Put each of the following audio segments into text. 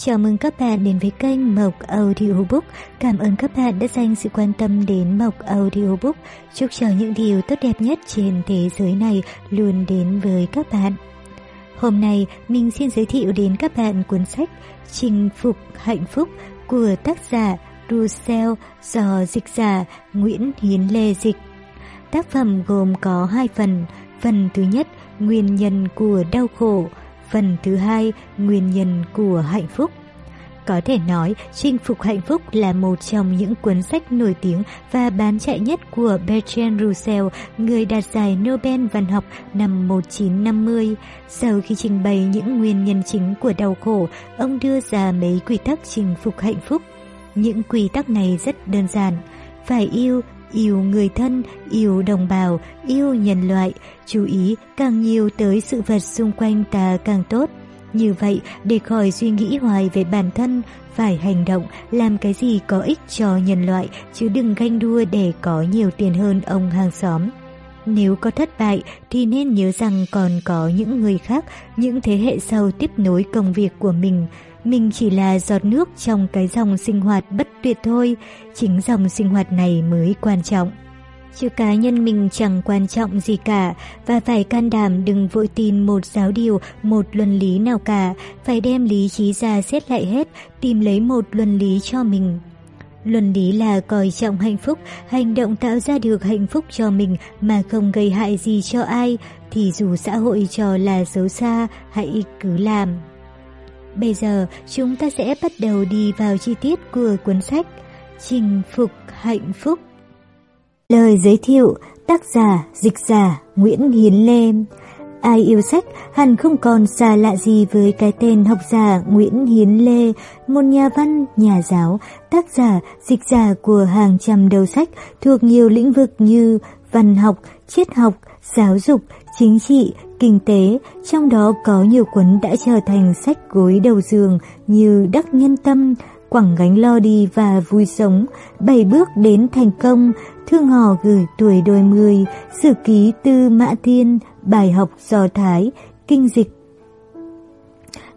Chào mừng các bạn đến với kênh Mộc Audiobook. Cảm ơn các bạn đã dành sự quan tâm đến Mộc Audiobook. Chúc cho những điều tốt đẹp nhất trên thế giới này luôn đến với các bạn. Hôm nay mình xin giới thiệu đến các bạn cuốn sách Chinh phục hạnh phúc của tác giả Russell do dịch giả Nguyễn Hiến Lê Dịch. Tác phẩm gồm có hai phần. Phần thứ nhất, nguyên nhân của đau khổ. Phần thứ hai, nguyên nhân của hạnh phúc. Có thể nói, Chinh phục hạnh phúc là một trong những cuốn sách nổi tiếng và bán chạy nhất của Bertrand Russell, người đạt giải Nobel văn học năm 1950. Sau khi trình bày những nguyên nhân chính của đau khổ, ông đưa ra mấy quy tắc chinh phục hạnh phúc. Những quy tắc này rất đơn giản. Phải yêu, yêu người thân, yêu đồng bào, yêu nhân loại, chú ý càng nhiều tới sự vật xung quanh ta càng tốt. Như vậy, để khỏi suy nghĩ hoài về bản thân, phải hành động, làm cái gì có ích cho nhân loại, chứ đừng ganh đua để có nhiều tiền hơn ông hàng xóm. Nếu có thất bại thì nên nhớ rằng còn có những người khác, những thế hệ sau tiếp nối công việc của mình. Mình chỉ là giọt nước trong cái dòng sinh hoạt bất tuyệt thôi, chính dòng sinh hoạt này mới quan trọng. Chứ cá nhân mình chẳng quan trọng gì cả và phải can đảm đừng vội tin một giáo điều, một luân lý nào cả, phải đem lý trí ra xét lại hết, tìm lấy một luân lý cho mình. Luân lý là coi trọng hạnh phúc, hành động tạo ra được hạnh phúc cho mình mà không gây hại gì cho ai, thì dù xã hội cho là xấu xa, hãy cứ làm. Bây giờ chúng ta sẽ bắt đầu đi vào chi tiết của cuốn sách Chinh phục hạnh phúc. Lời giới thiệu tác giả, dịch giả Nguyễn Hiến Lê Ai yêu sách hẳn không còn xa lạ gì với cái tên học giả Nguyễn Hiến Lê, một nhà văn, nhà giáo, tác giả, dịch giả của hàng trăm đầu sách thuộc nhiều lĩnh vực như văn học, triết học, giáo dục, chính trị, kinh tế, trong đó có nhiều cuốn đã trở thành sách gối đầu giường như Đắc Nhân Tâm, Quẳng gánh lo đi và vui sống, Bảy bước đến thành công, Thương hò gửi tuổi đôi mươi, Sử ký tư mã thiên, Bài học do Thái, Kinh dịch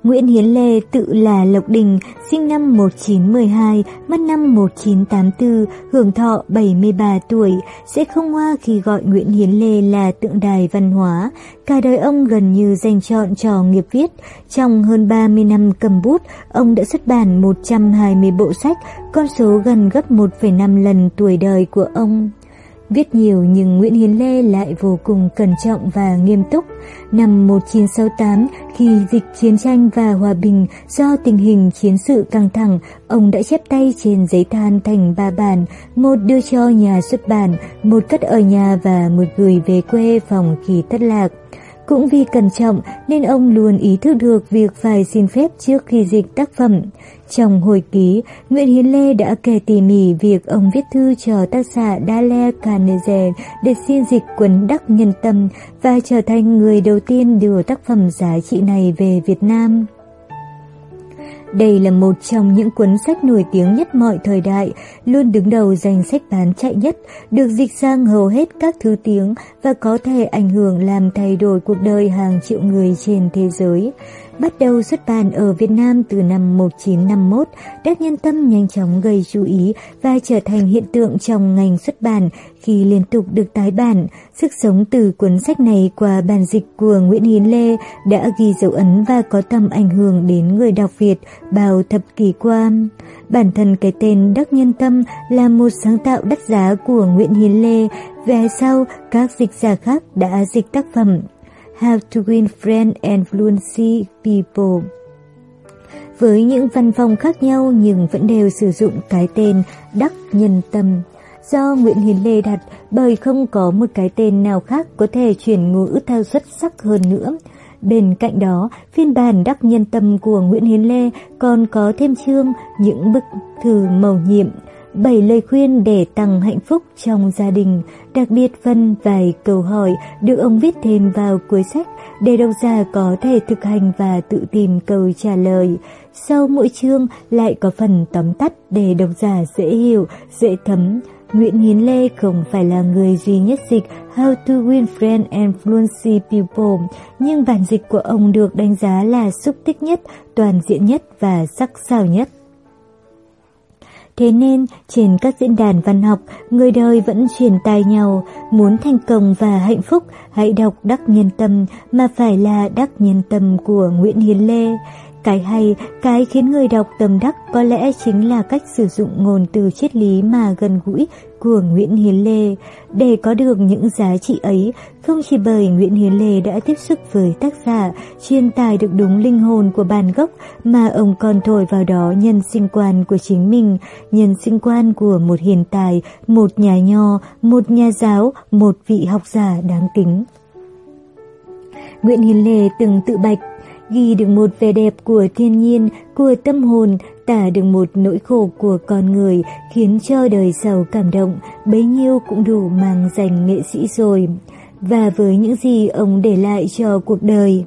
Nguyễn Hiến Lê tự là Lộc Đình, sinh năm 1912, mất năm 1984, hưởng thọ 73 tuổi, sẽ không hoa khi gọi Nguyễn Hiến Lê là tượng đài văn hóa. Cả đời ông gần như dành chọn cho nghiệp viết. Trong hơn 30 năm cầm bút, ông đã xuất bản 120 bộ sách, con số gần gấp 1,5 lần tuổi đời của ông. Viết nhiều nhưng Nguyễn Hiến Lê lại vô cùng cẩn trọng và nghiêm túc. Năm 1968, khi dịch chiến tranh và hòa bình do tình hình chiến sự căng thẳng, ông đã chép tay trên giấy than thành ba bản, một đưa cho nhà xuất bản, một cất ở nhà và một gửi về quê phòng kỳ thất lạc. Cũng vì cẩn trọng nên ông luôn ý thức được việc phải xin phép trước khi dịch tác phẩm. Trong hồi ký, Nguyễn Hiến Lê đã kể tỉ mỉ việc ông viết thư cho tác giả Dale Carnegie để xin dịch cuốn Đắc Nhân Tâm và trở thành người đầu tiên đưa tác phẩm giá trị này về Việt Nam. Đây là một trong những cuốn sách nổi tiếng nhất mọi thời đại, luôn đứng đầu danh sách bán chạy nhất, được dịch sang hầu hết các thứ tiếng và có thể ảnh hưởng làm thay đổi cuộc đời hàng triệu người trên thế giới bắt đầu xuất bản ở Việt Nam từ năm 1951, Đắc Nhân Tâm nhanh chóng gây chú ý và trở thành hiện tượng trong ngành xuất bản khi liên tục được tái bản. Sức sống từ cuốn sách này qua bản dịch của Nguyễn Hiến Lê đã ghi dấu ấn và có tầm ảnh hưởng đến người đọc Việt bao thập kỷ qua. Bản thân cái tên Đắc Nhân Tâm là một sáng tạo đắt giá của Nguyễn Hiến Lê, về sau các dịch giả khác đã dịch tác phẩm How to Win Friends and Fluency People. Với những văn phòng khác nhau nhưng vẫn đều sử dụng cái tên Đắc Nhân Tâm. Do Nguyễn Hiến Lê đặt bởi không có một cái tên nào khác có thể chuyển ngữ theo xuất sắc hơn nữa. Bên cạnh đó, phiên bản Đắc Nhân Tâm của Nguyễn Hiến Lê còn có thêm chương những bức thư màu nhiệm, bảy lời khuyên để tăng hạnh phúc trong gia đình, đặc biệt phân vài câu hỏi được ông viết thêm vào cuối sách để độc giả có thể thực hành và tự tìm câu trả lời. Sau mỗi chương lại có phần tóm tắt để độc giả dễ hiểu, dễ thấm. Nguyễn Hiến Lê không phải là người duy nhất dịch How to Win Friends and Influence People, nhưng bản dịch của ông được đánh giá là xúc tích nhất, toàn diện nhất và sắc sảo nhất. Thế nên, trên các diễn đàn văn học, người đời vẫn truyền tai nhau, muốn thành công và hạnh phúc, hãy đọc Đắc Nhân Tâm, mà phải là Đắc Nhân Tâm của Nguyễn Hiến Lê. Cái hay, cái khiến người đọc tâm đắc có lẽ chính là cách sử dụng ngôn từ triết lý mà gần gũi của Nguyễn Hiến Lê. Để có được những giá trị ấy, không chỉ bởi Nguyễn Hiến Lê đã tiếp xúc với tác giả, chuyên tài được đúng linh hồn của bản gốc, mà ông còn thổi vào đó nhân sinh quan của chính mình, nhân sinh quan của một hiền tài, một nhà nho, một nhà giáo, một vị học giả đáng kính. Nguyễn Hiến Lê từng tự bạch ghi được một vẻ đẹp của thiên nhiên, của tâm hồn, tả được một nỗi khổ của con người, khiến cho đời giàu cảm động, bấy nhiêu cũng đủ mang dành nghệ sĩ rồi. Và với những gì ông để lại cho cuộc đời.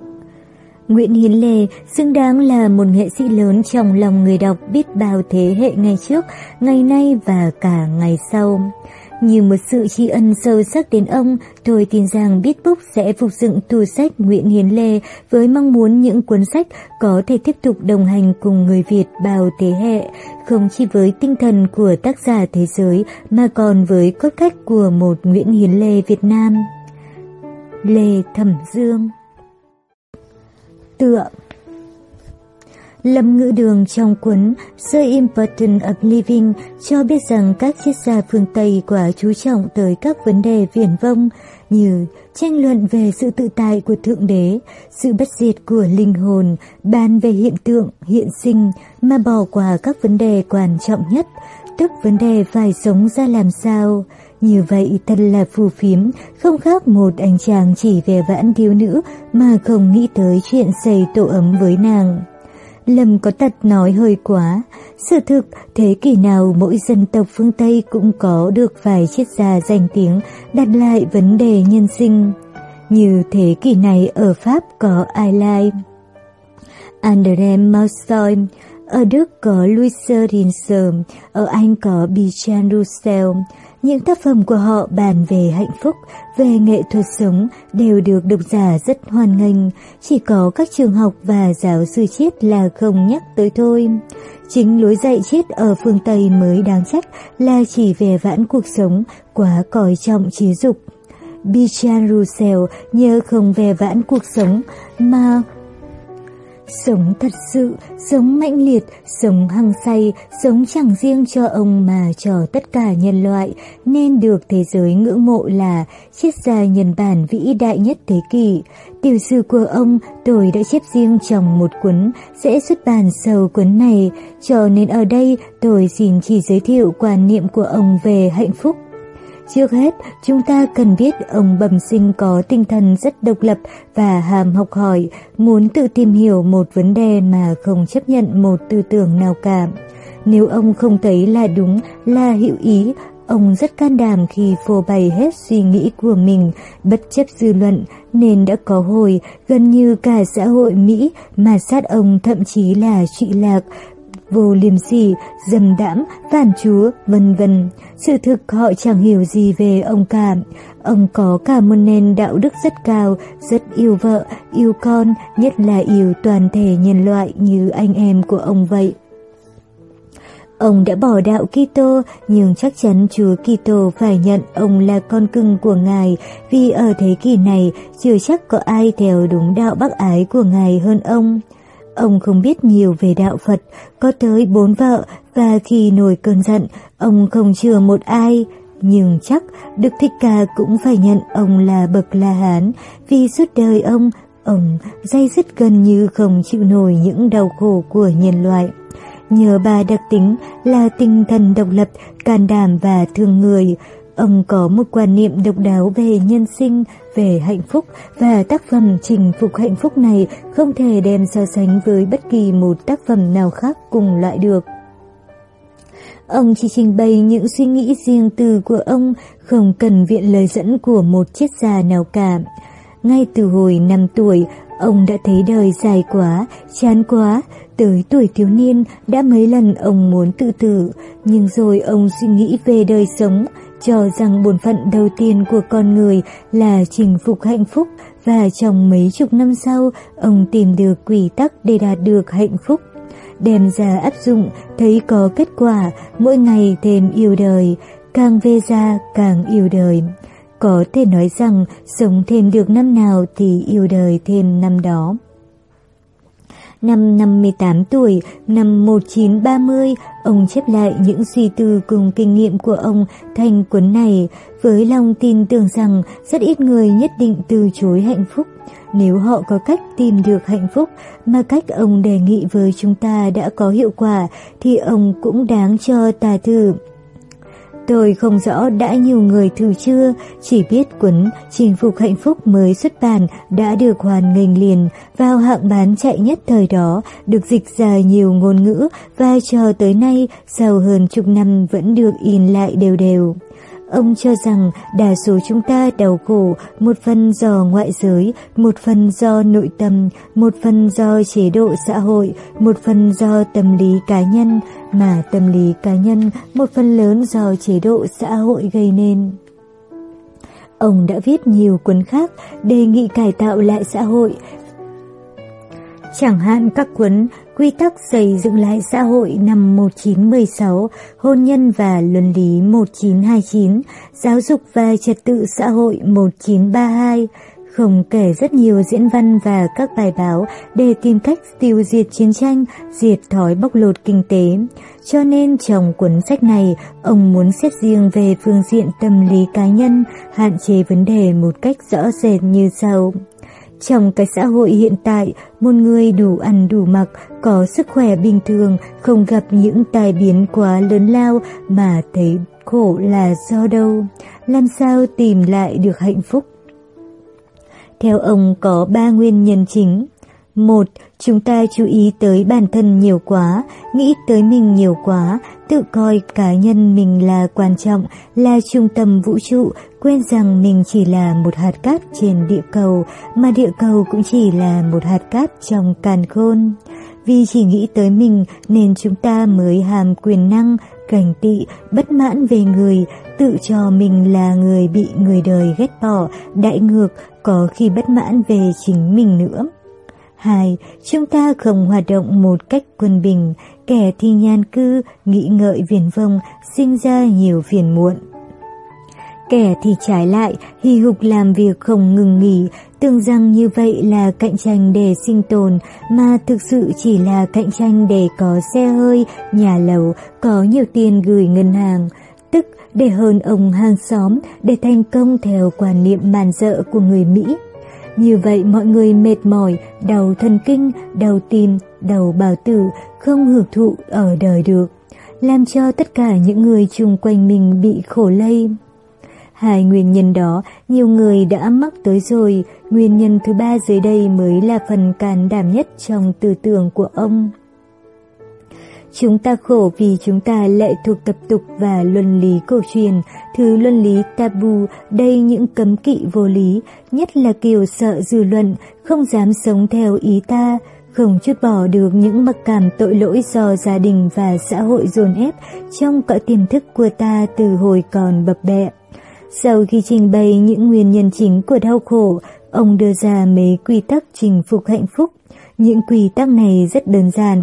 Nguyễn Hiến Lê xứng đáng là một nghệ sĩ lớn trong lòng người đọc biết bao thế hệ ngày trước, ngày nay và cả ngày sau. Như một sự tri ân sâu sắc đến ông, tôi tin rằng Biết búc sẽ phục dựng tủ sách Nguyễn Hiến Lê với mong muốn những cuốn sách có thể tiếp tục đồng hành cùng người Việt bao thế hệ, không chỉ với tinh thần của tác giả thế giới mà còn với cốt cách của một Nguyễn Hiến Lê Việt Nam. Lê Thẩm Dương Tựa Lâm ngữ đường trong cuốn The Importance of Living cho biết rằng các triết gia phương Tây quá chú trọng tới các vấn đề viển vông như tranh luận về sự tự tại của Thượng Đế, sự bất diệt của linh hồn, bàn về hiện tượng, hiện sinh mà bỏ qua các vấn đề quan trọng nhất, tức vấn đề phải sống ra làm sao. Như vậy thật là phù phiếm, không khác một anh chàng chỉ về vãn thiếu nữ mà không nghĩ tới chuyện xây tổ ấm với nàng. Lâm có tật nói hơi quá. Sự thực, thế kỷ nào mỗi dân tộc phương Tây cũng có được vài triết gia danh tiếng đặt lại vấn đề nhân sinh. Như thế kỷ này ở Pháp có ai lai? André Malsoy, ở Đức có Louis Rinser, ở Anh có Bichan Russell, những tác phẩm của họ bàn về hạnh phúc, về nghệ thuật sống đều được độc giả rất hoan nghênh, chỉ có các trường học và giáo sư triết là không nhắc tới thôi. Chính lối dạy triết ở phương Tây mới đáng trách là chỉ về vãn cuộc sống, quá coi trọng trí dục. Bichan Russell nhớ không về vãn cuộc sống mà Sống thật sự, sống mãnh liệt, sống hăng say, sống chẳng riêng cho ông mà cho tất cả nhân loại, nên được thế giới ngưỡng mộ là triết gia nhân bản vĩ đại nhất thế kỷ. Tiểu sử của ông tôi đã chép riêng trong một cuốn, sẽ xuất bản sau cuốn này, cho nên ở đây tôi xin chỉ giới thiệu quan niệm của ông về hạnh phúc. Trước hết, chúng ta cần biết ông bẩm sinh có tinh thần rất độc lập và hàm học hỏi, muốn tự tìm hiểu một vấn đề mà không chấp nhận một tư tưởng nào cả. Nếu ông không thấy là đúng, là hữu ý, ông rất can đảm khi phô bày hết suy nghĩ của mình, bất chấp dư luận, nên đã có hồi gần như cả xã hội Mỹ mà sát ông thậm chí là trị lạc, vô liêm sỉ, dâm đãm, phản chúa, vân vân. Sự thực họ chẳng hiểu gì về ông cả. Ông có cả một nền đạo đức rất cao, rất yêu vợ, yêu con, nhất là yêu toàn thể nhân loại như anh em của ông vậy. Ông đã bỏ đạo Kitô, nhưng chắc chắn Chúa Kitô phải nhận ông là con cưng của Ngài, vì ở thế kỷ này chưa chắc có ai theo đúng đạo bác ái của Ngài hơn ông. Ông không biết nhiều về đạo Phật, có tới bốn vợ và khi nổi cơn giận, ông không chừa một ai. Nhưng chắc Đức Thích Ca cũng phải nhận ông là bậc La Hán vì suốt đời ông, ông dây dứt gần như không chịu nổi những đau khổ của nhân loại. Nhờ ba đặc tính là tinh thần độc lập, can đảm và thương người, Ông có một quan niệm độc đáo về nhân sinh, về hạnh phúc và tác phẩm chinh phục hạnh phúc này không thể đem so sánh với bất kỳ một tác phẩm nào khác cùng loại được. Ông chỉ trình bày những suy nghĩ riêng từ của ông, không cần viện lời dẫn của một triết gia nào cả. Ngay từ hồi 5 tuổi, Ông đã thấy đời dài quá, chán quá, tới tuổi thiếu niên đã mấy lần ông muốn tự tử, nhưng rồi ông suy nghĩ về đời sống, cho rằng bổn phận đầu tiên của con người là chinh phục hạnh phúc và trong mấy chục năm sau ông tìm được quy tắc để đạt được hạnh phúc. Đem ra áp dụng thấy có kết quả, mỗi ngày thêm yêu đời, càng về già càng yêu đời. Có thể nói rằng sống thêm được năm nào thì yêu đời thêm năm đó. Năm 58 tuổi, năm 1930, ông chép lại những suy tư cùng kinh nghiệm của ông thành cuốn này với lòng tin tưởng rằng rất ít người nhất định từ chối hạnh phúc. Nếu họ có cách tìm được hạnh phúc mà cách ông đề nghị với chúng ta đã có hiệu quả thì ông cũng đáng cho ta thử. Tôi không rõ đã nhiều người thử chưa, chỉ biết cuốn Chinh phục hạnh phúc mới xuất bản đã được hoàn nghênh liền vào hạng bán chạy nhất thời đó, được dịch ra nhiều ngôn ngữ và cho tới nay sau hơn chục năm vẫn được in lại đều đều. Ông cho rằng đa số chúng ta đau khổ, một phần do ngoại giới, một phần do nội tâm, một phần do chế độ xã hội, một phần do tâm lý cá nhân, mà tâm lý cá nhân một phần lớn do chế độ xã hội gây nên. Ông đã viết nhiều cuốn khác đề nghị cải tạo lại xã hội, Chẳng hạn các cuốn Quy tắc xây dựng lại xã hội năm 1916, Hôn nhân và luân lý 1929, Giáo dục và trật tự xã hội 1932, không kể rất nhiều diễn văn và các bài báo để tìm cách tiêu diệt chiến tranh, diệt thói bóc lột kinh tế. Cho nên trong cuốn sách này, ông muốn xét riêng về phương diện tâm lý cá nhân, hạn chế vấn đề một cách rõ rệt như sau. Trong cái xã hội hiện tại, một người đủ ăn đủ mặc, có sức khỏe bình thường, không gặp những tai biến quá lớn lao mà thấy khổ là do đâu. Làm sao tìm lại được hạnh phúc? Theo ông có ba nguyên nhân chính. Một, chúng ta chú ý tới bản thân nhiều quá, nghĩ tới mình nhiều quá, tự coi cá nhân mình là quan trọng, là trung tâm vũ trụ, quên rằng mình chỉ là một hạt cát trên địa cầu, mà địa cầu cũng chỉ là một hạt cát trong càn khôn. Vì chỉ nghĩ tới mình nên chúng ta mới hàm quyền năng, cảnh tị, bất mãn về người, tự cho mình là người bị người đời ghét bỏ, đại ngược, có khi bất mãn về chính mình nữa hai Chúng ta không hoạt động một cách quân bình, kẻ thì nhan cư, nghĩ ngợi viền vông, sinh ra nhiều phiền muộn. Kẻ thì trái lại, hì hục làm việc không ngừng nghỉ, tưởng rằng như vậy là cạnh tranh để sinh tồn, mà thực sự chỉ là cạnh tranh để có xe hơi, nhà lầu, có nhiều tiền gửi ngân hàng, tức để hơn ông hàng xóm, để thành công theo quan niệm màn dợ của người Mỹ. Như vậy mọi người mệt mỏi, đau thần kinh, đau tim, đau bào tử, không hưởng thụ ở đời được, làm cho tất cả những người chung quanh mình bị khổ lây. Hai nguyên nhân đó nhiều người đã mắc tới rồi, nguyên nhân thứ ba dưới đây mới là phần can đảm nhất trong tư tưởng của ông. Chúng ta khổ vì chúng ta lệ thuộc tập tục và luân lý cổ truyền, thứ luân lý tabu đầy những cấm kỵ vô lý, nhất là kiểu sợ dư luận, không dám sống theo ý ta, không chút bỏ được những mặc cảm tội lỗi do gia đình và xã hội dồn ép trong cõi tiềm thức của ta từ hồi còn bập bẹ. Sau khi trình bày những nguyên nhân chính của đau khổ, ông đưa ra mấy quy tắc chinh phục hạnh phúc. Những quy tắc này rất đơn giản,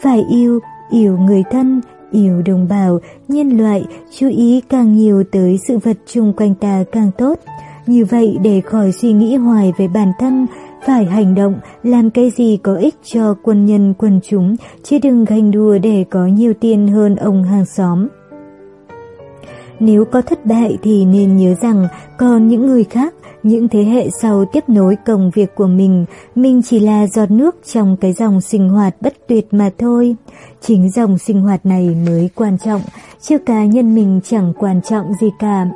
phải yêu, yêu người thân, yêu đồng bào, nhân loại, chú ý càng nhiều tới sự vật chung quanh ta càng tốt. Như vậy để khỏi suy nghĩ hoài về bản thân, phải hành động, làm cái gì có ích cho quân nhân quân chúng, chứ đừng ganh đua để có nhiều tiền hơn ông hàng xóm. Nếu có thất bại thì nên nhớ rằng còn những người khác, những thế hệ sau tiếp nối công việc của mình, mình chỉ là giọt nước trong cái dòng sinh hoạt bất tuyệt mà thôi. Chính dòng sinh hoạt này mới quan trọng, chứ cá nhân mình chẳng quan trọng gì cả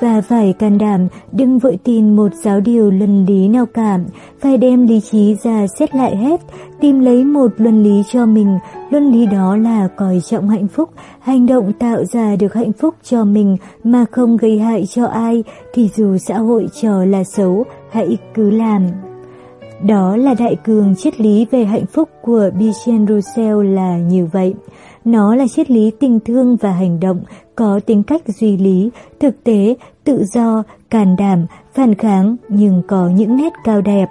và phải can đảm, đừng vội tin một giáo điều luân lý nào cả, phải đem lý trí ra xét lại hết, tìm lấy một luân lý cho mình, luân lý đó là coi trọng hạnh phúc, hành động tạo ra được hạnh phúc cho mình mà không gây hại cho ai, thì dù xã hội cho là xấu, hãy cứ làm. Đó là đại cường triết lý về hạnh phúc của Bichen Roussel là như vậy. Nó là triết lý tình thương và hành động, có tính cách duy lý, thực tế, tự do, can đảm, phản kháng nhưng có những nét cao đẹp.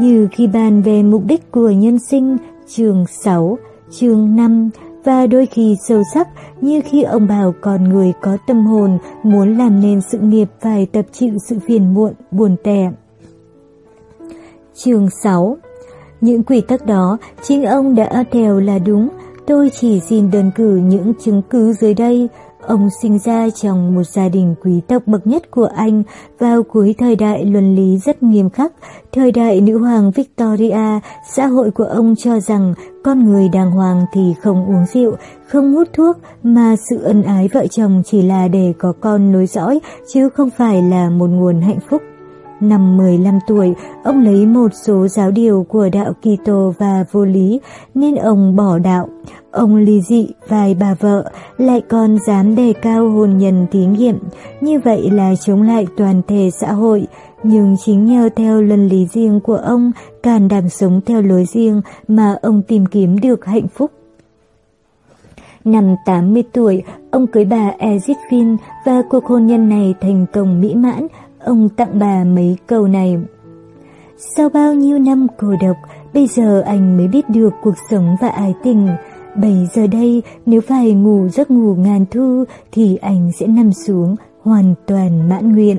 Như khi bàn về mục đích của nhân sinh, chương 6, chương 5 và đôi khi sâu sắc như khi ông bảo con người có tâm hồn muốn làm nên sự nghiệp phải tập chịu sự phiền muộn, buồn tẻ. Chương 6 Những quy tắc đó chính ông đã theo là đúng, tôi chỉ xin đơn cử những chứng cứ dưới đây. Ông sinh ra trong một gia đình quý tộc bậc nhất của Anh vào cuối thời đại luân lý rất nghiêm khắc. Thời đại nữ hoàng Victoria, xã hội của ông cho rằng con người đàng hoàng thì không uống rượu, không hút thuốc, mà sự ân ái vợ chồng chỉ là để có con nối dõi, chứ không phải là một nguồn hạnh phúc. Năm 15 tuổi, ông lấy một số giáo điều của đạo Kitô và vô lý, nên ông bỏ đạo. Ông ly dị vài bà vợ, lại còn dám đề cao hôn nhân thí nghiệm, như vậy là chống lại toàn thể xã hội. Nhưng chính nhờ theo luân lý riêng của ông, càn đảm sống theo lối riêng mà ông tìm kiếm được hạnh phúc. Năm 80 tuổi, ông cưới bà Ezit và cuộc hôn nhân này thành công mỹ mãn, ông tặng bà mấy câu này. Sau bao nhiêu năm cô độc, bây giờ anh mới biết được cuộc sống và ái tình. Bây giờ đây, nếu phải ngủ giấc ngủ ngàn thu, thì anh sẽ nằm xuống, hoàn toàn mãn nguyện.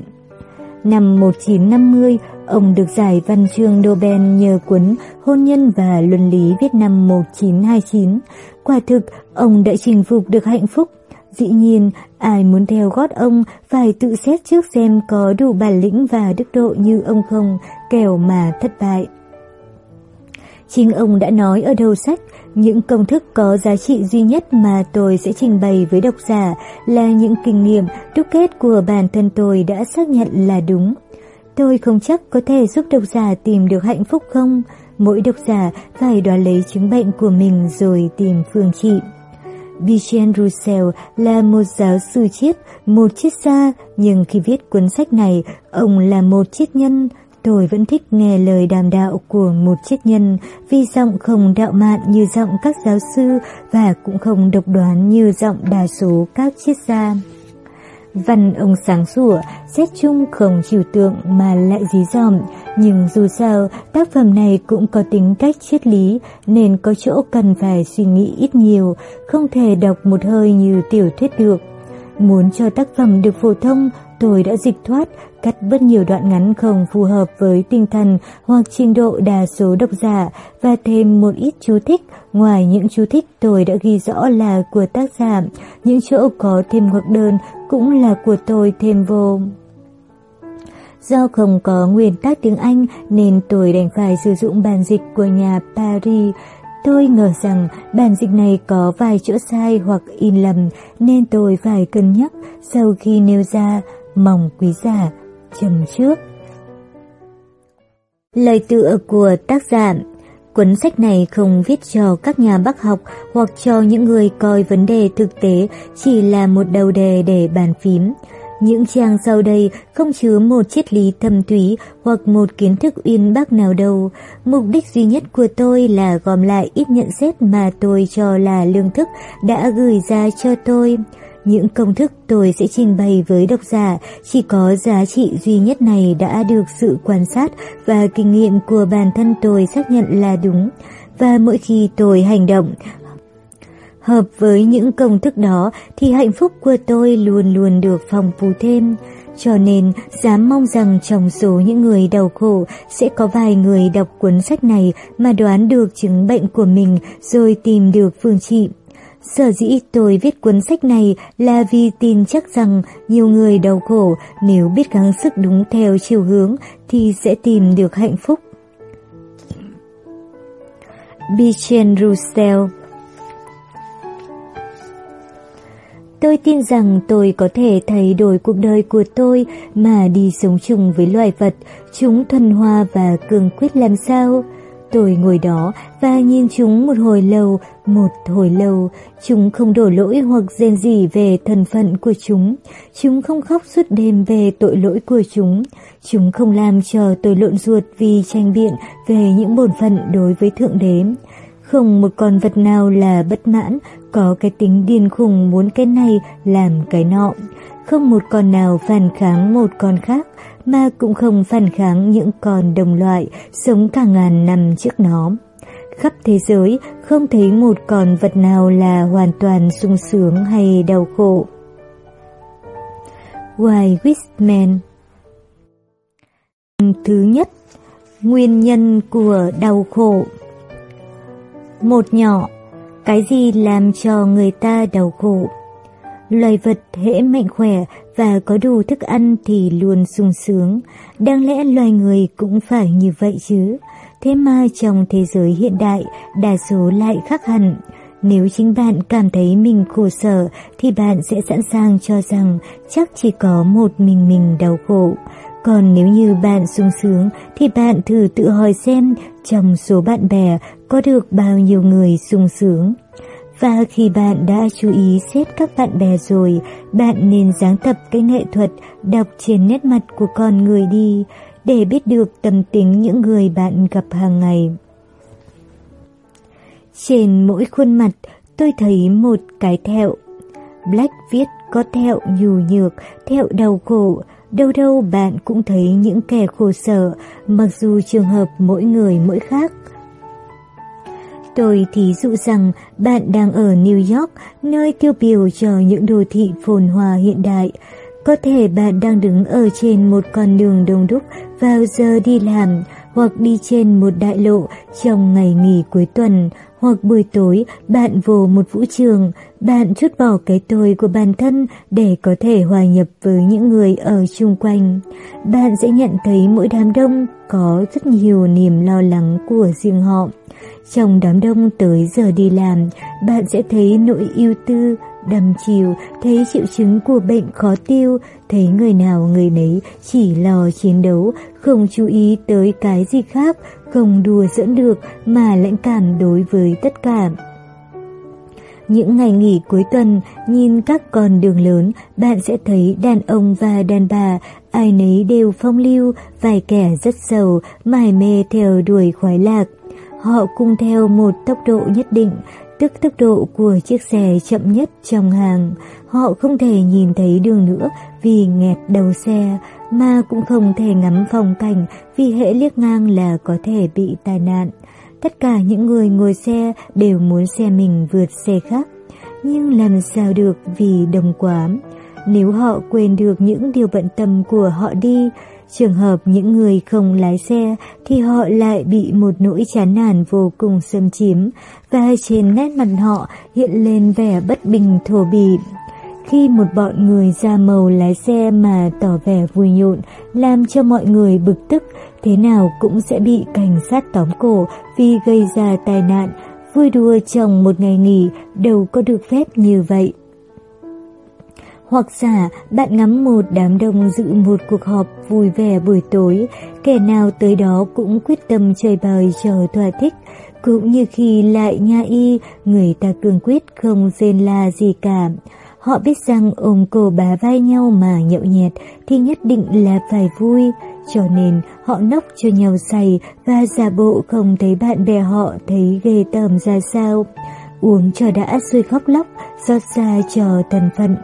Năm 1950, ông được giải văn chương Nobel nhờ cuốn Hôn nhân và luân lý viết năm 1929. Quả thực, ông đã chinh phục được hạnh phúc Dĩ nhiên, ai muốn theo gót ông phải tự xét trước xem có đủ bản lĩnh và đức độ như ông không, kẻo mà thất bại. Chính ông đã nói ở đầu sách, những công thức có giá trị duy nhất mà tôi sẽ trình bày với độc giả là những kinh nghiệm đúc kết của bản thân tôi đã xác nhận là đúng. Tôi không chắc có thể giúp độc giả tìm được hạnh phúc không, mỗi độc giả phải đoán lấy chứng bệnh của mình rồi tìm phương trị. Vincent Roussel là một giáo sư triết, một triết gia, nhưng khi viết cuốn sách này, ông là một triết nhân. Tôi vẫn thích nghe lời đàm đạo của một triết nhân vì giọng không đạo mạn như giọng các giáo sư và cũng không độc đoán như giọng đa số các triết gia. Văn ông sáng sủa, xét chung không trừu tượng mà lại dí dỏm, nhưng dù sao tác phẩm này cũng có tính cách triết lý nên có chỗ cần phải suy nghĩ ít nhiều, không thể đọc một hơi như tiểu thuyết được. Muốn cho tác phẩm được phổ thông, tôi đã dịch thoát, cắt bớt nhiều đoạn ngắn không phù hợp với tinh thần hoặc trình độ đa số độc giả và thêm một ít chú thích. Ngoài những chú thích tôi đã ghi rõ là của tác giả, những chỗ có thêm hoặc đơn cũng là của tôi thêm vô. Do không có nguyên tác tiếng Anh nên tôi đành phải sử dụng bản dịch của nhà Paris. Tôi ngờ rằng bản dịch này có vài chỗ sai hoặc in lầm nên tôi phải cân nhắc sau khi nêu ra mong quý giả châm trước. Lời tựa của tác giả Cuốn sách này không viết cho các nhà bác học hoặc cho những người coi vấn đề thực tế, chỉ là một đầu đề để bàn phím. Những trang sau đây không chứa một triết lý thâm thúy hoặc một kiến thức uyên bác nào đâu. Mục đích duy nhất của tôi là gom lại ít nhận xét mà tôi cho là lương thức đã gửi ra cho tôi. Những công thức tôi sẽ trình bày với độc giả chỉ có giá trị duy nhất này đã được sự quan sát và kinh nghiệm của bản thân tôi xác nhận là đúng. Và mỗi khi tôi hành động, hợp với những công thức đó thì hạnh phúc của tôi luôn luôn được phong phú thêm. Cho nên, dám mong rằng trong số những người đau khổ sẽ có vài người đọc cuốn sách này mà đoán được chứng bệnh của mình rồi tìm được phương trị. Sở dĩ tôi viết cuốn sách này là vì tin chắc rằng nhiều người đau khổ nếu biết gắng sức đúng theo chiều hướng thì sẽ tìm được hạnh phúc. Bichen Roussel Tôi tin rằng tôi có thể thay đổi cuộc đời của tôi mà đi sống chung với loài vật, chúng thuần hoa và cường quyết làm sao. Tôi ngồi đó và nhìn chúng một hồi lâu, một hồi lâu. Chúng không đổ lỗi hoặc rên gì về thân phận của chúng. Chúng không khóc suốt đêm về tội lỗi của chúng. Chúng không làm cho tôi lộn ruột vì tranh biện về những bổn phận đối với Thượng Đế. Không một con vật nào là bất mãn, có cái tính điên khùng muốn cái này làm cái nọ. Không một con nào phản kháng một con khác, mà cũng không phản kháng những con đồng loại sống cả ngàn năm trước nó. Khắp thế giới không thấy một con vật nào là hoàn toàn sung sướng hay đau khổ. Why Whitman Thứ nhất, nguyên nhân của đau khổ Một nhỏ, cái gì làm cho người ta đau khổ? Loài vật hễ mạnh khỏe và có đủ thức ăn thì luôn sung sướng. Đáng lẽ loài người cũng phải như vậy chứ. Thế mà trong thế giới hiện đại, đa số lại khác hẳn. Nếu chính bạn cảm thấy mình khổ sở thì bạn sẽ sẵn sàng cho rằng chắc chỉ có một mình mình đau khổ. Còn nếu như bạn sung sướng thì bạn thử tự hỏi xem trong số bạn bè có được bao nhiêu người sung sướng. Và khi bạn đã chú ý xét các bạn bè rồi, bạn nên giáng tập cái nghệ thuật đọc trên nét mặt của con người đi để biết được tâm tính những người bạn gặp hàng ngày. Trên mỗi khuôn mặt tôi thấy một cái thẹo. Black viết có thẹo nhù nhược, thẹo đau khổ. Đâu đâu bạn cũng thấy những kẻ khổ sở, mặc dù trường hợp mỗi người mỗi khác. Tôi thí dụ rằng bạn đang ở New York, nơi tiêu biểu cho những đô thị phồn hoa hiện đại. Có thể bạn đang đứng ở trên một con đường đông đúc vào giờ đi làm, hoặc đi trên một đại lộ trong ngày nghỉ cuối tuần, hoặc buổi tối bạn vô một vũ trường, bạn chút bỏ cái tôi của bản thân để có thể hòa nhập với những người ở chung quanh. Bạn sẽ nhận thấy mỗi đám đông có rất nhiều niềm lo lắng của riêng họ. Trong đám đông tới giờ đi làm, bạn sẽ thấy nỗi yêu tư, đầm chiều, thấy triệu chứng của bệnh khó tiêu, thấy người nào người nấy chỉ lo chiến đấu, không chú ý tới cái gì khác, không đùa dẫn được mà lãnh cảm đối với tất cả. Những ngày nghỉ cuối tuần, nhìn các con đường lớn, bạn sẽ thấy đàn ông và đàn bà, ai nấy đều phong lưu, vài kẻ rất giàu, mải mê theo đuổi khoái lạc. Họ cùng theo một tốc độ nhất định, tức tốc độ của chiếc xe chậm nhất trong hàng. Họ không thể nhìn thấy đường nữa vì nghẹt đầu xe, mà cũng không thể ngắm phong cảnh vì hệ liếc ngang là có thể bị tai nạn. Tất cả những người ngồi xe đều muốn xe mình vượt xe khác, nhưng làm sao được vì đông quá. Nếu họ quên được những điều bận tâm của họ đi, Trường hợp những người không lái xe thì họ lại bị một nỗi chán nản vô cùng xâm chiếm và trên nét mặt họ hiện lên vẻ bất bình thổ bỉ. Khi một bọn người da màu lái xe mà tỏ vẻ vui nhộn, làm cho mọi người bực tức, thế nào cũng sẽ bị cảnh sát tóm cổ vì gây ra tai nạn vui đùa trong một ngày nghỉ, đâu có được phép như vậy. Hoặc giả bạn ngắm một đám đông dự một cuộc họp vui vẻ buổi tối, kẻ nào tới đó cũng quyết tâm chơi bời chờ thỏa thích, cũng như khi lại nha y, người ta cương quyết không rên la gì cả. Họ biết rằng ôm cổ bá vai nhau mà nhậu nhẹt thì nhất định là phải vui, cho nên họ nốc cho nhau say và giả bộ không thấy bạn bè họ thấy ghê tởm ra sao. Uống cho đã rồi khóc lóc, xót xa cho thần phận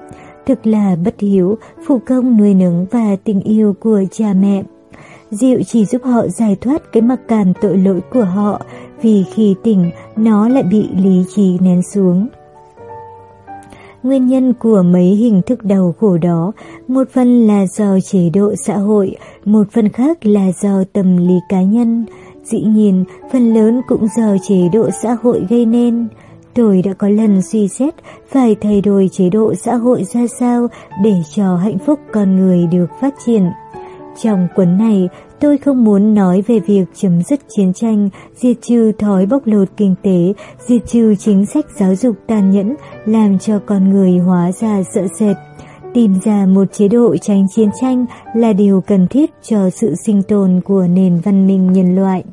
thực là bất hiếu, phụ công nuôi nấng và tình yêu của cha mẹ. Rượu chỉ giúp họ giải thoát cái mặc cảm tội lỗi của họ, vì khi tỉnh, nó lại bị lý trí nén xuống. Nguyên nhân của mấy hình thức đau khổ đó, một phần là do chế độ xã hội, một phần khác là do tâm lý cá nhân. Dĩ nhiên, phần lớn cũng do chế độ xã hội gây nên. Tôi đã có lần suy xét phải thay đổi chế độ xã hội ra sao để cho hạnh phúc con người được phát triển. Trong cuốn này, tôi không muốn nói về việc chấm dứt chiến tranh, diệt trừ thói bóc lột kinh tế, diệt trừ chính sách giáo dục tàn nhẫn, làm cho con người hóa ra sợ sệt. Tìm ra một chế độ tránh chiến tranh là điều cần thiết cho sự sinh tồn của nền văn minh nhân loại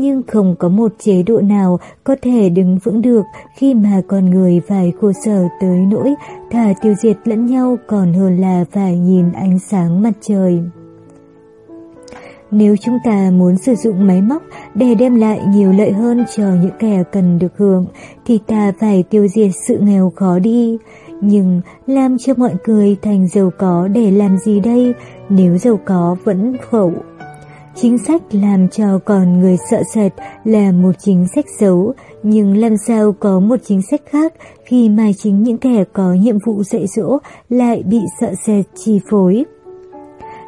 nhưng không có một chế độ nào có thể đứng vững được khi mà con người phải khổ sở tới nỗi thà tiêu diệt lẫn nhau còn hơn là phải nhìn ánh sáng mặt trời. Nếu chúng ta muốn sử dụng máy móc để đem lại nhiều lợi hơn cho những kẻ cần được hưởng, thì ta phải tiêu diệt sự nghèo khó đi. Nhưng làm cho mọi người thành giàu có để làm gì đây, nếu giàu có vẫn khổ. Chính sách làm cho còn người sợ sệt là một chính sách xấu, nhưng làm sao có một chính sách khác khi mà chính những kẻ có nhiệm vụ dạy dỗ lại bị sợ sệt chi phối.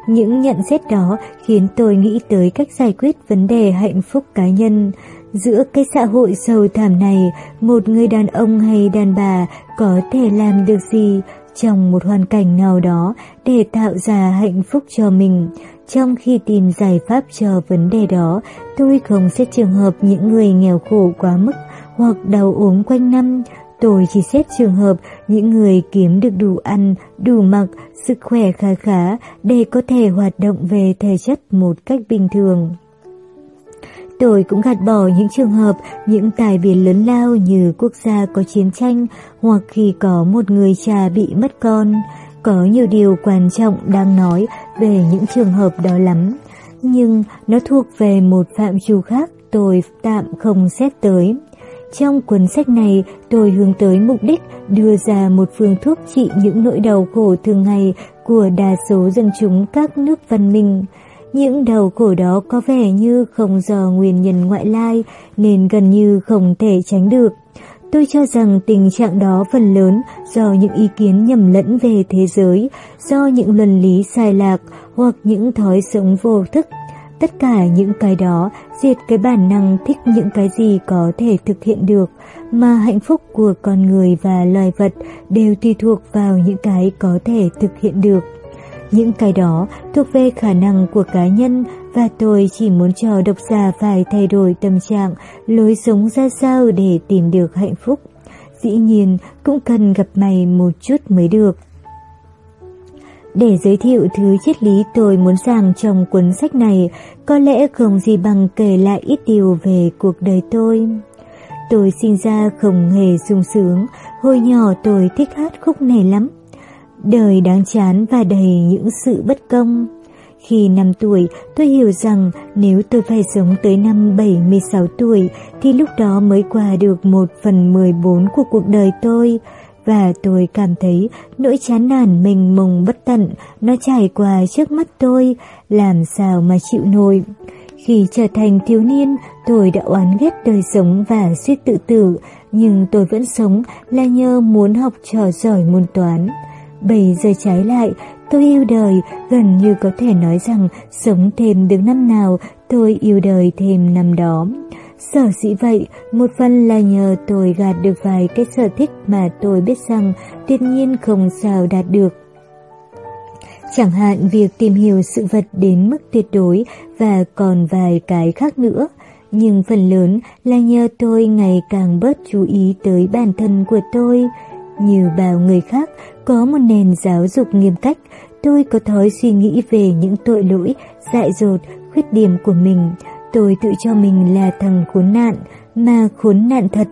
Những nhận xét đó khiến tôi nghĩ tới cách giải quyết vấn đề hạnh phúc cá nhân. Giữa cái xã hội sầu thảm này, một người đàn ông hay đàn bà có thể làm được gì trong một hoàn cảnh nào đó để tạo ra hạnh phúc cho mình. Trong khi tìm giải pháp cho vấn đề đó, tôi không xét trường hợp những người nghèo khổ quá mức hoặc đau ốm quanh năm. Tôi chỉ xét trường hợp những người kiếm được đủ ăn, đủ mặc, sức khỏe khá khá để có thể hoạt động về thể chất một cách bình thường. Tôi cũng gạt bỏ những trường hợp, những tài biến lớn lao như quốc gia có chiến tranh hoặc khi có một người cha bị mất con. Có nhiều điều quan trọng đang nói về những trường hợp đó lắm, nhưng nó thuộc về một phạm trù khác tôi tạm không xét tới. Trong cuốn sách này, tôi hướng tới mục đích đưa ra một phương thuốc trị những nỗi đau khổ thường ngày của đa số dân chúng các nước văn minh. Những đau khổ đó có vẻ như không do nguyên nhân ngoại lai nên gần như không thể tránh được. Tôi cho rằng tình trạng đó phần lớn do những ý kiến nhầm lẫn về thế giới, do những luân lý sai lạc hoặc những thói sống vô thức. Tất cả những cái đó diệt cái bản năng thích những cái gì có thể thực hiện được, mà hạnh phúc của con người và loài vật đều tùy thuộc vào những cái có thể thực hiện được. Những cái đó thuộc về khả năng của cá nhân và tôi chỉ muốn cho độc giả phải thay đổi tâm trạng, lối sống ra sao để tìm được hạnh phúc. Dĩ nhiên cũng cần gặp mày một chút mới được. Để giới thiệu thứ triết lý tôi muốn giảng trong cuốn sách này, có lẽ không gì bằng kể lại ít điều về cuộc đời tôi. Tôi sinh ra không hề sung sướng, hồi nhỏ tôi thích hát khúc này lắm. Đời đáng chán và đầy những sự bất công. Khi 5 tuổi, tôi hiểu rằng nếu tôi phải sống tới năm 76 tuổi thì lúc đó mới qua được một phần 14 của cuộc đời tôi. Và tôi cảm thấy nỗi chán nản mình mông bất tận, nó trải qua trước mắt tôi, làm sao mà chịu nổi. Khi trở thành thiếu niên, tôi đã oán ghét đời sống và suýt tự tử, nhưng tôi vẫn sống là nhờ muốn học trò giỏi môn toán. Bây giờ trái lại, tôi yêu đời, gần như có thể nói rằng sống thêm được năm nào, tôi yêu đời thêm năm đó. Sở dĩ vậy, một phần là nhờ tôi gạt được vài cái sở thích mà tôi biết rằng tuyệt nhiên không sao đạt được. Chẳng hạn việc tìm hiểu sự vật đến mức tuyệt đối và còn vài cái khác nữa. Nhưng phần lớn là nhờ tôi ngày càng bớt chú ý tới bản thân của tôi. Như bao người khác, có một nền giáo dục nghiêm cách, tôi có thói suy nghĩ về những tội lỗi, dại dột, khuyết điểm của mình. Tôi tự cho mình là thằng khốn nạn, mà khốn nạn thật.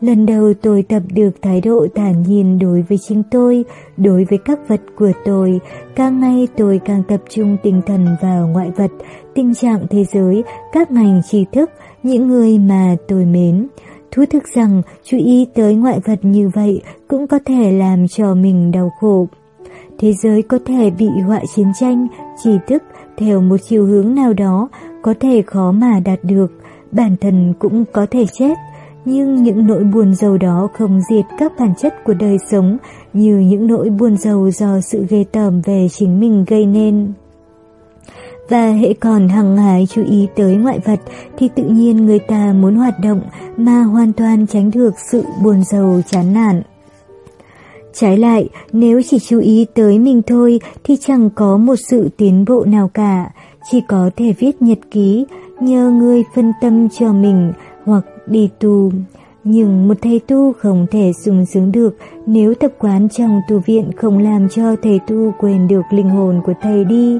Lần đầu tôi tập được thái độ thản nhiên đối với chính tôi, đối với các vật của tôi. Càng ngày tôi càng tập trung tinh thần vào ngoại vật, tình trạng thế giới, các ngành tri thức, những người mà tôi mến. Thú thực rằng chú ý tới ngoại vật như vậy cũng có thể làm cho mình đau khổ. Thế giới có thể bị họa chiến tranh, chỉ thức theo một chiều hướng nào đó có thể khó mà đạt được, bản thân cũng có thể chết. Nhưng những nỗi buồn giàu đó không diệt các bản chất của đời sống như những nỗi buồn giàu do sự ghê tởm về chính mình gây nên. Và hệ còn hằng hái chú ý tới ngoại vật thì tự nhiên người ta muốn hoạt động mà hoàn toàn tránh được sự buồn giàu chán nản. Trái lại, nếu chỉ chú ý tới mình thôi thì chẳng có một sự tiến bộ nào cả, chỉ có thể viết nhật ký, nhờ người phân tâm cho mình hoặc đi tu. Nhưng một thầy tu không thể sung sướng được nếu tập quán trong tu viện không làm cho thầy tu quên được linh hồn của thầy đi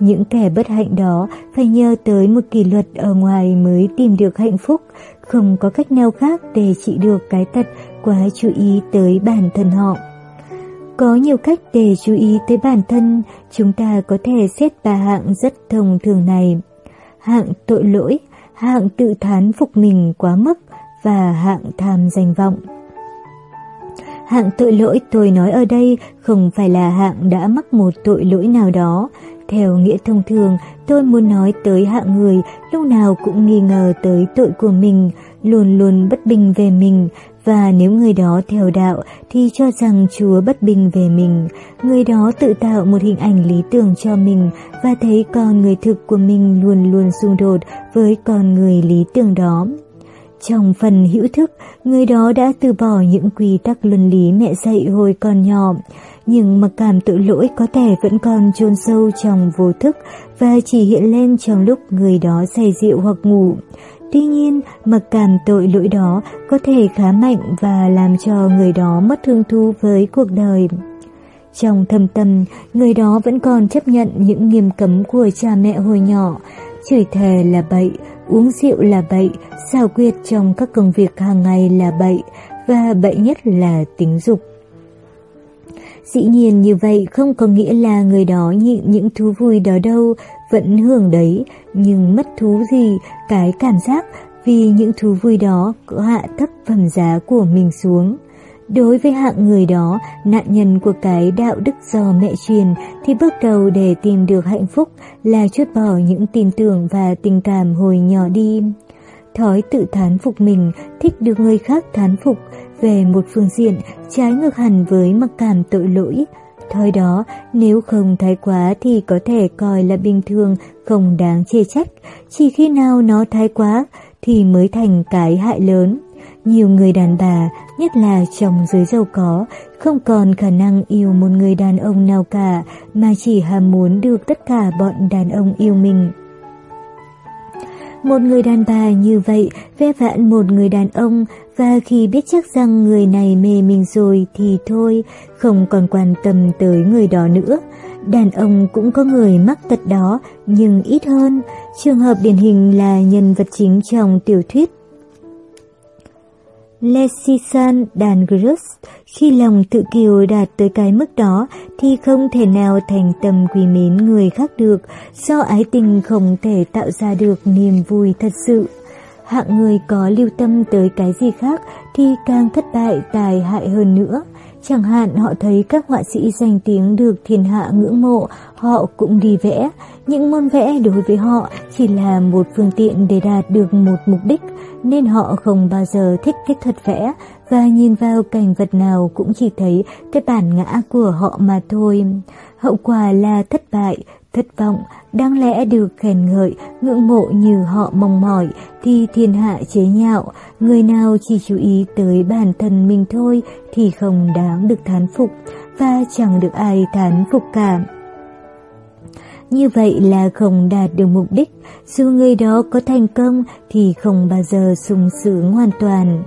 những kẻ bất hạnh đó phải nhờ tới một kỷ luật ở ngoài mới tìm được hạnh phúc, không có cách nào khác để trị được cái tật quá chú ý tới bản thân họ. Có nhiều cách để chú ý tới bản thân, chúng ta có thể xét ba hạng rất thông thường này. Hạng tội lỗi, hạng tự thán phục mình quá mức và hạng tham danh vọng. Hạng tội lỗi tôi nói ở đây không phải là hạng đã mắc một tội lỗi nào đó. Theo nghĩa thông thường, tôi muốn nói tới hạng người lúc nào cũng nghi ngờ tới tội của mình, luôn luôn bất bình về mình, và nếu người đó theo đạo thì cho rằng Chúa bất bình về mình, người đó tự tạo một hình ảnh lý tưởng cho mình và thấy con người thực của mình luôn luôn xung đột với con người lý tưởng đó. Trong phần hữu thức, người đó đã từ bỏ những quy tắc luân lý mẹ dạy hồi còn nhỏ, nhưng mặc cảm tội lỗi có thể vẫn còn chôn sâu trong vô thức và chỉ hiện lên trong lúc người đó say rượu hoặc ngủ. Tuy nhiên, mặc cảm tội lỗi đó có thể khá mạnh và làm cho người đó mất hứng thú với cuộc đời. Trong thâm tâm, người đó vẫn còn chấp nhận những nghiêm cấm của cha mẹ hồi nhỏ, chửi thề là bậy, uống rượu là bậy, xào quyệt trong các công việc hàng ngày là bậy, và bậy nhất là tính dục. Dĩ nhiên như vậy không có nghĩa là người đó nhịn những thú vui đó đâu, vẫn hưởng đấy, nhưng mất thú gì, cái cảm giác vì những thú vui đó cỡ hạ thấp phẩm giá của mình xuống. Đối với hạng người đó, nạn nhân của cái đạo đức do mẹ truyền thì bước đầu để tìm được hạnh phúc là chút bỏ những tin tưởng và tình cảm hồi nhỏ đi. Thói tự thán phục mình, thích được người khác thán phục, về một phương diện trái ngược hẳn với mặc cảm tội lỗi. Thôi đó, nếu không thái quá thì có thể coi là bình thường, không đáng chê trách. Chỉ khi nào nó thái quá thì mới thành cái hại lớn. Nhiều người đàn bà, nhất là trong giới giàu có, không còn khả năng yêu một người đàn ông nào cả mà chỉ ham muốn được tất cả bọn đàn ông yêu mình. Một người đàn bà như vậy ve vãn một người đàn ông và khi biết chắc rằng người này mê mình rồi thì thôi, không còn quan tâm tới người đó nữa. Đàn ông cũng có người mắc tật đó, nhưng ít hơn. Trường hợp điển hình là nhân vật chính trong tiểu thuyết Lesisan Dangerous, khi lòng tự kiều đạt tới cái mức đó thì không thể nào thành tâm quý mến người khác được, do ái tình không thể tạo ra được niềm vui thật sự. Hạng người có lưu tâm tới cái gì khác thì càng thất bại tài hại hơn nữa. Chẳng hạn họ thấy các họa sĩ danh tiếng được thiên hạ ngưỡng mộ, họ cũng đi vẽ. Những môn vẽ đối với họ chỉ là một phương tiện để đạt được một mục đích, nên họ không bao giờ thích cái thuật vẽ và nhìn vào cảnh vật nào cũng chỉ thấy cái bản ngã của họ mà thôi. Hậu quả là thất bại, thất vọng, đáng lẽ được khen ngợi, ngưỡng mộ như họ mong mỏi thì thiên hạ chế nhạo, người nào chỉ chú ý tới bản thân mình thôi thì không đáng được thán phục và chẳng được ai thán phục cả. Như vậy là không đạt được mục đích, dù người đó có thành công thì không bao giờ sung sướng hoàn toàn.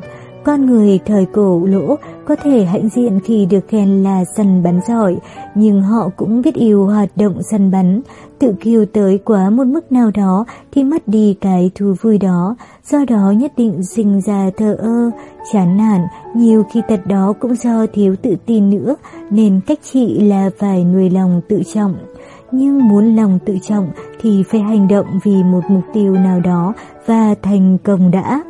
Con người thời cổ lỗ có thể hãnh diện khi được khen là săn bắn giỏi, nhưng họ cũng biết yêu hoạt động săn bắn, tự kiêu tới quá một mức nào đó thì mất đi cái thú vui đó, do đó nhất định sinh ra thờ ơ, chán nản, nhiều khi tật đó cũng do thiếu tự tin nữa, nên cách trị là phải nuôi lòng tự trọng. Nhưng muốn lòng tự trọng thì phải hành động vì một mục tiêu nào đó và thành công đã.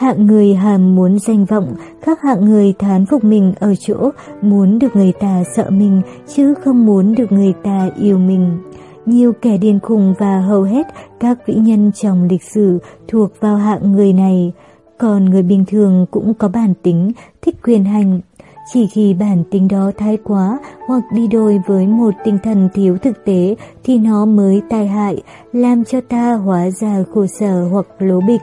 Hạng người hàm muốn danh vọng, khác hạng người thán phục mình ở chỗ muốn được người ta sợ mình chứ không muốn được người ta yêu mình. Nhiều kẻ điên khùng và hầu hết các vĩ nhân trong lịch sử thuộc vào hạng người này. Còn người bình thường cũng có bản tính, thích quyền hành. Chỉ khi bản tính đó thái quá hoặc đi đôi với một tinh thần thiếu thực tế thì nó mới tai hại, làm cho ta hóa ra khổ sở hoặc lố bịch.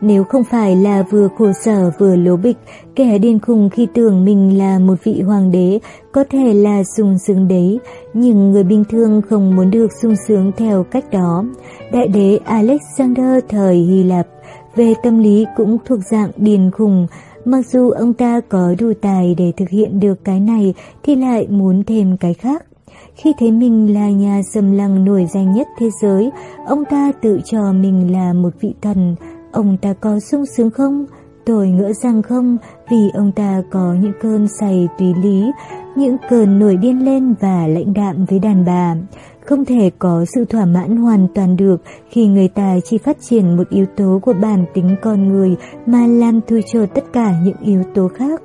Nếu không phải là vừa khổ sở vừa lố bịch, kẻ điên khùng khi tưởng mình là một vị hoàng đế có thể là sung sướng đấy, nhưng người bình thường không muốn được sung sướng theo cách đó. Đại đế Alexander thời Hy Lạp về tâm lý cũng thuộc dạng điên khùng, mặc dù ông ta có đủ tài để thực hiện được cái này thì lại muốn thêm cái khác. Khi thấy mình là nhà sầm lăng nổi danh nhất thế giới, ông ta tự cho mình là một vị thần. Ông ta có sung sướng không? Tôi ngỡ rằng không, vì ông ta có những cơn say tùy lý, những cơn nổi điên lên và lãnh đạm với đàn bà. Không thể có sự thỏa mãn hoàn toàn được khi người ta chỉ phát triển một yếu tố của bản tính con người mà làm thui chột tất cả những yếu tố khác.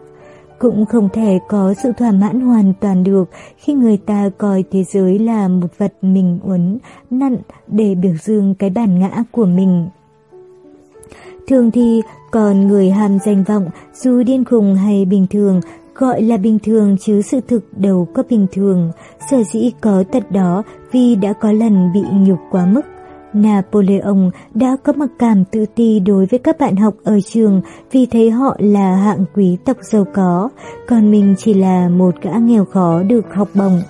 Cũng không thể có sự thỏa mãn hoàn toàn được khi người ta coi thế giới là một vật mình uốn, nặn để biểu dương cái bản ngã của mình. Thường thì còn người ham danh vọng dù điên khùng hay bình thường gọi là bình thường chứ sự thực đâu có bình thường. Sở dĩ có tật đó vì đã có lần bị nhục quá mức. Napoleon đã có mặc cảm tự ti đối với các bạn học ở trường vì thấy họ là hạng quý tộc giàu có, còn mình chỉ là một gã nghèo khó được học bổng.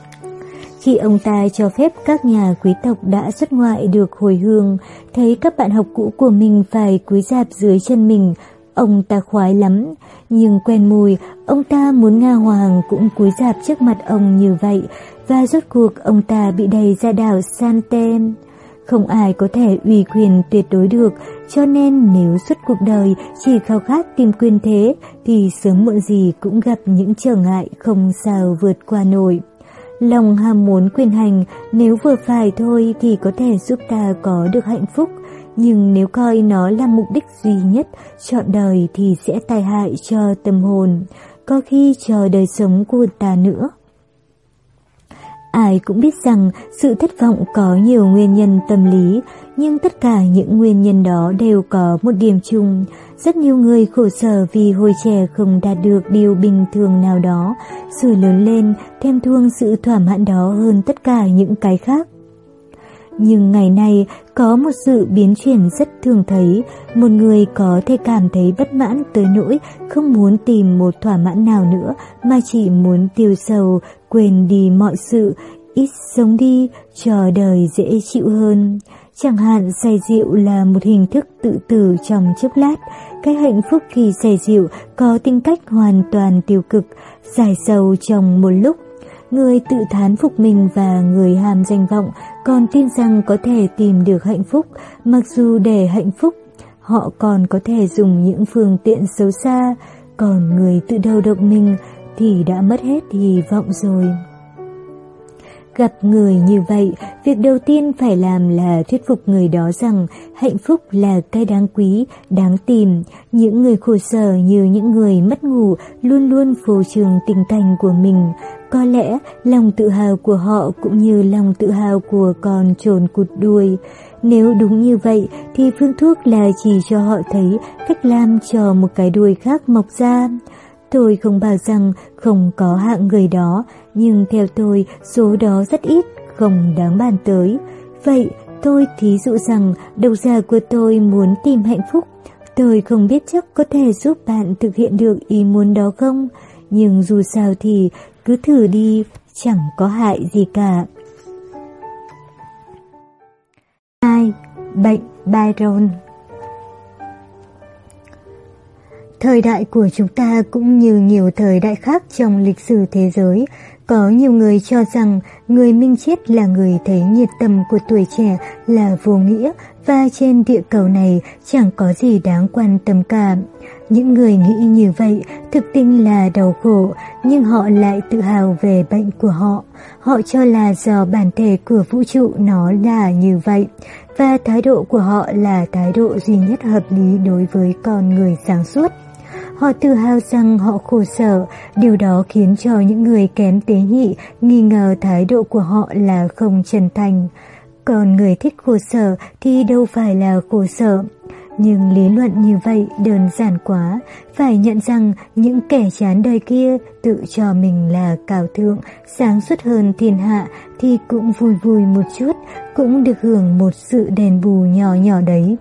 Khi ông ta cho phép các nhà quý tộc đã xuất ngoại được hồi hương, thấy các bạn học cũ của mình phải cúi rạp dưới chân mình, ông ta khoái lắm. Nhưng quen mùi, ông ta muốn Nga Hoàng cũng cúi rạp trước mặt ông như vậy, và rốt cuộc ông ta bị đầy ra đảo Santem. Không ai có thể ủy quyền tuyệt đối được, cho nên nếu suốt cuộc đời chỉ khao khát tìm quyền thế, thì sớm muộn gì cũng gặp những trở ngại không sao vượt qua nổi. Lòng ham muốn quyền hành nếu vừa phải thôi thì có thể giúp ta có được hạnh phúc, nhưng nếu coi nó là mục đích duy nhất chọn đời thì sẽ tai hại cho tâm hồn, có khi cho đời sống của ta nữa. Ai cũng biết rằng sự thất vọng có nhiều nguyên nhân tâm lý, nhưng tất cả những nguyên nhân đó đều có một điểm chung. Rất nhiều người khổ sở vì hồi trẻ không đạt được điều bình thường nào đó, rồi lớn lên thêm thương sự thỏa mãn đó hơn tất cả những cái khác. Nhưng ngày nay có một sự biến chuyển rất thường thấy, một người có thể cảm thấy bất mãn tới nỗi không muốn tìm một thỏa mãn nào nữa mà chỉ muốn tiêu sầu, quên đi mọi sự, ít sống đi, chờ đời dễ chịu hơn. Chẳng hạn say rượu là một hình thức tự tử trong chốc lát, cái hạnh phúc khi say rượu có tính cách hoàn toàn tiêu cực, dài sâu trong một lúc. Người tự thán phục mình và người ham danh vọng còn tin rằng có thể tìm được hạnh phúc, mặc dù để hạnh phúc, họ còn có thể dùng những phương tiện xấu xa, còn người tự đầu độc mình thì đã mất hết hy vọng rồi. Gặp người như vậy, việc đầu tiên phải làm là thuyết phục người đó rằng hạnh phúc là cái đáng quý, đáng tìm. Những người khổ sở như những người mất ngủ luôn luôn phô trường tình cảnh của mình. Có lẽ lòng tự hào của họ cũng như lòng tự hào của con trồn cụt đuôi. Nếu đúng như vậy thì phương thuốc là chỉ cho họ thấy cách làm cho một cái đuôi khác mọc ra. Tôi không bảo rằng không có hạng người đó, nhưng theo tôi số đó rất ít, không đáng bàn tới. Vậy tôi thí dụ rằng độc giả của tôi muốn tìm hạnh phúc. Tôi không biết chắc có thể giúp bạn thực hiện được ý muốn đó không, nhưng dù sao thì cứ thử đi, chẳng có hại gì cả. 2. Bệnh Byron Thời đại của chúng ta cũng như nhiều thời đại khác trong lịch sử thế giới, có nhiều người cho rằng người minh chết là người thấy nhiệt tâm của tuổi trẻ là vô nghĩa và trên địa cầu này chẳng có gì đáng quan tâm cả. Những người nghĩ như vậy thực tình là đau khổ, nhưng họ lại tự hào về bệnh của họ. Họ cho là do bản thể của vũ trụ nó là như vậy, và thái độ của họ là thái độ duy nhất hợp lý đối với con người sáng suốt. Họ tự hào rằng họ khổ sở, điều đó khiến cho những người kém tế nhị nghi ngờ thái độ của họ là không chân thành. Còn người thích khổ sở thì đâu phải là khổ sở. Nhưng lý luận như vậy đơn giản quá, phải nhận rằng những kẻ chán đời kia tự cho mình là cao thượng, sáng suốt hơn thiên hạ thì cũng vui vui một chút, cũng được hưởng một sự đền bù nhỏ nhỏ đấy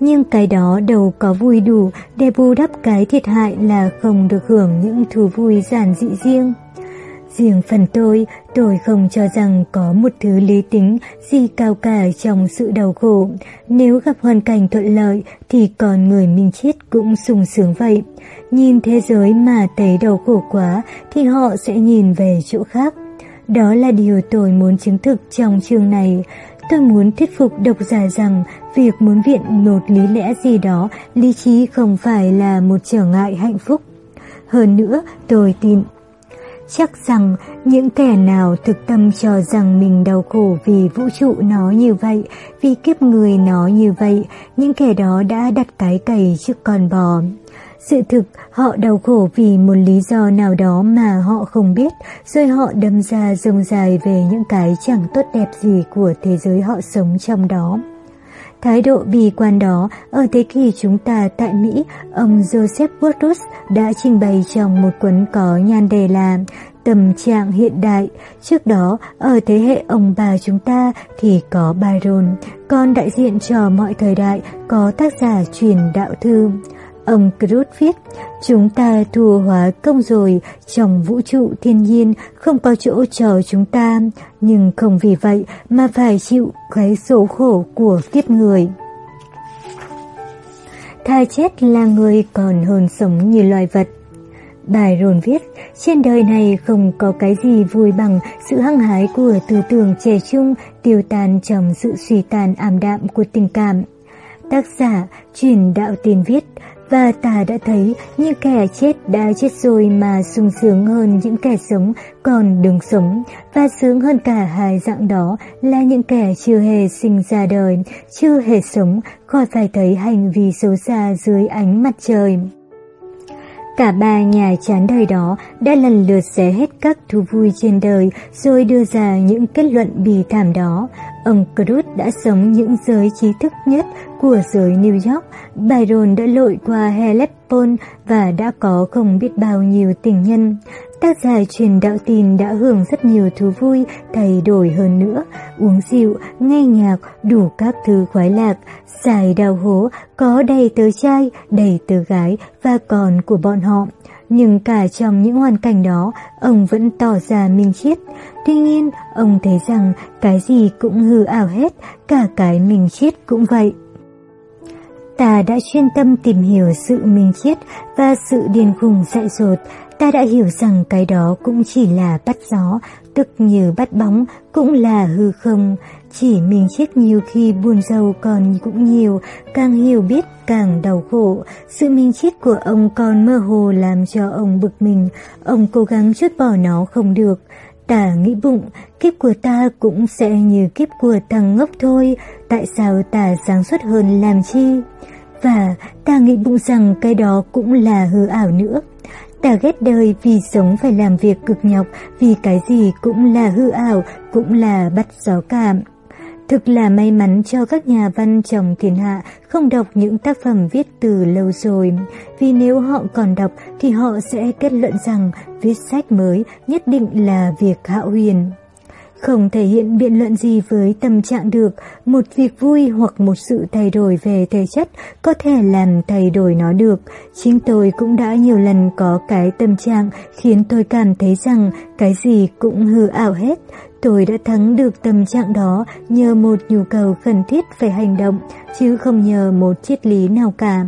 nhưng cái đó đâu có vui đủ để bù đắp cái thiệt hại là không được hưởng những thú vui giản dị riêng. Riêng phần tôi, tôi không cho rằng có một thứ lý tính gì cao cả trong sự đau khổ. Nếu gặp hoàn cảnh thuận lợi thì còn người mình chết cũng sung sướng vậy. Nhìn thế giới mà thấy đau khổ quá thì họ sẽ nhìn về chỗ khác. Đó là điều tôi muốn chứng thực trong chương này. Tôi muốn thuyết phục độc giả rằng việc muốn viện một lý lẽ gì đó, lý trí không phải là một trở ngại hạnh phúc. Hơn nữa, tôi tin chắc rằng những kẻ nào thực tâm cho rằng mình đau khổ vì vũ trụ nó như vậy, vì kiếp người nó như vậy, những kẻ đó đã đặt cái cày trước con bò. Sự thực, họ đau khổ vì một lý do nào đó mà họ không biết, rồi họ đâm ra rông dài về những cái chẳng tốt đẹp gì của thế giới họ sống trong đó. Thái độ bi quan đó ở thế kỷ chúng ta tại Mỹ, ông Joseph Woodruff đã trình bày trong một cuốn có nhan đề là Tâm trạng hiện đại. Trước đó, ở thế hệ ông bà chúng ta thì có Byron, còn đại diện cho mọi thời đại có tác giả truyền đạo thư. Ông Cruz viết, chúng ta thua hóa công rồi, trong vũ trụ thiên nhiên không có chỗ chờ chúng ta, nhưng không vì vậy mà phải chịu cái số khổ của kiếp người. Tha chết là người còn hơn sống như loài vật. Bài rồn viết, trên đời này không có cái gì vui bằng sự hăng hái của tư tưởng trẻ trung tiêu tan trong sự suy tàn ảm đạm của tình cảm. Tác giả truyền đạo tin viết, và ta đã thấy những kẻ chết đã chết rồi mà sung sướng hơn những kẻ sống còn đứng sống, và sướng hơn cả hai dạng đó là những kẻ chưa hề sinh ra đời, chưa hề sống, khỏi phải thấy hành vi xấu xa dưới ánh mặt trời. Cả ba nhà chán đời đó đã lần lượt xé hết các thú vui trên đời rồi đưa ra những kết luận bì thảm đó. Ông Cruz đã sống những giới trí thức nhất của giới New York. Byron đã lội qua Hellespont và đã có không biết bao nhiêu tình nhân. Tác giả truyền đạo tin đã hưởng rất nhiều thú vui, thay đổi hơn nữa, uống rượu, nghe nhạc, đủ các thứ khoái lạc, xài đào hố, có đầy tớ trai, đầy tớ gái và còn của bọn họ. Nhưng cả trong những hoàn cảnh đó, ông vẫn tỏ ra minh triết. Tuy nhiên, ông thấy rằng cái gì cũng hư ảo hết, cả cái minh triết cũng vậy. Ta đã chuyên tâm tìm hiểu sự minh triết và sự điên khùng dại dột, ta đã hiểu rằng cái đó cũng chỉ là bắt gió, tức như bắt bóng, cũng là hư không. Chỉ mình chết nhiều khi buồn giàu còn cũng nhiều, càng hiểu biết càng đau khổ. Sự minh chết của ông còn mơ hồ làm cho ông bực mình, ông cố gắng chút bỏ nó không được. Ta nghĩ bụng, kiếp của ta cũng sẽ như kiếp của thằng ngốc thôi, tại sao ta sáng suốt hơn làm chi? Và ta nghĩ bụng rằng cái đó cũng là hư ảo nữa. Ta ghét đời vì sống phải làm việc cực nhọc, vì cái gì cũng là hư ảo, cũng là bắt gió cảm. Thực là may mắn cho các nhà văn trong thiên hạ không đọc những tác phẩm viết từ lâu rồi, vì nếu họ còn đọc thì họ sẽ kết luận rằng viết sách mới nhất định là việc hạo huyền. Không thể hiện biện luận gì với tâm trạng được, một việc vui hoặc một sự thay đổi về thể chất có thể làm thay đổi nó được. Chính tôi cũng đã nhiều lần có cái tâm trạng khiến tôi cảm thấy rằng cái gì cũng hư ảo hết. Tôi đã thắng được tâm trạng đó nhờ một nhu cầu khẩn thiết phải hành động, chứ không nhờ một triết lý nào cả.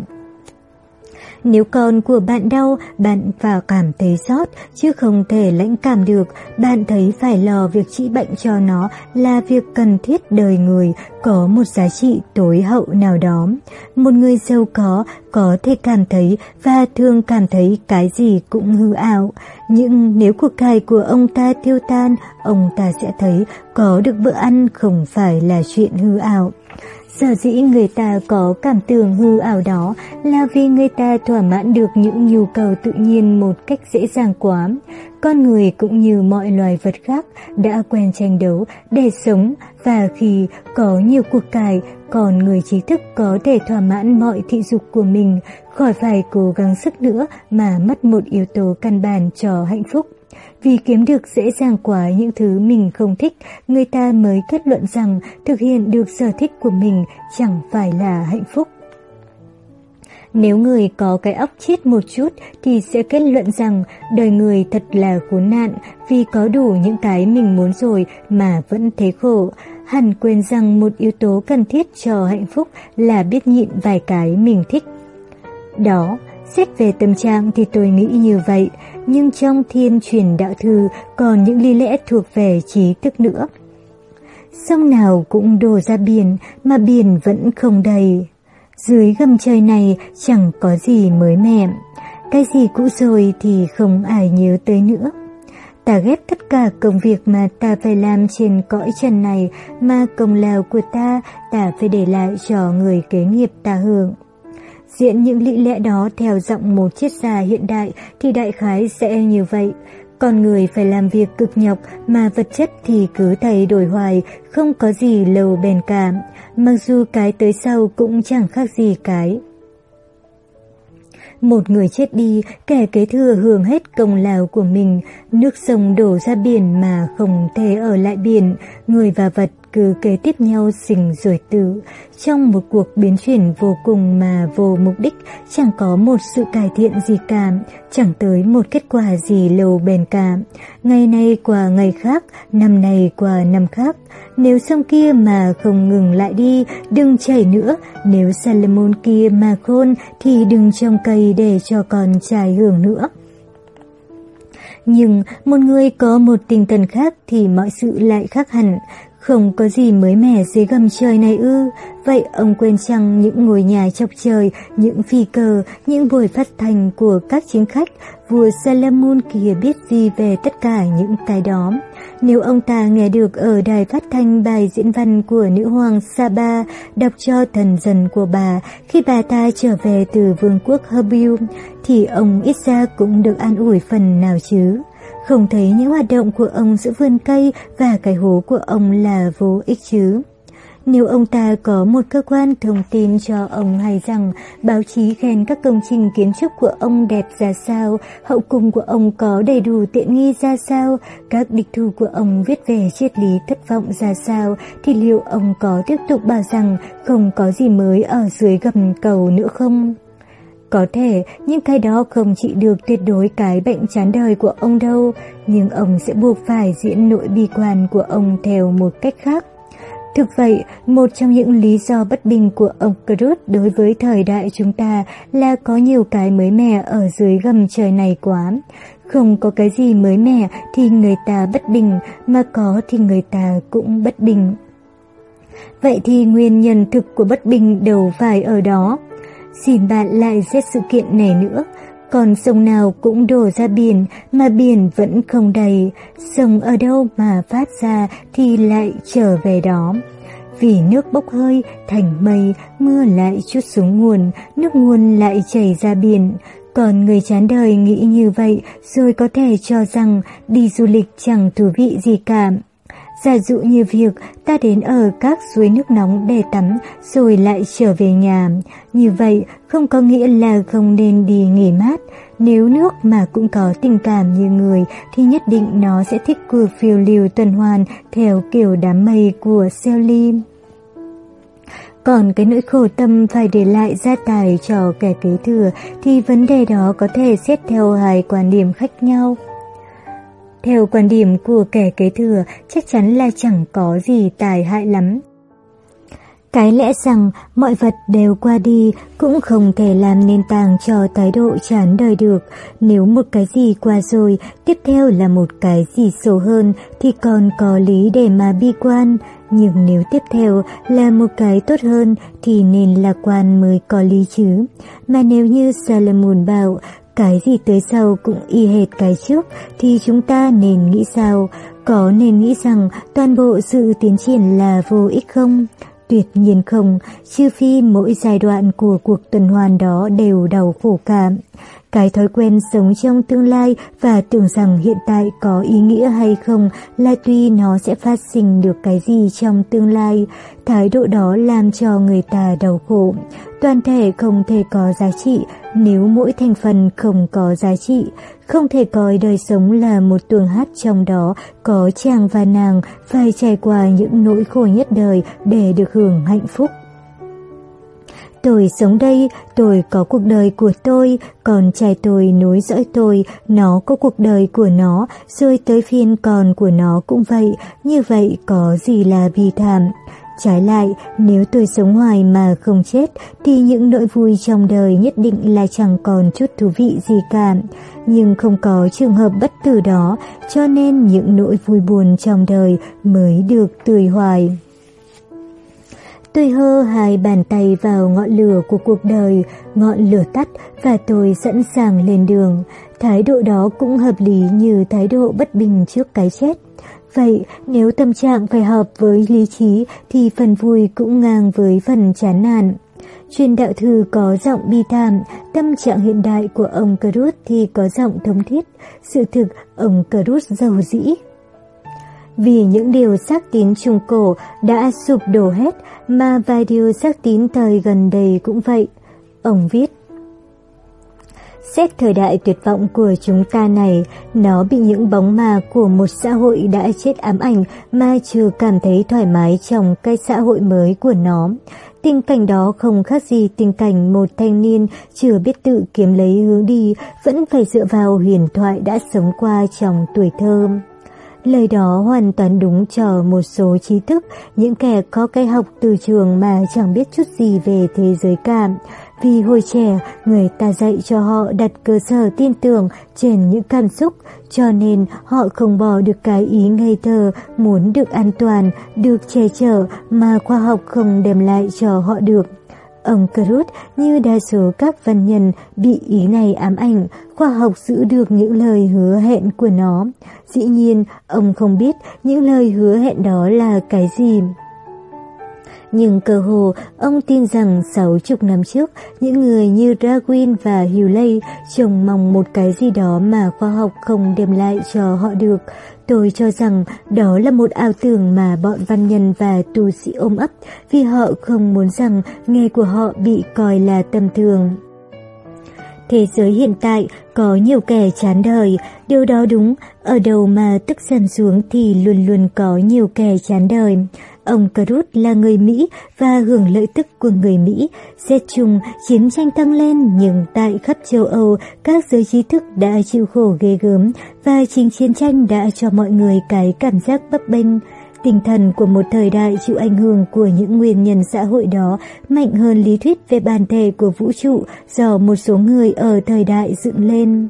Nếu con của bạn đau, bạn và cảm thấy xót, chứ không thể lãnh cảm được. Bạn thấy phải lo việc trị bệnh cho nó là việc cần thiết đời người, có một giá trị tối hậu nào đó. Một người giàu có, có thể cảm thấy và thường cảm thấy cái gì cũng hư ảo. Nhưng nếu cuộc cải của ông ta tiêu tan, ông ta sẽ thấy có được bữa ăn không phải là chuyện hư ảo. Sở dĩ người ta có cảm tưởng hư ảo đó là vì người ta thỏa mãn được những nhu cầu tự nhiên một cách dễ dàng quá. Con người cũng như mọi loài vật khác đã quen tranh đấu để sống và khi có nhiều cuộc cải, còn người trí thức có thể thỏa mãn mọi thị dục của mình, khỏi phải cố gắng sức nữa mà mất một yếu tố căn bản cho hạnh phúc. Vì kiếm được dễ dàng quá những thứ mình không thích, người ta mới kết luận rằng thực hiện được sở thích của mình chẳng phải là hạnh phúc. Nếu người có cái óc chết một chút thì sẽ kết luận rằng đời người thật là khốn nạn vì có đủ những cái mình muốn rồi mà vẫn thấy khổ. Hẳn quên rằng một yếu tố cần thiết cho hạnh phúc là biết nhịn vài cái mình thích. Đó Xét về tâm trạng thì tôi nghĩ như vậy, nhưng trong thiên truyền đạo thư còn những lý lẽ thuộc về trí thức nữa. Sông nào cũng đổ ra biển mà biển vẫn không đầy. Dưới gầm trời này chẳng có gì mới mẻ. Cái gì cũ rồi thì không ai nhớ tới nữa. Ta ghét tất cả công việc mà ta phải làm trên cõi trần này mà công lao của ta ta phải để lại cho người kế nghiệp ta hưởng. Diễn những lý lẽ đó theo giọng một triết gia hiện đại thì đại khái sẽ như vậy. Con người phải làm việc cực nhọc mà vật chất thì cứ thay đổi hoài, không có gì lâu bền cả. Mặc dù cái tới sau cũng chẳng khác gì cái. Một người chết đi, kẻ kế thừa hưởng hết công lao của mình, nước sông đổ ra biển mà không thể ở lại biển, người và vật cứ kế tiếp nhau rình rồi tử. Trong một cuộc biến chuyển vô cùng mà vô mục đích, chẳng có một sự cải thiện gì cả, chẳng tới một kết quả gì lâu bền cả. Ngày nay qua ngày khác, năm này qua năm khác. Nếu sông kia mà không ngừng lại đi, đừng chảy nữa. Nếu Salomon kia mà khôn, thì đừng trồng cây để cho con trai hưởng nữa. Nhưng một người có một tinh thần khác thì mọi sự lại khác hẳn. Không có gì mới mẻ dưới gầm trời này ư, vậy ông quên chăng những ngôi nhà chọc trời, những phi cờ, những buổi phát thanh của các chính khách, vua Salamun kia biết gì về tất cả những cái đó. Nếu ông ta nghe được ở đài phát thanh bài diễn văn của nữ hoàng Saba đọc cho thần dân của bà khi bà ta trở về từ vương quốc Herbium, thì ông ít ra cũng được an ủi phần nào chứ. Không thấy những hoạt động của ông giữa vườn cây và cái hố của ông là vô ích chứ. Nếu ông ta có một cơ quan thông tin cho ông hay rằng báo chí khen các công trình kiến trúc của ông đẹp ra sao, hậu cung của ông có đầy đủ tiện nghi ra sao, các địch thu của ông viết về triết lý thất vọng ra sao, thì liệu ông có tiếp tục bảo rằng không có gì mới ở dưới gầm cầu nữa không? Có thể những cái đó không trị được tuyệt đối cái bệnh chán đời của ông đâu, nhưng ông sẽ buộc phải diễn nội bi quan của ông theo một cách khác. Thực vậy, một trong những lý do bất bình của ông Cruz đối với thời đại chúng ta là có nhiều cái mới mẻ ở dưới gầm trời này quá. Không có cái gì mới mẻ thì người ta bất bình, mà có thì người ta cũng bất bình. Vậy thì nguyên nhân thực của bất bình đều phải ở đó. Xin bạn lại xét sự kiện này nữa. Còn sông nào cũng đổ ra biển mà biển vẫn không đầy. Sông ở đâu mà phát ra thì lại trở về đó. Vì nước bốc hơi, thành mây, mưa lại chút xuống nguồn, nước nguồn lại chảy ra biển. Còn người chán đời nghĩ như vậy rồi có thể cho rằng đi du lịch chẳng thú vị gì cả. Giả dụ như việc ta đến ở các suối nước nóng để tắm rồi lại trở về nhà. Như vậy, không có nghĩa là không nên đi nghỉ mát. Nếu nước mà cũng có tình cảm như người, thì nhất định nó sẽ thích cuộc phiêu lưu tuần hoàn theo kiểu đám mây của Selly. Còn cái nỗi khổ tâm phải để lại gia tài cho kẻ kế thừa, thì vấn đề đó có thể xét theo hai quan điểm khác nhau. Theo quan điểm của kẻ kế thừa, chắc chắn là chẳng có gì tài hại lắm. Cái lẽ rằng mọi vật đều qua đi cũng không thể làm nền tảng cho thái độ chán đời được. Nếu một cái gì qua rồi, tiếp theo là một cái gì xấu hơn thì còn có lý để mà bi quan. Nhưng nếu tiếp theo là một cái tốt hơn thì nên lạc quan mới có lý chứ. Mà nếu như Salomon bảo cái gì tới sau cũng y hệt cái trước, thì chúng ta nên nghĩ sao? Có nên nghĩ rằng toàn bộ sự tiến triển là vô ích không? Tuyệt nhiên không, trừ phi mỗi giai đoạn của cuộc tuần hoàn đó đều đau khổ cảm. Cái thói quen sống trong tương lai và tưởng rằng hiện tại có ý nghĩa hay không là tuy nó sẽ phát sinh được cái gì trong tương lai. Thái độ đó làm cho người ta đau khổ. Toàn thể không thể có giá trị nếu mỗi thành phần không có giá trị. Không thể coi đời sống là một tuồng hát trong đó có chàng và nàng phải trải qua những nỗi khổ nhất đời để được hưởng hạnh phúc. Tôi sống đây, tôi có cuộc đời của tôi, còn trai tôi nối dõi tôi, nó có cuộc đời của nó, rồi tới phiên còn của nó cũng vậy, như vậy có gì là bi thảm. Trái lại, nếu tôi sống hoài mà không chết, thì những nỗi vui trong đời nhất định là chẳng còn chút thú vị gì cả. Nhưng không có trường hợp bất tử đó, cho nên những nỗi vui buồn trong đời mới được tươi hoài. Tôi hơ hai bàn tay vào ngọn lửa của cuộc đời, ngọn lửa tắt và tôi sẵn sàng lên đường. Thái độ đó cũng hợp lý như thái độ bất bình trước cái chết. Vậy nếu tâm trạng phải hợp với lý trí thì phần vui cũng ngang với phần chán nản. Truyền đạo thư có giọng bi thảm, tâm trạng hiện đại của ông Cruz thì có giọng thống thiết. Sự thực, ông Cruz giàu dĩ. Vì những điều xác tín trung cổ đã sụp đổ hết, mà vài điều xác tín thời gần đây cũng vậy. Ông viết, Xét thời đại tuyệt vọng của chúng ta này, nó bị những bóng ma của một xã hội đã chết ám ảnh mà chưa cảm thấy thoải mái trong cái xã hội mới của nó. Tình cảnh đó không khác gì tình cảnh một thanh niên chưa biết tự kiếm lấy hướng đi, vẫn phải dựa vào huyền thoại đã sống qua trong tuổi thơ. Lời đó hoàn toàn đúng cho một số trí thức, những kẻ có cái học từ trường mà chẳng biết chút gì về thế giới cả. Vì hồi trẻ, người ta dạy cho họ đặt cơ sở tin tưởng trên những cảm xúc, cho nên họ không bỏ được cái ý ngây thơ muốn được an toàn, được che chở mà khoa học không đem lại cho họ được. Ông Cruz như đa số các văn nhân bị ý này ám ảnh, khoa học giữ được những lời hứa hẹn của nó. Dĩ nhiên, ông không biết những lời hứa hẹn đó là cái gì. Nhưng cơ hồ, ông tin rằng 60 năm trước, những người như Darwin và Hewley trông mong một cái gì đó mà khoa học không đem lại cho họ được. Tôi cho rằng đó là một ảo tưởng mà bọn văn nhân và tu sĩ ôm ấp vì họ không muốn rằng nghề của họ bị coi là tầm thường. Thế giới hiện tại có nhiều kẻ chán đời, điều đó đúng, ở đâu mà tức dần xuống thì luôn luôn có nhiều kẻ chán đời. Ông Carus là người Mỹ và hưởng lợi tức của người Mỹ. Xét chung, chiến tranh tăng lên nhưng tại khắp châu Âu, các giới trí thức đã chịu khổ ghê gớm và chính chiến tranh đã cho mọi người cái cảm giác bấp bênh. Tinh thần của một thời đại chịu ảnh hưởng của những nguyên nhân xã hội đó mạnh hơn lý thuyết về bản thể của vũ trụ do một số người ở thời đại dựng lên.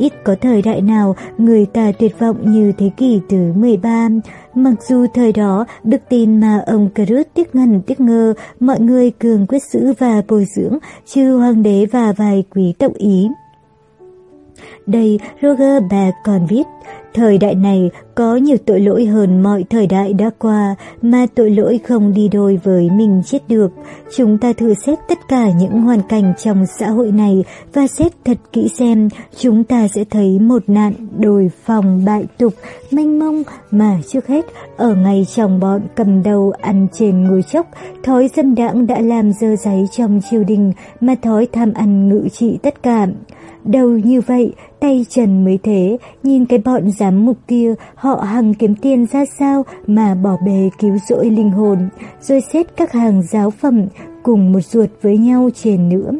Ít có thời đại nào người ta tuyệt vọng như thế kỷ thứ 13. Mặc dù thời đó, đức tin mà ông Cruz tiếc ngần tiếc ngơ, mọi người cường quyết giữ và bồi dưỡng, trừ hoàng đế và vài quý tộc Ý. Đây, Roger Bacon còn viết, Thời đại này có nhiều tội lỗi hơn mọi thời đại đã qua mà tội lỗi không đi đôi với mình chết được. Chúng ta thử xét tất cả những hoàn cảnh trong xã hội này và xét thật kỹ xem chúng ta sẽ thấy một nạn đồi phòng bại tục manh mông mà trước hết ở ngay trong bọn cầm đầu ăn trên ngôi chốc thói dâm đãng đã làm dơ giấy trong triều đình mà thói tham ăn ngự trị tất cả. Đầu như vậy, tay trần mới thế, nhìn cái bọn giám mục kia, họ hằng kiếm tiền ra sao mà bỏ bề cứu rỗi linh hồn, rồi xếp các hàng giáo phẩm cùng một ruột với nhau trên nữa.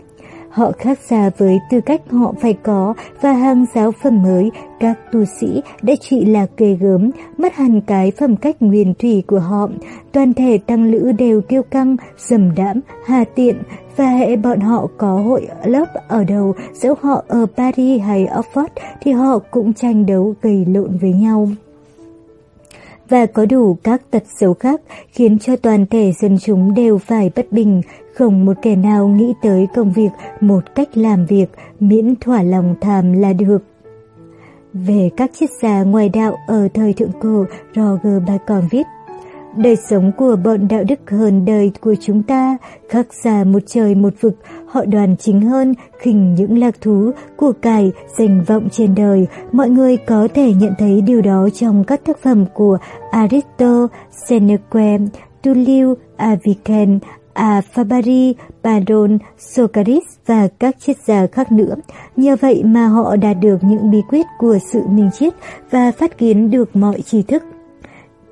Họ khác xa với tư cách họ phải có và hàng giáo phẩm mới, các tu sĩ đã chỉ là kê gớm, mất hẳn cái phẩm cách nguyên thủy của họ. Toàn thể tăng lữ đều kiêu căng, dầm đãm, hà tiện, và hệ bọn họ có hội lớp ở đầu, dẫu họ ở Paris hay Oxford thì họ cũng tranh đấu gây lộn với nhau. Và có đủ các tật xấu khác khiến cho toàn thể dân chúng đều phải bất bình, không một kẻ nào nghĩ tới công việc một cách làm việc miễn thỏa lòng tham là được. Về các triết gia ngoài đạo ở thời thượng cổ, Roger Bacon viết Đời sống của bọn đạo đức hơn đời của chúng ta, khác xa một trời một vực, họ đoàn chính hơn, khinh những lạc thú, của cải, danh vọng trên đời. Mọi người có thể nhận thấy điều đó trong các tác phẩm của Aristotle, Seneca, Tulliu, Avicenna, A. Fabari, Baron, Socrates và các triết gia khác nữa. Nhờ vậy mà họ đạt được những bí quyết của sự minh triết và phát kiến được mọi tri thức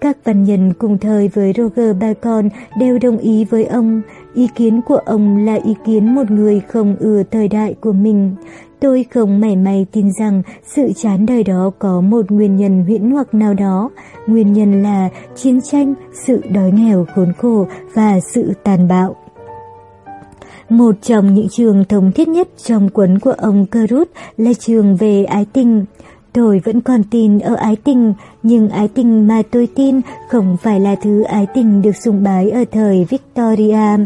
Các văn nhân cùng thời với Roger Bacon đều đồng ý với ông. Ý kiến của ông là ý kiến một người không ưa thời đại của mình. Tôi không mảy may tin rằng sự chán đời đó có một nguyên nhân huyễn hoặc nào đó. Nguyên nhân là chiến tranh, sự đói nghèo khốn khổ và sự tàn bạo. Một trong những trường thống thiết nhất trong cuốn của ông Carut là trường về ái tình. Tôi vẫn còn tin ở ái tình, nhưng ái tình mà tôi tin không phải là thứ ái tình được sùng bái ở thời Victoria.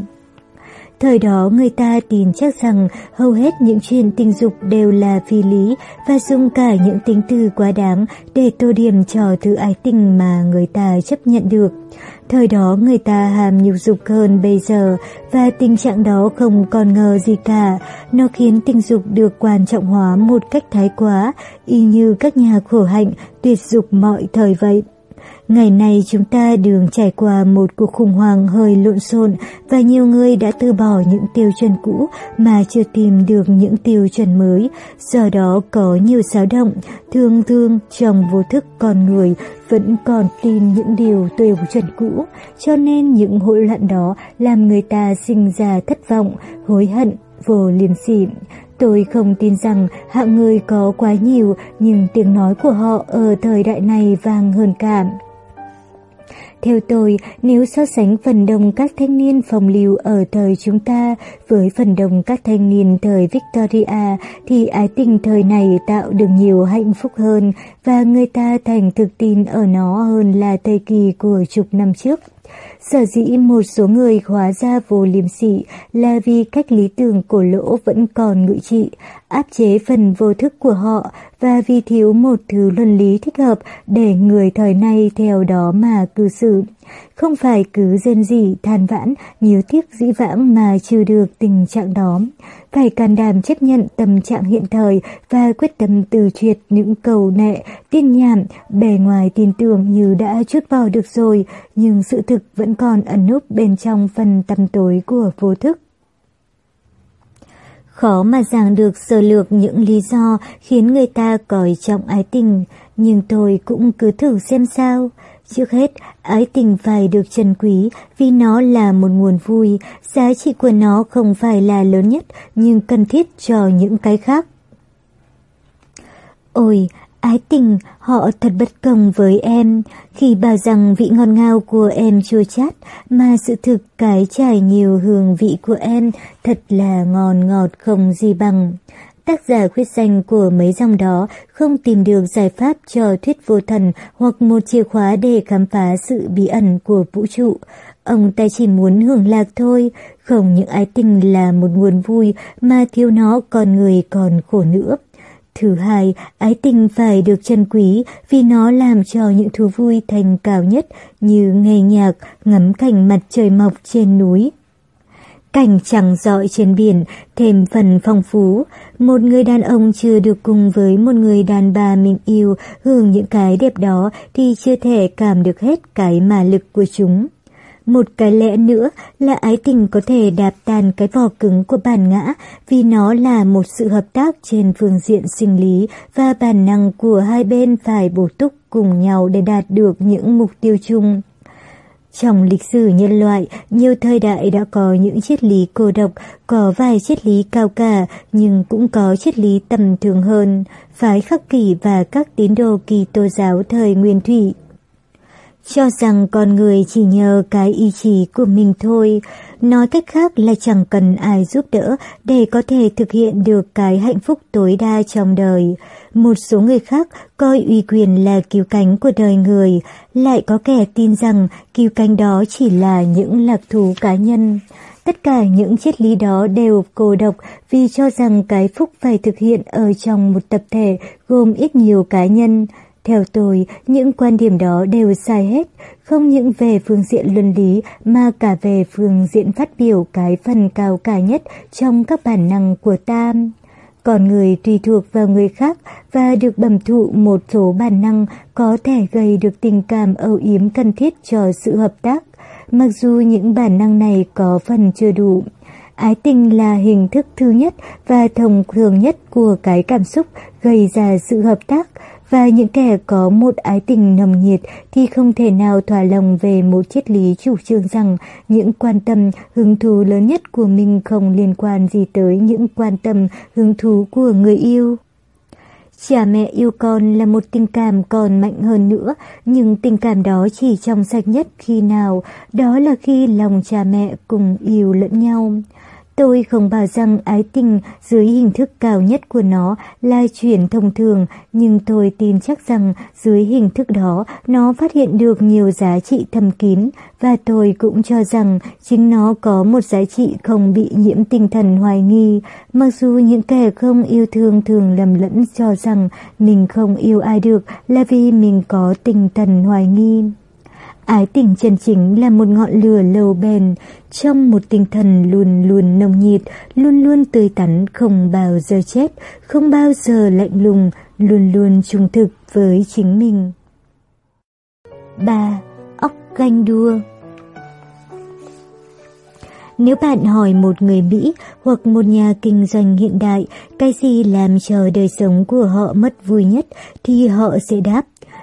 Thời đó người ta tin chắc rằng hầu hết những chuyện tình dục đều là phi lý và dùng cả những tính từ quá đáng để tô điểm cho thứ ái tình mà người ta chấp nhận được. Thời đó người ta hàm nhục dục hơn bây giờ và tình trạng đó không còn ngờ gì cả. Nó khiến tình dục được quan trọng hóa một cách thái quá, y như các nhà khổ hạnh tuyệt dục mọi thời vậy. Ngày nay chúng ta đường trải qua một cuộc khủng hoảng hơi lộn xộn và nhiều người đã từ bỏ những tiêu chuẩn cũ mà chưa tìm được những tiêu chuẩn mới. Do đó có nhiều xáo động, thương thương trong vô thức con người vẫn còn tin những điều tiêu chuẩn cũ, cho nên những hỗn loạn đó làm người ta sinh ra thất vọng, hối hận, vô liêm sỉ. Tôi không tin rằng hạng người có quá nhiều, nhưng tiếng nói của họ ở thời đại này vang hơn cả. Theo tôi, nếu so sánh phần đông các thanh niên phòng lưu ở thời chúng ta với phần đông các thanh niên thời Victoria thì ái tình thời này tạo được nhiều hạnh phúc hơn và người ta thành thực tin ở nó hơn là thời kỳ của chục năm trước. Sở dĩ một số người hóa ra vô liêm sỉ là vì cách lý tưởng của lỗ vẫn còn ngự trị, áp chế phần vô thức của họ và vì thiếu một thứ luân lý thích hợp để người thời nay theo đó mà cư xử. Không phải cứ rên rỉ, than vãn, nhiều tiếc dĩ vãng mà trừ được tình trạng đó. Phải can đảm chấp nhận tâm trạng hiện thời và quyết tâm từ triệt những cầu nệ, tin nhảm, bề ngoài tin tưởng như đã chút bỏ được rồi, nhưng sự thực vẫn còn ẩn núp bên trong phần tâm tối của vô thức. Khó mà giảng được sơ lược những lý do khiến người ta coi trọng ái tình, nhưng tôi cũng cứ thử xem sao. Trước hết, ái tình phải được trân quý vì nó là một nguồn vui, giá trị của nó không phải là lớn nhất nhưng cần thiết cho những cái khác. Ôi, ái tình, họ thật bất công với em, khi bảo rằng vị ngọt ngào của em chua chát, mà sự thực cái trải nhiều hương vị của em thật là ngon ngọt không gì bằng. Tác giả khuyết danh của mấy dòng đó không tìm được giải pháp cho thuyết vô thần hoặc một chìa khóa để khám phá sự bí ẩn của vũ trụ. Ông ta chỉ muốn hưởng lạc thôi, không những ái tình là một nguồn vui mà thiếu nó còn người còn khổ nữa. Thứ hai, ái tình phải được trân quý vì nó làm cho những thú vui thành cao nhất như nghe nhạc, ngắm cảnh mặt trời mọc trên núi. Cảnh chẳng dọi trên biển, thêm phần phong phú. Một người đàn ông chưa được cùng với một người đàn bà mình yêu hưởng những cái đẹp đó thì chưa thể cảm được hết cái mà lực của chúng. Một cái lẽ nữa là ái tình có thể đạp tan cái vỏ cứng của bản ngã vì nó là một sự hợp tác trên phương diện sinh lý và bản năng của hai bên phải bổ túc cùng nhau để đạt được những mục tiêu chung. Trong lịch sử nhân loại, nhiều thời đại đã có những triết lý cô độc, có vài triết lý cao cả, nhưng cũng có triết lý tầm thường hơn, phái khắc kỷ và các tín đồ kỳ tô giáo thời nguyên thủy. Cho rằng con người chỉ nhờ cái ý chí của mình thôi, nói cách khác là chẳng cần ai giúp đỡ để có thể thực hiện được cái hạnh phúc tối đa trong đời. Một số người khác coi uy quyền là cứu cánh của đời người, lại có kẻ tin rằng cứu cánh đó chỉ là những lạc thú cá nhân. Tất cả những triết lý đó đều cô độc vì cho rằng cái phúc phải thực hiện ở trong một tập thể gồm ít nhiều cá nhân. Theo tôi, những quan điểm đó đều sai hết, không những về phương diện luân lý mà cả về phương diện phát biểu cái phần cao cả nhất trong các bản năng của ta. Còn người tùy thuộc vào người khác và được bẩm thụ một số bản năng có thể gây được tình cảm âu yếm cần thiết cho sự hợp tác, mặc dù những bản năng này có phần chưa đủ. Ái tình là hình thức thứ nhất và thông thường nhất của cái cảm xúc gây ra sự hợp tác và những kẻ có một ái tình nồng nhiệt thì không thể nào thỏa lòng về một triết lý chủ trương rằng những quan tâm, hứng thú lớn nhất của mình không liên quan gì tới những quan tâm, hứng thú của người yêu. Cha mẹ yêu con là một tình cảm còn mạnh hơn nữa, nhưng tình cảm đó chỉ trong sạch nhất khi nào, đó là khi lòng cha mẹ cùng yêu lẫn nhau. Tôi không bảo rằng ái tình dưới hình thức cao nhất của nó là chuyện thông thường, nhưng tôi tin chắc rằng dưới hình thức đó nó phát hiện được nhiều giá trị thầm kín và tôi cũng cho rằng chính nó có một giá trị không bị nhiễm tinh thần hoài nghi, mặc dù những kẻ không yêu thương thường lầm lẫn cho rằng mình không yêu ai được là vì mình có tinh thần hoài nghi. Ái tình chân chính là một ngọn lửa lâu bền, trong một tinh thần luôn luôn nồng nhiệt, luôn luôn tươi tắn, không bao giờ chết, không bao giờ lạnh lùng, luôn luôn trung thực với chính mình. 3. ốc ganh đua Nếu bạn hỏi một người Mỹ hoặc một nhà kinh doanh hiện đại cái gì làm cho đời sống của họ mất vui nhất thì họ sẽ đáp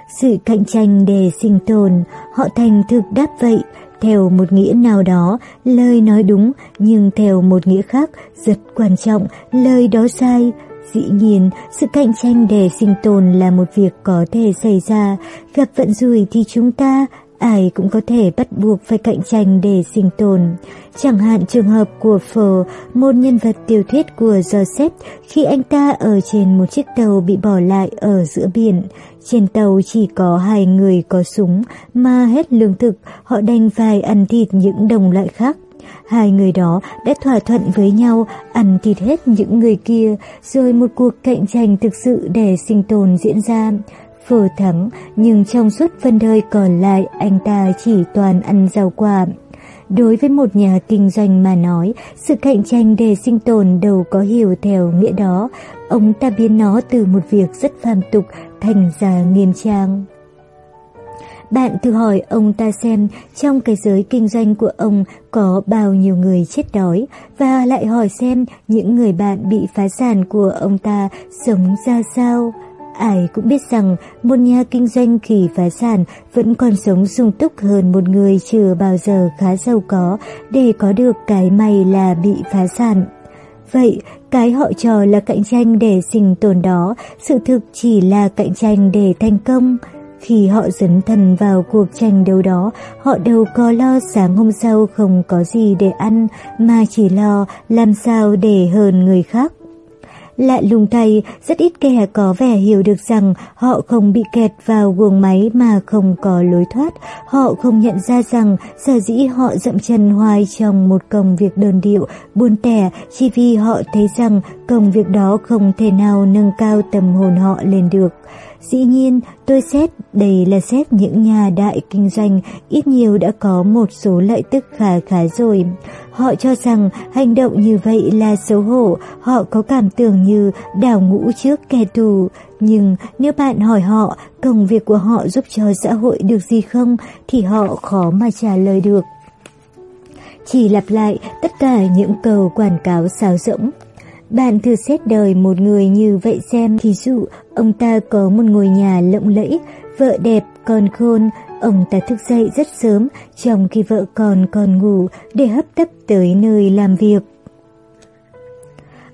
sự cạnh tranh để sinh tồn, họ thành thực đáp vậy, theo một nghĩa nào đó, lời nói đúng, nhưng theo một nghĩa khác, rất quan trọng, lời đó sai. Dĩ nhiên, sự cạnh tranh để sinh tồn là một việc có thể xảy ra, gặp vận rủi thì chúng ta ai cũng có thể bắt buộc phải cạnh tranh để sinh tồn. Chẳng hạn trường hợp của Phở, một nhân vật tiểu thuyết của Joseph khi anh ta ở trên một chiếc tàu bị bỏ lại ở giữa biển. Trên tàu chỉ có hai người có súng mà hết lương thực, họ đành phải ăn thịt những đồng loại khác. Hai người đó đã thỏa thuận với nhau ăn thịt hết những người kia, rồi một cuộc cạnh tranh thực sự để sinh tồn diễn ra. Phở thắng, nhưng trong suốt phần đời còn lại anh ta chỉ toàn ăn rau quả. Đối với một nhà kinh doanh mà nói, sự cạnh tranh để sinh tồn đâu có hiểu theo nghĩa đó. Ông ta biến nó từ một việc rất phàm tục thành ra nghiêm trang. Bạn thử hỏi ông ta xem trong cái giới kinh doanh của ông có bao nhiêu người chết đói và lại hỏi xem những người bạn bị phá sản của ông ta sống ra sao. Ai cũng biết rằng một nhà kinh doanh khi phá sản vẫn còn sống sung túc hơn một người chưa bao giờ khá giàu có để có được cái may là bị phá sản. Vậy, cái họ trò là cạnh tranh để sinh tồn đó, sự thực chỉ là cạnh tranh để thành công. Khi họ dấn thân vào cuộc tranh đấu đó, họ đâu có lo sáng hôm sau không có gì để ăn, mà chỉ lo làm sao để hơn người khác. Lạ lùng thay, rất ít kẻ có vẻ hiểu được rằng họ không bị kẹt vào guồng máy mà không có lối thoát. Họ không nhận ra rằng sở dĩ họ dậm chân hoài trong một công việc đơn điệu, buồn tẻ chỉ vì họ thấy rằng công việc đó không thể nào nâng cao tâm hồn họ lên được. Dĩ nhiên, tôi xét đây là xét những nhà đại kinh doanh ít nhiều đã có một số lợi tức khá khá rồi. Họ cho rằng hành động như vậy là xấu hổ, họ có cảm tưởng như đào ngũ trước kẻ thù. Nhưng nếu bạn hỏi họ công việc của họ giúp cho xã hội được gì không thì họ khó mà trả lời được. Chỉ lặp lại tất cả những câu quảng cáo xáo rỗng. Bạn thử xét đời một người như vậy xem, thí dụ ông ta có một ngôi nhà lộng lẫy, vợ đẹp, con khôn, ông ta thức dậy rất sớm trong khi vợ còn còn ngủ để hấp tấp tới nơi làm việc.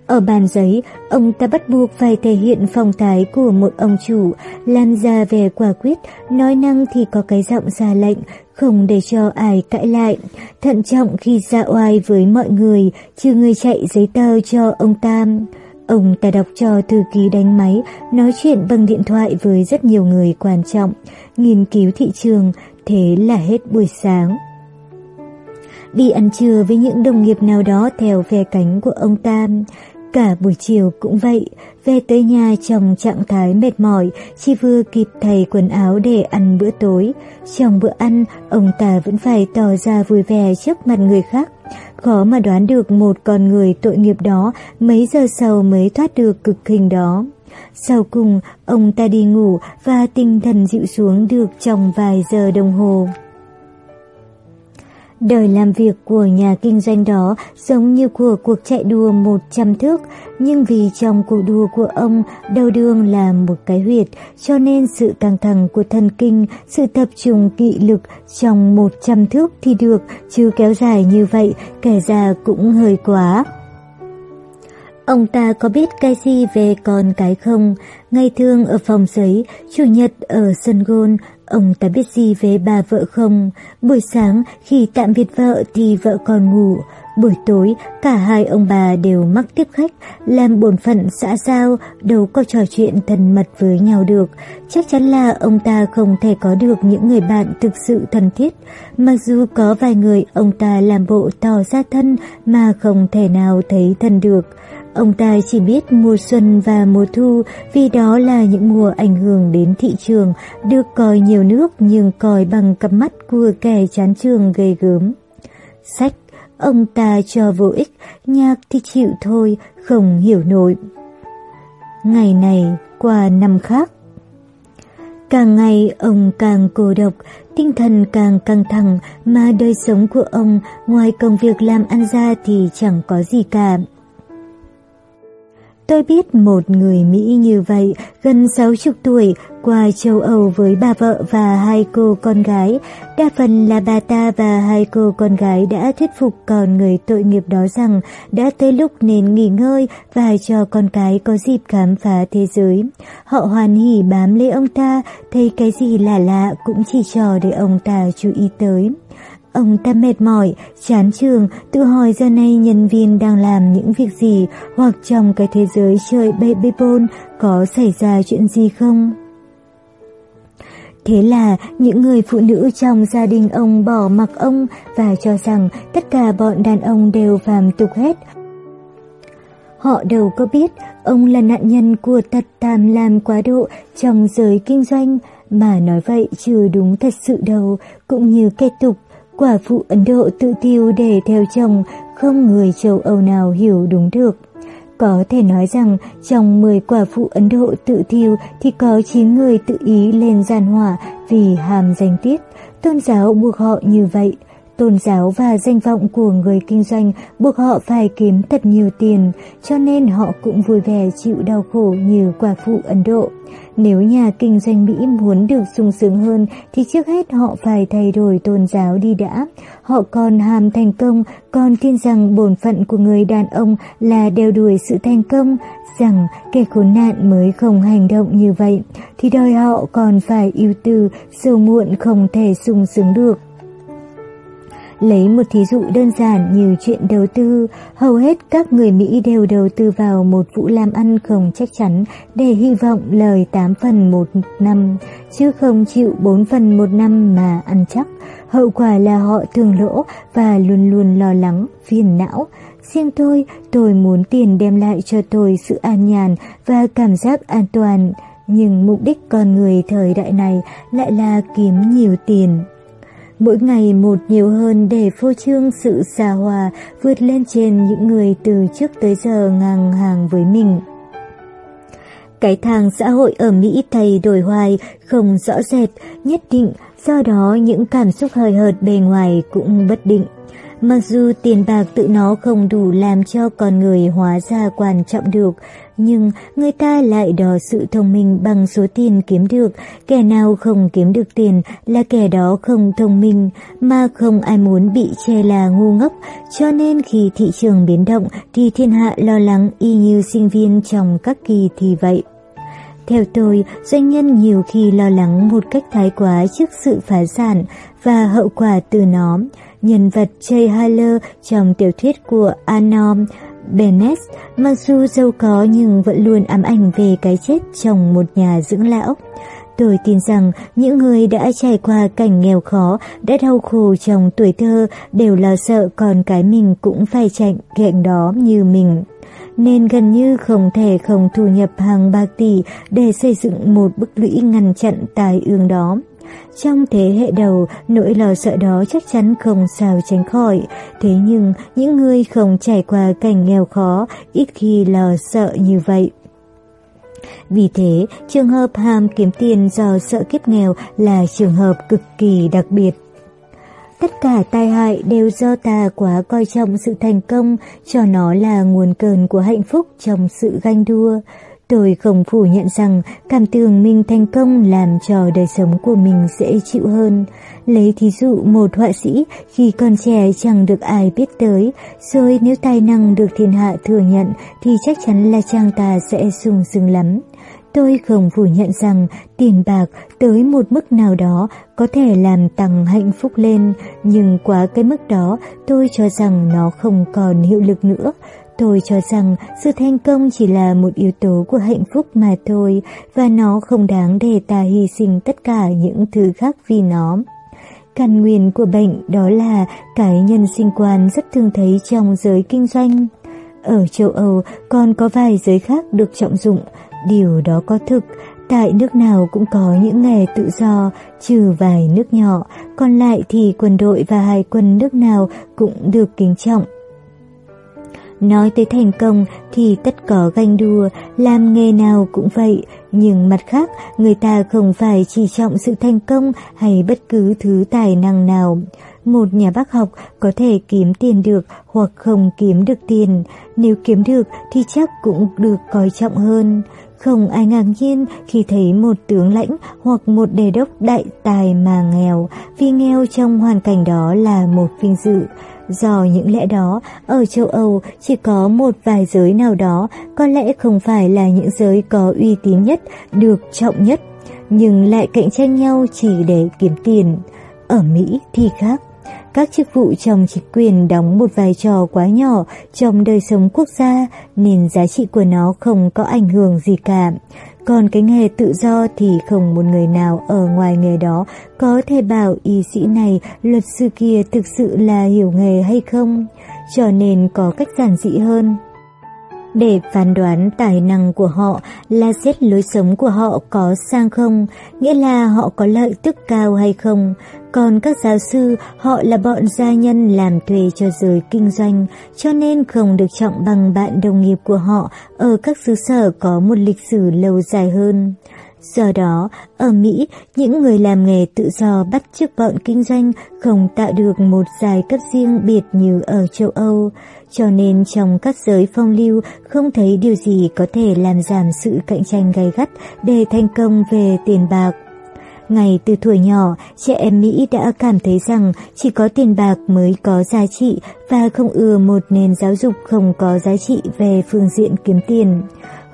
Ở bàn giấy, ông ta bắt buộc phải thể hiện phong thái của một ông chủ, làm ra vẻ quả quyết, nói năng thì có cái giọng ra lệnh, không để cho ai cãi lại. Thận trọng khi ra oai với mọi người, trừ người chạy giấy tờ cho ông Tam. Ông ta đọc cho thư ký đánh máy, nói chuyện bằng điện thoại với rất nhiều người quan trọng, nghiên cứu thị trường, thế là hết buổi sáng. Đi ăn trưa với những đồng nghiệp nào đó theo phe cánh của ông Tam. Cả buổi chiều cũng vậy, về tới nhà trong trạng thái mệt mỏi, chỉ vừa kịp thay quần áo để ăn bữa tối. Trong bữa ăn, ông ta vẫn phải tỏ ra vui vẻ trước mặt người khác. Khó mà đoán được một con người tội nghiệp đó mấy giờ sau mới thoát được cực hình đó. Sau cùng, ông ta đi ngủ và tinh thần dịu xuống được trong vài giờ đồng hồ. Đời làm việc của nhà kinh doanh đó giống như của cuộc chạy đua 100 thước, nhưng vì trong cuộc đua của ông đầu đường là một cái huyệt, cho nên sự căng thẳng của thần kinh, sự tập trung kỵ lực trong 100 thước thì được, chứ kéo dài như vậy, kể ra cũng hơi quá. Ông ta có biết cái gì về con cái không? Ngày thường ở phòng giấy, chủ nhật ở sân gôn, ông ta biết gì về bà vợ không? Buổi sáng khi tạm biệt vợ thì vợ còn ngủ. Buổi tối cả hai ông bà đều mắc tiếp khách, làm bổn phận xã giao, đâu có trò chuyện thân mật với nhau được. Chắc chắn là ông ta không thể có được những người bạn thực sự thân thiết. Mặc dù có vài người ông ta làm bộ tỏ ra thân mà không thể nào thấy thân được. Ông ta chỉ biết mùa xuân và mùa thu vì đó là những mùa ảnh hưởng đến thị trường, được coi nhiều nước nhưng coi bằng cặp mắt của kẻ chán trường gây gớm. Sách, ông ta cho vô ích, nhạc thì chịu thôi, không hiểu nổi. Ngày này qua năm khác. Càng ngày ông càng cô độc, tinh thần càng căng thẳng mà đời sống của ông ngoài công việc làm ăn ra thì chẳng có gì cả. Tôi biết một người Mỹ như vậy, gần 60 tuổi, qua châu Âu với bà vợ và hai cô con gái. Đa phần là bà ta và hai cô con gái đã thuyết phục con người tội nghiệp đó rằng đã tới lúc nên nghỉ ngơi và cho con cái có dịp khám phá thế giới. Họ hoàn hỉ bám lấy ông ta, thấy cái gì lạ lạ cũng chỉ cho để ông ta chú ý tới. Ông ta mệt mỏi, chán trường, tự hỏi giờ này nhân viên đang làm những việc gì hoặc trong cái thế giới chơi baby ball có xảy ra chuyện gì không? Thế là những người phụ nữ trong gia đình ông bỏ mặc ông và cho rằng tất cả bọn đàn ông đều phàm tục hết. Họ đâu có biết ông là nạn nhân của tật tàm làm quá độ trong giới kinh doanh, mà nói vậy chưa đúng thật sự đâu, cũng như kết tục Quả phụ Ấn Độ tự tiêu để theo chồng, không người châu Âu nào hiểu đúng được. Có thể nói rằng trong 10 quả phụ Ấn Độ tự thiêu thì có 9 người tự ý lên gian hỏa vì hàm danh tiết. Tôn giáo buộc họ như vậy. Tôn giáo và danh vọng của người kinh doanh buộc họ phải kiếm thật nhiều tiền, cho nên họ cũng vui vẻ chịu đau khổ như quả phụ Ấn Độ. Nếu nhà kinh doanh Mỹ muốn được sung sướng hơn thì trước hết họ phải thay đổi tôn giáo đi đã. Họ còn ham thành công, còn tin rằng bổn phận của người đàn ông là đeo đuổi sự thành công, rằng kẻ khốn nạn mới không hành động như vậy, thì đời họ còn phải ưu tư, sâu muộn không thể sung sướng được. Lấy một thí dụ đơn giản như chuyện đầu tư, hầu hết các người Mỹ đều đầu tư vào một vụ làm ăn không chắc chắn để hy vọng lời 8 phần một năm, chứ không chịu 4 phần một năm mà ăn chắc. Hậu quả là họ thường lỗ và luôn luôn lo lắng, phiền não. Riêng tôi, tôi muốn tiền đem lại cho tôi sự an nhàn và cảm giác an toàn. Nhưng mục đích con người thời đại này lại là kiếm nhiều tiền mỗi ngày một nhiều hơn để phô trương sự xa hòa vượt lên trên những người từ trước tới giờ ngang hàng với mình. Cái thang xã hội ở Mỹ thay đổi hoài, không rõ rệt, nhất định, do đó những cảm xúc hơi hợt bề ngoài cũng bất định. Mặc dù tiền bạc tự nó không đủ làm cho con người hóa ra quan trọng được, nhưng người ta lại đo sự thông minh bằng số tiền kiếm được. Kẻ nào không kiếm được tiền là kẻ đó không thông minh, mà không ai muốn bị che là ngu ngốc. Cho nên khi thị trường biến động thì thiên hạ lo lắng y như sinh viên trong các kỳ thi vậy. Theo tôi, doanh nhân nhiều khi lo lắng một cách thái quá trước sự phá sản và hậu quả từ nó. Nhân vật Jay Haller trong tiểu thuyết của Anom Bennett mặc dù giàu có nhưng vẫn luôn ám ảnh về cái chết trong một nhà dưỡng lão. Tôi tin rằng những người đã trải qua cảnh nghèo khó, đã đau khổ trong tuổi thơ đều lo sợ con cái mình cũng phải chạy gẹn đó như mình. Nên gần như không thể không thu nhập hàng bạc tỷ để xây dựng một bức lũy ngăn chặn tài ương đó. Trong thế hệ đầu, nỗi lo sợ đó chắc chắn không sao tránh khỏi. Thế nhưng, những người không trải qua cảnh nghèo khó ít khi lo sợ như vậy. Vì thế, trường hợp ham kiếm tiền do sợ kiếp nghèo là trường hợp cực kỳ đặc biệt. Tất cả tai hại đều do ta quá coi trọng sự thành công, cho nó là nguồn cơn của hạnh phúc trong sự ganh đua. Tôi không phủ nhận rằng cảm tưởng mình thành công làm cho đời sống của mình dễ chịu hơn. Lấy thí dụ một họa sĩ khi còn trẻ chẳng được ai biết tới, rồi nếu tài năng được thiên hạ thừa nhận thì chắc chắn là chàng ta sẽ sung sướng lắm. Tôi không phủ nhận rằng tiền bạc tới một mức nào đó có thể làm tăng hạnh phúc lên, nhưng quá cái mức đó tôi cho rằng nó không còn hiệu lực nữa. Tôi cho rằng sự thành công chỉ là một yếu tố của hạnh phúc mà thôi và nó không đáng để ta hy sinh tất cả những thứ khác vì nó. Căn nguyên của bệnh đó là cái nhân sinh quan rất thường thấy trong giới kinh doanh. Ở châu Âu còn có vài giới khác được trọng dụng, điều đó có thực, tại nước nào cũng có những nghề tự do, trừ vài nước nhỏ, còn lại thì quân đội và hải quân nước nào cũng được kính trọng. Nói tới thành công thì tất có ganh đua, làm nghề nào cũng vậy, nhưng mặt khác người ta không phải chỉ trọng sự thành công hay bất cứ thứ tài năng nào. Một nhà bác học có thể kiếm tiền được hoặc không kiếm được tiền, nếu kiếm được thì chắc cũng được coi trọng hơn. Không ai ngạc nhiên khi thấy một tướng lãnh hoặc một đề đốc đại tài mà nghèo, vì nghèo trong hoàn cảnh đó là một vinh dự. Do những lẽ đó, ở châu Âu chỉ có một vài giới nào đó, có lẽ không phải là những giới có uy tín nhất, được trọng nhất, nhưng lại cạnh tranh nhau chỉ để kiếm tiền. Ở Mỹ thì khác. Các chức vụ trong chính quyền đóng một vai trò quá nhỏ trong đời sống quốc gia nên giá trị của nó không có ảnh hưởng gì cả. Còn cái nghề tự do thì không một người nào ở ngoài nghề đó có thể bảo y sĩ này, luật sư kia thực sự là hiểu nghề hay không. Cho nên có cách giản dị hơn. Để phán đoán tài năng của họ là xét lối sống của họ có sang không, nghĩa là họ có lợi tức cao hay không. Còn các giáo sư, họ là bọn gia nhân làm thuê cho giới kinh doanh, cho nên không được trọng bằng bạn đồng nghiệp của họ ở các xứ sở có một lịch sử lâu dài hơn. Do đó, ở Mỹ, những người làm nghề tự do bắt chước bọn kinh doanh không tạo được một giai cấp riêng biệt như ở châu Âu. Cho nên trong các giới phong lưu không thấy điều gì có thể làm giảm sự cạnh tranh gay gắt để thành công về tiền bạc. Ngày từ tuổi nhỏ, trẻ em Mỹ đã cảm thấy rằng chỉ có tiền bạc mới có giá trị và không ưa một nền giáo dục không có giá trị về phương diện kiếm tiền.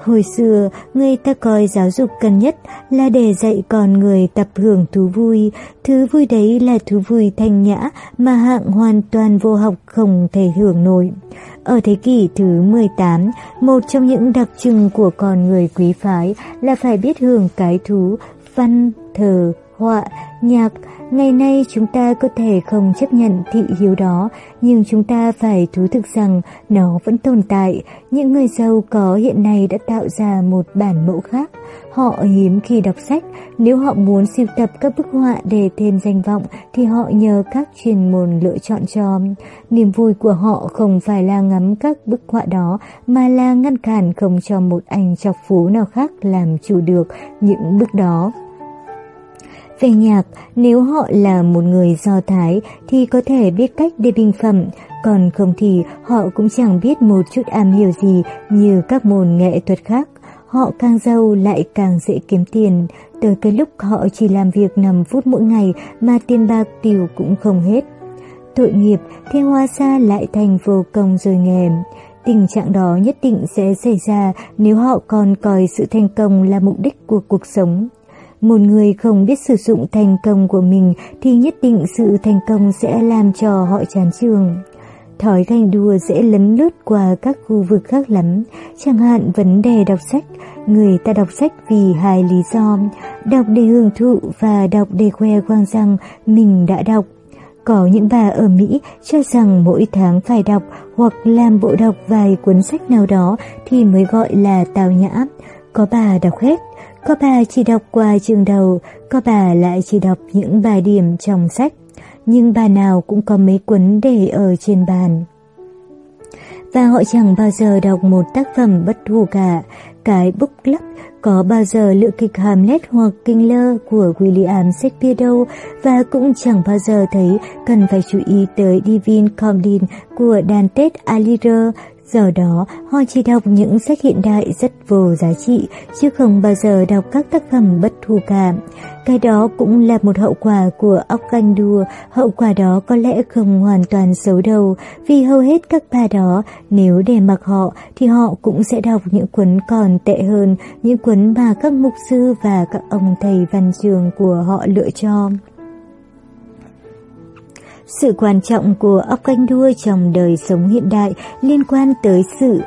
Hồi xưa, người ta coi giáo dục cần nhất là để dạy con người tập hưởng thú vui. Thứ vui đấy là thú vui thanh nhã mà hạng hoàn toàn vô học không thể hưởng nổi. Ở thế kỷ thứ 18, một trong những đặc trưng của con người quý phái là phải biết hưởng cái thú văn, thờ, họa, nhạc, Ngày nay chúng ta có thể không chấp nhận thị hiếu đó, nhưng chúng ta phải thú thực rằng nó vẫn tồn tại. Những người giàu có hiện nay đã tạo ra một bản mẫu khác. Họ hiếm khi đọc sách, nếu họ muốn sưu tập các bức họa để thêm danh vọng thì họ nhờ các chuyên môn lựa chọn cho. Niềm vui của họ không phải là ngắm các bức họa đó mà là ngăn cản không cho một anh chọc phú nào khác làm chủ được những bức đó. Về nhạc, nếu họ là một người Do Thái thì có thể biết cách để bình phẩm, còn không thì họ cũng chẳng biết một chút am hiểu gì như các môn nghệ thuật khác. Họ càng giàu lại càng dễ kiếm tiền, tới cái lúc họ chỉ làm việc 5 phút mỗi ngày mà tiền bạc tiêu cũng không hết. Tội nghiệp thì hoa xa lại thành vô công rồi nghề. Tình trạng đó nhất định sẽ xảy ra nếu họ còn coi sự thành công là mục đích của cuộc sống. Một người không biết sử dụng thành công của mình thì nhất định sự thành công sẽ làm cho họ chán trường. Thói ganh đua dễ lấn lướt qua các khu vực khác lắm, chẳng hạn vấn đề đọc sách. Người ta đọc sách vì hai lý do, đọc để hưởng thụ và đọc để khoe khoang rằng mình đã đọc. Có những bà ở Mỹ cho rằng mỗi tháng phải đọc hoặc làm bộ đọc vài cuốn sách nào đó thì mới gọi là tào nhã. Có bà đọc hết, có bà chỉ đọc qua chương đầu, có bà lại chỉ đọc những bài điểm trong sách, nhưng bà nào cũng có mấy cuốn để ở trên bàn. Và họ chẳng bao giờ đọc một tác phẩm bất hủ cả, cái book club có bao giờ lựa kịch Hamlet hoặc King Lear của William Shakespeare đâu? Và cũng chẳng bao giờ thấy cần phải chú ý tới Divine Comedy của Dante Alighieri. Do đó, họ chỉ đọc những sách hiện đại rất vô giá trị, chứ không bao giờ đọc các tác phẩm bất thu cảm. Cái đó cũng là một hậu quả của óc canh đua, hậu quả đó có lẽ không hoàn toàn xấu đâu, vì hầu hết các bà đó, nếu để mặc họ, thì họ cũng sẽ đọc những cuốn còn tệ hơn, những cuốn mà các mục sư và các ông thầy văn trường của họ lựa chọn. Sự quan trọng của ốc canh đua trong đời sống hiện đại liên quan tới sự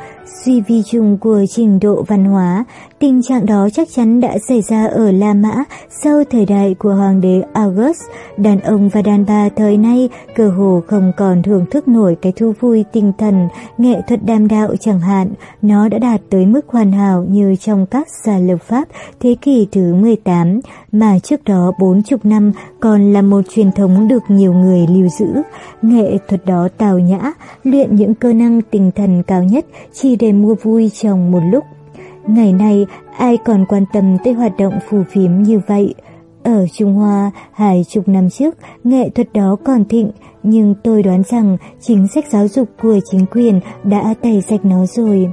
suy vi chung của trình độ văn hóa. Tình trạng đó chắc chắn đã xảy ra ở La Mã sau thời đại của Hoàng đế August. Đàn ông và đàn bà thời nay cơ hồ không còn thưởng thức nổi cái thú vui tinh thần, nghệ thuật đam đạo chẳng hạn. Nó đã đạt tới mức hoàn hảo như trong các gia lực Pháp thế kỷ thứ 18, mà trước đó 40 năm còn là một truyền thống được nhiều người lưu giữ. Nghệ thuật đó tào nhã, luyện những cơ năng tinh thần cao nhất chỉ để mua vui trong một lúc. Ngày nay, ai còn quan tâm tới hoạt động phù phiếm như vậy? Ở Trung Hoa, hai chục năm trước, nghệ thuật đó còn thịnh, nhưng tôi đoán rằng chính sách giáo dục của chính quyền đã tẩy sạch nó rồi.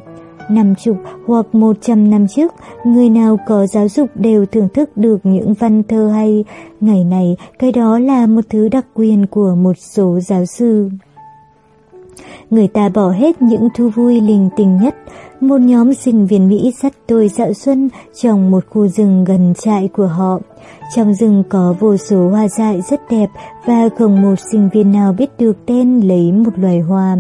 Năm chục hoặc một trăm năm trước, người nào có giáo dục đều thưởng thức được những văn thơ hay. Ngày này, cái đó là một thứ đặc quyền của một số giáo sư. Người ta bỏ hết những thú vui linh tinh nhất. Một nhóm sinh viên Mỹ dắt tôi dạo xuân trong một khu rừng gần trại của họ. Trong rừng có vô số hoa dại rất đẹp và không một sinh viên nào biết được tên lấy một loài hoa.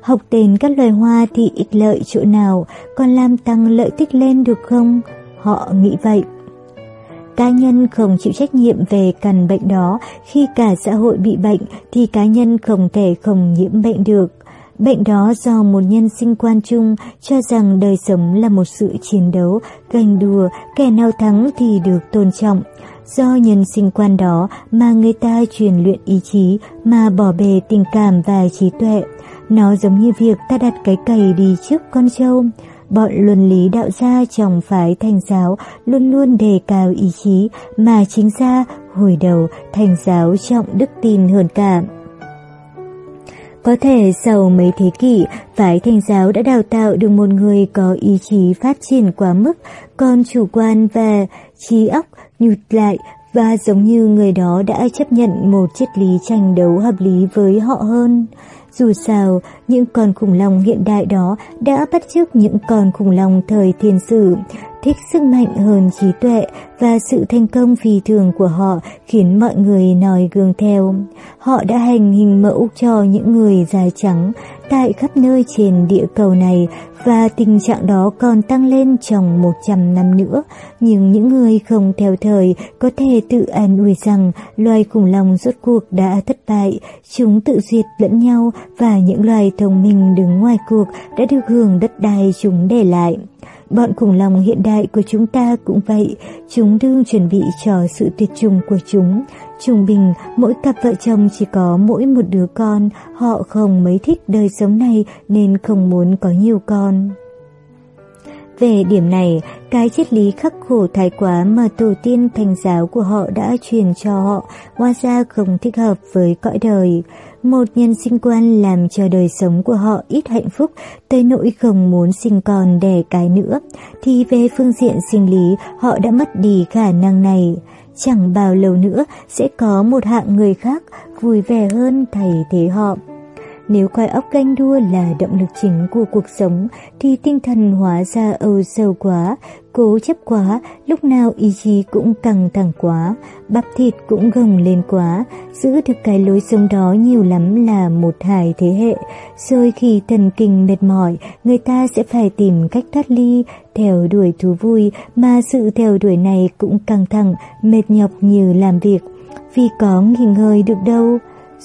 Học tên các loài hoa thì ích lợi chỗ nào, còn làm tăng lợi tích lên được không? Họ nghĩ vậy. Cá nhân không chịu trách nhiệm về căn bệnh đó, khi cả xã hội bị bệnh thì cá nhân không thể không nhiễm bệnh được. Bệnh đó do một nhân sinh quan chung cho rằng đời sống là một sự chiến đấu, ganh đùa, kẻ nào thắng thì được tôn trọng. Do nhân sinh quan đó mà người ta truyền luyện ý chí mà bỏ bề tình cảm và trí tuệ. Nó giống như việc ta đặt cái cày đi trước con trâu. Bọn luân lý đạo gia trong phái thành giáo luôn luôn đề cao ý chí mà chính ra hồi đầu thành giáo trọng đức tin hơn cả. Có thể sau mấy thế kỷ, phái thành giáo đã đào tạo được một người có ý chí phát triển quá mức, còn chủ quan và trí óc nhụt lại và giống như người đó đã chấp nhận một triết lý tranh đấu hợp lý với họ hơn. Dù sao, những con khủng long hiện đại đó đã bắt chước những con khủng long thời thiên sử, thích sức mạnh hơn trí tuệ và sự thành công phi thường của họ khiến mọi người nói gương theo. Họ đã hành hình mẫu cho những người da trắng tại khắp nơi trên địa cầu này và tình trạng đó còn tăng lên trong 100 năm nữa. Nhưng những người không theo thời có thể tự an ủi rằng loài khủng long rốt cuộc đã thất bại, chúng tự diệt lẫn nhau và những loài thông minh đứng ngoài cuộc đã được hưởng đất đai chúng để lại. Bọn khủng long hiện đại của chúng ta cũng vậy, chúng đương chuẩn bị cho sự tuyệt chủng của chúng. Trung bình, mỗi cặp vợ chồng chỉ có mỗi một đứa con, họ không mấy thích đời sống này nên không muốn có nhiều con. Về điểm này, cái triết lý khắc khổ thái quá mà tổ tiên thành giáo của họ đã truyền cho họ, hóa ra không thích hợp với cõi đời. Một nhân sinh quan làm cho đời sống của họ ít hạnh phúc tới nỗi không muốn sinh con đẻ cái nữa, thì về phương diện sinh lý họ đã mất đi khả năng này. Chẳng bao lâu nữa sẽ có một hạng người khác vui vẻ hơn thay thế họ. Nếu coi óc ganh đua là động lực chính của cuộc sống thì tinh thần hóa ra âu sâu quá, cố chấp quá, lúc nào ý chí cũng căng thẳng quá, bắp thịt cũng gồng lên quá, giữ được cái lối sống đó nhiều lắm là một hai thế hệ. Rồi khi thần kinh mệt mỏi, người ta sẽ phải tìm cách thoát ly, theo đuổi thú vui mà sự theo đuổi này cũng căng thẳng, mệt nhọc như làm việc. Vì có nghỉ ngơi được đâu.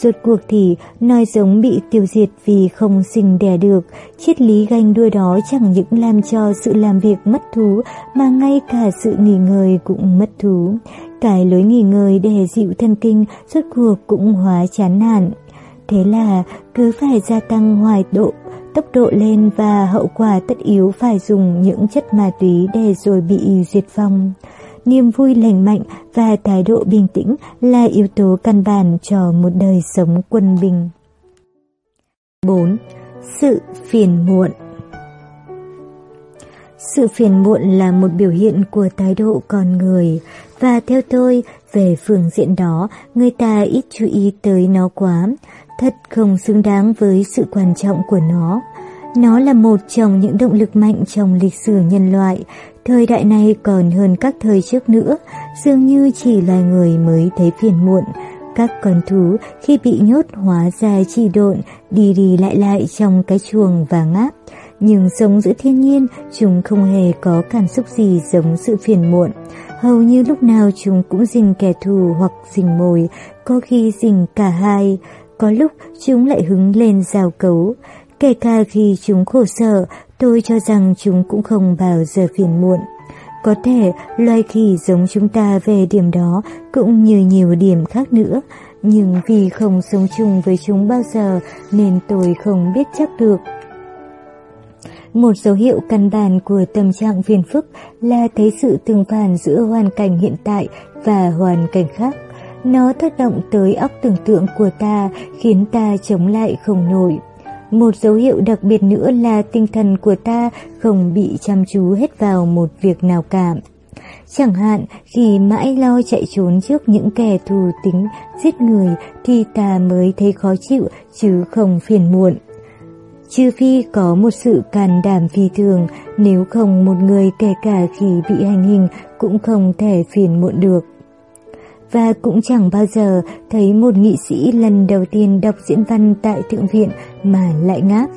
Rốt cuộc thì nói giống bị tiêu diệt vì không sinh đẻ được, triết lý ganh đua đó chẳng những làm cho sự làm việc mất thú mà ngay cả sự nghỉ ngơi cũng mất thú. Cái lối nghỉ ngơi để dịu thân kinh rốt cuộc cũng hóa chán nản. Thế là cứ phải gia tăng hoài độ tốc độ lên và hậu quả tất yếu phải dùng những chất ma túy để rồi bị diệt vong. Niềm vui lành mạnh và thái độ bình tĩnh là yếu tố căn bản cho một đời sống quân bình. 4. Sự phiền muộn Sự phiền muộn là một biểu hiện của thái độ con người, và theo tôi, về phương diện đó, người ta ít chú ý tới nó quá, thật không xứng đáng với sự quan trọng của nó. Nó là một trong những động lực mạnh trong lịch sử nhân loại, thời đại này còn hơn các thời trước nữa, dường như chỉ loài người mới thấy phiền muộn. Các con thú khi bị nhốt hóa ra chỉ độn, đi đi lại lại trong cái chuồng và ngáp. Nhưng sống giữa thiên nhiên, chúng không hề có cảm xúc gì giống sự phiền muộn. Hầu như lúc nào chúng cũng dình kẻ thù hoặc dình mồi, có khi dình cả hai. Có lúc chúng lại hứng lên giao cấu. Kể cả khi chúng khổ sở, tôi cho rằng chúng cũng không bao giờ phiền muộn. Có thể loài khỉ giống chúng ta về điểm đó cũng như nhiều điểm khác nữa, nhưng vì không sống chung với chúng bao giờ nên tôi không biết chắc được. Một dấu hiệu căn bản của tâm trạng phiền phức là thấy sự tương phản giữa hoàn cảnh hiện tại và hoàn cảnh khác. Nó tác động tới óc tưởng tượng của ta, khiến ta chống lại không nổi. Một dấu hiệu đặc biệt nữa là tinh thần của ta không bị chăm chú hết vào một việc nào cả. Chẳng hạn khi mãi lo chạy trốn trước những kẻ thù tính giết người thì ta mới thấy khó chịu chứ không phiền muộn. Trừ phi có một sự can đảm phi thường, nếu không một người kể cả khi bị hành hình cũng không thể phiền muộn được. Và cũng chẳng bao giờ thấy một nghị sĩ lần đầu tiên đọc diễn văn tại thượng viện mà lại ngáp.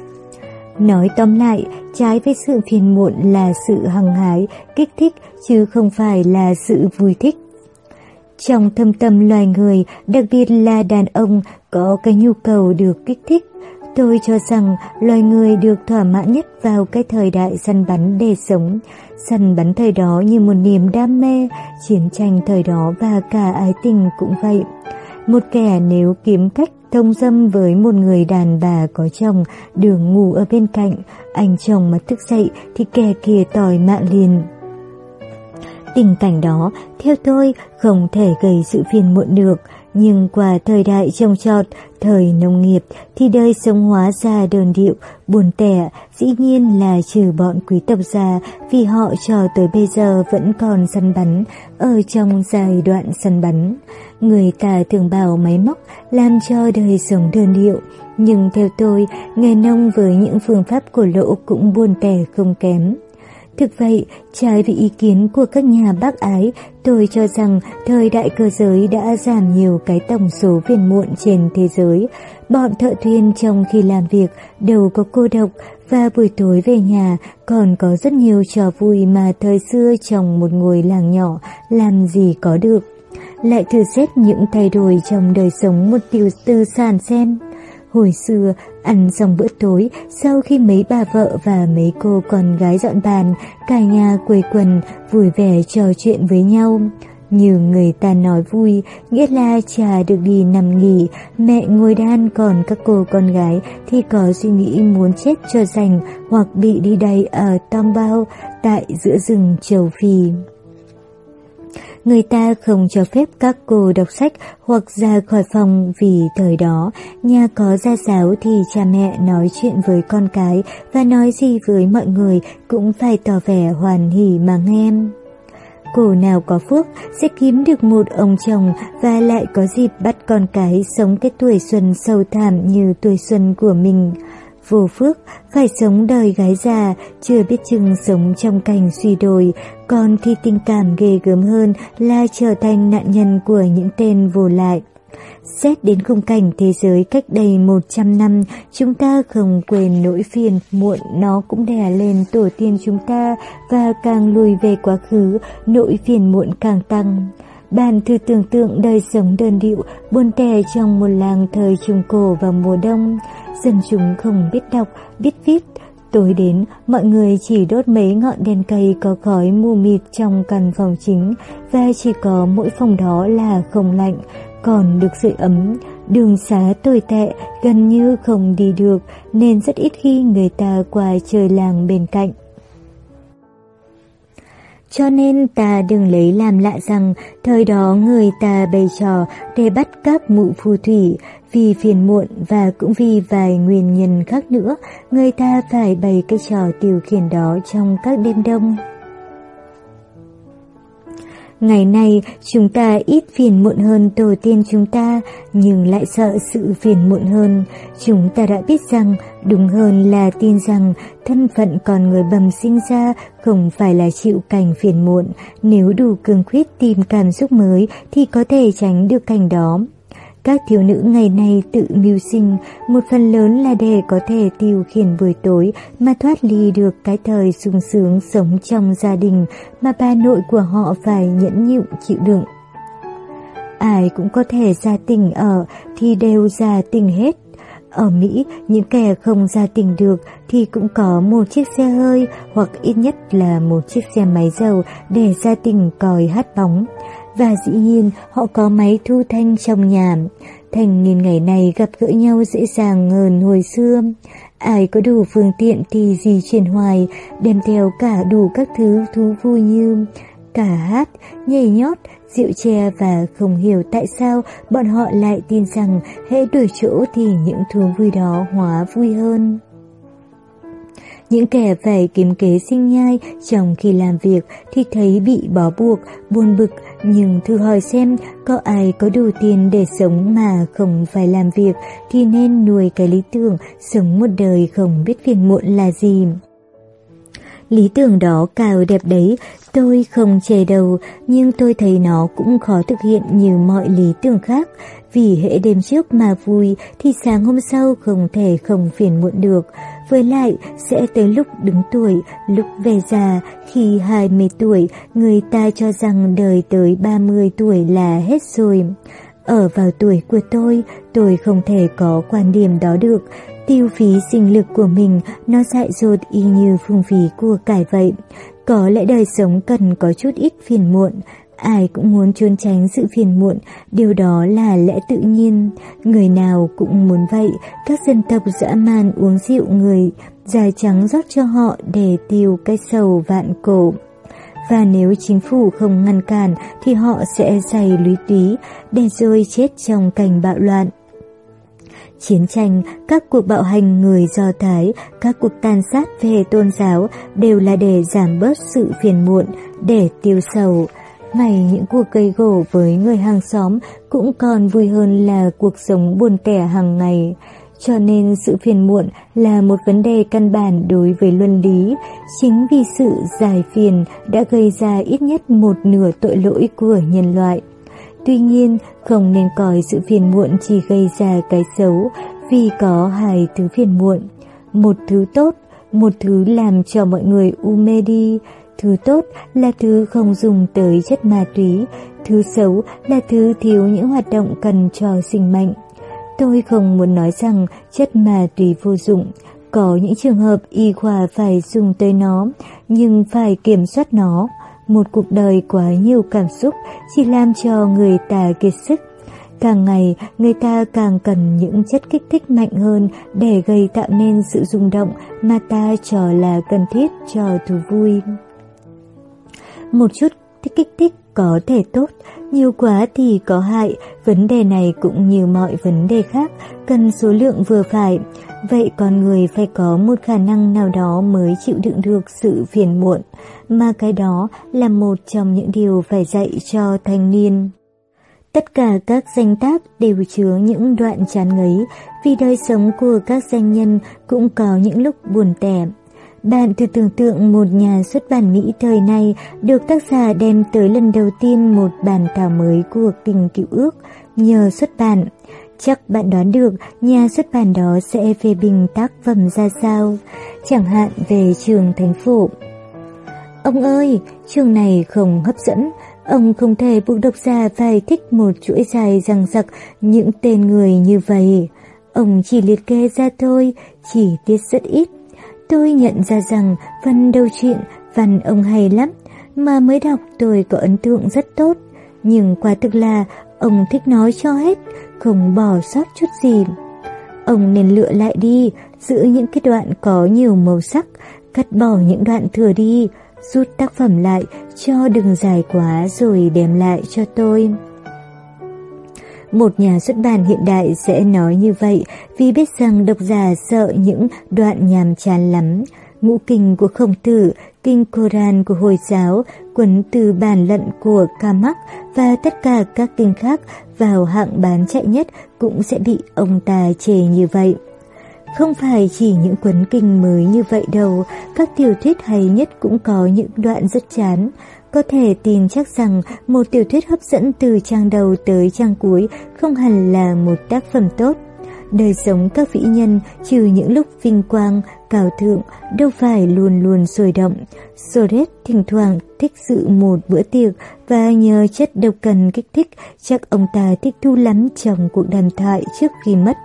Nói tóm lại, trái với sự phiền muộn là sự hăng hái, kích thích chứ không phải là sự vui thích. Trong thâm tâm loài người, đặc biệt là đàn ông, có cái nhu cầu được kích thích. Tôi cho rằng loài người được thỏa mãn nhất vào cái thời đại săn bắn để sống. Săn bắn thời đó như một niềm đam mê, chiến tranh thời đó và cả ái tình cũng vậy. Một kẻ nếu kiếm cách thông dâm với một người đàn bà có chồng đường ngủ ở bên cạnh, anh chồng mà thức dậy thì kẻ kia tỏi mạng liền. Tình cảnh đó, theo tôi, không thể gây sự phiền muộn được, nhưng qua thời đại trồng trọt, thời nông nghiệp thì đời sống hóa ra đơn điệu, buồn tẻ, dĩ nhiên là trừ bọn quý tộc già vì họ cho tới bây giờ vẫn còn săn bắn, ở trong giai đoạn săn bắn. Người ta thường bảo máy móc làm cho đời sống đơn điệu, nhưng theo tôi, nghề nông với những phương pháp cổ lỗ cũng buồn tẻ không kém. Thực vậy, trái với ý kiến của các nhà bác ái, tôi cho rằng thời đại cơ giới đã giảm nhiều cái tổng số phiền muộn trên thế giới. Bọn thợ thuyền trong khi làm việc đều có cô độc và buổi tối về nhà còn có rất nhiều trò vui mà thời xưa trong một ngôi làng nhỏ làm gì có được. Lại thử xét những thay đổi trong đời sống một tiểu tư sản xem. Hồi xưa, ăn xong bữa tối, sau khi mấy bà vợ và mấy cô con gái dọn bàn, cả nhà quây quần, vui vẻ trò chuyện với nhau. Như người ta nói vui, nghĩa là cha được đi nằm nghỉ, mẹ ngồi đan còn các cô con gái thì có suy nghĩ muốn chết cho rành hoặc bị đi đầy ở Tom Bao tại giữa rừng châu Phi người ta không cho phép các cô đọc sách hoặc ra khỏi phòng vì thời đó nhà có gia giáo thì cha mẹ nói chuyện với con cái và nói gì với mọi người cũng phải tỏ vẻ hoàn hỉ mà nghe. Cô nào có phước sẽ kiếm được một ông chồng và lại có dịp bắt con cái sống cái tuổi xuân sâu thẳm như tuổi xuân của mình vô phước, phải sống đời gái già, chưa biết chừng sống trong cảnh suy đồi, còn thì tình cảm ghê gớm hơn là trở thành nạn nhân của những tên vô lại. Xét đến khung cảnh thế giới cách đây 100 năm, chúng ta không quên nỗi phiền muộn nó cũng đè lên tổ tiên chúng ta và càng lùi về quá khứ, nỗi phiền muộn càng tăng. Bạn thử tưởng tượng đời sống đơn điệu, buồn tẻ trong một làng thời Trung Cổ vào mùa đông. Dân chúng không biết đọc, biết viết. Tối đến, mọi người chỉ đốt mấy ngọn đèn cây có khói mù mịt trong căn phòng chính và chỉ có mỗi phòng đó là không lạnh, còn được sưởi ấm. đường xá tồi tệ, gần như không đi được, nên rất ít khi người ta qua chơi làng bên cạnh. Cho nên ta đừng lấy làm lạ rằng thời đó người ta bày trò để bắt các mụ phù thủy, vì phiền muộn và cũng vì vài nguyên nhân khác nữa, người ta phải bày cái trò tiêu khiển đó trong các đêm đông. Ngày nay chúng ta ít phiền muộn hơn tổ tiên chúng ta, nhưng lại sợ sự phiền muộn hơn. Chúng ta đã biết rằng, đúng hơn là tin rằng thân phận con người bầm sinh ra không phải là chịu cảnh phiền muộn. Nếu đủ cường quyết tìm cảm xúc mới thì có thể tránh được cảnh đó. Các thiếu nữ ngày nay tự mưu sinh, một phần lớn là để có thể tiêu khiển buổi tối mà thoát ly được cái thời sung sướng sống trong gia đình mà bà nội của họ phải nhẫn nhịn chịu đựng. Ai cũng có thể ra tình ở thì đều ra tình hết. Ở Mỹ, những kẻ không ra tình được thì cũng có một chiếc xe hơi hoặc ít nhất là một chiếc xe máy dầu để ra tình còi hát bóng. Và dĩ nhiên họ có máy thu thanh trong nhà. Thành niên ngày này gặp gỡ nhau dễ dàng hơn hồi xưa. Ai có đủ phương tiện thì gì chuyển hoài, đem theo cả đủ các thứ thú vui như cả hát, nhảy nhót, rượu chè và không hiểu tại sao bọn họ lại tin rằng hễ đổi chỗ thì những thú vui đó hóa vui hơn. Những kẻ phải kiếm kế sinh nhai trong khi làm việc thì thấy bị bó buộc, buồn bực, nhưng thử hỏi xem có ai có đủ tiền để sống mà không phải làm việc thì nên nuôi cái lý tưởng sống một đời không biết phiền muộn là gì. Lý tưởng đó cao đẹp đấy, tôi không chê đầu, nhưng tôi thấy nó cũng khó thực hiện như mọi lý tưởng khác, vì hệ đêm trước mà vui thì sáng hôm sau không thể không phiền muộn được. Với lại, sẽ tới lúc đứng tuổi, lúc về già, khi 20 tuổi, người ta cho rằng đời tới 30 tuổi là hết rồi. Ở vào tuổi của tôi, tôi không thể có quan điểm đó được. Tiêu phí sinh lực của mình nó dại dột y như phung phí của cải vậy. Có lẽ đời sống cần có chút ít phiền muộn, Ai cũng muốn trốn tránh sự phiền muộn, điều đó là lẽ tự nhiên. Người nào cũng muốn vậy, các dân tộc dã man uống rượu người, dài trắng rót cho họ để tiêu cái sầu vạn cổ. Và nếu chính phủ không ngăn cản thì họ sẽ dày lũy túy, để rồi chết trong cảnh bạo loạn. Chiến tranh, các cuộc bạo hành người Do Thái, các cuộc tàn sát về tôn giáo đều là để giảm bớt sự phiền muộn, để tiêu sầu. Ngày những cuộc cây gổ với người hàng xóm cũng còn vui hơn là cuộc sống buồn tẻ hàng ngày. Cho nên sự phiền muộn là một vấn đề căn bản đối với luân lý. Chính vì sự dài phiền đã gây ra ít nhất một nửa tội lỗi của nhân loại. Tuy nhiên, không nên coi sự phiền muộn chỉ gây ra cái xấu, vì có hai thứ phiền muộn. Một thứ tốt, một thứ làm cho mọi người u mê đi, Thứ tốt là thứ không dùng tới chất ma túy, thứ xấu là thứ thiếu những hoạt động cần cho sinh mệnh. Tôi không muốn nói rằng chất ma túy vô dụng, có những trường hợp y khoa phải dùng tới nó, nhưng phải kiểm soát nó. Một cuộc đời quá nhiều cảm xúc chỉ làm cho người ta kiệt sức. Càng ngày, người ta càng cần những chất kích thích mạnh hơn để gây tạo nên sự rung động mà ta cho là cần thiết cho thú vui. Một chút kích thích có thể tốt, nhiều quá thì có hại, vấn đề này cũng như mọi vấn đề khác, cần số lượng vừa phải. Vậy con người phải có một khả năng nào đó mới chịu đựng được sự phiền muộn, mà cái đó là một trong những điều phải dạy cho thanh niên. Tất cả các danh tác đều chứa những đoạn chán ngấy, vì đời sống của các danh nhân cũng có những lúc buồn tẻ. Bạn thử tưởng tượng một nhà xuất bản Mỹ thời nay được tác giả đem tới lần đầu tiên một bản thảo mới của kinh cựu ước nhờ xuất bản. Chắc bạn đoán được nhà xuất bản đó sẽ phê bình tác phẩm ra sao, chẳng hạn về trường thánh phụ. Ông ơi, trường này không hấp dẫn, ông không thể buộc độc giả phải thích một chuỗi dài răng rặc những tên người như vậy. Ông chỉ liệt kê ra thôi, chỉ tiết rất ít Tôi nhận ra rằng phần đầu chuyện văn ông hay lắm, mà mới đọc tôi có ấn tượng rất tốt. Nhưng quả thực là ông thích nói cho hết, không bỏ sót chút gì. Ông nên lựa lại đi, giữ những cái đoạn có nhiều màu sắc, cắt bỏ những đoạn thừa đi, rút tác phẩm lại cho đừng dài quá rồi đem lại cho tôi. Một nhà xuất bản hiện đại sẽ nói như vậy vì biết rằng độc giả sợ những đoạn nhàm chán lắm. Ngũ kinh của khổng tử, kinh Koran của Hồi giáo, quấn từ bản lận của Kamak và tất cả các kinh khác vào hạng bán chạy nhất cũng sẽ bị ông ta chê như vậy. Không phải chỉ những cuốn kinh mới như vậy đâu, các tiểu thuyết hay nhất cũng có những đoạn rất chán. Có thể tin chắc rằng một tiểu thuyết hấp dẫn từ trang đầu tới trang cuối không hẳn là một tác phẩm tốt. Đời sống các vĩ nhân trừ những lúc vinh quang, cao thượng đâu phải luôn luôn sôi động. Soret thỉnh thoảng thích dự một bữa tiệc và nhờ chất độc cần kích thích chắc ông ta thích thu lắm trong cuộc đàm thoại trước khi mất.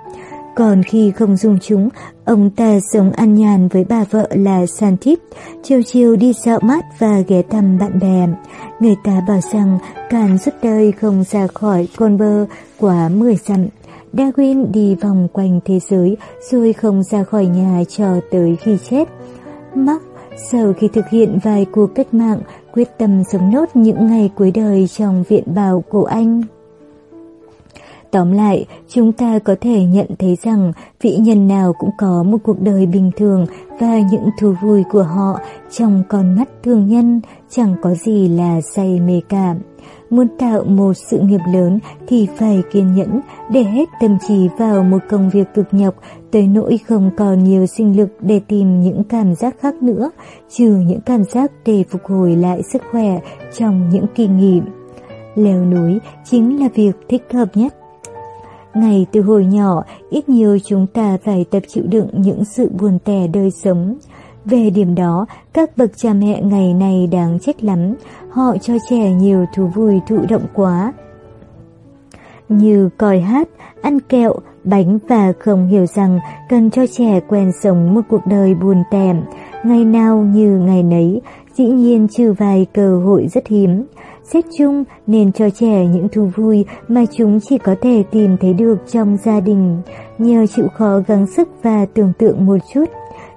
Còn khi không dùng chúng, ông ta sống an nhàn với bà vợ là Santip, chiều chiều đi dạo mát và ghé thăm bạn bè. Người ta bảo rằng càng suốt đời không ra khỏi con bơ quá 10 dặm. Darwin đi vòng quanh thế giới rồi không ra khỏi nhà cho tới khi chết. Mark sau khi thực hiện vài cuộc cách mạng, quyết tâm sống nốt những ngày cuối đời trong viện bào của anh. Tóm lại, chúng ta có thể nhận thấy rằng vị nhân nào cũng có một cuộc đời bình thường và những thú vui của họ trong con mắt thường nhân chẳng có gì là say mê cảm. Muốn tạo một sự nghiệp lớn thì phải kiên nhẫn để hết tâm trí vào một công việc cực nhọc tới nỗi không còn nhiều sinh lực để tìm những cảm giác khác nữa, trừ những cảm giác để phục hồi lại sức khỏe trong những kỳ nghỉ. Leo núi chính là việc thích hợp nhất. Ngày từ hồi nhỏ, ít nhiều chúng ta phải tập chịu đựng những sự buồn tẻ đời sống. Về điểm đó, các bậc cha mẹ ngày nay đáng trách lắm, họ cho trẻ nhiều thú vui thụ động quá. Như còi hát, ăn kẹo, bánh và không hiểu rằng cần cho trẻ quen sống một cuộc đời buồn tẻ, ngày nào như ngày nấy, dĩ nhiên trừ vài cơ hội rất hiếm. Xét chung nên cho trẻ những thú vui mà chúng chỉ có thể tìm thấy được trong gia đình, nhờ chịu khó gắng sức và tưởng tượng một chút.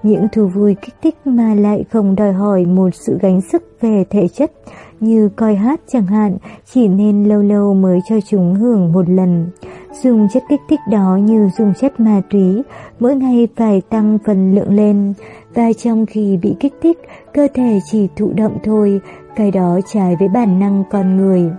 Những thú vui kích thích mà lại không đòi hỏi một sự gánh sức về thể chất, như coi hát chẳng hạn, chỉ nên lâu lâu mới cho chúng hưởng một lần. Dùng chất kích thích đó như dùng chất ma túy, mỗi ngày phải tăng phần lượng lên, và trong khi bị kích thích, cơ thể chỉ thụ động thôi, cái đó trái với bản năng con người.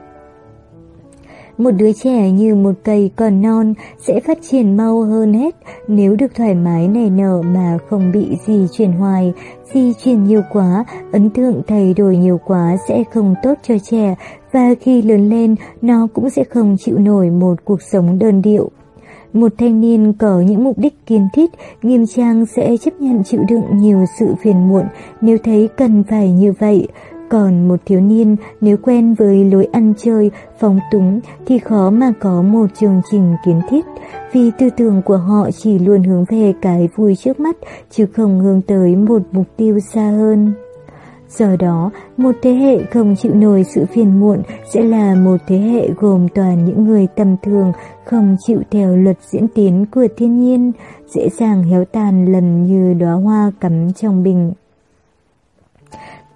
Một đứa trẻ như một cây còn non sẽ phát triển mau hơn hết nếu được thoải mái nảy nở mà không bị gì chuyển hoài, di chuyển nhiều quá, ấn tượng thay đổi nhiều quá sẽ không tốt cho trẻ và khi lớn lên nó cũng sẽ không chịu nổi một cuộc sống đơn điệu. Một thanh niên có những mục đích kiên thiết, nghiêm trang sẽ chấp nhận chịu đựng nhiều sự phiền muộn nếu thấy cần phải như vậy. Còn một thiếu niên nếu quen với lối ăn chơi, phóng túng thì khó mà có một chương trình kiến thiết, vì tư tưởng của họ chỉ luôn hướng về cái vui trước mắt chứ không hướng tới một mục tiêu xa hơn. Do đó, một thế hệ không chịu nổi sự phiền muộn sẽ là một thế hệ gồm toàn những người tầm thường, không chịu theo luật diễn tiến của thiên nhiên, dễ dàng héo tàn lần như đóa hoa cắm trong bình.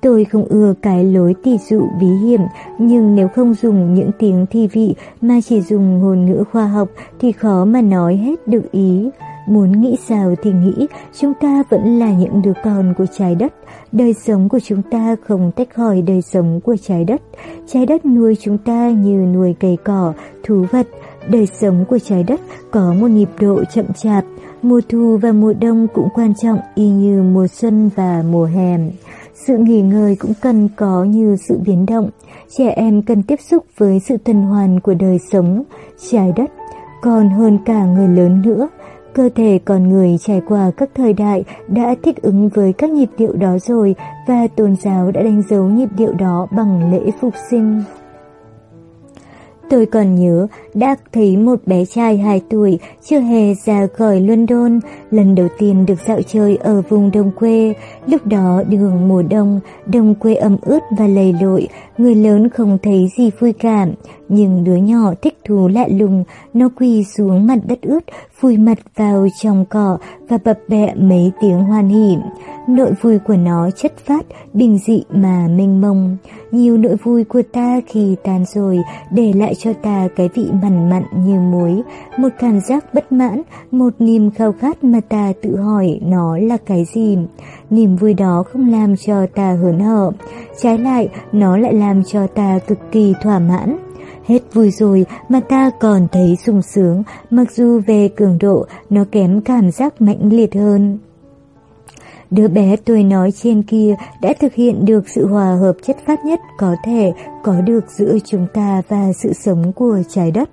Tôi không ưa cái lối tỷ dụ bí hiểm, nhưng nếu không dùng những tiếng thi vị mà chỉ dùng ngôn ngữ khoa học thì khó mà nói hết được ý. Muốn nghĩ sao thì nghĩ, chúng ta vẫn là những đứa con của trái đất. Đời sống của chúng ta không tách khỏi đời sống của trái đất. Trái đất nuôi chúng ta như nuôi cây cỏ, thú vật. Đời sống của trái đất có một nhịp độ chậm chạp. Mùa thu và mùa đông cũng quan trọng y như mùa xuân và mùa hè. Sự nghỉ ngơi cũng cần có như sự biến động. Trẻ em cần tiếp xúc với sự tuần hoàn của đời sống, trái đất, còn hơn cả người lớn nữa. Cơ thể con người trải qua các thời đại đã thích ứng với các nhịp điệu đó rồi và tôn giáo đã đánh dấu nhịp điệu đó bằng lễ phục sinh. Tôi còn nhớ đã thấy một bé trai 2 tuổi chưa hề ra khỏi London, lần đầu tiên được dạo chơi ở vùng đông quê. Lúc đó đường mùa đông, đông quê ẩm ướt và lầy lội, người lớn không thấy gì vui cảm. Nhưng đứa nhỏ thích thú lạ lùng, nó quỳ xuống mặt đất ướt, vùi mặt vào trong cỏ và bập bẹ mấy tiếng hoan hỉ. Nội vui của nó chất phát, bình dị mà mênh mông. Nhiều nỗi vui của ta khi tan rồi, để lại cho ta cái vị mặn mặn như muối, một cảm giác bất mãn, một niềm khao khát mà ta tự hỏi nó là cái gì. Niềm vui đó không làm cho ta hớn hở, trái lại nó lại làm cho ta cực kỳ thỏa mãn. Hết vui rồi mà ta còn thấy sung sướng, mặc dù về cường độ nó kém cảm giác mạnh liệt hơn. Đứa bé tôi nói trên kia đã thực hiện được sự hòa hợp chất phát nhất có thể có được giữa chúng ta và sự sống của trái đất.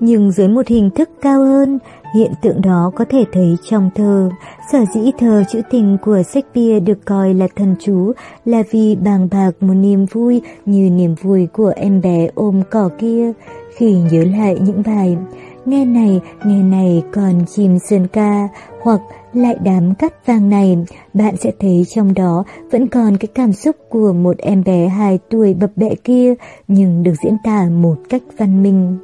Nhưng dưới một hình thức cao hơn, hiện tượng đó có thể thấy trong thơ. Sở dĩ thơ chữ tình của Shakespeare được coi là thần chú là vì bàng bạc một niềm vui như niềm vui của em bé ôm cỏ kia. Khi nhớ lại những bài nghe này, nghe này còn chim sơn ca hoặc lại đám cắt vàng này, bạn sẽ thấy trong đó vẫn còn cái cảm xúc của một em bé 2 tuổi bập bẹ kia nhưng được diễn tả một cách văn minh.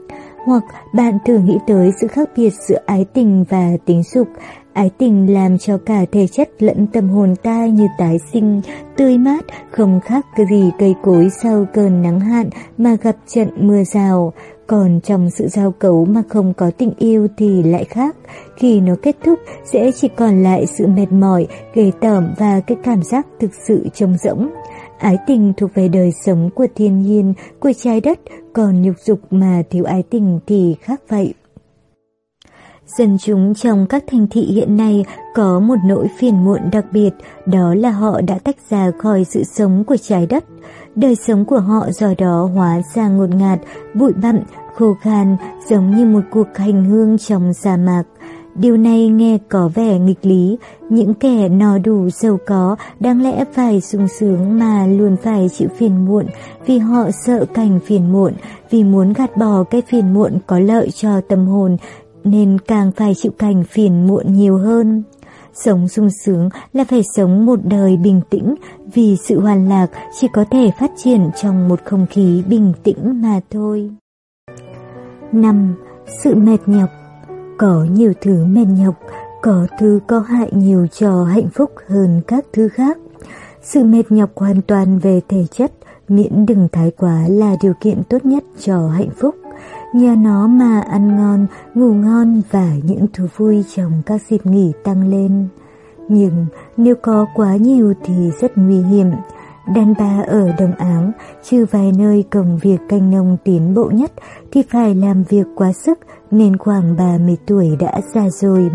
Hoặc bạn thử nghĩ tới sự khác biệt giữa ái tình và tính dục, Ái tình làm cho cả thể chất lẫn tâm hồn ta như tái sinh, tươi mát, không khác cái gì cây cối sau cơn nắng hạn mà gặp trận mưa rào. Còn trong sự giao cấu mà không có tình yêu thì lại khác. Khi nó kết thúc sẽ chỉ còn lại sự mệt mỏi, ghê tởm và cái cảm giác thực sự trống rỗng. Ái tình thuộc về đời sống của thiên nhiên, của trái đất, còn nhục dục mà thiếu ái tình thì khác vậy. Dân chúng trong các thành thị hiện nay có một nỗi phiền muộn đặc biệt, đó là họ đã tách ra khỏi sự sống của trái đất. Đời sống của họ do đó hóa ra ngột ngạt, bụi bặm, khô khan, giống như một cuộc hành hương trong sa mạc. Điều này nghe có vẻ nghịch lý, những kẻ no đủ giàu có đáng lẽ phải sung sướng mà luôn phải chịu phiền muộn vì họ sợ cảnh phiền muộn, vì muốn gạt bỏ cái phiền muộn có lợi cho tâm hồn nên càng phải chịu cảnh phiền muộn nhiều hơn. Sống sung sướng là phải sống một đời bình tĩnh vì sự hoàn lạc chỉ có thể phát triển trong một không khí bình tĩnh mà thôi. 5. Sự mệt nhọc có nhiều thứ mệt nhọc, có thứ có hại nhiều cho hạnh phúc hơn các thứ khác. Sự mệt nhọc hoàn toàn về thể chất, miễn đừng thái quá là điều kiện tốt nhất cho hạnh phúc. Nhờ nó mà ăn ngon, ngủ ngon và những thú vui trong các dịp nghỉ tăng lên. Nhưng nếu có quá nhiều thì rất nguy hiểm. Đàn bà ở Đông Áng, trừ vài nơi công việc canh nông tiến bộ nhất thì phải làm việc quá sức nên khoảng 30 tuổi đã già rồi.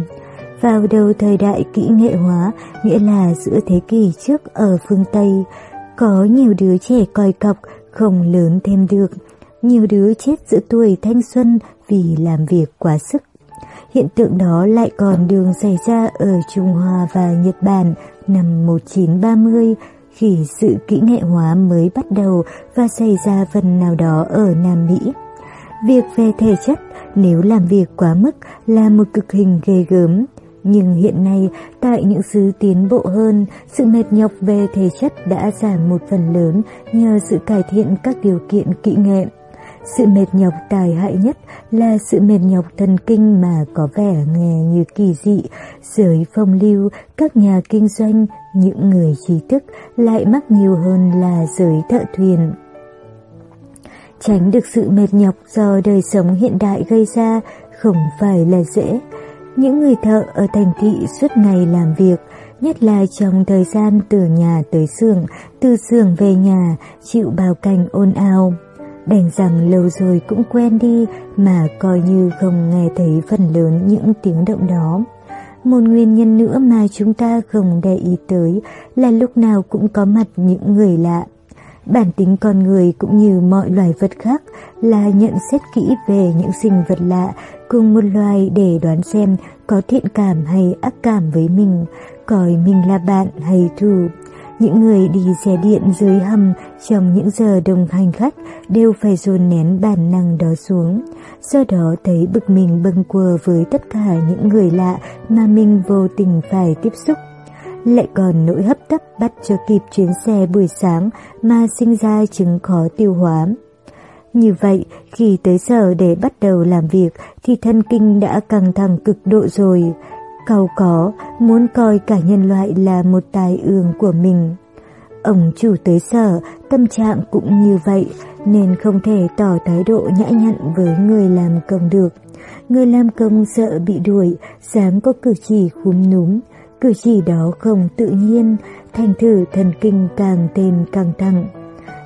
Vào đầu thời đại kỹ nghệ hóa, nghĩa là giữa thế kỷ trước ở phương Tây, có nhiều đứa trẻ coi cọc không lớn thêm được, nhiều đứa chết giữa tuổi thanh xuân vì làm việc quá sức. Hiện tượng đó lại còn đường xảy ra ở Trung Hoa và Nhật Bản năm 1930 khi sự kỹ nghệ hóa mới bắt đầu và xảy ra phần nào đó ở Nam Mỹ. Việc về thể chất nếu làm việc quá mức là một cực hình ghê gớm. Nhưng hiện nay, tại những xứ tiến bộ hơn, sự mệt nhọc về thể chất đã giảm một phần lớn nhờ sự cải thiện các điều kiện kỹ nghệ. Sự mệt nhọc tài hại nhất là sự mệt nhọc thần kinh mà có vẻ nghe như kỳ dị. Giới phong lưu, các nhà kinh doanh, những người trí thức lại mắc nhiều hơn là giới thợ thuyền. Tránh được sự mệt nhọc do đời sống hiện đại gây ra không phải là dễ. Những người thợ ở thành thị suốt ngày làm việc, nhất là trong thời gian từ nhà tới xưởng, từ xưởng về nhà, chịu bao cảnh ồn ào đành rằng lâu rồi cũng quen đi mà coi như không nghe thấy phần lớn những tiếng động đó. Một nguyên nhân nữa mà chúng ta không để ý tới là lúc nào cũng có mặt những người lạ. Bản tính con người cũng như mọi loài vật khác là nhận xét kỹ về những sinh vật lạ cùng một loài để đoán xem có thiện cảm hay ác cảm với mình, coi mình là bạn hay thù những người đi xe điện dưới hầm trong những giờ đông hành khách đều phải dồn nén bản năng đó xuống. Do đó thấy bực mình bâng quơ với tất cả những người lạ mà mình vô tình phải tiếp xúc. Lại còn nỗi hấp tấp bắt cho kịp chuyến xe buổi sáng mà sinh ra chứng khó tiêu hóa. Như vậy, khi tới giờ để bắt đầu làm việc thì thân kinh đã căng thẳng cực độ rồi. Cầu có, muốn coi cả nhân loại là một tài ương của mình. Ông chủ tới sở, tâm trạng cũng như vậy, nên không thể tỏ thái độ nhã nhặn với người làm công được. Người làm công sợ bị đuổi, dám có cử chỉ khúm núm, cử chỉ đó không tự nhiên, thành thử thần kinh càng thêm căng thẳng.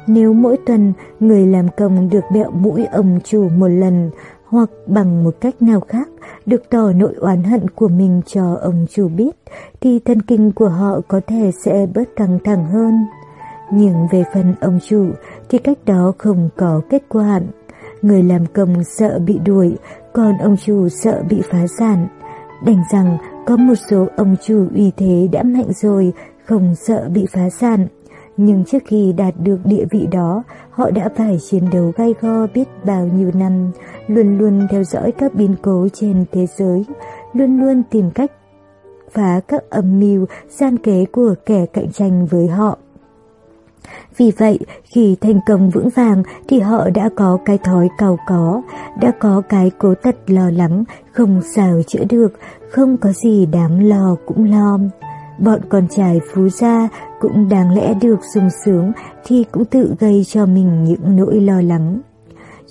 Nếu mỗi tuần người làm công được bẹo mũi ông chủ một lần hoặc bằng một cách nào khác được tỏ nội oán hận của mình cho ông chủ biết thì thần kinh của họ có thể sẽ bớt căng thẳng hơn. Nhưng về phần ông chủ thì cách đó không có kết quả. Người làm công sợ bị đuổi, còn ông chủ sợ bị phá sản. Đành rằng có một số ông chủ uy thế đã mạnh rồi, không sợ bị phá sản. Nhưng trước khi đạt được địa vị đó, họ đã phải chiến đấu gai go biết bao nhiêu năm, luôn luôn theo dõi các biến cố trên thế giới, luôn luôn tìm cách phá các âm mưu, gian kế của kẻ cạnh tranh với họ. Vì vậy, khi thành công vững vàng thì họ đã có cái thói cầu có, đã có cái cố tật lo lắng, không sao chữa được, không có gì đáng lo cũng lo. Bọn con trai phú gia cũng đáng lẽ được sung sướng thì cũng tự gây cho mình những nỗi lo lắng.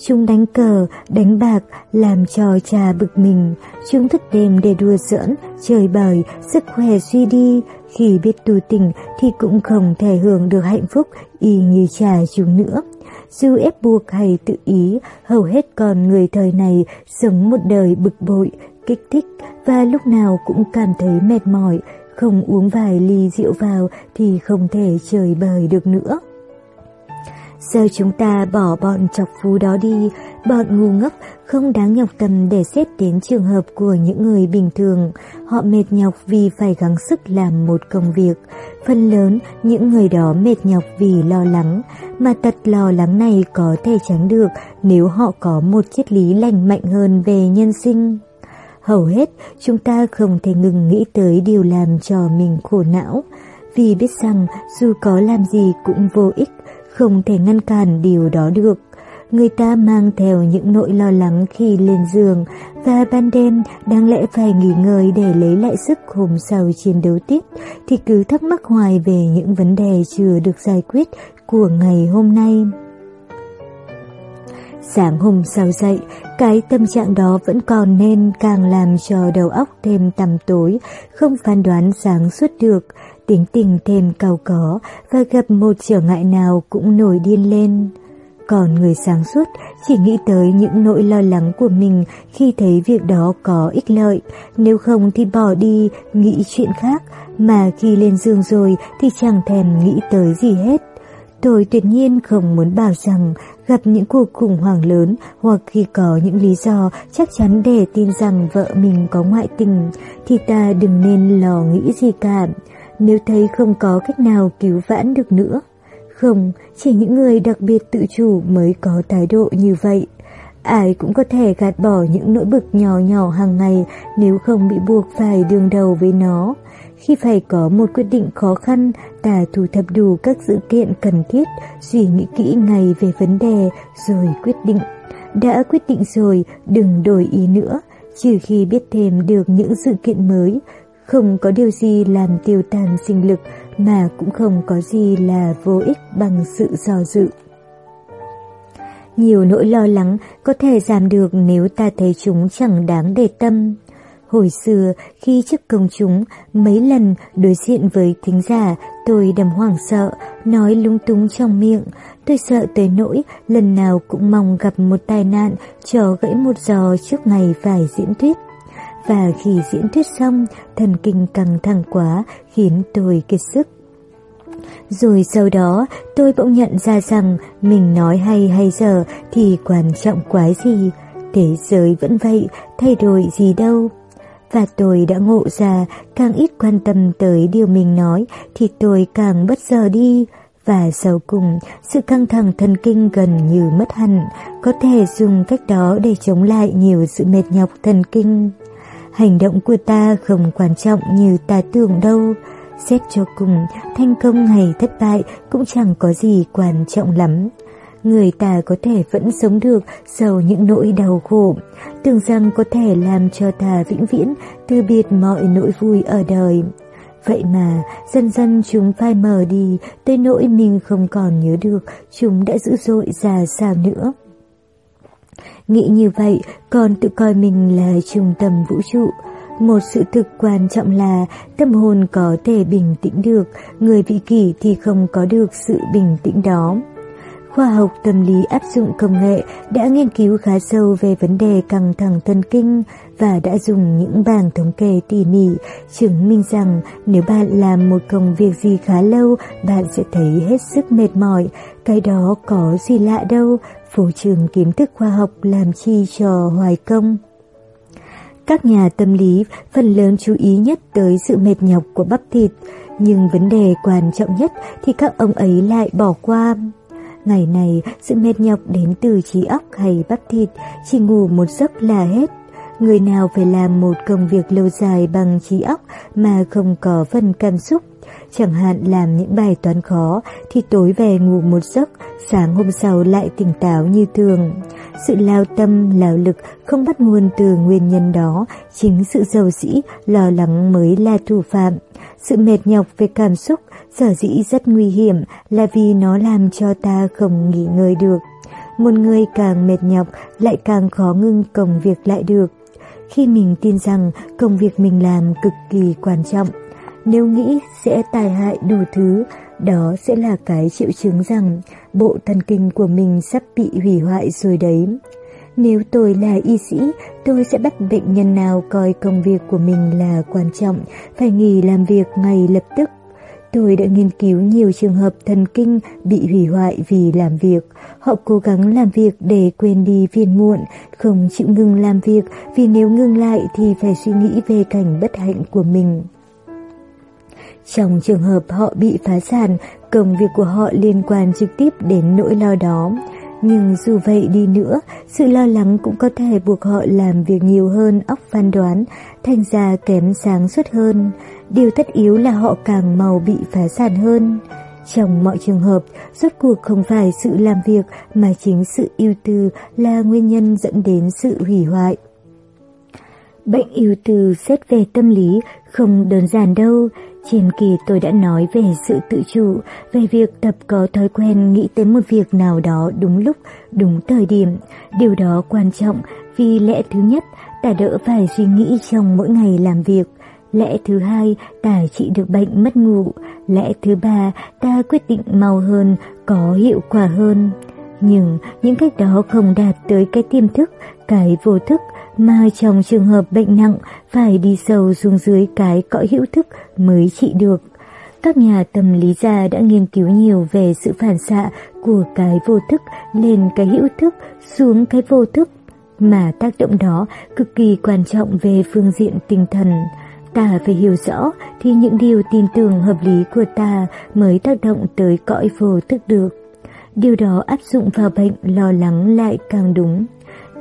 Chúng đánh cờ, đánh bạc, làm cho cha bực mình. Chúng thức đêm để đua giỡn, chơi bời, sức khỏe suy đi. Khi biết tu tình thì cũng không thể hưởng được hạnh phúc y như cha chúng nữa. Dù ép buộc hay tự ý, hầu hết con người thời này sống một đời bực bội, kích thích và lúc nào cũng cảm thấy mệt mỏi, không uống vài ly rượu vào thì không thể trời bời được nữa. Giờ chúng ta bỏ bọn chọc phú đó đi, bọn ngu ngốc không đáng nhọc tâm để xét đến trường hợp của những người bình thường. Họ mệt nhọc vì phải gắng sức làm một công việc. Phần lớn những người đó mệt nhọc vì lo lắng, mà tật lo lắng này có thể tránh được nếu họ có một triết lý lành mạnh hơn về nhân sinh. Hầu hết chúng ta không thể ngừng nghĩ tới điều làm cho mình khổ não, vì biết rằng dù có làm gì cũng vô ích, không thể ngăn cản điều đó được. Người ta mang theo những nỗi lo lắng khi lên giường và ban đêm đáng lẽ phải nghỉ ngơi để lấy lại sức hôm sau chiến đấu tiếp thì cứ thắc mắc hoài về những vấn đề chưa được giải quyết của ngày hôm nay. Sáng hôm sau dậy, cái tâm trạng đó vẫn còn nên càng làm cho đầu óc thêm tăm tối, không phán đoán sáng suốt được, tính tình thêm cao có và gặp một trở ngại nào cũng nổi điên lên. Còn người sáng suốt chỉ nghĩ tới những nỗi lo lắng của mình khi thấy việc đó có ích lợi, nếu không thì bỏ đi, nghĩ chuyện khác, mà khi lên giường rồi thì chẳng thèm nghĩ tới gì hết. Tôi tuyệt nhiên không muốn bảo rằng gặp những cuộc khủng hoảng lớn hoặc khi có những lý do chắc chắn để tin rằng vợ mình có ngoại tình thì ta đừng nên lo nghĩ gì cả nếu thấy không có cách nào cứu vãn được nữa. Không, chỉ những người đặc biệt tự chủ mới có thái độ như vậy. Ai cũng có thể gạt bỏ những nỗi bực nhỏ nhỏ hàng ngày nếu không bị buộc phải đương đầu với nó. Khi phải có một quyết định khó khăn, ta thu thập đủ các dữ kiện cần thiết, suy nghĩ kỹ ngay về vấn đề rồi quyết định. Đã quyết định rồi, đừng đổi ý nữa, trừ khi biết thêm được những sự kiện mới. Không có điều gì làm tiêu tan sinh lực mà cũng không có gì là vô ích bằng sự do dự. Nhiều nỗi lo lắng có thể giảm được nếu ta thấy chúng chẳng đáng để tâm. Hồi xưa, khi trước công chúng, mấy lần đối diện với thính giả, tôi đầm hoảng sợ, nói lung tung trong miệng. Tôi sợ tới nỗi lần nào cũng mong gặp một tai nạn cho gãy một giò trước ngày phải diễn thuyết. Và khi diễn thuyết xong, thần kinh căng thẳng quá khiến tôi kiệt sức. Rồi sau đó tôi bỗng nhận ra rằng mình nói hay hay giờ thì quan trọng quá gì. Thế giới vẫn vậy, thay đổi gì đâu và tôi đã ngộ ra càng ít quan tâm tới điều mình nói thì tôi càng bất giờ đi. Và sau cùng, sự căng thẳng thần kinh gần như mất hẳn, có thể dùng cách đó để chống lại nhiều sự mệt nhọc thần kinh. Hành động của ta không quan trọng như ta tưởng đâu. Xét cho cùng, thành công hay thất bại cũng chẳng có gì quan trọng lắm. Người ta có thể vẫn sống được sau những nỗi đau khổ, tưởng rằng có thể làm cho ta vĩnh viễn từ biệt mọi nỗi vui ở đời. Vậy mà dần dần chúng phai mờ đi tới nỗi mình không còn nhớ được chúng đã dữ dội ra sao nữa. Nghĩ như vậy còn tự coi mình là trung tâm vũ trụ. Một sự thực quan trọng là tâm hồn có thể bình tĩnh được, người vị kỷ thì không có được sự bình tĩnh đó. Khoa học tâm lý áp dụng công nghệ đã nghiên cứu khá sâu về vấn đề căng thẳng thần kinh và đã dùng những bảng thống kê tỉ mỉ chứng minh rằng nếu bạn làm một công việc gì khá lâu, bạn sẽ thấy hết sức mệt mỏi. Cái đó có gì lạ đâu, phổ trường kiến thức khoa học làm chi cho hoài công. Các nhà tâm lý phần lớn chú ý nhất tới sự mệt nhọc của bắp thịt, nhưng vấn đề quan trọng nhất thì các ông ấy lại bỏ qua. Ngày này, sự mệt nhọc đến từ trí óc hay bắp thịt, chỉ ngủ một giấc là hết. Người nào phải làm một công việc lâu dài bằng trí óc mà không có phần cảm xúc, chẳng hạn làm những bài toán khó thì tối về ngủ một giấc, sáng hôm sau lại tỉnh táo như thường. Sự lao tâm, lao lực không bắt nguồn từ nguyên nhân đó, chính sự giàu dĩ, lo lắng mới là thủ phạm. Sự mệt nhọc về cảm xúc sở dĩ rất nguy hiểm là vì nó làm cho ta không nghỉ ngơi được. Một người càng mệt nhọc lại càng khó ngưng công việc lại được. Khi mình tin rằng công việc mình làm cực kỳ quan trọng, nếu nghĩ sẽ tai hại đủ thứ, đó sẽ là cái triệu chứng rằng bộ thần kinh của mình sắp bị hủy hoại rồi đấy. Nếu tôi là y sĩ, tôi sẽ bắt bệnh nhân nào coi công việc của mình là quan trọng, phải nghỉ làm việc ngay lập tức. Tôi đã nghiên cứu nhiều trường hợp thần kinh bị hủy hoại vì làm việc. Họ cố gắng làm việc để quên đi phiền muộn, không chịu ngừng làm việc vì nếu ngừng lại thì phải suy nghĩ về cảnh bất hạnh của mình. Trong trường hợp họ bị phá sản, công việc của họ liên quan trực tiếp đến nỗi lo đó. Nhưng dù vậy đi nữa, sự lo lắng cũng có thể buộc họ làm việc nhiều hơn óc phán đoán, thành ra kém sáng suốt hơn. Điều tất yếu là họ càng mau bị phá sản hơn. Trong mọi trường hợp, rốt cuộc không phải sự làm việc mà chính sự ưu tư là nguyên nhân dẫn đến sự hủy hoại. Bệnh ưu tư xét về tâm lý không đơn giản đâu. Trên kỳ tôi đã nói về sự tự chủ, về việc tập có thói quen nghĩ tới một việc nào đó đúng lúc, đúng thời điểm. Điều đó quan trọng vì lẽ thứ nhất, ta đỡ phải suy nghĩ trong mỗi ngày làm việc. Lẽ thứ hai, ta trị được bệnh mất ngủ. Lẽ thứ ba, ta quyết định mau hơn, có hiệu quả hơn. Nhưng những cách đó không đạt tới cái tiềm thức, cái vô thức, mà trong trường hợp bệnh nặng phải đi sâu xuống dưới cái cõi hữu thức mới trị được. Các nhà tâm lý gia đã nghiên cứu nhiều về sự phản xạ của cái vô thức lên cái hữu thức xuống cái vô thức, mà tác động đó cực kỳ quan trọng về phương diện tinh thần. Ta phải hiểu rõ thì những điều tin tưởng hợp lý của ta mới tác động tới cõi vô thức được. Điều đó áp dụng vào bệnh lo lắng lại càng đúng.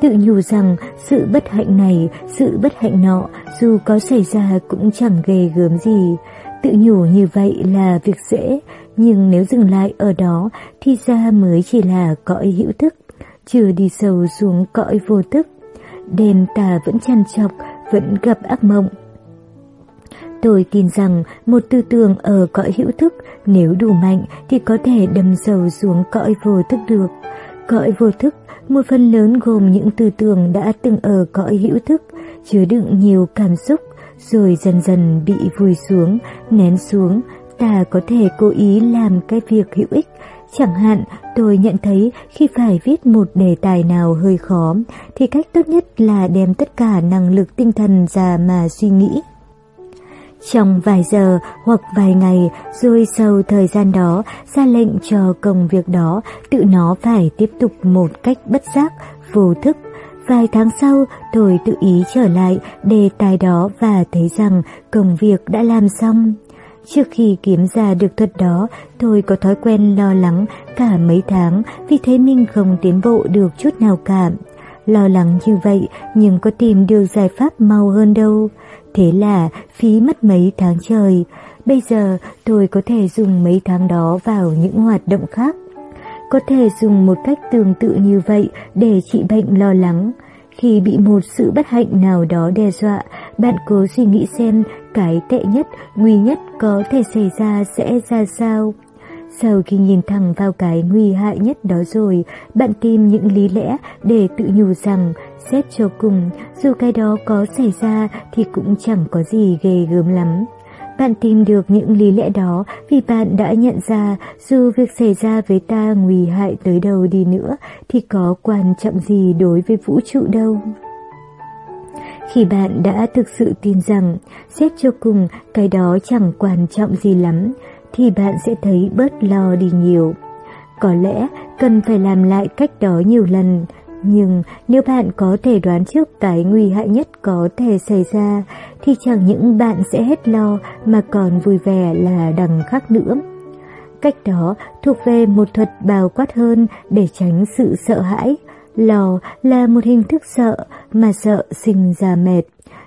Tự nhủ rằng sự bất hạnh này, sự bất hạnh nọ dù có xảy ra cũng chẳng ghê gớm gì. Tự nhủ như vậy là việc dễ, nhưng nếu dừng lại ở đó thì ra mới chỉ là cõi hữu thức, chưa đi sâu xuống cõi vô thức. Đêm ta vẫn chăn chọc, vẫn gặp ác mộng, Tôi tin rằng một tư tưởng ở cõi hữu thức nếu đủ mạnh thì có thể đâm sâu xuống cõi vô thức được. Cõi vô thức một phần lớn gồm những tư tưởng đã từng ở cõi hữu thức, chứa đựng nhiều cảm xúc, rồi dần dần bị vùi xuống, nén xuống. Ta có thể cố ý làm cái việc hữu ích. Chẳng hạn, tôi nhận thấy khi phải viết một đề tài nào hơi khó, thì cách tốt nhất là đem tất cả năng lực tinh thần ra mà suy nghĩ. Trong vài giờ hoặc vài ngày rồi sau thời gian đó ra lệnh cho công việc đó tự nó phải tiếp tục một cách bất giác, vô thức Vài tháng sau, tôi tự ý trở lại đề tài đó và thấy rằng công việc đã làm xong. Trước khi kiếm ra được thuật đó, tôi có thói quen lo lắng cả mấy tháng vì thế mình không tiến bộ được chút nào cả. Lo lắng như vậy nhưng có tìm được giải pháp mau hơn đâu. Thế là phí mất mấy tháng trời. Bây giờ tôi có thể dùng mấy tháng đó vào những hoạt động khác. Có thể dùng một cách tương tự như vậy để trị bệnh lo lắng. Khi bị một sự bất hạnh nào đó đe dọa, bạn cố suy nghĩ xem cái tệ nhất, nguy nhất có thể xảy ra sẽ ra sao. Sau khi nhìn thẳng vào cái nguy hại nhất đó rồi, bạn tìm những lý lẽ để tự nhủ rằng, xét cho cùng, dù cái đó có xảy ra thì cũng chẳng có gì ghê gớm lắm. Bạn tìm được những lý lẽ đó vì bạn đã nhận ra dù việc xảy ra với ta nguy hại tới đâu đi nữa thì có quan trọng gì đối với vũ trụ đâu. Khi bạn đã thực sự tin rằng xét cho cùng cái đó chẳng quan trọng gì lắm thì bạn sẽ thấy bớt lo đi nhiều. Có lẽ cần phải làm lại cách đó nhiều lần, nhưng nếu bạn có thể đoán trước cái nguy hại nhất có thể xảy ra thì chẳng những bạn sẽ hết lo mà còn vui vẻ là đằng khác nữa. Cách đó thuộc về một thuật bào quát hơn để tránh sự sợ hãi. Lo là một hình thức sợ mà sợ sinh ra mệt.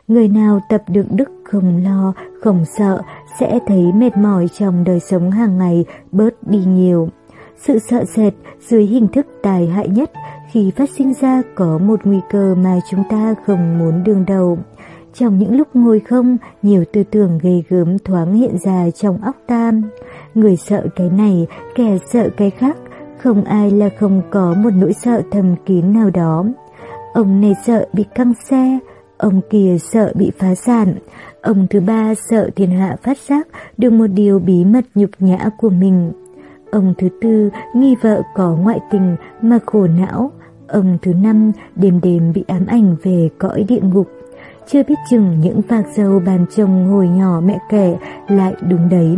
Người nào tập được đức không lo, không sợ sẽ thấy mệt mỏi trong đời sống hàng ngày bớt đi nhiều. Sự sợ sệt dưới hình thức tài hại nhất khi phát sinh ra có một nguy cơ mà chúng ta không muốn đương đầu. Trong những lúc ngồi không, nhiều tư tưởng ghê gớm thoáng hiện ra trong óc tam. Người sợ cái này, kẻ sợ cái khác, không ai là không có một nỗi sợ thầm kín nào đó. Ông này sợ bị căng xe, ông kia sợ bị phá sản, ông thứ ba sợ thiên hạ phát giác được một điều bí mật nhục nhã của mình. Ông thứ tư nghi vợ có ngoại tình mà khổ não, ông thứ năm đêm đêm bị ám ảnh về cõi địa ngục. Chưa biết chừng những vạc dầu bàn chồng hồi nhỏ mẹ kể lại đúng đấy.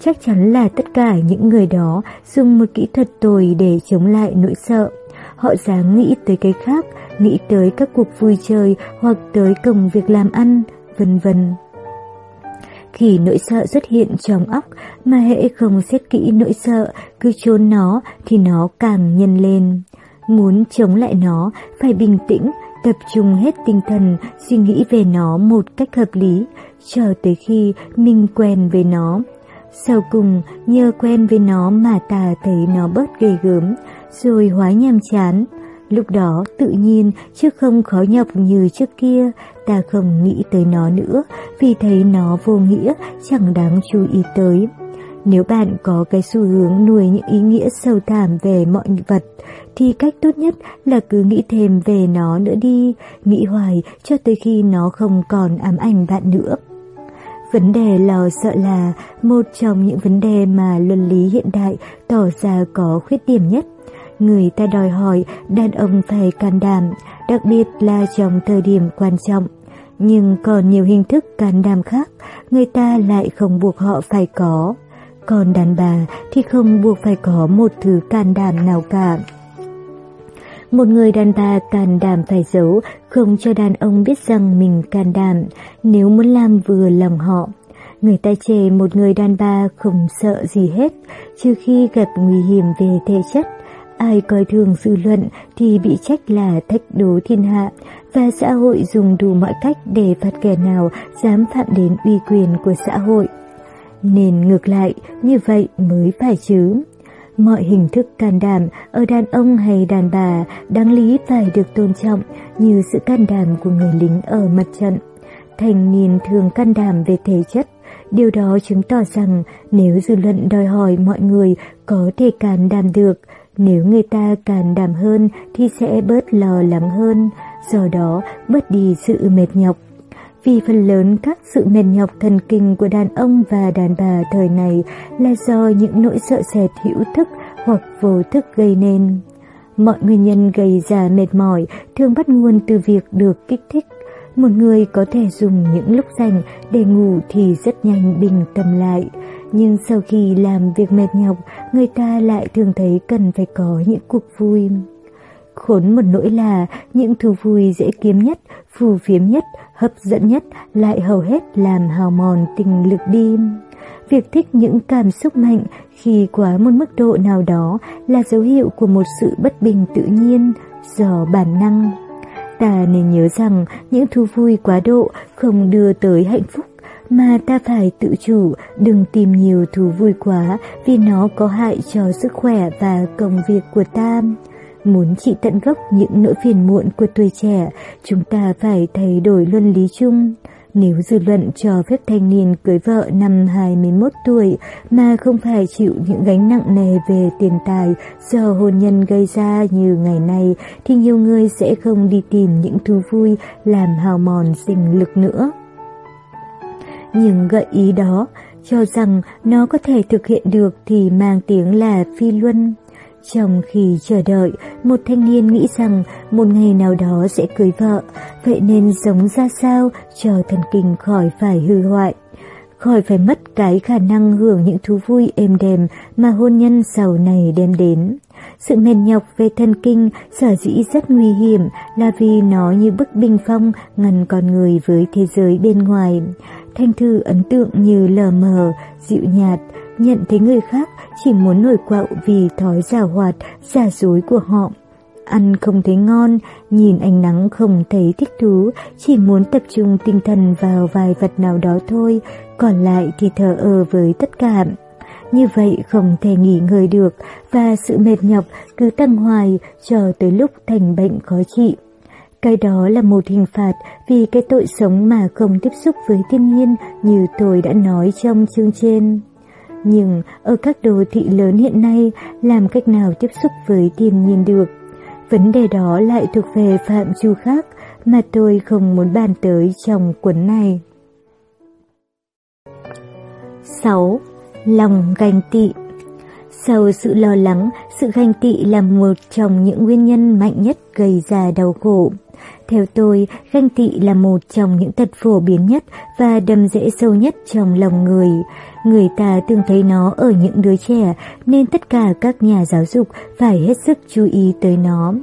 Chắc chắn là tất cả những người đó dùng một kỹ thuật tồi để chống lại nỗi sợ. Họ dám nghĩ tới cái khác, nghĩ tới các cuộc vui chơi hoặc tới công việc làm ăn, vân vân. Khi nỗi sợ xuất hiện trong óc mà hệ không xét kỹ nỗi sợ, cứ trốn nó thì nó càng nhân lên. Muốn chống lại nó, phải bình tĩnh, tập trung hết tinh thần, suy nghĩ về nó một cách hợp lý, chờ tới khi mình quen với nó. Sau cùng, nhờ quen với nó mà ta thấy nó bớt ghê gớm, rồi hóa nhàm chán. Lúc đó tự nhiên chứ không khó nhọc như trước kia, ta không nghĩ tới nó nữa vì thấy nó vô nghĩa, chẳng đáng chú ý tới. Nếu bạn có cái xu hướng nuôi những ý nghĩa sâu thẳm về mọi vật, thì cách tốt nhất là cứ nghĩ thêm về nó nữa đi, nghĩ hoài cho tới khi nó không còn ám ảnh bạn nữa. Vấn đề lo sợ là một trong những vấn đề mà luân lý hiện đại tỏ ra có khuyết điểm nhất. Người ta đòi hỏi đàn ông phải can đảm, đặc biệt là trong thời điểm quan trọng. Nhưng còn nhiều hình thức can đảm khác, người ta lại không buộc họ phải có. Còn đàn bà thì không buộc phải có một thứ can đảm nào cả. Một người đàn bà can đảm phải giấu, không cho đàn ông biết rằng mình can đảm, nếu muốn làm vừa lòng họ. Người ta chê một người đàn bà không sợ gì hết, trừ khi gặp nguy hiểm về thể chất. Ai coi thường dư luận thì bị trách là thách đố thiên hạ, và xã hội dùng đủ mọi cách để phạt kẻ nào dám phạm đến uy quyền của xã hội. Nên ngược lại, như vậy mới phải chứ. Mọi hình thức can đảm ở đàn ông hay đàn bà đáng lý phải được tôn trọng như sự can đảm của người lính ở mặt trận. Thành niên thường can đảm về thể chất, điều đó chứng tỏ rằng nếu dư luận đòi hỏi mọi người có thể can đảm được, nếu người ta càng đảm hơn thì sẽ bớt lo lắng hơn, do đó bớt đi sự mệt nhọc vì phần lớn các sự mệt nhọc thần kinh của đàn ông và đàn bà thời này là do những nỗi sợ sệt hữu thức hoặc vô thức gây nên. Mọi nguyên nhân gây ra mệt mỏi thường bắt nguồn từ việc được kích thích. Một người có thể dùng những lúc rảnh để ngủ thì rất nhanh bình tâm lại. Nhưng sau khi làm việc mệt nhọc, người ta lại thường thấy cần phải có những cuộc vui. khốn một nỗi là những thú vui dễ kiếm nhất, phù phiếm nhất, hấp dẫn nhất lại hầu hết làm hào mòn tình lực đi. Việc thích những cảm xúc mạnh khi quá một mức độ nào đó là dấu hiệu của một sự bất bình tự nhiên do bản năng. Ta nên nhớ rằng những thú vui quá độ không đưa tới hạnh phúc mà ta phải tự chủ, đừng tìm nhiều thú vui quá vì nó có hại cho sức khỏe và công việc của ta. Muốn trị tận gốc những nỗi phiền muộn của tuổi trẻ, chúng ta phải thay đổi luân lý chung. Nếu dư luận cho phép thanh niên cưới vợ năm 21 tuổi mà không phải chịu những gánh nặng nề về tiền tài do hôn nhân gây ra như ngày nay thì nhiều người sẽ không đi tìm những thú vui làm hào mòn sinh lực nữa. Nhưng gợi ý đó cho rằng nó có thể thực hiện được thì mang tiếng là phi luân. Trong khi chờ đợi, một thanh niên nghĩ rằng một ngày nào đó sẽ cưới vợ, vậy nên sống ra sao cho thần kinh khỏi phải hư hoại, khỏi phải mất cái khả năng hưởng những thú vui êm đềm mà hôn nhân giàu này đem đến. Sự mệt nhọc về thần kinh sở dĩ rất nguy hiểm là vì nó như bức bình phong ngăn con người với thế giới bên ngoài. Thanh Thư ấn tượng như lờ mờ, dịu nhạt, nhận thấy người khác chỉ muốn nổi quạo vì thói giả hoạt, giả dối của họ. Ăn không thấy ngon, nhìn ánh nắng không thấy thích thú, chỉ muốn tập trung tinh thần vào vài vật nào đó thôi, còn lại thì thờ ơ với tất cả. Như vậy không thể nghỉ ngơi được và sự mệt nhọc cứ tăng hoài cho tới lúc thành bệnh khó trị. Cái đó là một hình phạt vì cái tội sống mà không tiếp xúc với thiên nhiên như tôi đã nói trong chương trên. Nhưng ở các đô thị lớn hiện nay, làm cách nào tiếp xúc với thiên nhiên được? Vấn đề đó lại thuộc về phạm chu khác mà tôi không muốn bàn tới trong cuốn này. 6. Lòng ganh tị Sau sự lo lắng, sự ganh tị là một trong những nguyên nhân mạnh nhất gây ra đau khổ. Theo tôi, ganh tị là một trong những tật phổ biến nhất và đâm rễ sâu nhất trong lòng người. Người ta thường thấy nó ở những đứa trẻ nên tất cả các nhà giáo dục phải hết sức chú ý tới nó.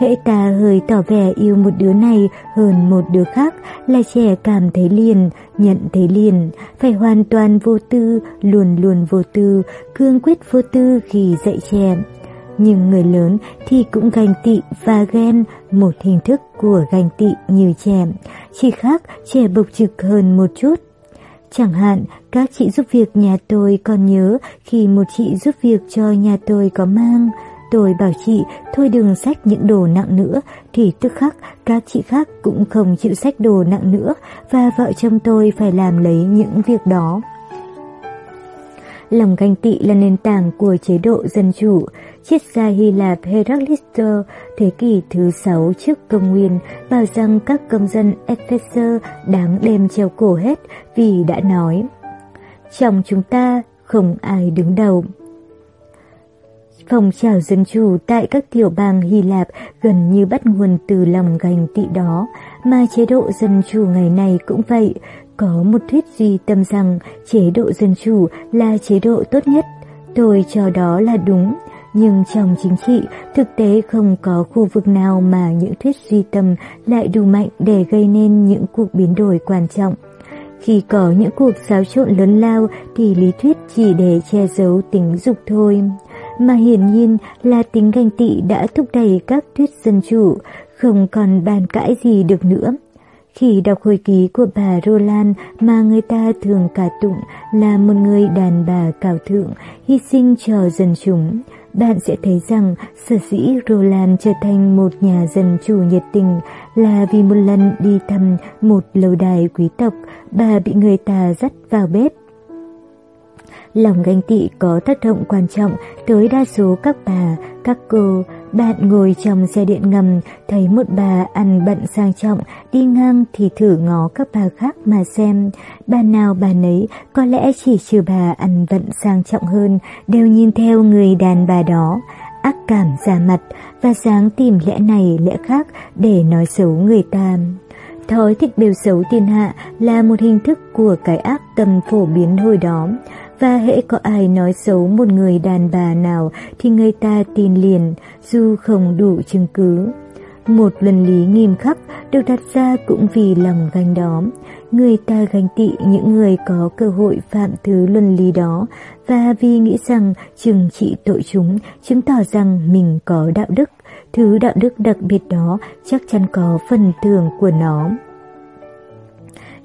Hễ ta hơi tỏ vẻ yêu một đứa này hơn một đứa khác là trẻ cảm thấy liền, nhận thấy liền, phải hoàn toàn vô tư, luôn luôn vô tư, cương quyết vô tư khi dạy trẻ nhưng người lớn thì cũng ganh tị và ghen, một hình thức của ganh tị như trẻ, chỉ khác trẻ bộc trực hơn một chút. Chẳng hạn, các chị giúp việc nhà tôi còn nhớ khi một chị giúp việc cho nhà tôi có mang. Tôi bảo chị thôi đừng xách những đồ nặng nữa thì tức khắc các chị khác cũng không chịu xách đồ nặng nữa và vợ chồng tôi phải làm lấy những việc đó. Lòng ganh tị là nền tảng của chế độ dân chủ. Triết gia Hy Lạp Heraclitus thế kỷ thứ 6 trước công nguyên bảo rằng các công dân Ephesus đáng đem treo cổ hết vì đã nói Trong chúng ta không ai đứng đầu. Phong trào dân chủ tại các tiểu bang Hy Lạp gần như bắt nguồn từ lòng ganh tị đó, mà chế độ dân chủ ngày nay cũng vậy, có một thuyết duy tâm rằng chế độ dân chủ là chế độ tốt nhất, tôi cho đó là đúng. Nhưng trong chính trị, thực tế không có khu vực nào mà những thuyết duy tâm lại đủ mạnh để gây nên những cuộc biến đổi quan trọng. Khi có những cuộc xáo trộn lớn lao thì lý thuyết chỉ để che giấu tính dục thôi. Mà hiển nhiên là tính ganh tị đã thúc đẩy các thuyết dân chủ, không còn bàn cãi gì được nữa. Khi đọc hồi ký của bà Roland mà người ta thường cả tụng là một người đàn bà cao thượng, hy sinh cho dân chúng, bạn sẽ thấy rằng sở dĩ Roland trở thành một nhà dân chủ nhiệt tình là vì một lần đi thăm một lâu đài quý tộc, bà bị người ta dắt vào bếp Lòng ganh tị có tác động quan trọng tới đa số các bà, các cô. Bạn ngồi trong xe điện ngầm, thấy một bà ăn bận sang trọng, đi ngang thì thử ngó các bà khác mà xem. Bà nào bà nấy, có lẽ chỉ trừ bà ăn bận sang trọng hơn, đều nhìn theo người đàn bà đó ác cảm ra mặt và dáng tìm lẽ này lẽ khác để nói xấu người ta. Thói thích bêu xấu thiên hạ là một hình thức của cái ác tầm phổ biến hồi đó và hễ có ai nói xấu một người đàn bà nào thì người ta tin liền, dù không đủ chứng cứ. Một luân lý nghiêm khắc được đặt ra cũng vì lòng ganh đó. Người ta ganh tị những người có cơ hội phạm thứ luân lý đó và vì nghĩ rằng trừng trị tội chúng chứng tỏ rằng mình có đạo đức. Thứ đạo đức đặc biệt đó chắc chắn có phần thưởng của nó.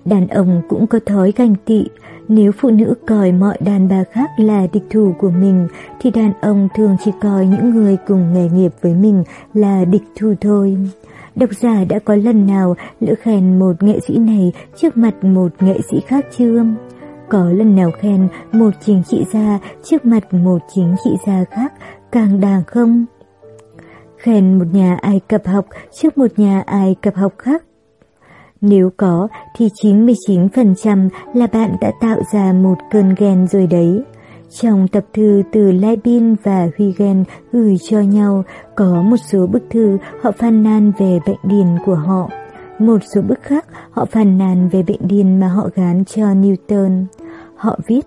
Đàn ông cũng có thói ganh tị, nếu phụ nữ coi mọi đàn bà khác là địch thủ của mình, thì đàn ông thường chỉ coi những người cùng nghề nghiệp với mình là địch thủ thôi. Độc giả đã có lần nào lỡ khen một nghệ sĩ này trước mặt một nghệ sĩ khác chưa? Có lần nào khen một chính trị gia trước mặt một chính trị gia khác càng đàng không? Khen một nhà Ai Cập học trước một nhà Ai Cập học khác nếu có thì 99% là bạn đã tạo ra một cơn ghen rồi đấy. Trong tập thư từ Leibin và Huygen gửi cho nhau, có một số bức thư họ phàn nàn về bệnh điền của họ. Một số bức khác họ phàn nàn về bệnh điền mà họ gán cho Newton. Họ viết,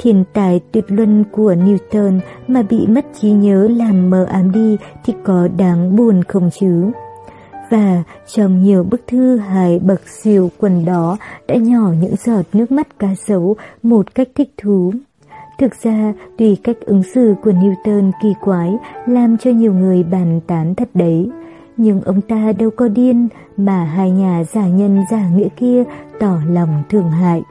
thiên tài tuyệt luân của Newton mà bị mất trí nhớ làm mờ ám đi thì có đáng buồn không chứ? Và trong nhiều bức thư hài bậc siêu quần đó đã nhỏ những giọt nước mắt cá sấu một cách thích thú. Thực ra, tùy cách ứng xử của Newton kỳ quái làm cho nhiều người bàn tán thật đấy. Nhưng ông ta đâu có điên mà hai nhà giả nhân giả nghĩa kia tỏ lòng thương hại.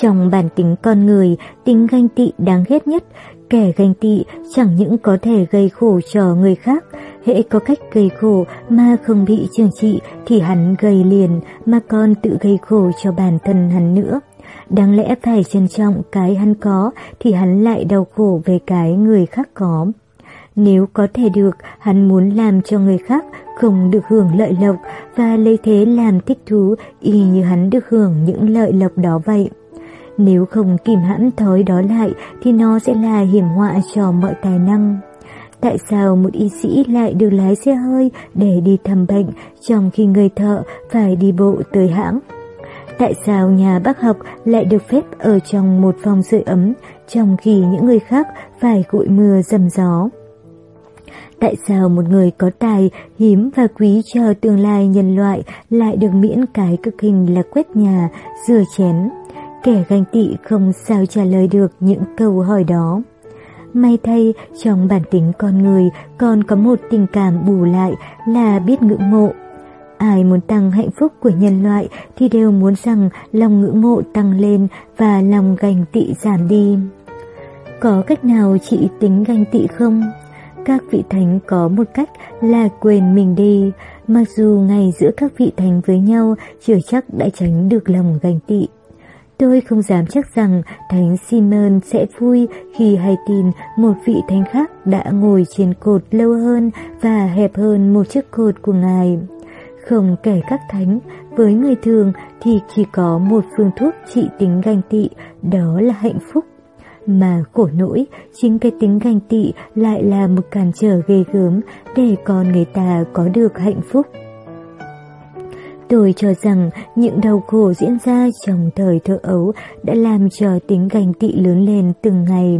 Trong bản tính con người, tính ganh tị đáng ghét nhất, kẻ ganh tị chẳng những có thể gây khổ cho người khác, hễ có cách gây khổ mà không bị trừng trị thì hắn gây liền mà còn tự gây khổ cho bản thân hắn nữa. Đáng lẽ phải trân trọng cái hắn có thì hắn lại đau khổ về cái người khác có. Nếu có thể được, hắn muốn làm cho người khác không được hưởng lợi lộc và lấy thế làm thích thú y như hắn được hưởng những lợi lộc đó vậy. Nếu không kìm hãm thói đó lại thì nó sẽ là hiểm họa cho mọi tài năng. Tại sao một y sĩ lại được lái xe hơi để đi thăm bệnh trong khi người thợ phải đi bộ tới hãng? Tại sao nhà bác học lại được phép ở trong một phòng sưởi ấm trong khi những người khác phải gội mưa dầm gió? Tại sao một người có tài, hiếm và quý cho tương lai nhân loại lại được miễn cái cực hình là quét nhà, rửa chén? Kẻ ganh tị không sao trả lời được những câu hỏi đó. May thay, trong bản tính con người còn có một tình cảm bù lại là biết ngưỡng mộ. Ai muốn tăng hạnh phúc của nhân loại thì đều muốn rằng lòng ngưỡng mộ tăng lên và lòng ganh tị giảm đi. Có cách nào trị tính ganh tị không? Các vị thánh có một cách là quên mình đi, mặc dù ngày giữa các vị thánh với nhau chưa chắc đã tránh được lòng ganh tị. Tôi không dám chắc rằng Thánh Simon sẽ vui khi hay tin một vị thánh khác đã ngồi trên cột lâu hơn và hẹp hơn một chiếc cột của Ngài. Không kể các thánh, với người thường thì chỉ có một phương thuốc trị tính ganh tị, đó là hạnh phúc. Mà khổ nỗi, chính cái tính ganh tị lại là một cản trở ghê gớm để con người ta có được hạnh phúc. Tôi cho rằng những đau khổ diễn ra trong thời thơ ấu đã làm cho tính ganh tị lớn lên từng ngày.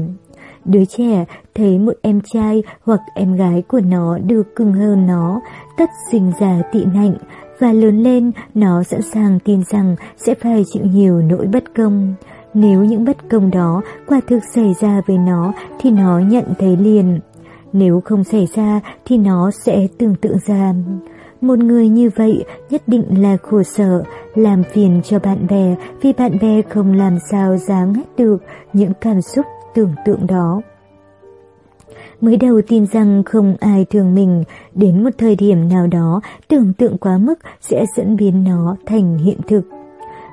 Đứa trẻ thấy một em trai hoặc em gái của nó được cưng hơn nó, tất sinh ra tị nạnh, và lớn lên nó sẵn sàng tin rằng sẽ phải chịu nhiều nỗi bất công. Nếu những bất công đó quả thực xảy ra với nó thì nó nhận thấy liền. Nếu không xảy ra thì nó sẽ tưởng tượng ra. Một người như vậy nhất định là khổ sở, làm phiền cho bạn bè vì bạn bè không làm sao dám hết được những cảm xúc tưởng tượng đó. Mới đầu tin rằng không ai thương mình, đến một thời điểm nào đó tưởng tượng quá mức sẽ dẫn biến nó thành hiện thực.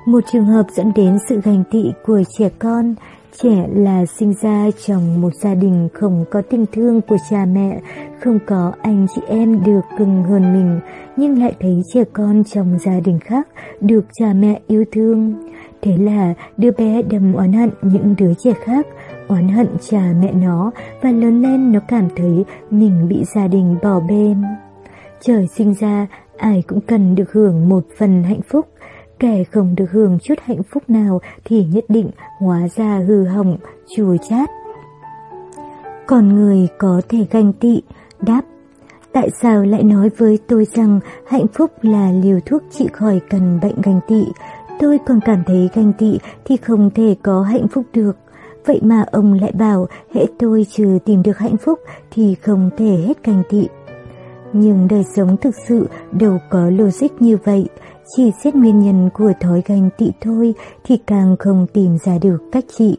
Một trường hợp dẫn đến sự ganh tị của trẻ con, Trẻ là sinh ra trong một gia đình không có tình thương của cha mẹ, không có anh chị em được cưng hơn mình, nhưng lại thấy trẻ con trong gia đình khác được cha mẹ yêu thương. Thế là đứa bé đầm oán hận những đứa trẻ khác, oán hận cha mẹ nó và lớn lên nó cảm thấy mình bị gia đình bỏ bê. Trời sinh ra, ai cũng cần được hưởng một phần hạnh phúc, kẻ không được hưởng chút hạnh phúc nào thì nhất định hóa ra hư hỏng, chùa chát. Còn người có thể ganh tị, đáp Tại sao lại nói với tôi rằng hạnh phúc là liều thuốc trị khỏi cần bệnh ganh tị? Tôi còn cảm thấy ganh tị thì không thể có hạnh phúc được. Vậy mà ông lại bảo hệ tôi chưa tìm được hạnh phúc thì không thể hết ganh tị. Nhưng đời sống thực sự đâu có logic như vậy. Chỉ xét nguyên nhân của thói ganh tị thôi thì càng không tìm ra được cách trị.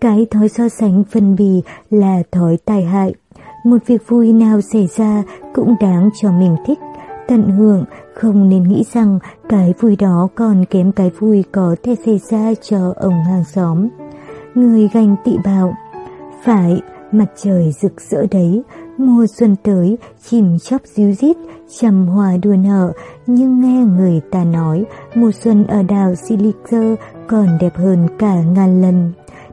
Cái thói so sánh phân bì là thói tai hại. Một việc vui nào xảy ra cũng đáng cho mình thích, tận hưởng, không nên nghĩ rằng cái vui đó còn kém cái vui có thể xảy ra cho ông hàng xóm. Người ganh tị bảo, phải, mặt trời rực rỡ đấy, mùa xuân tới, chim chóc ríu rít, trầm hòa đua nở, nhưng nghe người ta nói mùa xuân ở đảo Silicer còn đẹp hơn cả ngàn lần.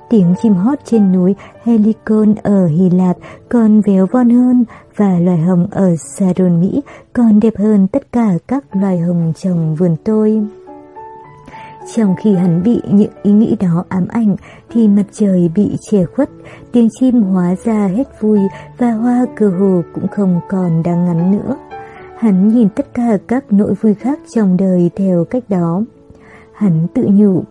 Tiếng chim hót trên núi Helicon ở Hy Lạp còn véo von hơn và loài hồng ở Saron Mỹ còn đẹp hơn tất cả các loài hồng trồng vườn tôi. Trong khi hắn bị những ý nghĩ đó ám ảnh thì mặt trời bị che khuất, tiếng chim hóa ra hết vui và hoa cơ hồ cũng không còn đang ngắn nữa. Hắn nhìn tất cả các nỗi vui khác trong đời theo cách đó. Hắn tự nhủ,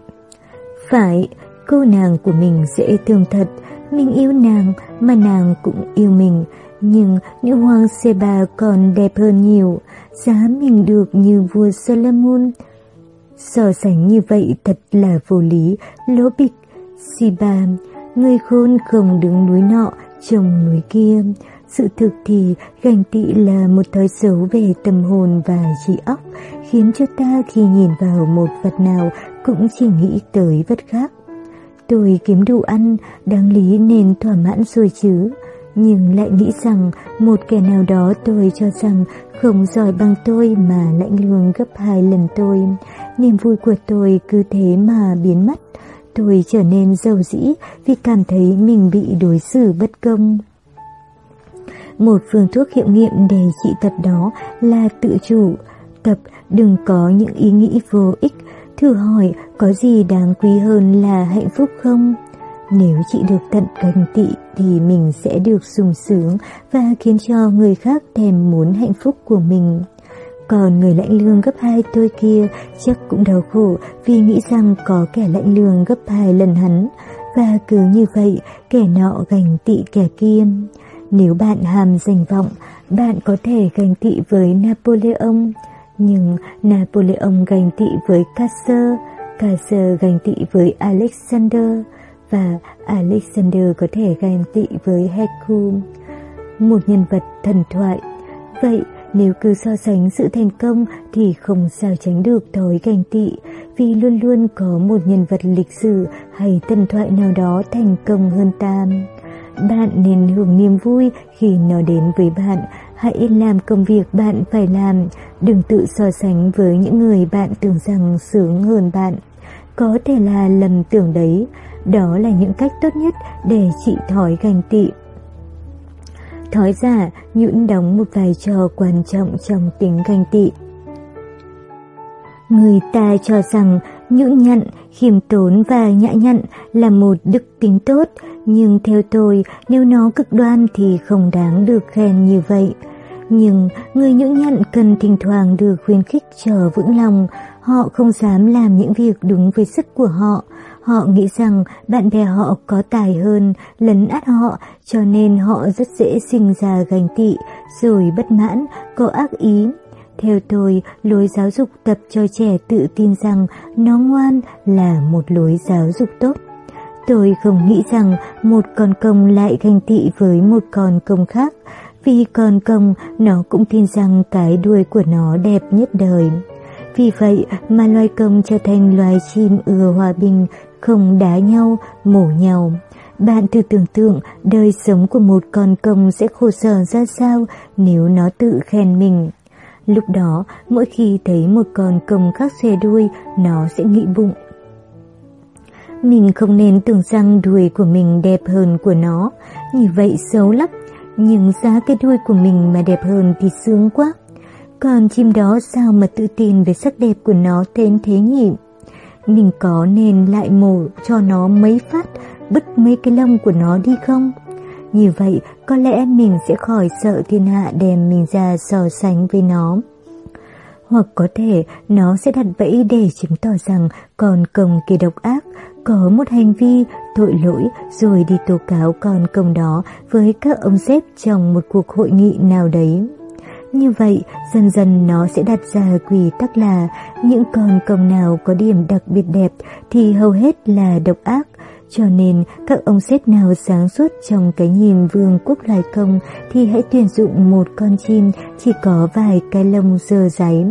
phải, cô nàng của mình dễ thương thật, mình yêu nàng mà nàng cũng yêu mình, nhưng nữ hoàng Seba còn đẹp hơn nhiều, giá mình được như vua Solomon. So sánh như vậy thật là vô lý, lỗ bịch, Siba, người khôn không đứng núi nọ, trồng núi kia. Sự thực thì ganh tị là một thói xấu về tâm hồn và trí óc, khiến cho ta khi nhìn vào một vật nào cũng chỉ nghĩ tới vật khác. Tôi kiếm đủ ăn, đáng lý nên thỏa mãn rồi chứ. Nhưng lại nghĩ rằng một kẻ nào đó tôi cho rằng không giỏi bằng tôi mà lãnh lương gấp hai lần tôi. Niềm vui của tôi cứ thế mà biến mất. Tôi trở nên giàu dĩ vì cảm thấy mình bị đối xử bất công. Một phương thuốc hiệu nghiệm để trị tật đó là tự chủ. Tập đừng có những ý nghĩ vô ích Thử hỏi có gì đáng quý hơn là hạnh phúc không? Nếu chị được tận ganh tị thì mình sẽ được sung sướng và khiến cho người khác thèm muốn hạnh phúc của mình. Còn người lãnh lương gấp hai tôi kia chắc cũng đau khổ vì nghĩ rằng có kẻ lãnh lương gấp hai lần hắn. Và cứ như vậy, kẻ nọ gành tị kẻ kia. Nếu bạn hàm danh vọng, bạn có thể gành tị với Napoleon. Nhưng Napoleon gành tị với Caesar, Caesar gành tị với Alexander và Alexander có thể ghen tị với Hercules, một nhân vật thần thoại. Vậy nếu cứ so sánh sự thành công thì không sao tránh được thói ganh tị, vì luôn luôn có một nhân vật lịch sử hay thần thoại nào đó thành công hơn ta. Bạn nên hưởng niềm vui khi nó đến với bạn Hãy làm công việc bạn phải làm, đừng tự so sánh với những người bạn tưởng rằng sướng hơn bạn. Có thể là lầm tưởng đấy, đó là những cách tốt nhất để trị thói ganh tị. Thói giả nhũn đóng một vai trò quan trọng trong tính ganh tị. Người ta cho rằng nhũn nhặn, khiêm tốn và nhã nhặn là một đức tính tốt, nhưng theo tôi, nếu nó cực đoan thì không đáng được khen như vậy. Nhưng người nhũn nhặn cần thỉnh thoảng được khuyến khích trở vững lòng, họ không dám làm những việc đúng với sức của họ. Họ nghĩ rằng bạn bè họ có tài hơn, lấn át họ, cho nên họ rất dễ sinh ra ganh tị, rồi bất mãn, có ác ý. Theo tôi, lối giáo dục tập cho trẻ tự tin rằng nó ngoan là một lối giáo dục tốt. Tôi không nghĩ rằng một con công lại ganh tị với một con công khác, vì con công nó cũng tin rằng cái đuôi của nó đẹp nhất đời. Vì vậy mà loài công trở thành loài chim ưa hòa bình, không đá nhau, mổ nhau. Bạn thử tưởng tượng đời sống của một con công sẽ khổ sở ra sao nếu nó tự khen mình. Lúc đó, mỗi khi thấy một con công khác xe đuôi, nó sẽ nghĩ bụng. Mình không nên tưởng rằng đuôi của mình đẹp hơn của nó, như vậy xấu lắm, nhưng giá cái đuôi của mình mà đẹp hơn thì sướng quá. Còn chim đó sao mà tự tin về sắc đẹp của nó đến thế nhỉ? Mình có nên lại mổ cho nó mấy phát, bứt mấy cái lông của nó đi không? Như vậy có lẽ mình sẽ khỏi sợ thiên hạ đem mình ra so sánh với nó. Hoặc có thể nó sẽ đặt bẫy để chứng tỏ rằng con công kỳ độc ác, có một hành vi tội lỗi rồi đi tố cáo con công đó với các ông sếp trong một cuộc hội nghị nào đấy. Như vậy, dần dần nó sẽ đặt ra quy tắc là những con công nào có điểm đặc biệt đẹp thì hầu hết là độc ác. Cho nên, các ông sếp nào sáng suốt trong cái nhìn vương quốc loài công thì hãy tuyển dụng một con chim chỉ có vài cái lông dơ giấy.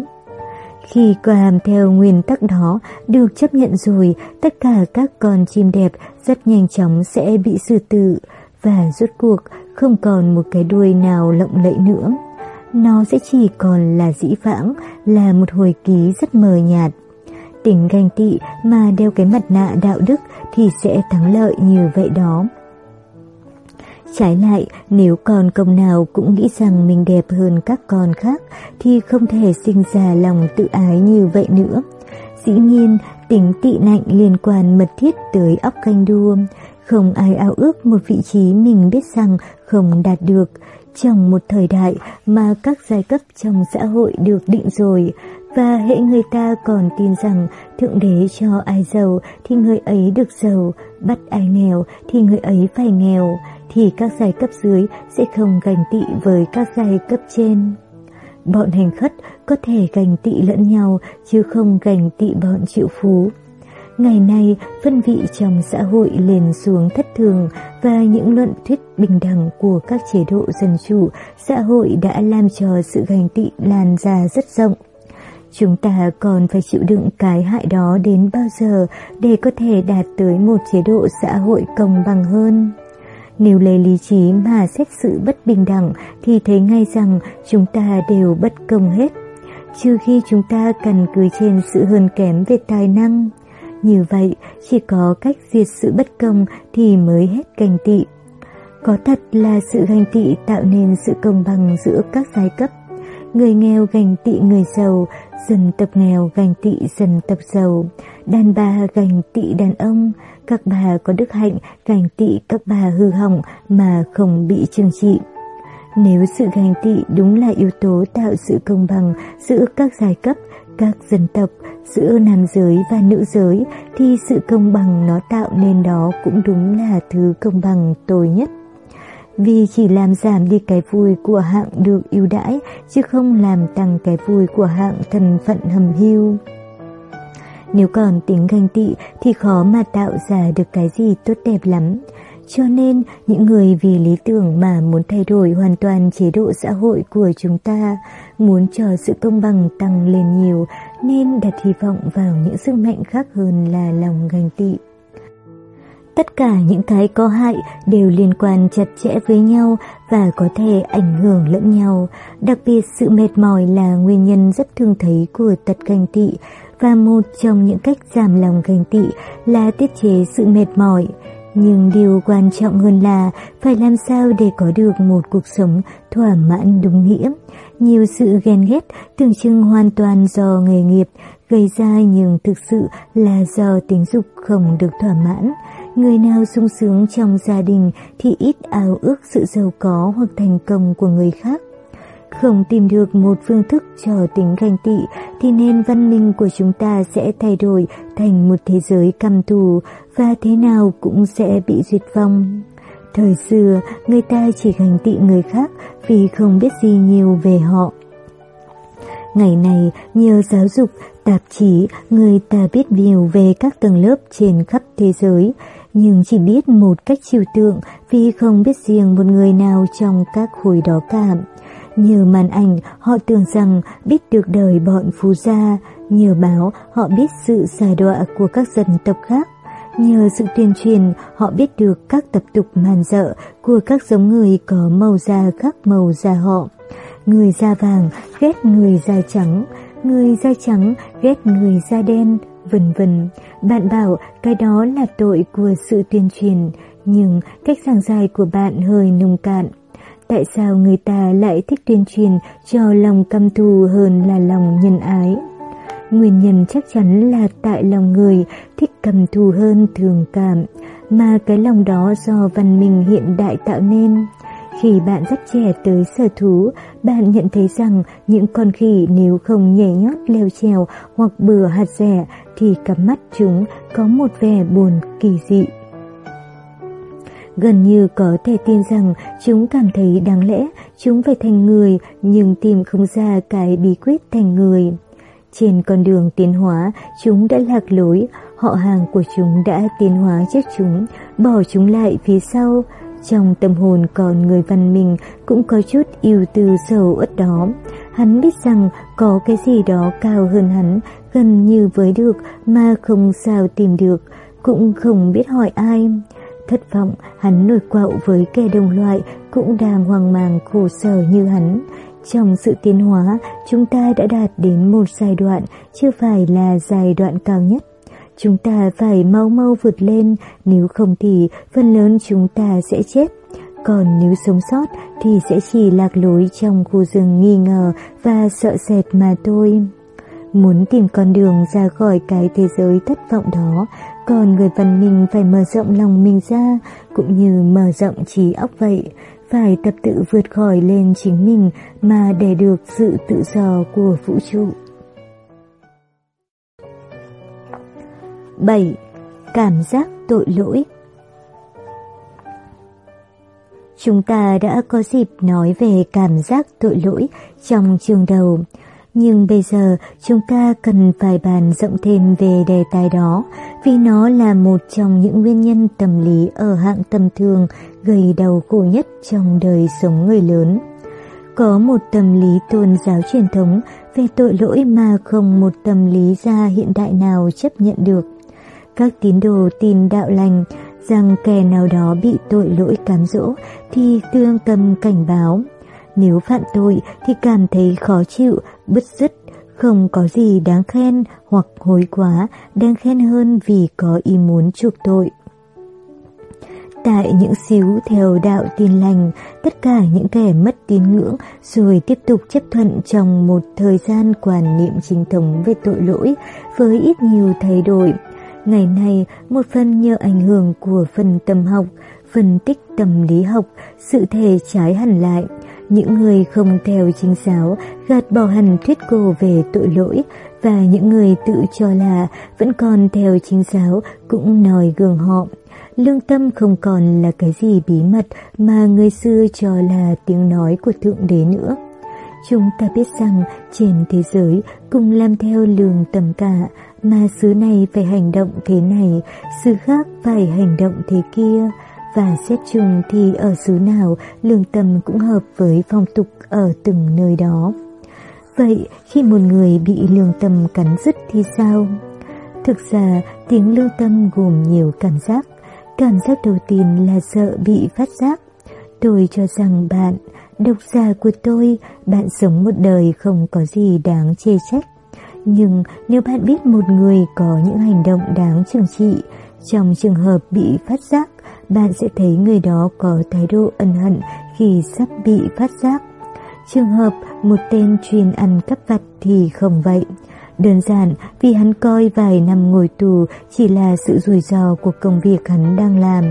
Khi làm theo nguyên tắc đó được chấp nhận rồi, tất cả các con chim đẹp rất nhanh chóng sẽ bị xử tử và rốt cuộc không còn một cái đuôi nào lộng lẫy nữa. Nó sẽ chỉ còn là dĩ vãng, là một hồi ký rất mờ nhạt. Tình ganh tị mà đeo cái mặt nạ đạo đức thì sẽ thắng lợi như vậy đó. Trái lại, nếu con công nào cũng nghĩ rằng mình đẹp hơn các con khác thì không thể sinh ra lòng tự ái như vậy nữa. Dĩ nhiên, tính tị nạnh liên quan mật thiết tới óc canh đua. Không ai ao ước một vị trí mình biết rằng không đạt được. Trong một thời đại mà các giai cấp trong xã hội được định rồi, và hệ người ta còn tin rằng Thượng Đế cho ai giàu thì người ấy được giàu, bắt ai nghèo thì người ấy phải nghèo thì các giai cấp dưới sẽ không gành tị với các giai cấp trên. Bọn hành khất có thể gành tị lẫn nhau chứ không gành tị bọn triệu phú. Ngày nay, phân vị trong xã hội lên xuống thất thường và những luận thuyết bình đẳng của các chế độ dân chủ, xã hội đã làm cho sự gành tị lan ra rất rộng. Chúng ta còn phải chịu đựng cái hại đó đến bao giờ để có thể đạt tới một chế độ xã hội công bằng hơn? Nếu lấy lý trí mà xét sự bất bình đẳng thì thấy ngay rằng chúng ta đều bất công hết, trừ khi chúng ta cần cứ trên sự hơn kém về tài năng. Như vậy, chỉ có cách diệt sự bất công thì mới hết ganh tị. Có thật là sự ganh tị tạo nên sự công bằng giữa các giai cấp. Người nghèo ganh tị người giàu, dân tộc nghèo ganh tị dân tộc giàu, đàn bà ganh tị đàn ông, các bà có đức hạnh ganh tị các bà hư hỏng mà không bị trừng trị. Nếu sự ganh tị đúng là yếu tố tạo sự công bằng giữa các giai cấp, các dân tộc, giữa nam giới và nữ giới, thì sự công bằng nó tạo nên đó cũng đúng là thứ công bằng tồi nhất. Vì chỉ làm giảm đi cái vui của hạng được ưu đãi, chứ không làm tăng cái vui của hạng thần phận hầm hưu. Nếu còn tính ganh tị thì khó mà tạo ra được cái gì tốt đẹp lắm. Cho nên, những người vì lý tưởng mà muốn thay đổi hoàn toàn chế độ xã hội của chúng ta, muốn cho sự công bằng tăng lên nhiều, nên đặt hy vọng vào những sức mạnh khác hơn là lòng ganh tị. Tất cả những cái có hại đều liên quan chặt chẽ với nhau và có thể ảnh hưởng lẫn nhau. Đặc biệt sự mệt mỏi là nguyên nhân rất thường thấy của tật ganh tị và một trong những cách giảm lòng ganh tị là tiết chế sự mệt mỏi. Nhưng điều quan trọng hơn là phải làm sao để có được một cuộc sống thỏa mãn đúng nghĩa. Nhiều sự ghen ghét tưởng chừng hoàn toàn do nghề nghiệp, gây ra nhưng thực sự là do tính dục không được thỏa mãn. Người nào sung sướng trong gia đình thì ít ao ước sự giàu có hoặc thành công của người khác. Không tìm được một phương thức cho tính ganh tị thì nên văn minh của chúng ta sẽ thay đổi thành một thế giới căm thù và thế nào cũng sẽ bị diệt vong. Thời xưa, người ta chỉ ganh tị người khác vì không biết gì nhiều về họ. Ngày này, nhờ giáo dục, tạp chí, người ta biết nhiều về các tầng lớp trên khắp thế giới, nhưng chỉ biết một cách trừu tượng vì không biết riêng một người nào trong các khối đó cả. Nhờ màn ảnh, họ tưởng rằng biết được đời bọn phú gia, nhờ báo, họ biết sự xà đọa của các dân tộc khác. Nhờ sự tuyên truyền, họ biết được các tập tục màn dợ của các giống người có màu da khác màu da họ. Người da vàng ghét người da trắng, người da trắng ghét người da đen, vân vân. Bạn bảo cái đó là tội của sự tuyên truyền, nhưng cách giảng giải của bạn hơi nông cạn tại sao người ta lại thích tuyên truyền cho lòng căm thù hơn là lòng nhân ái. Nguyên nhân chắc chắn là tại lòng người thích căm thù hơn thường cảm, mà cái lòng đó do văn minh hiện đại tạo nên. Khi bạn rất trẻ tới sở thú, bạn nhận thấy rằng những con khỉ nếu không nhảy nhót leo trèo hoặc bừa hạt rẻ thì cặp mắt chúng có một vẻ buồn kỳ dị. Gần như có thể tin rằng chúng cảm thấy đáng lẽ chúng phải thành người nhưng tìm không ra cái bí quyết thành người. Trên con đường tiến hóa, chúng đã lạc lối, họ hàng của chúng đã tiến hóa trước chúng, bỏ chúng lại phía sau. Trong tâm hồn còn người văn minh cũng có chút yêu tư sầu ớt đó. Hắn biết rằng có cái gì đó cao hơn hắn, gần như với được mà không sao tìm được, cũng không biết hỏi ai. Thất vọng, hắn nổi quạo với kẻ đồng loại cũng đang hoang mang khổ sở như hắn. Trong sự tiến hóa, chúng ta đã đạt đến một giai đoạn, chưa phải là giai đoạn cao nhất. Chúng ta phải mau mau vượt lên, nếu không thì phần lớn chúng ta sẽ chết. Còn nếu sống sót thì sẽ chỉ lạc lối trong khu rừng nghi ngờ và sợ sệt mà thôi. Muốn tìm con đường ra khỏi cái thế giới thất vọng đó, còn người văn minh phải mở rộng lòng mình ra, cũng như mở rộng trí óc vậy, phải tập tự vượt khỏi lên chính mình mà để được sự tự do của vũ trụ. 7. Cảm giác tội lỗi Chúng ta đã có dịp nói về cảm giác tội lỗi trong chương đầu, nhưng bây giờ chúng ta cần phải bàn rộng thêm về đề tài đó vì nó là một trong những nguyên nhân tâm lý ở hạng tầm thường gây đau khổ nhất trong đời sống người lớn. Có một tâm lý tôn giáo truyền thống về tội lỗi mà không một tâm lý gia hiện đại nào chấp nhận được. Các tín đồ tin đạo lành rằng kẻ nào đó bị tội lỗi cám dỗ thì tương tâm cảnh báo. Nếu phạm tội thì cảm thấy khó chịu, bứt rứt, không có gì đáng khen hoặc hối quá, đáng khen hơn vì có ý muốn chuộc tội. Tại những xíu theo đạo tin lành, tất cả những kẻ mất tín ngưỡng rồi tiếp tục chấp thuận trong một thời gian quản niệm chính thống về tội lỗi với ít nhiều thay đổi. Ngày nay, một phần nhờ ảnh hưởng của phần tâm học, phân tích tâm lý học, sự thể trái hẳn lại, những người không theo chính giáo gạt bỏ hẳn thuyết cô về tội lỗi và những người tự cho là vẫn còn theo chính giáo cũng nói gương họ. Lương tâm không còn là cái gì bí mật mà người xưa cho là tiếng nói của Thượng Đế nữa. Chúng ta biết rằng trên thế giới cùng làm theo lương tâm cả, mà xứ này phải hành động thế này, xứ khác phải hành động thế kia và xét chung thì ở xứ nào lương tâm cũng hợp với phong tục ở từng nơi đó. Vậy khi một người bị lương tâm cắn rứt thì sao? Thực ra tiếng lương tâm gồm nhiều cảm giác. Cảm giác đầu tiên là sợ bị phát giác. Tôi cho rằng bạn, độc giả của tôi, bạn sống một đời không có gì đáng chê trách. Nhưng nếu bạn biết một người có những hành động đáng trừng trị, trong trường hợp bị phát giác, bạn sẽ thấy người đó có thái độ ân hận khi sắp bị phát giác. Trường hợp một tên chuyên ăn cắp vặt thì không vậy. Đơn giản vì hắn coi vài năm ngồi tù chỉ là sự rủi ro của công việc hắn đang làm.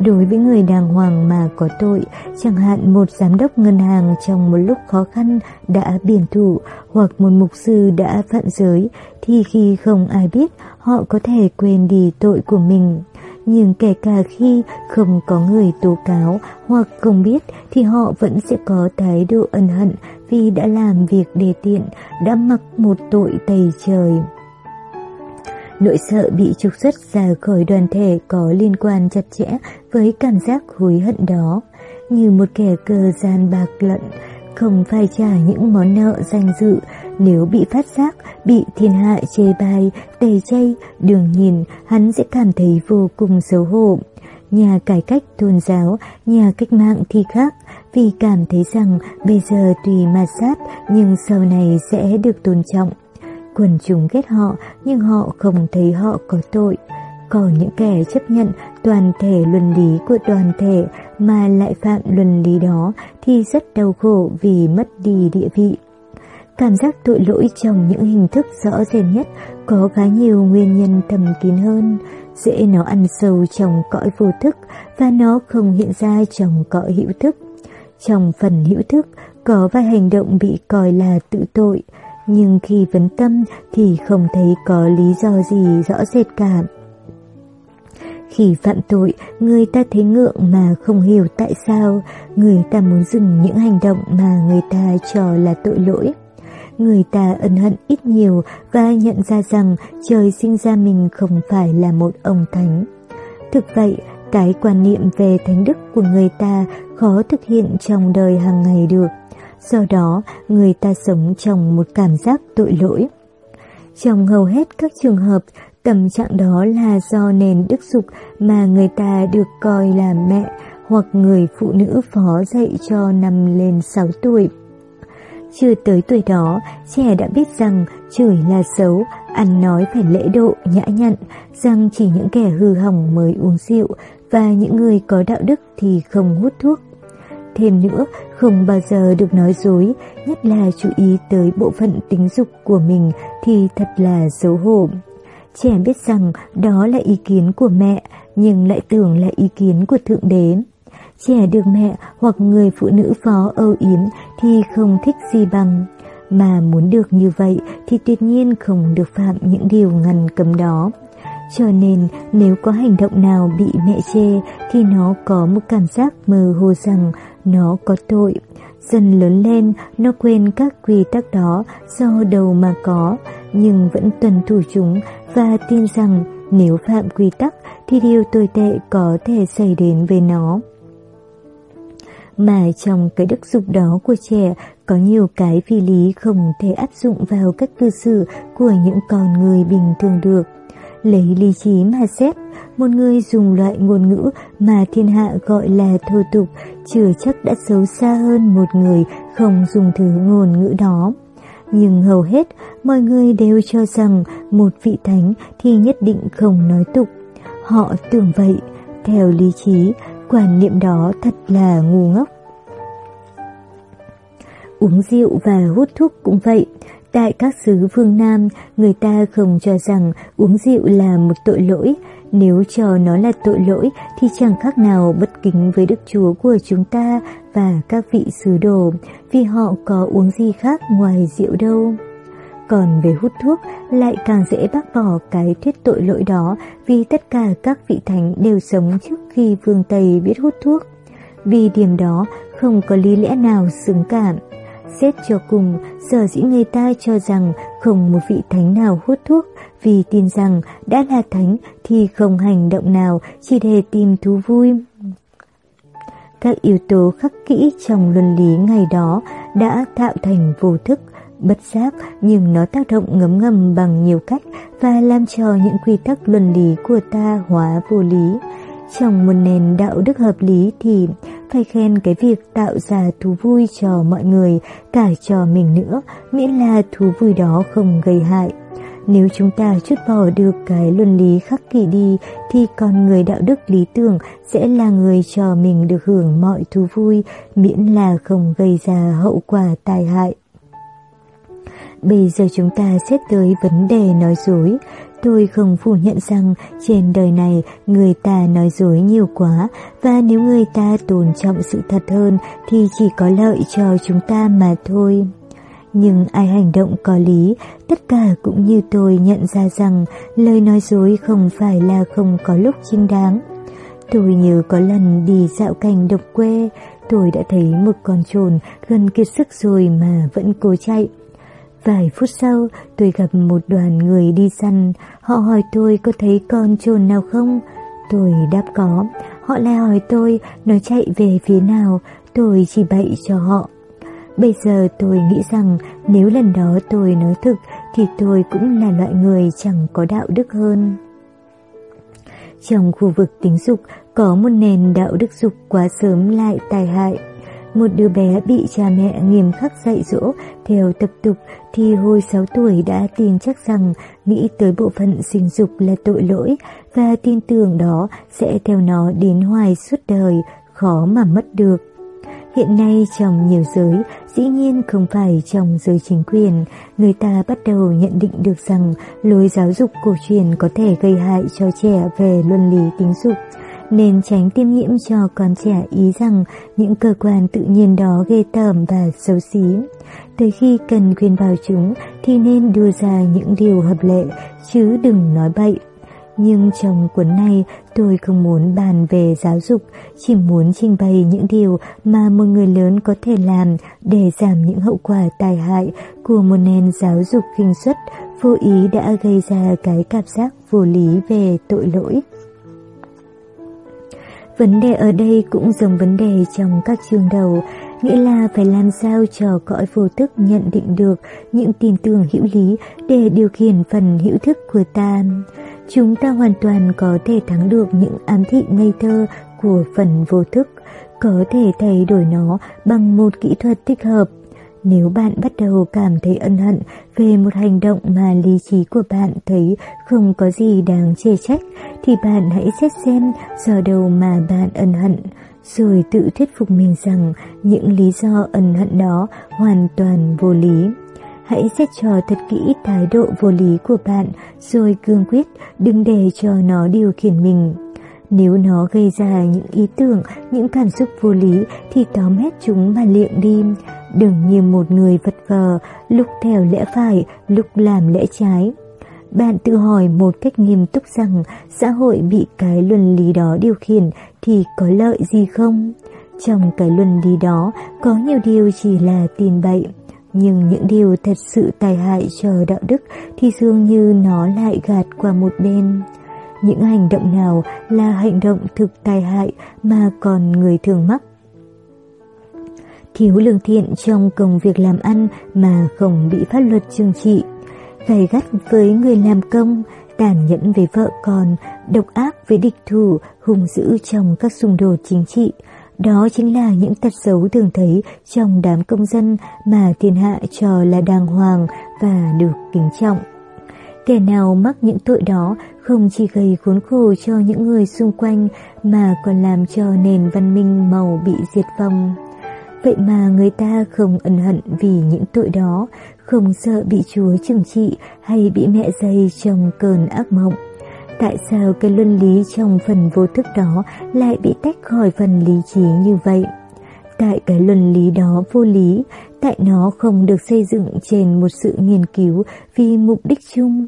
Đối với người đàng hoàng mà có tội, chẳng hạn một giám đốc ngân hàng trong một lúc khó khăn đã biển thủ hoặc một mục sư đã phạm giới, thì khi không ai biết, họ có thể quên đi tội của mình nhưng kể cả khi không có người tố cáo hoặc không biết thì họ vẫn sẽ có thái độ ân hận vì đã làm việc đề tiện, đã mặc một tội tày trời. Nỗi sợ bị trục xuất ra khỏi đoàn thể có liên quan chặt chẽ với cảm giác hối hận đó, như một kẻ cờ gian bạc lận, không phải trả những món nợ danh dự nếu bị phát giác, bị thiên hạ chê bai, tề chay, đường nhìn, hắn sẽ cảm thấy vô cùng xấu hổ. Nhà cải cách tôn giáo, nhà cách mạng thì khác, vì cảm thấy rằng bây giờ tùy mà sát nhưng sau này sẽ được tôn trọng. Quần chúng ghét họ nhưng họ không thấy họ có tội còn những kẻ chấp nhận toàn thể luân lý của toàn thể mà lại phạm luân lý đó thì rất đau khổ vì mất đi địa vị. Cảm giác tội lỗi trong những hình thức rõ rệt nhất có khá nhiều nguyên nhân thầm kín hơn, dễ nó ăn sâu trong cõi vô thức và nó không hiện ra trong cõi hữu thức. Trong phần hữu thức có vài hành động bị coi là tự tội, nhưng khi vấn tâm thì không thấy có lý do gì rõ rệt cả. Khi phạm tội, người ta thấy ngượng mà không hiểu tại sao, người ta muốn dừng những hành động mà người ta cho là tội lỗi. Người ta ân hận ít nhiều và nhận ra rằng trời sinh ra mình không phải là một ông thánh. Thực vậy, cái quan niệm về thánh đức của người ta khó thực hiện trong đời hàng ngày được. Do đó, người ta sống trong một cảm giác tội lỗi. Trong hầu hết các trường hợp, tâm trạng đó là do nền đức dục mà người ta được coi là mẹ hoặc người phụ nữ phó dạy cho năm lên 6 tuổi. Chưa tới tuổi đó, trẻ đã biết rằng chửi là xấu, ăn nói phải lễ độ, nhã nhặn, rằng chỉ những kẻ hư hỏng mới uống rượu và những người có đạo đức thì không hút thuốc. Thêm nữa, không bao giờ được nói dối, nhất là chú ý tới bộ phận tính dục của mình thì thật là xấu hổ. Trẻ biết rằng đó là ý kiến của mẹ, nhưng lại tưởng là ý kiến của Thượng Đế. Trẻ được mẹ hoặc người phụ nữ phó âu yếm thì không thích gì bằng. Mà muốn được như vậy thì tuyệt nhiên không được phạm những điều ngăn cấm đó. Cho nên nếu có hành động nào bị mẹ chê thì nó có một cảm giác mơ hồ rằng nó có tội. Dần lớn lên, nó quên các quy tắc đó do đầu mà có, nhưng vẫn tuân thủ chúng và tin rằng nếu phạm quy tắc thì điều tồi tệ có thể xảy đến với nó. Mà trong cái đức dục đó của trẻ có nhiều cái phi lý không thể áp dụng vào cách cư xử của những con người bình thường được. Lấy lý trí mà xét, một người dùng loại ngôn ngữ mà thiên hạ gọi là thô tục chưa chắc đã xấu xa hơn một người không dùng thứ ngôn ngữ đó. Nhưng hầu hết mọi người đều cho rằng một vị thánh thì nhất định không nói tục. Họ tưởng vậy, theo lý trí, quan niệm đó thật là ngu ngốc. Uống rượu và hút thuốc cũng vậy. Tại các xứ phương Nam, người ta không cho rằng uống rượu là một tội lỗi. Nếu cho nó là tội lỗi thì chẳng khác nào bất kính với Đức Chúa của chúng ta và các vị sứ đồ, vì họ có uống gì khác ngoài rượu đâu. Còn về hút thuốc lại càng dễ bác bỏ cái thuyết tội lỗi đó vì tất cả các vị thánh đều sống trước khi vương Tây biết hút thuốc. Vì điểm đó không có lý lẽ nào xứng cảm. Xét cho cùng, giờ dĩ người ta cho rằng không một vị thánh nào hút thuốc vì tin rằng đã là thánh thì không hành động nào chỉ để tìm thú vui. Các yếu tố khắc kỹ trong luân lý ngày đó đã tạo thành vô thức, bất giác nhưng nó tác động ngấm ngầm bằng nhiều cách và làm cho những quy tắc luân lý của ta hóa vô lý. Trong một nền đạo đức hợp lý thì phải khen cái việc tạo ra thú vui cho mọi người, cả cho mình nữa, miễn là thú vui đó không gây hại. Nếu chúng ta chút bỏ được cái luân lý khắc kỷ đi, thì con người đạo đức lý tưởng sẽ là người cho mình được hưởng mọi thú vui, miễn là không gây ra hậu quả tai hại. Bây giờ chúng ta xét tới vấn đề nói dối. Tôi không phủ nhận rằng trên đời này người ta nói dối nhiều quá, và nếu người ta tôn trọng sự thật hơn thì chỉ có lợi cho chúng ta mà thôi. Nhưng ai hành động có lý, tất cả cũng như tôi nhận ra rằng lời nói dối không phải là không có lúc chính đáng. Tôi nhớ có lần đi dạo cảnh độc quê, tôi đã thấy một con trồn gần kiệt sức rồi mà vẫn cố chạy. Vài phút sau, tôi gặp một đoàn người đi săn. Họ hỏi tôi có thấy con trồn nào không? Tôi đáp có. Họ lại hỏi tôi nó chạy về phía nào. Tôi chỉ bậy cho họ. Bây giờ tôi nghĩ rằng nếu lần đó tôi nói thực thì tôi cũng là loại người chẳng có đạo đức hơn. Trong khu vực tính dục có một nền đạo đức dục quá sớm lại tai hại. một đứa bé bị cha mẹ nghiêm khắc dạy dỗ theo tập tục thì hồi 6 tuổi đã tin chắc rằng nghĩ tới bộ phận sinh dục là tội lỗi và tin tưởng đó sẽ theo nó đến hoài suốt đời, khó mà mất được. Hiện nay trong nhiều giới, dĩ nhiên không phải trong giới chính quyền, người ta bắt đầu nhận định được rằng lối giáo dục cổ truyền có thể gây hại cho trẻ về luân lý tính dục nên tránh tiêm nhiễm cho con trẻ ý rằng những cơ quan tự nhiên đó ghê tởm và xấu xí. Tới khi cần khuyên bảo chúng thì nên đưa ra những điều hợp lệ, chứ đừng nói bậy. Nhưng trong cuốn này tôi không muốn bàn về giáo dục, chỉ muốn trình bày những điều mà một người lớn có thể làm để giảm những hậu quả tai hại của một nền giáo dục kinh suất vô ý đã gây ra cái cảm giác vô lý về tội lỗi. Vấn đề ở đây cũng giống vấn đề trong các chương đầu, nghĩa là phải làm sao cho cõi vô thức nhận định được những tin tưởng hữu lý để điều khiển phần hữu thức của ta. Chúng ta hoàn toàn có thể thắng được những ám thị ngây thơ của phần vô thức, có thể thay đổi nó bằng một kỹ thuật thích hợp nếu bạn bắt đầu cảm thấy ân hận về một hành động mà lý trí của bạn thấy không có gì đáng chê trách, thì bạn hãy xét xem do đâu mà bạn ân hận, rồi tự thuyết phục mình rằng những lý do ân hận đó hoàn toàn vô lý. Hãy xét cho thật kỹ thái độ vô lý của bạn, rồi cương quyết đừng để cho nó điều khiển mình. Nếu nó gây ra những ý tưởng, những cảm xúc vô lý thì tóm hết chúng mà liệng đi. Đừng như một người vật vờ, lúc theo lẽ phải, lúc làm lẽ trái. Bạn tự hỏi một cách nghiêm túc rằng xã hội bị cái luân lý đó điều khiển thì có lợi gì không? Trong cái luân lý đó có nhiều điều chỉ là tin bậy, nhưng những điều thật sự tai hại cho đạo đức thì dường như nó lại gạt qua một bên. Những hành động nào là hành động thực tai hại mà còn người thường mắc thiếu lương thiện trong công việc làm ăn mà không bị pháp luật trừng trị, gay gắt với người làm công, tàn nhẫn với vợ con, độc ác với địch thủ, hung dữ trong các xung đột chính trị. Đó chính là những tật xấu thường thấy trong đám công dân mà thiên hạ cho là đàng hoàng và được kính trọng. Kẻ nào mắc những tội đó không chỉ gây khốn khổ cho những người xung quanh mà còn làm cho nền văn minh màu bị diệt vong. Vậy mà người ta không ân hận vì những tội đó, không sợ bị Chúa trừng trị hay bị mẹ dây trong cơn ác mộng. Tại sao cái luân lý trong phần vô thức đó lại bị tách khỏi phần lý trí như vậy? Tại cái luân lý đó vô lý, tại nó không được xây dựng trên một sự nghiên cứu vì mục đích chung.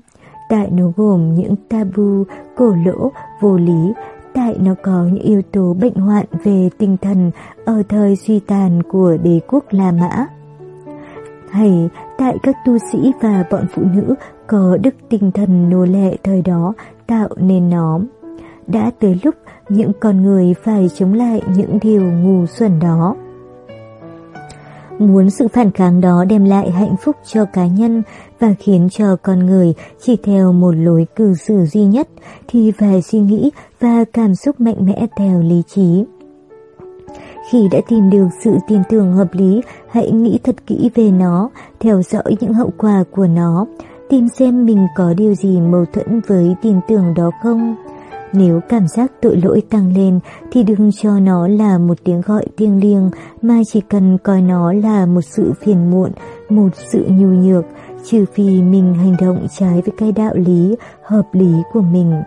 Tại nó gồm những tabu, cổ lỗ, vô lý tại nó có những yếu tố bệnh hoạn về tinh thần ở thời suy tàn của đế quốc La Mã. Hay tại các tu sĩ và bọn phụ nữ có đức tinh thần nô lệ thời đó tạo nên nó. Đã tới lúc những con người phải chống lại những điều ngu xuẩn đó. Muốn sự phản kháng đó đem lại hạnh phúc cho cá nhân và khiến cho con người chỉ theo một lối cư xử duy nhất thì phải suy nghĩ và cảm xúc mạnh mẽ theo lý trí. Khi đã tìm được sự tin tưởng hợp lý, hãy nghĩ thật kỹ về nó, theo dõi những hậu quả của nó, tìm xem mình có điều gì mâu thuẫn với tin tưởng đó không. Nếu cảm giác tội lỗi tăng lên thì đừng cho nó là một tiếng gọi thiêng liêng mà chỉ cần coi nó là một sự phiền muộn, một sự nhu nhược, trừ phi mình hành động trái với cái đạo lý, hợp lý của mình.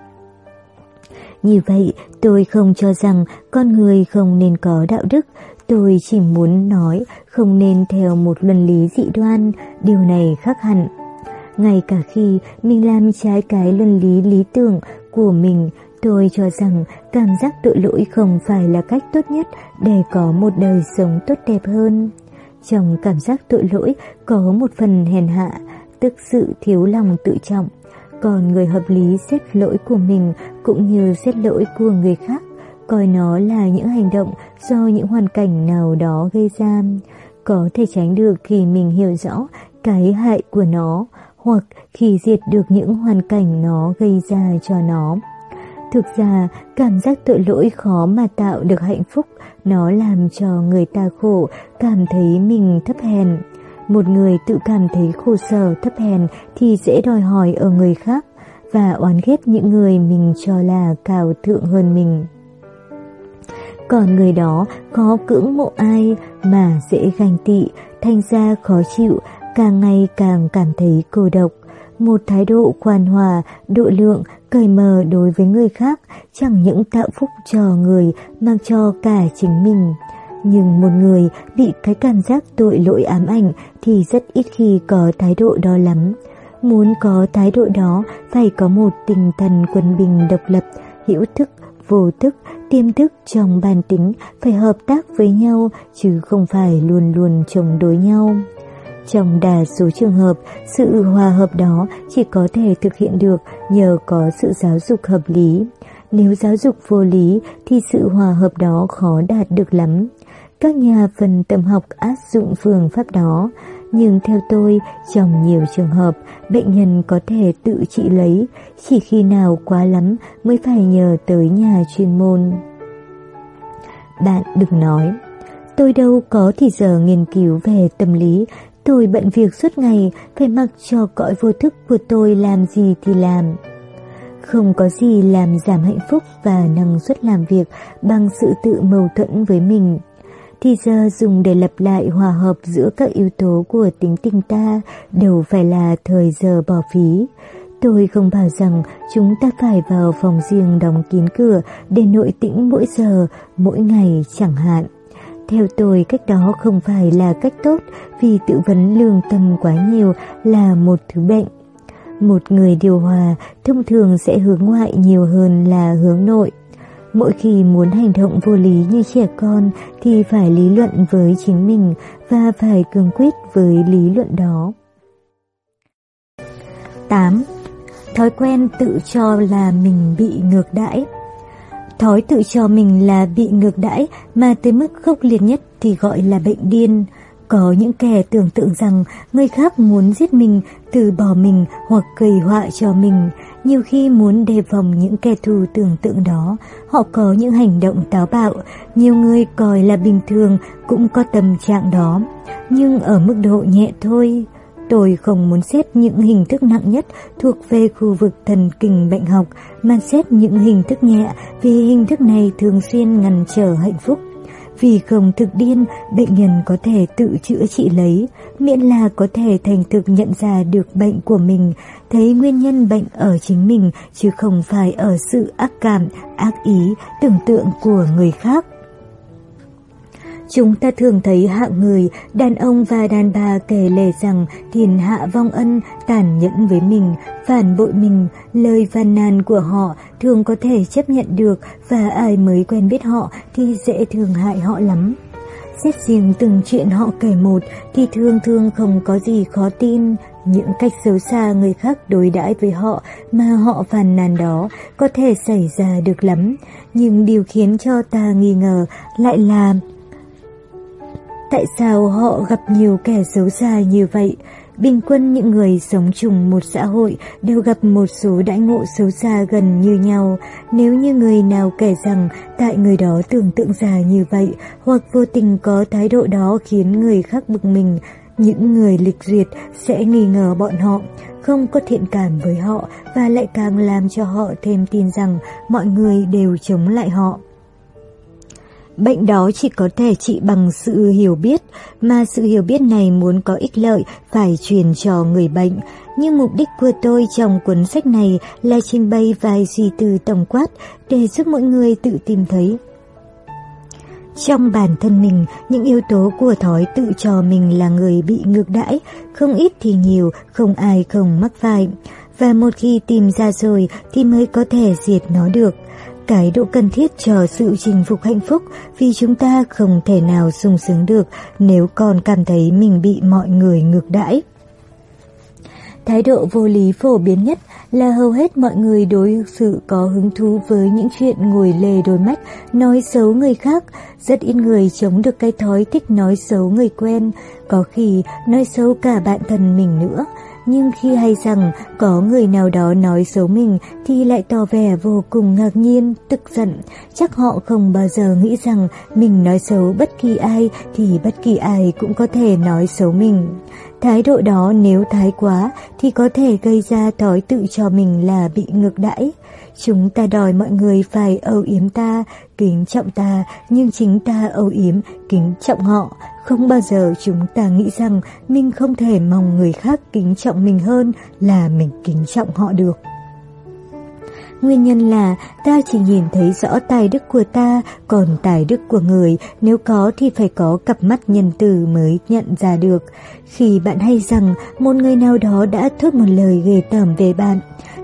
Như vậy, tôi không cho rằng con người không nên có đạo đức, tôi chỉ muốn nói không nên theo một luân lý dị đoan, điều này khác hẳn. Ngay cả khi mình làm trái cái luân lý lý tưởng của mình, tôi cho rằng cảm giác tội lỗi không phải là cách tốt nhất để có một đời sống tốt đẹp hơn. Trong cảm giác tội lỗi có một phần hèn hạ, tức sự thiếu lòng tự trọng. Còn người hợp lý xét lỗi của mình cũng như xét lỗi của người khác, coi nó là những hành động do những hoàn cảnh nào đó gây ra. Có thể tránh được khi mình hiểu rõ cái hại của nó, hoặc khi diệt được những hoàn cảnh nó gây ra cho nó. Thực ra, cảm giác tội lỗi khó mà tạo được hạnh phúc, nó làm cho người ta khổ, cảm thấy mình thấp hèn. Một người tự cảm thấy khổ sở, thấp hèn thì dễ đòi hỏi ở người khác và oán ghét những người mình cho là cao thượng hơn mình. Còn người đó khó cưỡng mộ ai mà dễ ganh tị, thành ra khó chịu, càng ngày càng cảm thấy cô độc. Một thái độ khoan hòa, độ lượng, cởi mở đối với người khác chẳng những tạo phúc cho người mang cho cả chính mình. Nhưng một người bị cái cảm giác tội lỗi ám ảnh thì rất ít khi có thái độ đó lắm. Muốn có thái độ đó phải có một tinh thần quân bình độc lập, hữu thức, vô thức, tiềm thức trong bản tính phải hợp tác với nhau chứ không phải luôn luôn chống đối nhau. Trong đa số trường hợp, sự hòa hợp đó chỉ có thể thực hiện được nhờ có sự giáo dục hợp lý. Nếu giáo dục vô lý thì sự hòa hợp đó khó đạt được lắm. Các nhà phần tâm học áp dụng phương pháp đó, nhưng theo tôi, trong nhiều trường hợp, bệnh nhân có thể tự trị lấy, chỉ khi nào quá lắm mới phải nhờ tới nhà chuyên môn. Bạn đừng nói, tôi đâu có thì giờ nghiên cứu về tâm lý, tôi bận việc suốt ngày, phải mặc cho cõi vô thức của tôi làm gì thì làm. Không có gì làm giảm hạnh phúc và năng suất làm việc bằng sự tự mâu thuẫn với mình thì giờ dùng để lập lại hòa hợp giữa các yếu tố của tính tình ta đều phải là thời giờ bỏ phí. Tôi không bảo rằng chúng ta phải vào phòng riêng đóng kín cửa để nội tĩnh mỗi giờ, mỗi ngày chẳng hạn. Theo tôi, cách đó không phải là cách tốt, vì tự vấn lương tâm quá nhiều là một thứ bệnh. Một người điều hòa thông thường sẽ hướng ngoại nhiều hơn là hướng nội. Mỗi khi muốn hành động vô lý như trẻ con thì phải lý luận với chính mình và phải cương quyết với lý luận đó. 8. Thói quen tự cho là mình bị ngược đãi Thói tự cho mình là bị ngược đãi mà tới mức khốc liệt nhất thì gọi là bệnh điên. Có những kẻ tưởng tượng rằng người khác muốn giết mình, từ bỏ mình hoặc gây họa cho mình. Nhiều khi muốn đề phòng những kẻ thù tưởng tượng đó, họ có những hành động táo bạo. Nhiều người coi là bình thường cũng có tâm trạng đó, nhưng ở mức độ nhẹ thôi. Tôi không muốn xét những hình thức nặng nhất thuộc về khu vực thần kinh bệnh học, mà xét những hình thức nhẹ vì hình thức này thường xuyên ngăn trở hạnh phúc. Vì không thực điên, bệnh nhân có thể tự chữa trị lấy, miễn là có thể thành thực nhận ra được bệnh của mình, thấy nguyên nhân bệnh ở chính mình chứ không phải ở sự ác cảm, ác ý, tưởng tượng của người khác. Chúng ta thường thấy hạng người, đàn ông và đàn bà kể lể rằng thiên hạ vong ân, tàn nhẫn với mình, phản bội mình, lời phàn nàn của họ thường có thể chấp nhận được và ai mới quen biết họ thì dễ thường hại họ lắm. Xét riêng từng chuyện họ kể một thì thường thường không có gì khó tin. Những cách xấu xa người khác đối đãi với họ mà họ phàn nàn đó có thể xảy ra được lắm. Nhưng điều khiến cho ta nghi ngờ lại là Tại sao họ gặp nhiều kẻ xấu xa như vậy? Bình quân những người sống chung một xã hội đều gặp một số đãi ngộ xấu xa gần như nhau. Nếu như người nào kể rằng tại người đó tưởng tượng già như vậy hoặc vô tình có thái độ đó khiến người khác bực mình, những người lịch duyệt sẽ nghi ngờ bọn họ, không có thiện cảm với họ và lại càng làm cho họ thêm tin rằng mọi người đều chống lại họ. Bệnh đó chỉ có thể trị bằng sự hiểu biết, mà sự hiểu biết này muốn có ích lợi phải truyền cho người bệnh. Nhưng mục đích của tôi trong cuốn sách này là trình bày vài suy tư tổng quát để giúp mọi người tự tìm thấy. Trong bản thân mình, những yếu tố của thói tự cho mình là người bị ngược đãi, không ít thì nhiều, không ai không mắc phải. Và một khi tìm ra rồi thì mới có thể diệt nó được cái độ cần thiết cho sự chinh phục hạnh phúc vì chúng ta không thể nào sung sướng được nếu còn cảm thấy mình bị mọi người ngược đãi. Thái độ vô lý phổ biến nhất là hầu hết mọi người đối xử có hứng thú với những chuyện ngồi lề đôi mắt, nói xấu người khác. Rất ít người chống được cái thói thích nói xấu người quen, có khi nói xấu cả bạn thân mình nữa nhưng khi hay rằng có người nào đó nói xấu mình thì lại tỏ vẻ vô cùng ngạc nhiên, tức giận. Chắc họ không bao giờ nghĩ rằng mình nói xấu bất kỳ ai thì bất kỳ ai cũng có thể nói xấu mình. Thái độ đó nếu thái quá thì có thể gây ra thói tự cho mình là bị ngược đãi. Chúng ta đòi mọi người phải âu yếm ta, kính trọng ta, nhưng chính ta âu yếm, kính trọng họ. Không bao giờ chúng ta nghĩ rằng mình không thể mong người khác kính trọng mình hơn là mình kính trọng họ được. Nguyên nhân là ta chỉ nhìn thấy rõ tài đức của ta, còn tài đức của người nếu có thì phải có cặp mắt nhân từ mới nhận ra được. Khi bạn hay rằng một người nào đó đã thốt một lời ghê tởm về bạn,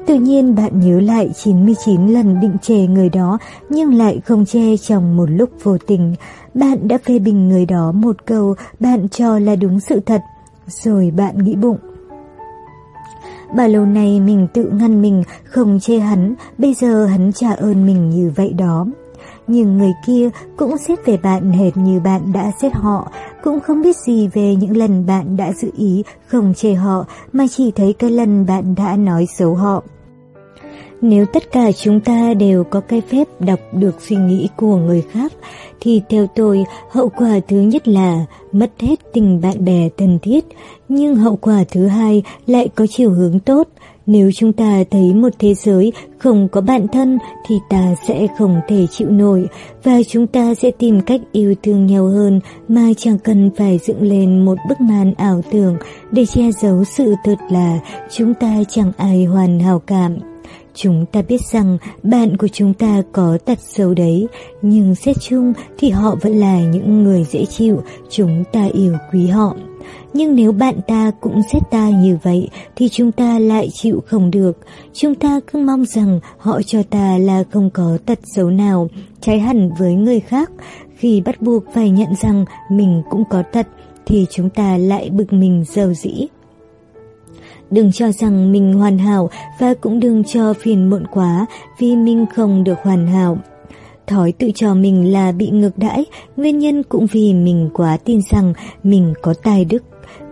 tự nhiên bạn nhớ lại 99 lần định chê người đó nhưng lại không che trong một lúc vô tình. Bạn đã phê bình người đó một câu bạn cho là đúng sự thật, rồi bạn nghĩ bụng. Bao lâu nay mình tự ngăn mình không chê hắn, bây giờ hắn trả ơn mình như vậy đó. Nhưng người kia cũng xét về bạn hệt như bạn đã xét họ, cũng không biết gì về những lần bạn đã dự ý không chê họ mà chỉ thấy cái lần bạn đã nói xấu họ. Nếu tất cả chúng ta đều có cái phép đọc được suy nghĩ của người khác, thì theo tôi hậu quả thứ nhất là mất hết tình bạn bè thân thiết, nhưng hậu quả thứ hai lại có chiều hướng tốt. Nếu chúng ta thấy một thế giới không có bạn thân thì ta sẽ không thể chịu nổi và chúng ta sẽ tìm cách yêu thương nhau hơn mà chẳng cần phải dựng lên một bức màn ảo tưởng để che giấu sự thật là chúng ta chẳng ai hoàn hảo cảm. Chúng ta biết rằng bạn của chúng ta có tật xấu đấy, nhưng xét chung thì họ vẫn là những người dễ chịu, chúng ta yêu quý họ. Nhưng nếu bạn ta cũng xét ta như vậy thì chúng ta lại chịu không được. Chúng ta cứ mong rằng họ cho ta là không có tật xấu nào, trái hẳn với người khác. Khi bắt buộc phải nhận rằng mình cũng có tật thì chúng ta lại bực mình giàu dĩ. Đừng cho rằng mình hoàn hảo và cũng đừng cho phiền muộn quá vì mình không được hoàn hảo. Thói tự cho mình là bị ngược đãi, nguyên nhân cũng vì mình quá tin rằng mình có tài đức.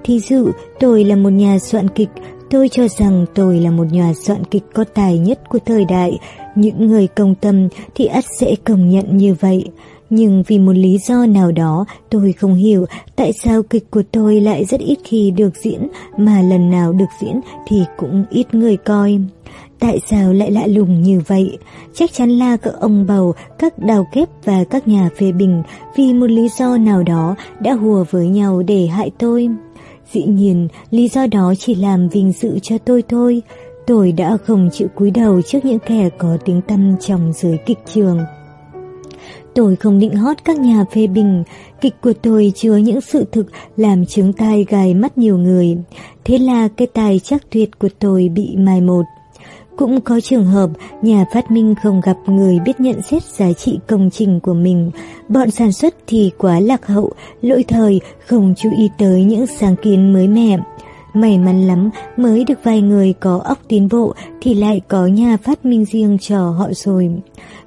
Thí dụ, tôi là một nhà soạn kịch, tôi cho rằng tôi là một nhà soạn kịch có tài nhất của thời đại. Những người công tâm thì ắt sẽ công nhận như vậy. Nhưng vì một lý do nào đó tôi không hiểu tại sao kịch của tôi lại rất ít khi được diễn mà lần nào được diễn thì cũng ít người coi. Tại sao lại lạ lùng như vậy? Chắc chắn là các ông bầu, các đào kép và các nhà phê bình vì một lý do nào đó đã hùa với nhau để hại tôi. Dĩ nhiên, lý do đó chỉ làm vinh dự cho tôi thôi. Tôi đã không chịu cúi đầu trước những kẻ có tiếng tăm trong giới kịch trường. Tôi không định hót các nhà phê bình, kịch của tôi chứa những sự thực làm chứng tai gài mắt nhiều người. Thế là cái tài chắc tuyệt của tôi bị mai một. Cũng có trường hợp nhà phát minh không gặp người biết nhận xét giá trị công trình của mình. Bọn sản xuất thì quá lạc hậu, lỗi thời, không chú ý tới những sáng kiến mới mẻ. May mắn lắm mới được vài người có óc tiến bộ thì lại có nhà phát minh riêng cho họ rồi.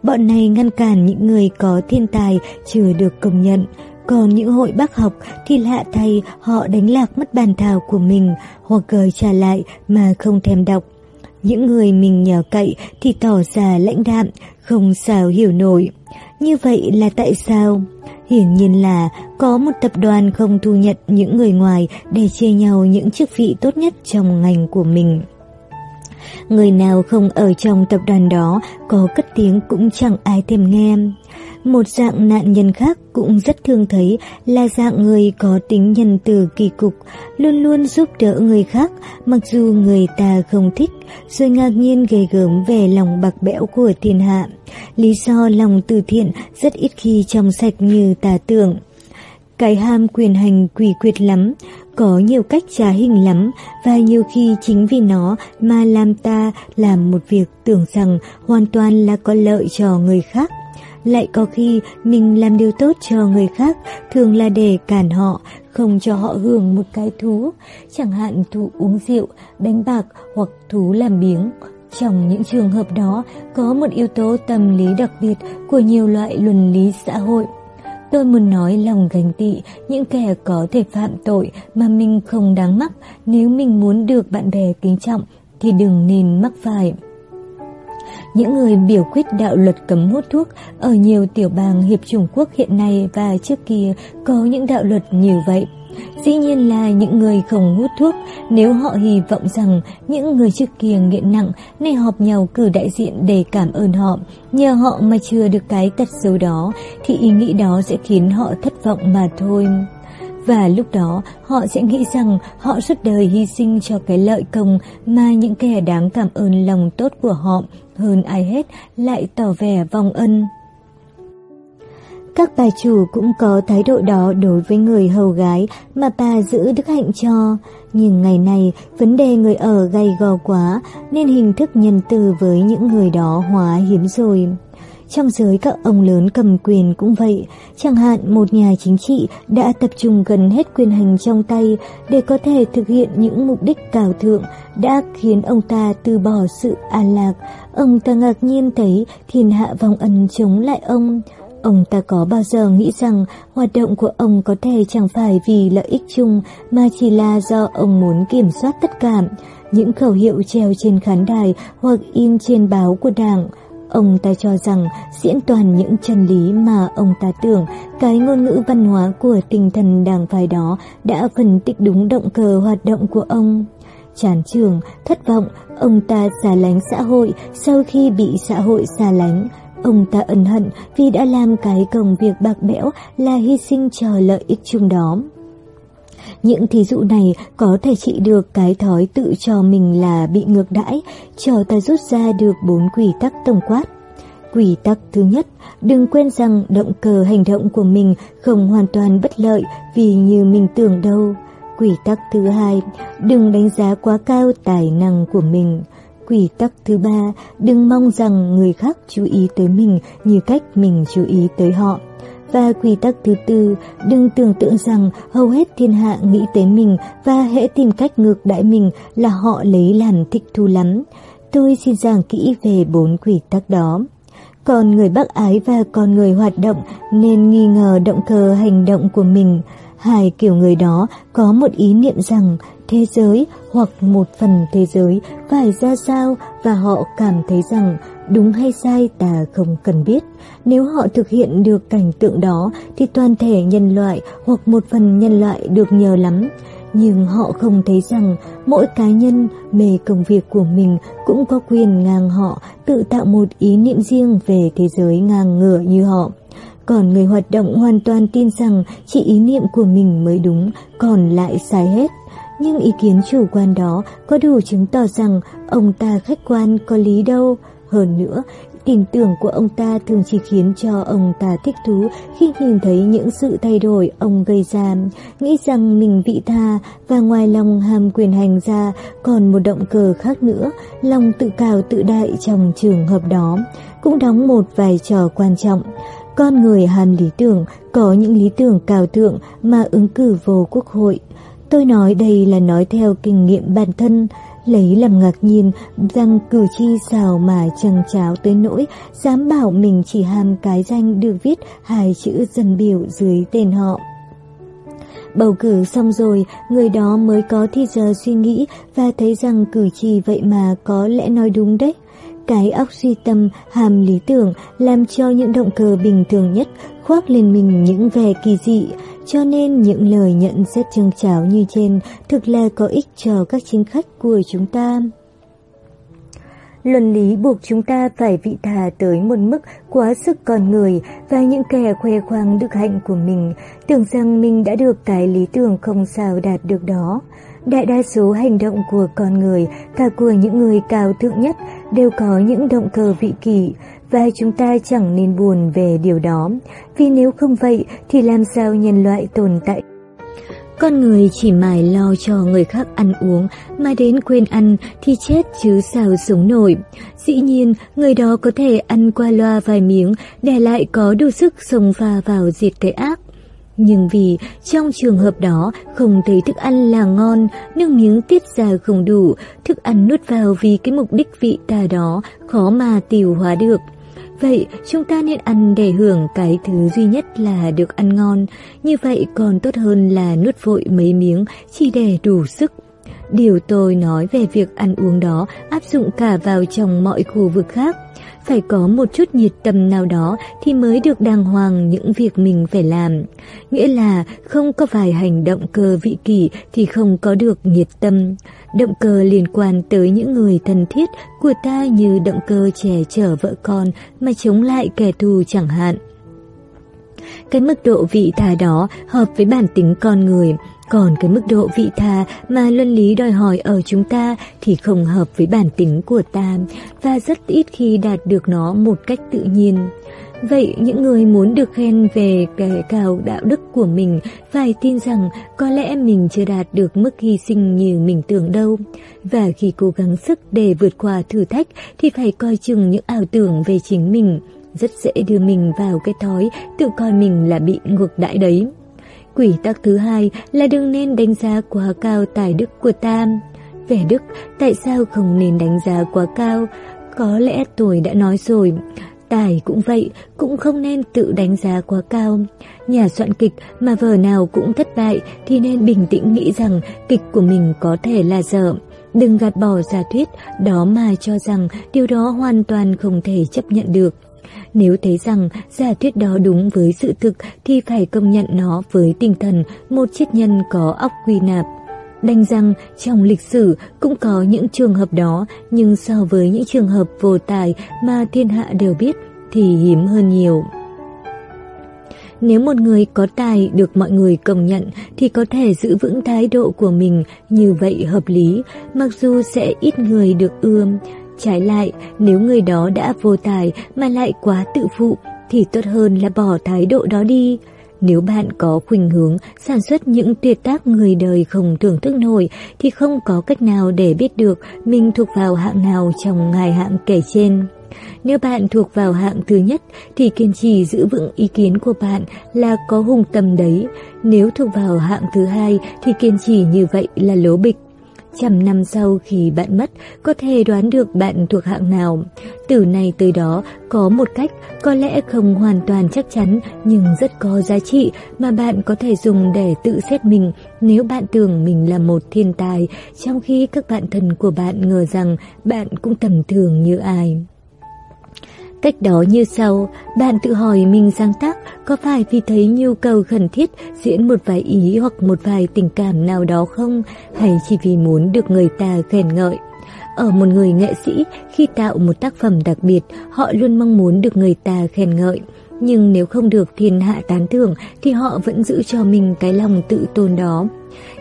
Bọn này ngăn cản những người có thiên tài chưa được công nhận. Còn những hội bác học thì lạ thay họ đánh lạc mất bàn thảo của mình hoặc gửi trả lại mà không thèm đọc. Những người mình nhờ cậy thì tỏ ra lãnh đạm, không sao hiểu nổi. Như vậy là tại sao? Hiển nhiên là có một tập đoàn không thu nhận những người ngoài để chia nhau những chức vị tốt nhất trong ngành của mình. Người nào không ở trong tập đoàn đó có cất tiếng cũng chẳng ai thèm nghe. Một dạng nạn nhân khác cũng rất thương thấy là dạng người có tính nhân từ kỳ cục, luôn luôn giúp đỡ người khác mặc dù người ta không thích, rồi ngạc nhiên ghê gớm về lòng bạc bẽo của thiên hạ. Lý do lòng từ thiện rất ít khi trong sạch như ta tưởng. Cái ham quyền hành quỷ quyệt lắm, có nhiều cách trá hình lắm và nhiều khi chính vì nó mà làm ta làm một việc tưởng rằng hoàn toàn là có lợi cho người khác. Lại có khi mình làm điều tốt cho người khác thường là để cản họ, không cho họ hưởng một cái thú, chẳng hạn thú uống rượu, đánh bạc hoặc thú làm biếng. Trong những trường hợp đó có một yếu tố tâm lý đặc biệt của nhiều loại luân lý xã hội. Tôi muốn nói lòng ganh tị, những kẻ có thể phạm tội mà mình không đáng mắc, nếu mình muốn được bạn bè kính trọng thì đừng nên mắc phải. Những người biểu quyết đạo luật cấm hút thuốc ở nhiều tiểu bang hiệp Trung Quốc hiện nay và trước kia có những đạo luật như vậy. Dĩ nhiên là những người không hút thuốc, nếu họ hy vọng rằng những người trước kia nghiện nặng nay họp nhau cử đại diện để cảm ơn họ, nhờ họ mà chưa được cái tật xấu đó, thì ý nghĩ đó sẽ khiến họ thất vọng mà thôi. Và lúc đó họ sẽ nghĩ rằng họ suốt đời hy sinh cho cái lợi công mà những kẻ đáng cảm ơn lòng tốt của họ hơn ai hết lại tỏ vẻ vong ân. Các bà chủ cũng có thái độ đó đối với người hầu gái mà bà giữ đức hạnh cho. Nhưng ngày này, vấn đề người ở gay gò quá, nên hình thức nhân từ với những người đó hóa hiếm rồi. Trong giới các ông lớn cầm quyền cũng vậy, chẳng hạn một nhà chính trị đã tập trung gần hết quyền hành trong tay để có thể thực hiện những mục đích cao thượng đã khiến ông ta từ bỏ sự an lạc. Ông ta ngạc nhiên thấy thiên hạ vong ân chống lại ông. Ông ta có bao giờ nghĩ rằng hoạt động của ông có thể chẳng phải vì lợi ích chung mà chỉ là do ông muốn kiểm soát tất cả. Những khẩu hiệu treo trên khán đài hoặc in trên báo của đảng. Ông ta cho rằng diễn toàn những chân lý mà ông ta tưởng cái ngôn ngữ văn hóa của tinh thần đảng phái đó đã phân tích đúng động cơ hoạt động của ông. Chán trường, thất vọng, ông ta xa lánh xã hội sau khi bị xã hội xa lánh. Ông ta ân hận vì đã làm cái công việc bạc bẽo là hy sinh cho lợi ích chung đó. Những thí dụ này có thể trị được cái thói tự cho mình là bị ngược đãi, cho ta rút ra được bốn quy tắc tổng quát. Quy tắc thứ nhất, đừng quên rằng động cơ hành động của mình không hoàn toàn bất lợi vì như mình tưởng đâu. Quy tắc thứ hai, đừng đánh giá quá cao tài năng của mình. Quy tắc thứ ba, đừng mong rằng người khác chú ý tới mình như cách mình chú ý tới họ. Và quy tắc thứ tư, đừng tưởng tượng rằng hầu hết thiên hạ nghĩ tới mình và hễ tìm cách ngược đãi mình là họ lấy làm thích thú lắm. Tôi xin giảng kỹ về bốn quy tắc đó. Còn người bác ái và con người hoạt động nên nghi ngờ động cơ hành động của mình. Hai kiểu người đó có một ý niệm rằng thế giới hoặc một phần thế giới phải ra sao và họ cảm thấy rằng đúng hay sai ta không cần biết. Nếu họ thực hiện được cảnh tượng đó thì toàn thể nhân loại hoặc một phần nhân loại được nhờ lắm. Nhưng họ không thấy rằng mỗi cá nhân mê công việc của mình cũng có quyền ngang họ tự tạo một ý niệm riêng về thế giới ngang ngửa như họ. Còn người hoạt động hoàn toàn tin rằng chỉ ý niệm của mình mới đúng, còn lại sai hết. Nhưng ý kiến chủ quan đó có đủ chứng tỏ rằng ông ta khách quan có lý đâu. Hơn nữa, tin tưởng của ông ta thường chỉ khiến cho ông ta thích thú khi nhìn thấy những sự thay đổi ông gây ra, nghĩ rằng mình vị tha và ngoài lòng ham quyền hành ra còn một động cơ khác nữa, lòng tự cao tự đại trong trường hợp đó, cũng đóng một vai trò quan trọng. Con người ham lý tưởng, có những lý tưởng cao thượng mà ứng cử vô quốc hội. Tôi nói đây là nói theo kinh nghiệm bản thân, lấy làm ngạc nhiên rằng cử tri sao mà chẳng cháo tới nỗi dám bảo mình chỉ ham cái danh được viết hai chữ dân biểu dưới tên họ. Bầu cử xong rồi, người đó mới có thì giờ suy nghĩ và thấy rằng cử tri vậy mà có lẽ nói đúng đấy. Cái óc suy tâm, hàm lý tưởng làm cho những động cơ bình thường nhất khoác lên mình những vẻ kỳ dị, cho nên những lời nhận xét trưng trào như trên thực là có ích cho các chính khách của chúng ta. Luân lý buộc chúng ta phải vị tha tới một mức quá sức con người và những kẻ khoe khoang đức hạnh của mình, tưởng rằng mình đã được cái lý tưởng không sao đạt được đó. Đại đa số hành động của con người, cả của những người cao thượng nhất, đều có những động cơ vị kỷ, và chúng ta chẳng nên buồn về điều đó, vì nếu không vậy thì làm sao nhân loại tồn tại? Con người chỉ mải lo cho người khác ăn uống, mà đến quên ăn thì chết chứ sao sống nổi. Dĩ nhiên, người đó có thể ăn qua loa vài miếng, để lại có đủ sức sống pha vào diệt cái ác. Nhưng vì trong trường hợp đó không thấy thức ăn là ngon, nước miếng tiết ra không đủ, thức ăn nuốt vào vì cái mục đích vị tà đó khó mà tiêu hóa được. Vậy chúng ta nên ăn để hưởng cái thứ duy nhất là được ăn ngon, như vậy còn tốt hơn là nuốt vội mấy miếng chỉ để đủ sức. Điều tôi nói về việc ăn uống đó áp dụng cả vào trong mọi khu vực khác. Phải có một chút nhiệt tâm nào đó thì mới được đàng hoàng những việc mình phải làm. Nghĩa là không có vài hành động cơ vị kỷ thì không có được nhiệt tâm. Động cơ liên quan tới những người thân thiết của ta như động cơ trẻ chở vợ con mà chống lại kẻ thù chẳng hạn. Cái mức độ vị tha đó hợp với bản tính con người, còn cái mức độ vị tha mà luân lý đòi hỏi ở chúng ta thì không hợp với bản tính của ta và rất ít khi đạt được nó một cách tự nhiên. Vậy những người muốn được khen về cái cao đạo đức của mình phải tin rằng có lẽ mình chưa đạt được mức hy sinh như mình tưởng đâu. Và khi cố gắng sức để vượt qua thử thách thì phải coi chừng những ảo tưởng về chính mình. Rất dễ đưa mình vào cái thói tự coi mình là bị ngược đãi đấy. Quỷ tắc thứ hai là đừng nên đánh giá quá cao tài đức của ta. Vẻ đức, tại sao không nên đánh giá quá cao? Có lẽ tôi đã nói rồi, tài cũng vậy, cũng không nên tự đánh giá quá cao. Nhà soạn kịch mà vở nào cũng thất bại thì nên bình tĩnh nghĩ rằng kịch của mình có thể là dở. Đừng gạt bỏ giả thuyết, đó mà cho rằng điều đó hoàn toàn không thể chấp nhận được. Nếu thấy rằng giả thuyết đó đúng với sự thực thì phải công nhận nó với tinh thần một triết nhân có óc quy nạp. Đành rằng trong lịch sử cũng có những trường hợp đó, nhưng so với những trường hợp vô tài mà thiên hạ đều biết thì hiếm hơn nhiều. Nếu một người có tài được mọi người công nhận thì có thể giữ vững thái độ của mình như vậy hợp lý, mặc dù sẽ ít người được ưa. Trái lại, nếu người đó đã vô tài mà lại quá tự phụ thì tốt hơn là bỏ thái độ đó đi. Nếu bạn có khuynh hướng sản xuất những tuyệt tác người đời không thưởng thức nổi thì không có cách nào để biết được mình thuộc vào hạng nào trong ngài hạng kể trên. Nếu bạn thuộc vào hạng thứ nhất thì kiên trì giữ vững ý kiến của bạn là có hùng tâm đấy. Nếu thuộc vào hạng thứ hai thì kiên trì như vậy là lố bịch. Trăm năm sau khi bạn mất, có thể đoán được bạn thuộc hạng nào. Từ này tới đó, có một cách có lẽ không hoàn toàn chắc chắn nhưng rất có giá trị mà bạn có thể dùng để tự xét mình nếu bạn tưởng mình là một thiên tài, trong khi các bạn thân của bạn ngờ rằng bạn cũng tầm thường như ai. Cách đó như sau, bạn tự hỏi mình sáng tác có phải vì thấy nhu cầu khẩn thiết diễn một vài ý hoặc một vài tình cảm nào đó không, hay chỉ vì muốn được người ta khen ngợi. Ở một người nghệ sĩ, khi tạo một tác phẩm đặc biệt, họ luôn mong muốn được người ta khen ngợi. Nhưng nếu không được thiên hạ tán thưởng thì họ vẫn giữ cho mình cái lòng tự tôn đó.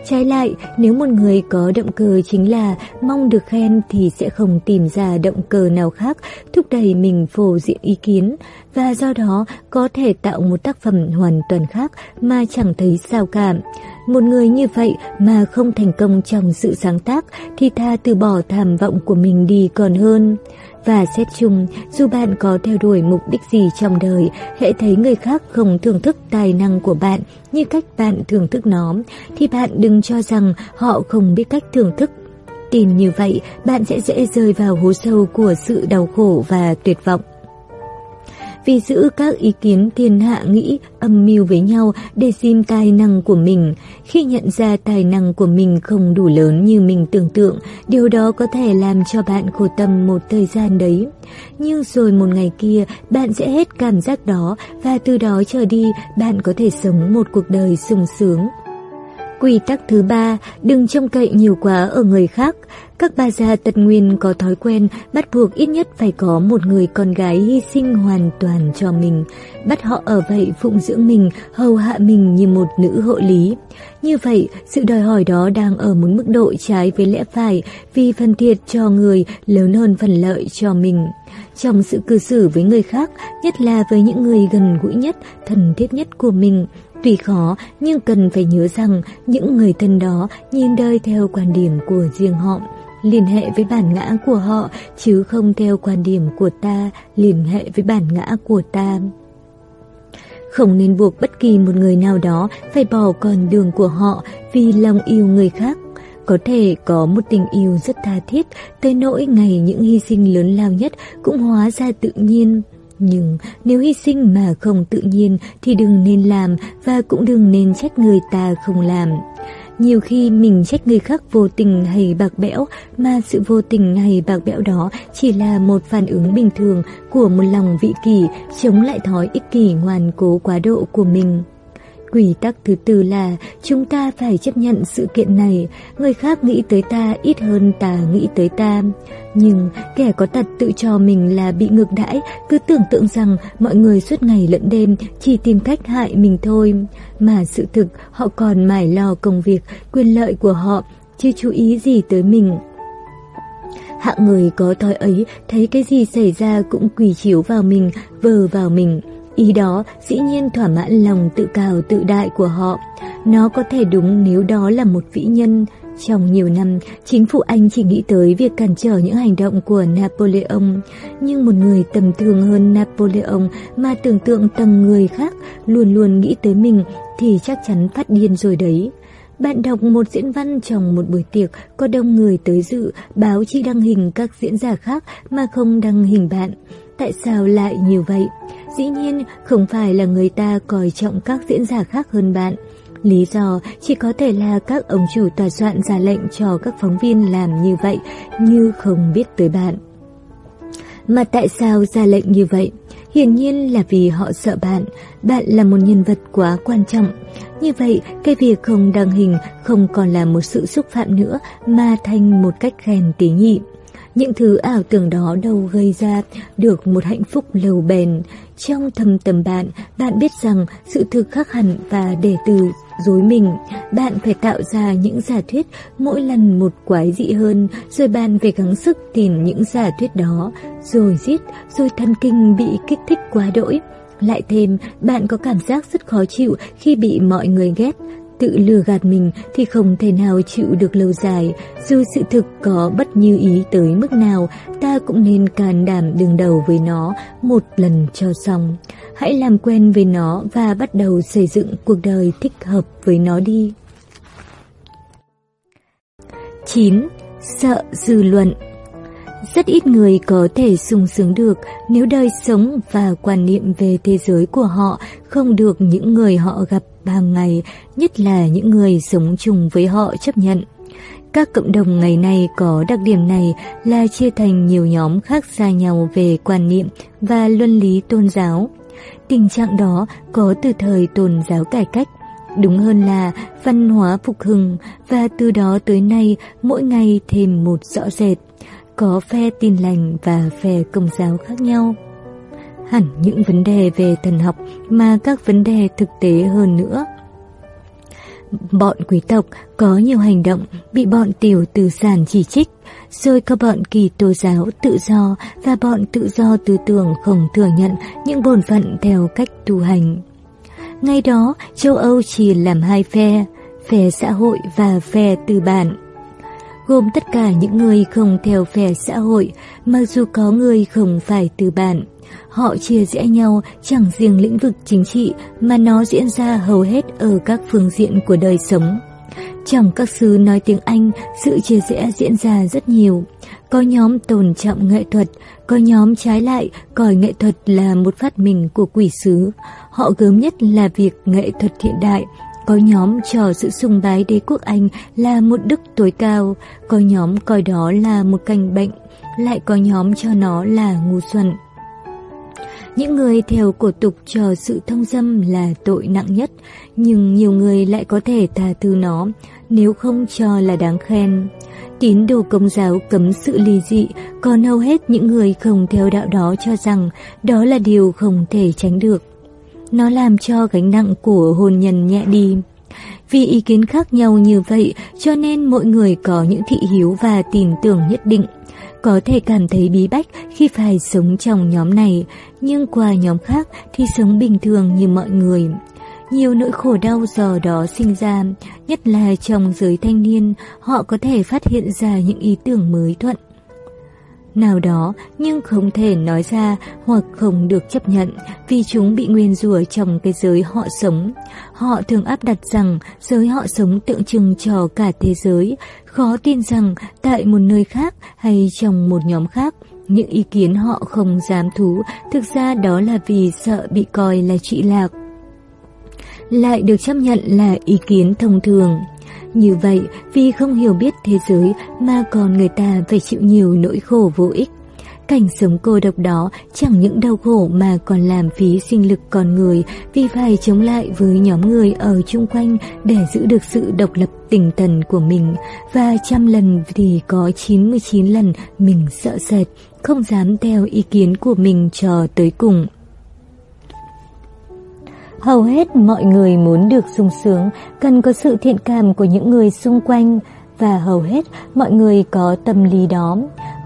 Trái lại, nếu một người có động cơ chính là mong được khen thì sẽ không tìm ra động cơ nào khác thúc đẩy mình phổ diện ý kiến và do đó có thể tạo một tác phẩm hoàn toàn khác mà chẳng thấy sao cảm. Một người như vậy mà không thành công trong sự sáng tác thì tha từ bỏ tham vọng của mình đi còn hơn. Và xét chung, dù bạn có theo đuổi mục đích gì trong đời, hệ thấy người khác không thưởng thức tài năng của bạn như cách bạn thưởng thức nó, thì bạn đừng cho rằng họ không biết cách thưởng thức. Tin như vậy, bạn sẽ dễ rơi vào hố sâu của sự đau khổ và tuyệt vọng vì giữ các ý kiến thiên hạ nghĩ âm mưu với nhau để xem tài năng của mình. Khi nhận ra tài năng của mình không đủ lớn như mình tưởng tượng, điều đó có thể làm cho bạn khổ tâm một thời gian đấy. Nhưng rồi một ngày kia, bạn sẽ hết cảm giác đó và từ đó trở đi, bạn có thể sống một cuộc đời sung sướng. Quy tắc thứ ba, đừng trông cậy nhiều quá ở người khác. Các bà già tật nguyên có thói quen bắt buộc ít nhất phải có một người con gái hy sinh hoàn toàn cho mình, bắt họ ở vậy phụng dưỡng mình, hầu hạ mình như một nữ hộ lý. Như vậy, sự đòi hỏi đó đang ở một mức độ trái với lẽ phải vì phần thiệt cho người lớn hơn phần lợi cho mình. Trong sự cư xử với người khác, nhất là với những người gần gũi nhất, thân thiết nhất của mình, Tuy khó, nhưng cần phải nhớ rằng những người thân đó nhìn đời theo quan điểm của riêng họ, liên hệ với bản ngã của họ, chứ không theo quan điểm của ta, liên hệ với bản ngã của ta. Không nên buộc bất kỳ một người nào đó phải bỏ con đường của họ vì lòng yêu người khác. Có thể có một tình yêu rất tha thiết, tới nỗi ngày những hy sinh lớn lao nhất cũng hóa ra tự nhiên. Nhưng nếu hy sinh mà không tự nhiên thì đừng nên làm và cũng đừng nên trách người ta không làm. Nhiều khi mình trách người khác vô tình hay bạc bẽo, mà sự vô tình hay bạc bẽo đó chỉ là một phản ứng bình thường của một lòng vị kỷ chống lại thói ích kỷ ngoan cố quá độ của mình. Quy tắc thứ tư là chúng ta phải chấp nhận sự kiện này, người khác nghĩ tới ta ít hơn ta nghĩ tới ta. Nhưng kẻ có tật tự cho mình là bị ngược đãi, cứ tưởng tượng rằng mọi người suốt ngày lẫn đêm chỉ tìm cách hại mình thôi. Mà sự thực họ còn mải lo công việc, quyền lợi của họ, chứ chú ý gì tới mình. Hạng người có thói ấy thấy cái gì xảy ra cũng quỳ chiếu vào mình, vờ vào mình. Ý đó dĩ nhiên thỏa mãn lòng tự cao tự đại của họ. Nó có thể đúng nếu đó là một vĩ nhân. Trong nhiều năm, chính phủ Anh chỉ nghĩ tới việc cản trở những hành động của Napoleon. Nhưng một người tầm thường hơn Napoleon mà tưởng tượng tầng người khác luôn luôn nghĩ tới mình thì chắc chắn phát điên rồi đấy. Bạn đọc một diễn văn trong một buổi tiệc có đông người tới dự, báo chỉ đăng hình các diễn giả khác mà không đăng hình bạn. Tại sao lại như vậy? Dĩ nhiên không phải là người ta coi trọng các diễn giả khác hơn bạn. Lý do chỉ có thể là các ông chủ tòa soạn ra lệnh cho các phóng viên làm như vậy như không biết tới bạn. Mà tại sao ra lệnh như vậy? Hiển nhiên là vì họ sợ bạn, bạn là một nhân vật quá quan trọng. Như vậy, cái việc không đăng hình không còn là một sự xúc phạm nữa mà thành một cách khen tí nhị. Những thứ ảo tưởng đó đâu gây ra được một hạnh phúc lâu bền. Trong thầm tâm bạn, bạn biết rằng sự thực khác hẳn và để từ dối mình. Bạn phải tạo ra những giả thuyết mỗi lần một quái dị hơn, rồi bạn phải gắng sức tìm những giả thuyết đó, rồi giết, rồi thần kinh bị kích thích quá đỗi. Lại thêm, bạn có cảm giác rất khó chịu khi bị mọi người ghét, tự lừa gạt mình thì không thể nào chịu được lâu dài. Dù sự thực có bất như ý tới mức nào, ta cũng nên can đảm đương đầu với nó một lần cho xong. Hãy làm quen với nó và bắt đầu xây dựng cuộc đời thích hợp với nó đi. 9. Sợ dư luận rất ít người có thể sung sướng được nếu đời sống và quan niệm về thế giới của họ không được những người họ gặp hàng ngày, nhất là những người sống chung với họ chấp nhận. Các cộng đồng ngày nay có đặc điểm này là chia thành nhiều nhóm khác xa nhau về quan niệm và luân lý tôn giáo. Tình trạng đó có từ thời tôn giáo cải cách, đúng hơn là văn hóa phục hưng và từ đó tới nay mỗi ngày thêm một rõ rệt có phe tin lành và phe công giáo khác nhau. Hẳn những vấn đề về thần học mà các vấn đề thực tế hơn nữa. Bọn quý tộc có nhiều hành động bị bọn tiểu tư sản chỉ trích, rồi có bọn kỳ tô giáo tự do và bọn tự do tư tưởng không thừa nhận những bổn phận theo cách tu hành. Ngay đó, châu Âu chỉ làm hai phe, phe xã hội và phe tư bản gồm tất cả những người không theo phe xã hội, mặc dù có người không phải từ bản. Họ chia rẽ nhau chẳng riêng lĩnh vực chính trị mà nó diễn ra hầu hết ở các phương diện của đời sống. Trong các xứ nói tiếng Anh, sự chia rẽ diễn ra rất nhiều. Có nhóm tôn trọng nghệ thuật, có nhóm trái lại coi nghệ thuật là một phát minh của quỷ sứ. Họ gớm nhất là việc nghệ thuật hiện đại có nhóm cho sự sùng bái đế quốc Anh là một đức tối cao, có nhóm coi đó là một căn bệnh, lại có nhóm cho nó là ngu xuẩn. Những người theo cổ tục cho sự thông dâm là tội nặng nhất, nhưng nhiều người lại có thể tha thứ nó, nếu không cho là đáng khen. Tín đồ công giáo cấm sự ly dị, còn hầu hết những người không theo đạo đó cho rằng đó là điều không thể tránh được. Nó làm cho gánh nặng của hôn nhân nhẹ đi. Vì ý kiến khác nhau như vậy cho nên mỗi người có những thị hiếu và tin tưởng nhất định. Có thể cảm thấy bí bách khi phải sống trong nhóm này, nhưng qua nhóm khác thì sống bình thường như mọi người. Nhiều nỗi khổ đau do đó sinh ra, nhất là trong giới thanh niên, họ có thể phát hiện ra những ý tưởng mới thuận nào đó nhưng không thể nói ra hoặc không được chấp nhận vì chúng bị nguyên rủa trong cái giới họ sống. Họ thường áp đặt rằng giới họ sống tượng trưng cho cả thế giới, khó tin rằng tại một nơi khác hay trong một nhóm khác những ý kiến họ không dám thú, thực ra đó là vì sợ bị coi là trị lạc. Lại được chấp nhận là ý kiến thông thường. Như vậy, vì không hiểu biết thế giới mà còn người ta phải chịu nhiều nỗi khổ vô ích. Cảnh sống cô độc đó chẳng những đau khổ mà còn làm phí sinh lực con người vì phải chống lại với nhóm người ở chung quanh để giữ được sự độc lập tinh thần của mình. Và trăm lần thì có 99 lần mình sợ sệt, không dám theo ý kiến của mình cho tới cùng. Hầu hết mọi người muốn được sung sướng, cần có sự thiện cảm của những người xung quanh và hầu hết mọi người có tâm lý đó.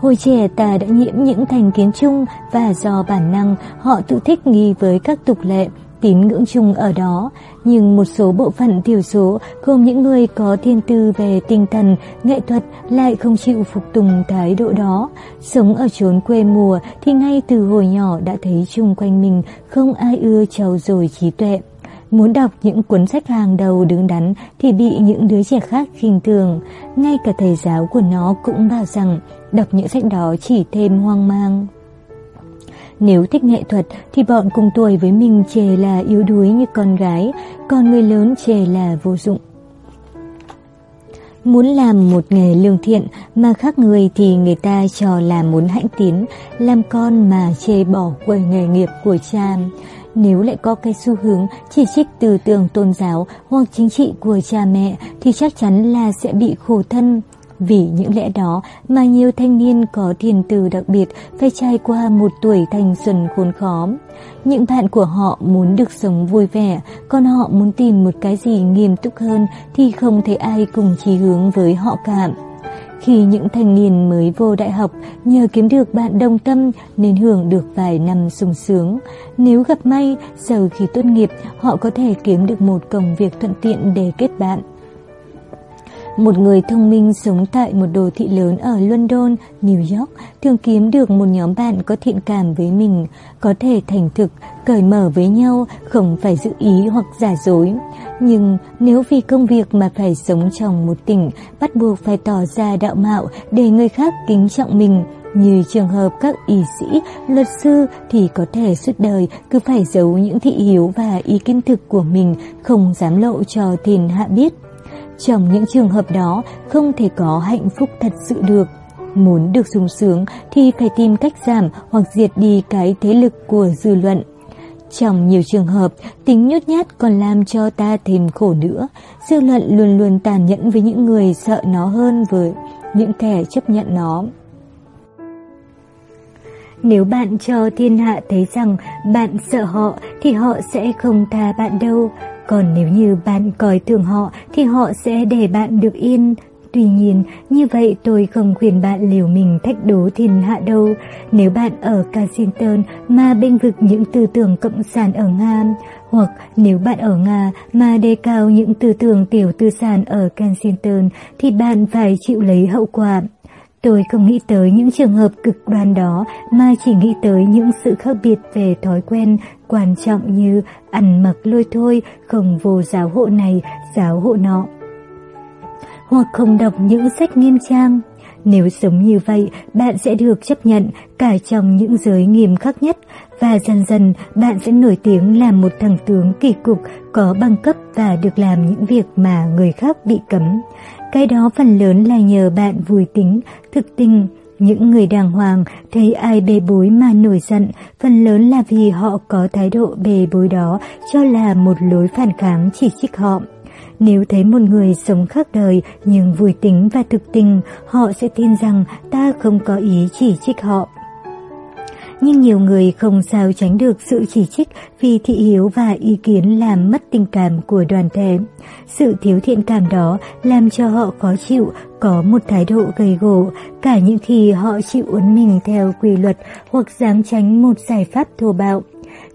Hồi trẻ ta đã nhiễm những thành kiến chung và do bản năng họ tự thích nghi với các tục lệ, tín ngưỡng chung ở đó. Nhưng một số bộ phận thiểu số gồm những người có thiên tư về tinh thần, nghệ thuật lại không chịu phục tùng thái độ đó. Sống ở chốn quê mùa thì ngay từ hồi nhỏ đã thấy chung quanh mình không ai ưa trau dồi trí tuệ. Muốn đọc những cuốn sách hàng đầu đứng đắn thì bị những đứa trẻ khác khinh thường. Ngay cả thầy giáo của nó cũng bảo rằng đọc những sách đó chỉ thêm hoang mang. Nếu thích nghệ thuật thì bọn cùng tuổi với mình chề là yếu đuối như con gái, còn người lớn chề là vô dụng. Muốn làm một nghề lương thiện mà khác người thì người ta cho là muốn hãnh tiến, làm con mà chê bỏ quầy nghề nghiệp của cha. Nếu lại có cái xu hướng chỉ trích tư tưởng tôn giáo hoặc chính trị của cha mẹ thì chắc chắn là sẽ bị khổ thân. Vì những lẽ đó mà nhiều thanh niên có tiền từ đặc biệt phải trải qua một tuổi thanh xuân khốn khó. Những bạn của họ muốn được sống vui vẻ, còn họ muốn tìm một cái gì nghiêm túc hơn thì không thể ai cùng chí hướng với họ cả. Khi những thanh niên mới vô đại học nhờ kiếm được bạn đồng tâm nên hưởng được vài năm sung sướng. Nếu gặp may, sau khi tốt nghiệp họ có thể kiếm được một công việc thuận tiện để kết bạn. Một người thông minh sống tại một đô thị lớn ở London, New York thường kiếm được một nhóm bạn có thiện cảm với mình, có thể thành thực, cởi mở với nhau, không phải giữ ý hoặc giả dối. Nhưng nếu vì công việc mà phải sống trong một tỉnh, bắt buộc phải tỏ ra đạo mạo để người khác kính trọng mình, như trường hợp các y sĩ, luật sư thì có thể suốt đời cứ phải giấu những thị hiếu và ý kiến thực của mình, không dám lộ cho thiên hạ biết. Trong những trường hợp đó không thể có hạnh phúc thật sự được. Muốn được sung sướng thì phải tìm cách giảm hoặc diệt đi cái thế lực của dư luận. Trong nhiều trường hợp, tính nhút nhát còn làm cho ta thêm khổ nữa. Dư luận luôn luôn tàn nhẫn với những người sợ nó hơn với những kẻ chấp nhận nó. Nếu bạn cho thiên hạ thấy rằng bạn sợ họ thì họ sẽ không tha bạn đâu. Còn nếu như bạn coi thường họ thì họ sẽ để bạn được yên. Tuy nhiên, như vậy tôi không khuyên bạn liều mình thách đố thiên hạ đâu. Nếu bạn ở Kensington mà bênh vực những tư tưởng cộng sản ở Nga, hoặc nếu bạn ở Nga mà đề cao những tư tưởng tiểu tư sản ở Kensington thì bạn phải chịu lấy hậu quả. Tôi không nghĩ tới những trường hợp cực đoan đó mà chỉ nghĩ tới những sự khác biệt về thói quen quan trọng như ăn mặc lôi thôi, không vô giáo hộ này, giáo hộ nọ. Hoặc không đọc những sách nghiêm trang. Nếu sống như vậy, bạn sẽ được chấp nhận cả trong những giới nghiêm khắc nhất và dần dần bạn sẽ nổi tiếng làm một thằng tướng kỳ cục có bằng cấp và được làm những việc mà người khác bị cấm. Cái đó phần lớn là nhờ bạn vui tính, thực tình. Những người đàng hoàng thấy ai bê bối mà nổi giận, phần lớn là vì họ có thái độ bê bối đó cho là một lối phản kháng chỉ trích họ. Nếu thấy một người sống khác đời nhưng vui tính và thực tình, họ sẽ tin rằng ta không có ý chỉ trích họ nhưng nhiều người không sao tránh được sự chỉ trích vì thị hiếu và ý kiến làm mất tình cảm của đoàn thể. Sự thiếu thiện cảm đó làm cho họ khó chịu, có một thái độ gầy gổ, cả những khi họ chịu uốn mình theo quy luật hoặc dám tránh một giải pháp thô bạo.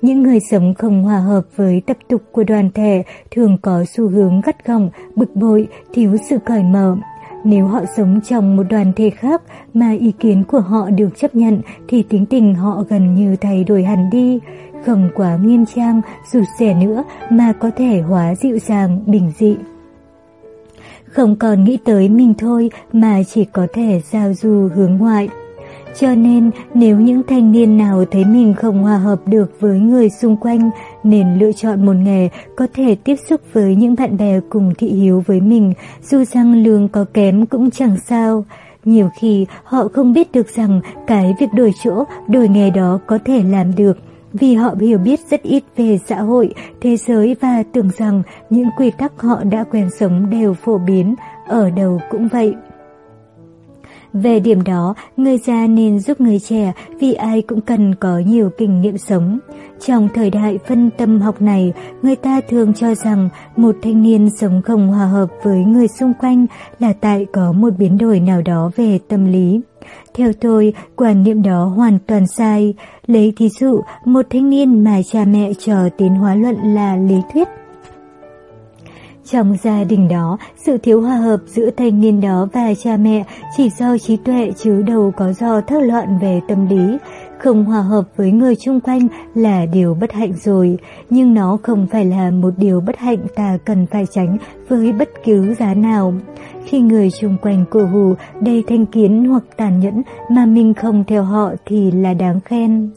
Những người sống không hòa hợp với tập tục của đoàn thể thường có xu hướng gắt gỏng, bực bội, thiếu sự cởi mở. Nếu họ sống trong một đoàn thể khác mà ý kiến của họ được chấp nhận thì tính tình họ gần như thay đổi hẳn đi. Không quá nghiêm trang, rụt rẻ nữa mà có thể hóa dịu dàng, bình dị. Không còn nghĩ tới mình thôi mà chỉ có thể giao du hướng ngoại. Cho nên nếu những thanh niên nào thấy mình không hòa hợp được với người xung quanh nên lựa chọn một nghề có thể tiếp xúc với những bạn bè cùng thị hiếu với mình dù rằng lương có kém cũng chẳng sao. Nhiều khi họ không biết được rằng cái việc đổi chỗ, đổi nghề đó có thể làm được vì họ hiểu biết rất ít về xã hội, thế giới và tưởng rằng những quy tắc họ đã quen sống đều phổ biến, ở đâu cũng vậy. Về điểm đó, người già nên giúp người trẻ vì ai cũng cần có nhiều kinh nghiệm sống. Trong thời đại phân tâm học này, người ta thường cho rằng một thanh niên sống không hòa hợp với người xung quanh là tại có một biến đổi nào đó về tâm lý. Theo tôi, quan niệm đó hoàn toàn sai. Lấy thí dụ, một thanh niên mà cha mẹ cho tiến hóa luận là lý thuyết trong gia đình đó, sự thiếu hòa hợp giữa thanh niên đó và cha mẹ chỉ do trí tuệ chứ đâu có do thất loạn về tâm lý. Không hòa hợp với người chung quanh là điều bất hạnh rồi, nhưng nó không phải là một điều bất hạnh ta cần phải tránh với bất cứ giá nào. Khi người chung quanh cổ hù đầy thanh kiến hoặc tàn nhẫn mà mình không theo họ thì là đáng khen.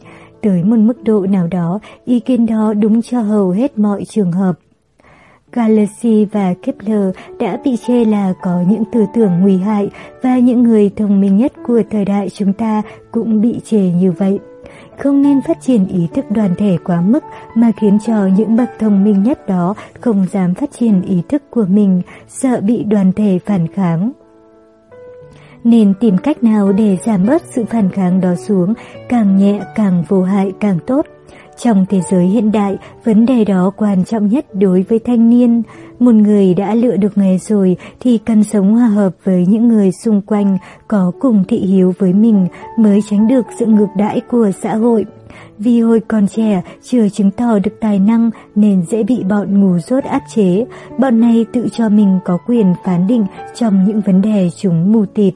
Tới một mức độ nào đó, ý kiến đó đúng cho hầu hết mọi trường hợp. Galaxy và Kepler đã bị chê là có những tư tưởng nguy hại và những người thông minh nhất của thời đại chúng ta cũng bị chê như vậy. Không nên phát triển ý thức đoàn thể quá mức mà khiến cho những bậc thông minh nhất đó không dám phát triển ý thức của mình, sợ bị đoàn thể phản kháng. Nên tìm cách nào để giảm bớt sự phản kháng đó xuống, càng nhẹ càng vô hại càng tốt. Trong thế giới hiện đại, vấn đề đó quan trọng nhất đối với thanh niên. Một người đã lựa được nghề rồi thì cần sống hòa hợp với những người xung quanh, có cùng thị hiếu với mình mới tránh được sự ngược đãi của xã hội. Vì hồi còn trẻ, chưa chứng tỏ được tài năng nên dễ bị bọn ngủ rốt áp chế. Bọn này tự cho mình có quyền phán định trong những vấn đề chúng mù tịt.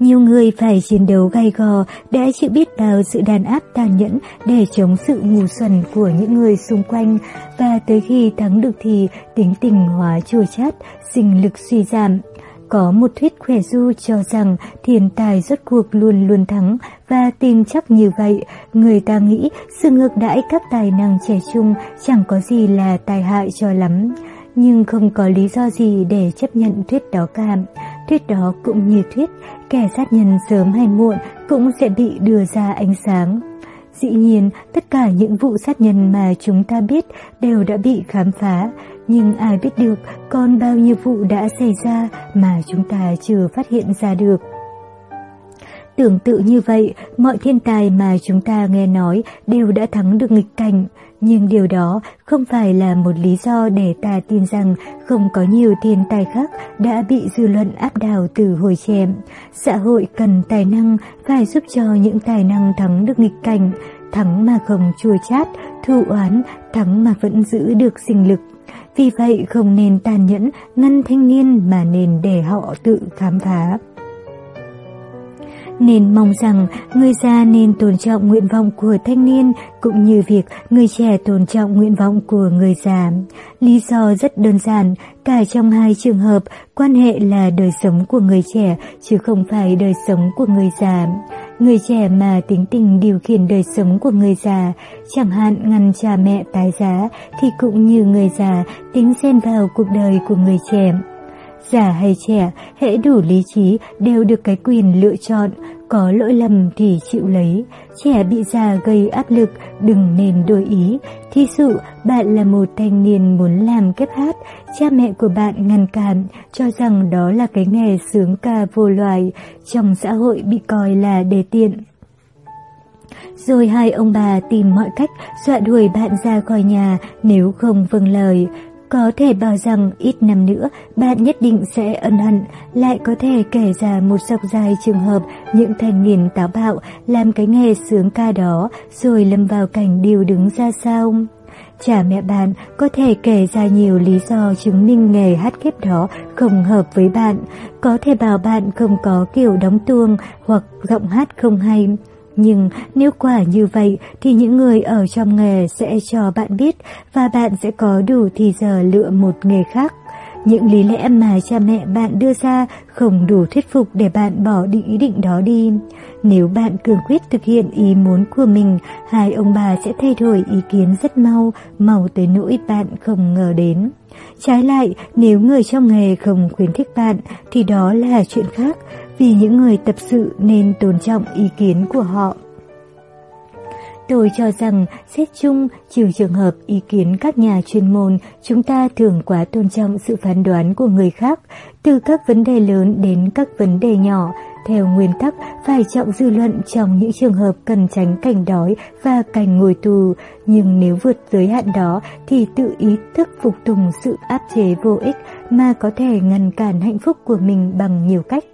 Nhiều người phải chiến đấu gay gò đã chịu biết bao sự đàn áp tàn nhẫn để chống sự ngu xuẩn của những người xung quanh và tới khi thắng được thì tính tình hóa chua chát, sinh lực suy giảm. Có một thuyết khỏe du cho rằng thiên tài rốt cuộc luôn luôn thắng và tin chắc như vậy, người ta nghĩ sự ngược đãi các tài năng trẻ trung chẳng có gì là tai hại cho lắm. Nhưng không có lý do gì để chấp nhận thuyết đó cả. Thuyết đó cũng như thuyết, kẻ sát nhân sớm hay muộn cũng sẽ bị đưa ra ánh sáng. Dĩ nhiên, tất cả những vụ sát nhân mà chúng ta biết đều đã bị khám phá, nhưng ai biết được còn bao nhiêu vụ đã xảy ra mà chúng ta chưa phát hiện ra được. Tương tự như vậy, mọi thiên tài mà chúng ta nghe nói đều đã thắng được nghịch cảnh, nhưng điều đó không phải là một lý do để ta tin rằng không có nhiều thiên tài khác đã bị dư luận áp đảo từ hồi trẻ. Xã hội cần tài năng phải giúp cho những tài năng thắng được nghịch cảnh, thắng mà không chua chát, thù oán, thắng mà vẫn giữ được sinh lực. Vì vậy không nên tàn nhẫn, ngăn thanh niên mà nên để họ tự khám phá nên mong rằng người già nên tôn trọng nguyện vọng của thanh niên cũng như việc người trẻ tôn trọng nguyện vọng của người già. Lý do rất đơn giản, cả trong hai trường hợp, quan hệ là đời sống của người trẻ chứ không phải đời sống của người già. Người trẻ mà tính tình điều khiển đời sống của người già, chẳng hạn ngăn cha mẹ tái giá, thì cũng như người già tính xen vào cuộc đời của người trẻ. Già hay trẻ, hễ đủ lý trí đều được cái quyền lựa chọn, có lỗi lầm thì chịu lấy. Trẻ bị già gây áp lực, đừng nên đổi ý. Thí dụ, bạn là một thanh niên muốn làm kép hát, cha mẹ của bạn ngăn cản, cho rằng đó là cái nghề sướng ca vô loài, trong xã hội bị coi là đề tiện. Rồi hai ông bà tìm mọi cách dọa đuổi bạn ra khỏi nhà nếu không vâng lời. Có thể bảo rằng ít năm nữa bạn nhất định sẽ ân hận, lại có thể kể ra một dọc dài trường hợp những thanh niên táo bạo làm cái nghề sướng ca đó rồi lâm vào cảnh điều đứng ra sao. Cha mẹ bạn có thể kể ra nhiều lý do chứng minh nghề hát kiếp đó không hợp với bạn, có thể bảo bạn không có kiểu đóng tuông hoặc giọng hát không hay. Nhưng nếu quả như vậy thì những người ở trong nghề sẽ cho bạn biết và bạn sẽ có đủ thì giờ lựa một nghề khác. những lý lẽ mà cha mẹ bạn đưa ra không đủ thuyết phục để bạn bỏ đi ý định đó đi. Nếu bạn cương quyết thực hiện ý muốn của mình, hai ông bà sẽ thay đổi ý kiến rất mau, mau tới nỗi bạn không ngờ đến. Trái lại, nếu người trong nghề không khuyến khích bạn thì đó là chuyện khác, vì những người tập sự nên tôn trọng ý kiến của họ. Tôi cho rằng, xét chung, trừ trường hợp ý kiến các nhà chuyên môn, chúng ta thường quá tôn trọng sự phán đoán của người khác, từ các vấn đề lớn đến các vấn đề nhỏ, theo nguyên tắc phải trọng dư luận trong những trường hợp cần tránh cảnh đói và cảnh ngồi tù, nhưng nếu vượt giới hạn đó thì tự ý thức phục tùng sự áp chế vô ích mà có thể ngăn cản hạnh phúc của mình bằng nhiều cách.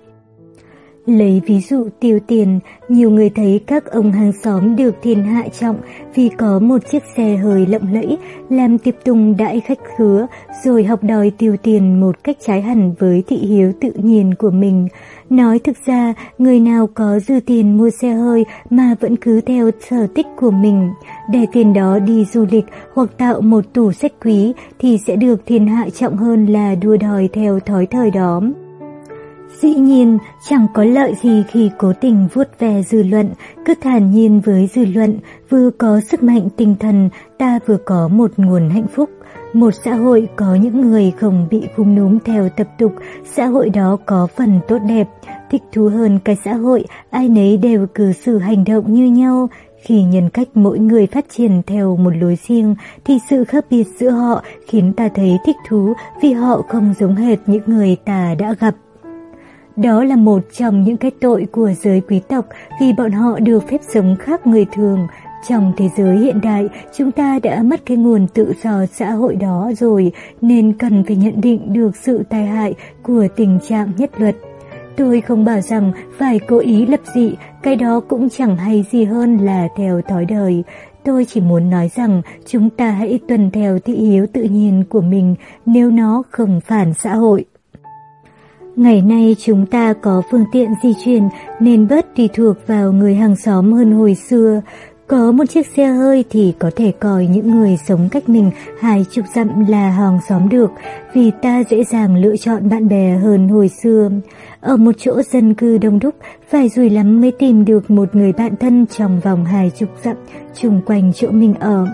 Lấy ví dụ tiêu tiền, nhiều người thấy các ông hàng xóm được thiên hạ trọng vì có một chiếc xe hơi lộng lẫy, làm tiệp tùng đãi khách khứa, rồi học đòi tiêu tiền một cách trái hẳn với thị hiếu tự nhiên của mình. Nói thực ra, người nào có dư tiền mua xe hơi mà vẫn cứ theo sở thích của mình, để tiền đó đi du lịch hoặc tạo một tủ sách quý thì sẽ được thiên hạ trọng hơn là đua đòi theo thói thời đó. Dĩ nhiên, chẳng có lợi gì khi cố tình vuốt về dư luận, cứ thản nhiên với dư luận, vừa có sức mạnh tinh thần, ta vừa có một nguồn hạnh phúc. Một xã hội có những người không bị khung núm theo tập tục, xã hội đó có phần tốt đẹp. Thích thú hơn cái xã hội, ai nấy đều cử xử hành động như nhau. Khi nhân cách mỗi người phát triển theo một lối riêng, thì sự khác biệt giữa họ khiến ta thấy thích thú vì họ không giống hệt những người ta đã gặp. Đó là một trong những cái tội của giới quý tộc vì bọn họ được phép sống khác người thường. Trong thế giới hiện đại, chúng ta đã mất cái nguồn tự do xã hội đó rồi, nên cần phải nhận định được sự tai hại của tình trạng nhất luật. Tôi không bảo rằng phải cố ý lập dị, cái đó cũng chẳng hay gì hơn là theo thói đời. Tôi chỉ muốn nói rằng chúng ta hãy tuân theo thị hiếu tự nhiên của mình nếu nó không phản xã hội. Ngày nay chúng ta có phương tiện di chuyển nên bớt tùy thuộc vào người hàng xóm hơn hồi xưa. Có một chiếc xe hơi thì có thể coi những người sống cách mình hai chục dặm là hàng xóm được vì ta dễ dàng lựa chọn bạn bè hơn hồi xưa. Ở một chỗ dân cư đông đúc, phải rủi lắm mới tìm được một người bạn thân trong vòng hai chục dặm chung quanh chỗ mình ở.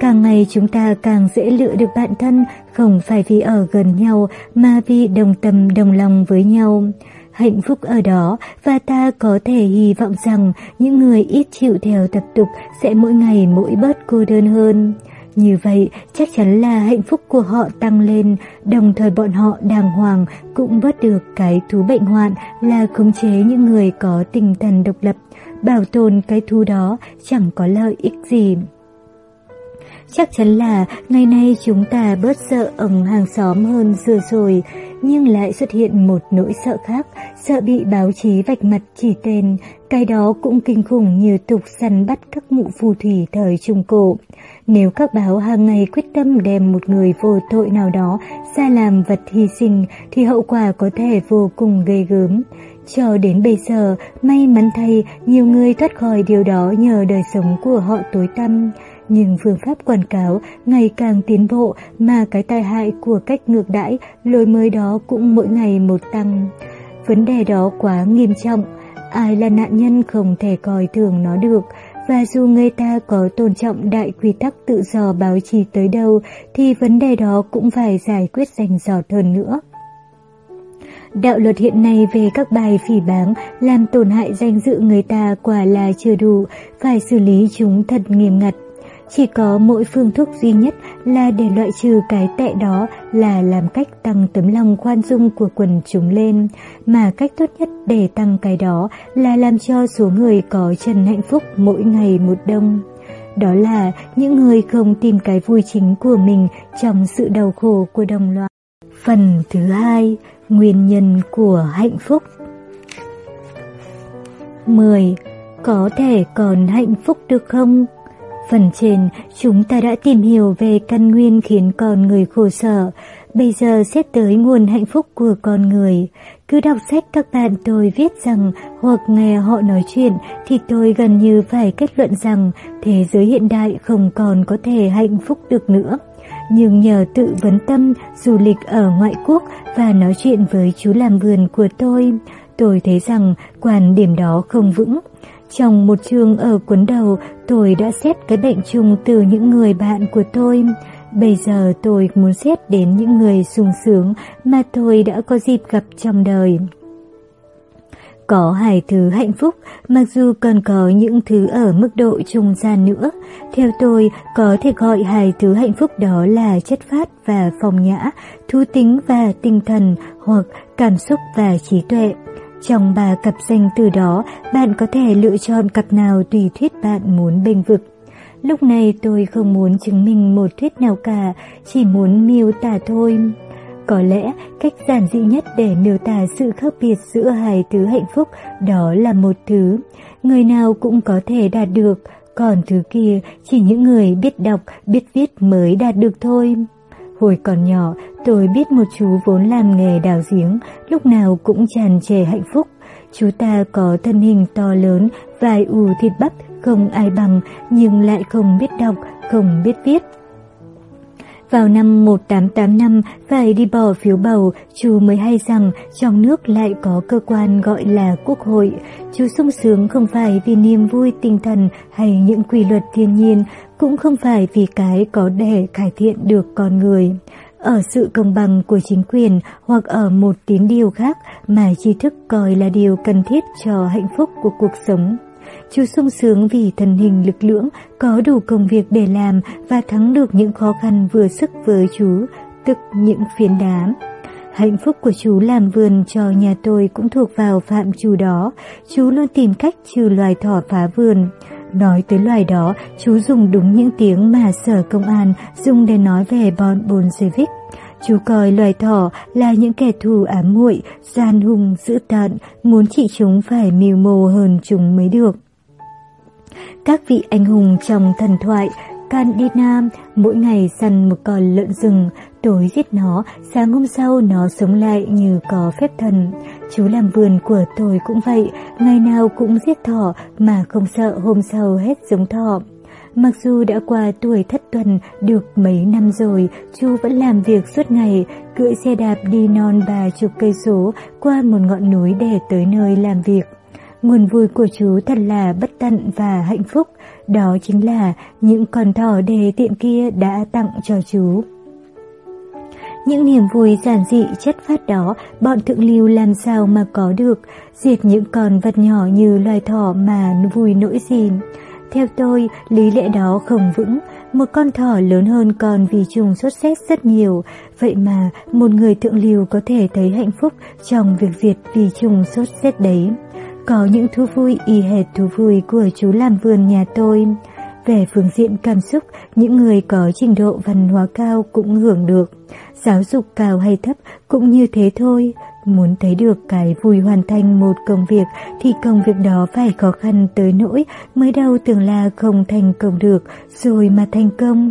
Càng ngày chúng ta càng dễ lựa được bạn thân, không phải vì ở gần nhau mà vì đồng tâm đồng lòng với nhau. Hạnh phúc ở đó và ta có thể hy vọng rằng những người ít chịu theo tập tục sẽ mỗi ngày mỗi bớt cô đơn hơn. Như vậy chắc chắn là hạnh phúc của họ tăng lên, đồng thời bọn họ đàng hoàng cũng bớt được cái thú bệnh hoạn là khống chế những người có tinh thần độc lập. Bảo tồn cái thú đó chẳng có lợi ích gì. Chắc chắn là ngày nay chúng ta bớt sợ ông hàng xóm hơn xưa rồi, nhưng lại xuất hiện một nỗi sợ khác, sợ bị báo chí vạch mặt chỉ tên, cái đó cũng kinh khủng như tục săn bắt các mụ phù thủy thời Trung Cổ. Nếu các báo hàng ngày quyết tâm đem một người vô tội nào đó ra làm vật hy sinh thì hậu quả có thể vô cùng ghê gớm. Cho đến bây giờ, may mắn thay, nhiều người thoát khỏi điều đó nhờ đời sống của họ tối tăm. Nhưng phương pháp quảng cáo ngày càng tiến bộ mà cái tai hại của cách ngược đãi, lối mới đó cũng mỗi ngày một tăng. Vấn đề đó quá nghiêm trọng, ai là nạn nhân không thể coi thường nó được, và dù người ta có tôn trọng đại quy tắc tự do báo chí tới đâu thì vấn đề đó cũng phải giải quyết rành rọt hơn nữa. Đạo luật hiện nay về các bài phỉ báng làm tổn hại danh dự người ta quả là chưa đủ, phải xử lý chúng thật nghiêm ngặt. Chỉ có mỗi phương thuốc duy nhất là để loại trừ cái tệ đó là làm cách tăng tấm lòng khoan dung của quần chúng lên, mà cách tốt nhất để tăng cái đó là làm cho số người có chân hạnh phúc mỗi ngày một đông. Đó là những người không tìm cái vui chính của mình trong sự đau khổ của đồng loại. Phần thứ hai, nguyên nhân của hạnh phúc. 10. Có thể còn hạnh phúc được không? Phần trên, chúng ta đã tìm hiểu về căn nguyên khiến con người khổ sở. Bây giờ xét tới nguồn hạnh phúc của con người. Cứ đọc sách các bạn tôi viết rằng hoặc nghe họ nói chuyện thì tôi gần như phải kết luận rằng thế giới hiện đại không còn có thể hạnh phúc được nữa. nhưng nhờ tự vấn tâm, du lịch ở ngoại quốc và nói chuyện với chú làm vườn của tôi, tôi thấy rằng quan điểm đó không vững. Trong một chương ở cuốn đầu, tôi đã xét cái bệnh chung từ những người bạn của tôi. Bây giờ tôi muốn xét đến những người sung sướng mà tôi đã có dịp gặp trong đời. Có hai thứ hạnh phúc, mặc dù còn có những thứ ở mức độ trung gian nữa. Theo tôi, có thể gọi hai thứ hạnh phúc đó là chất phát và phong nhã, thú tính và tinh thần, hoặc cảm xúc và trí tuệ. Trong ba cặp danh từ đó, bạn có thể lựa chọn cặp nào tùy thuyết bạn muốn bênh vực. Lúc này tôi không muốn chứng minh một thuyết nào cả, chỉ muốn miêu tả thôi. Có lẽ cách giản dị nhất để miêu tả sự khác biệt giữa hai thứ hạnh phúc đó là một thứ. Người nào cũng có thể đạt được, còn thứ kia chỉ những người biết đọc, biết viết mới đạt được thôi. Hồi còn nhỏ, tôi biết một chú vốn làm nghề đào giếng, lúc nào cũng tràn trề hạnh phúc. Chú ta có thân hình to lớn, vài ù thịt bắp, không ai bằng, nhưng lại không biết đọc, không biết viết. Vào năm 1885 phải đi bỏ phiếu bầu, chú mới hay rằng trong nước lại có cơ quan gọi là quốc hội. Chú sung sướng không phải vì niềm vui tinh thần hay những quy luật thiên nhiên, cũng không phải vì cái có để cải thiện được con người. Ở sự công bằng của chính quyền hoặc ở một tín điều khác mà trí thức coi là điều cần thiết cho hạnh phúc của cuộc sống. Chú sung sướng vì thần hình lực lưỡng, có đủ công việc để làm và thắng được những khó khăn vừa sức với chú, tức những phiến đá. Hạnh phúc của chú làm vườn cho nhà tôi cũng thuộc vào phạm trù đó. Chú luôn tìm cách trừ loài thỏ phá vườn. Nói tới loài đó, chú dùng đúng những tiếng mà sở công an dùng để nói về bọn Bolshevik. Chú coi loài thỏ là những kẻ thù ám muội, gian hung, dữ tợn, muốn trị chúng phải mưu mô hơn chúng mới được. Các vị anh hùng trong thần thoại Candina mỗi ngày săn một con lợn rừng, tối giết nó, sáng hôm sau nó sống lại như có phép thần. Chú làm vườn của tôi cũng vậy, ngày nào cũng giết thỏ mà không sợ hôm sau hết giống thỏ. Mặc dù đã qua tuổi thất tuần được mấy năm rồi, chú vẫn làm việc suốt ngày, cưỡi xe đạp đi non ba chục cây số qua một ngọn núi để tới nơi làm việc. Nguồn vui của chú thật là bất tận và hạnh phúc, đó chính là những con thỏ đề tiện kia đã tặng cho chú. Những niềm vui giản dị chất phát đó, bọn thượng lưu làm sao mà có được, diệt những con vật nhỏ như loài thỏ mà vui nỗi gì. Theo tôi, lý lẽ đó không vững, một con thỏ lớn hơn con vì trùng sốt xét rất nhiều, vậy mà một người thượng lưu có thể thấy hạnh phúc trong việc diệt vì trùng sốt xét đấy. Có những thú vui y hệt thú vui của chú làm vườn nhà tôi. Về phương diện cảm xúc, những người có trình độ văn hóa cao cũng hưởng được. Giáo dục cao hay thấp cũng như thế thôi. Muốn thấy được cái vui hoàn thành một công việc thì công việc đó phải khó khăn tới nỗi mới đầu tưởng là không thành công được rồi mà thành công.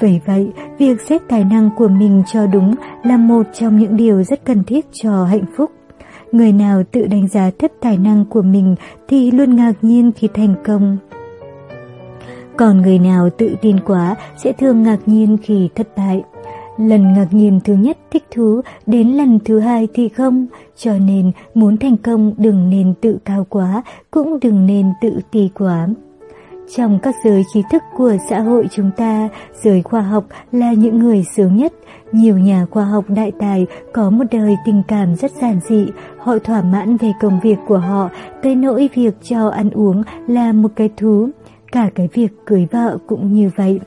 Vậy vậy, việc xét tài năng của mình cho đúng là một trong những điều rất cần thiết cho hạnh phúc. Người nào tự đánh giá thấp tài năng của mình thì luôn ngạc nhiên khi thành công. Còn người nào tự tin quá sẽ thường ngạc nhiên khi thất bại. Lần ngạc nhiên thứ nhất thích thú, đến lần thứ hai thì không, cho nên muốn thành công đừng nên tự cao quá, cũng đừng nên tự ti quá. Trong các giới trí thức của xã hội chúng ta, giới khoa học là những người sướng nhất. Nhiều nhà khoa học đại tài có một đời tình cảm rất giản dị, họ thỏa mãn về công việc của họ, tới nỗi việc cho ăn uống là một cái thú. Cả cái việc cưới vợ cũng như vậy.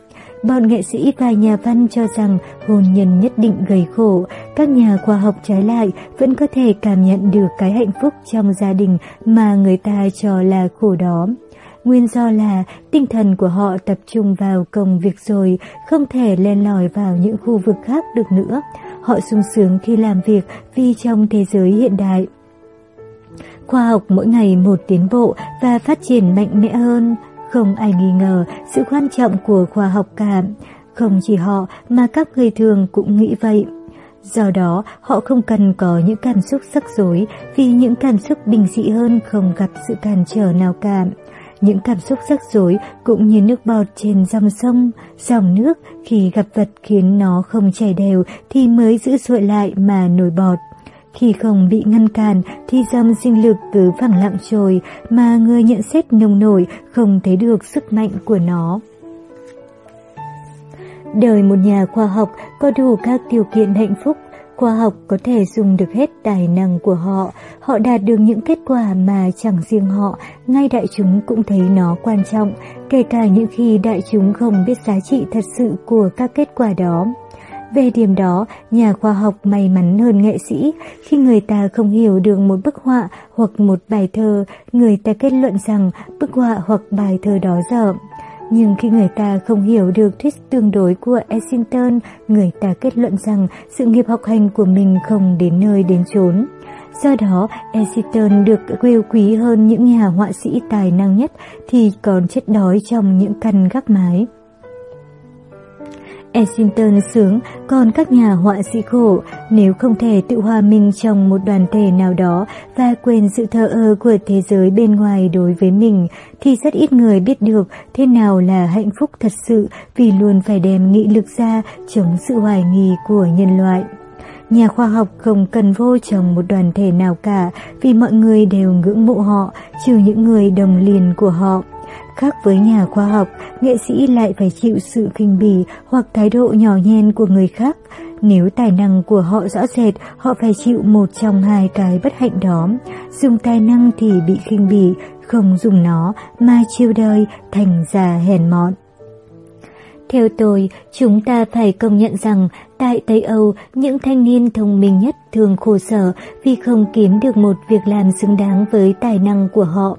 Bọn nghệ sĩ và nhà văn cho rằng hôn nhân nhất định gây khổ, các nhà khoa học trái lại vẫn có thể cảm nhận được cái hạnh phúc trong gia đình mà người ta cho là khổ đó. Nguyên do là tinh thần của họ tập trung vào công việc rồi, không thể len lỏi vào những khu vực khác được nữa. Họ sung sướng khi làm việc vì trong thế giới hiện đại. Khoa học mỗi ngày một tiến bộ và phát triển mạnh mẽ hơn. Không ai nghi ngờ sự quan trọng của khoa học cả. Không chỉ họ mà các người thường cũng nghĩ vậy. Do đó, họ không cần có những cảm xúc sắc rối vì những cảm xúc bình dị hơn không gặp sự cản trở nào cả những cảm xúc rắc rối cũng như nước bọt trên dòng sông, dòng nước khi gặp vật khiến nó không chảy đều thì mới giữ dội lại mà nổi bọt. Khi không bị ngăn cản thì dòng sinh lực cứ phẳng lặng trôi mà người nhận xét nông nổi không thấy được sức mạnh của nó. Đời một nhà khoa học có đủ các điều kiện hạnh phúc, khoa học có thể dùng được hết tài năng của họ, họ đạt được những kết quả mà chẳng riêng họ, ngay đại chúng cũng thấy nó quan trọng, kể cả những khi đại chúng không biết giá trị thật sự của các kết quả đó. Về điểm đó, nhà khoa học may mắn hơn nghệ sĩ, khi người ta không hiểu được một bức họa hoặc một bài thơ, người ta kết luận rằng bức họa hoặc bài thơ đó dở. Nhưng khi người ta không hiểu được thuyết tương đối của Essington, người ta kết luận rằng sự nghiệp học hành của mình không đến nơi đến chốn. Do đó, Essington được yêu quý hơn những nhà họa sĩ tài năng nhất thì còn chết đói trong những căn gác mái. Essington sướng, còn các nhà họa sĩ khổ, nếu không thể tự hòa mình trong một đoàn thể nào đó và quên sự thờ ơ của thế giới bên ngoài đối với mình, thì rất ít người biết được thế nào là hạnh phúc thật sự vì luôn phải đem nghị lực ra chống sự hoài nghi của nhân loại. Nhà khoa học không cần vô trong một đoàn thể nào cả vì mọi người đều ngưỡng mộ họ, trừ những người đồng liền của họ. Khác với nhà khoa học, nghệ sĩ lại phải chịu sự khinh bỉ hoặc thái độ nhỏ nhen của người khác. Nếu tài năng của họ rõ rệt, họ phải chịu một trong hai cái bất hạnh đó. Dùng tài năng thì bị khinh bỉ, không dùng nó mà chiêu đời thành già hèn mọn. Theo tôi, chúng ta phải công nhận rằng tại Tây Âu, những thanh niên thông minh nhất thường khổ sở vì không kiếm được một việc làm xứng đáng với tài năng của họ.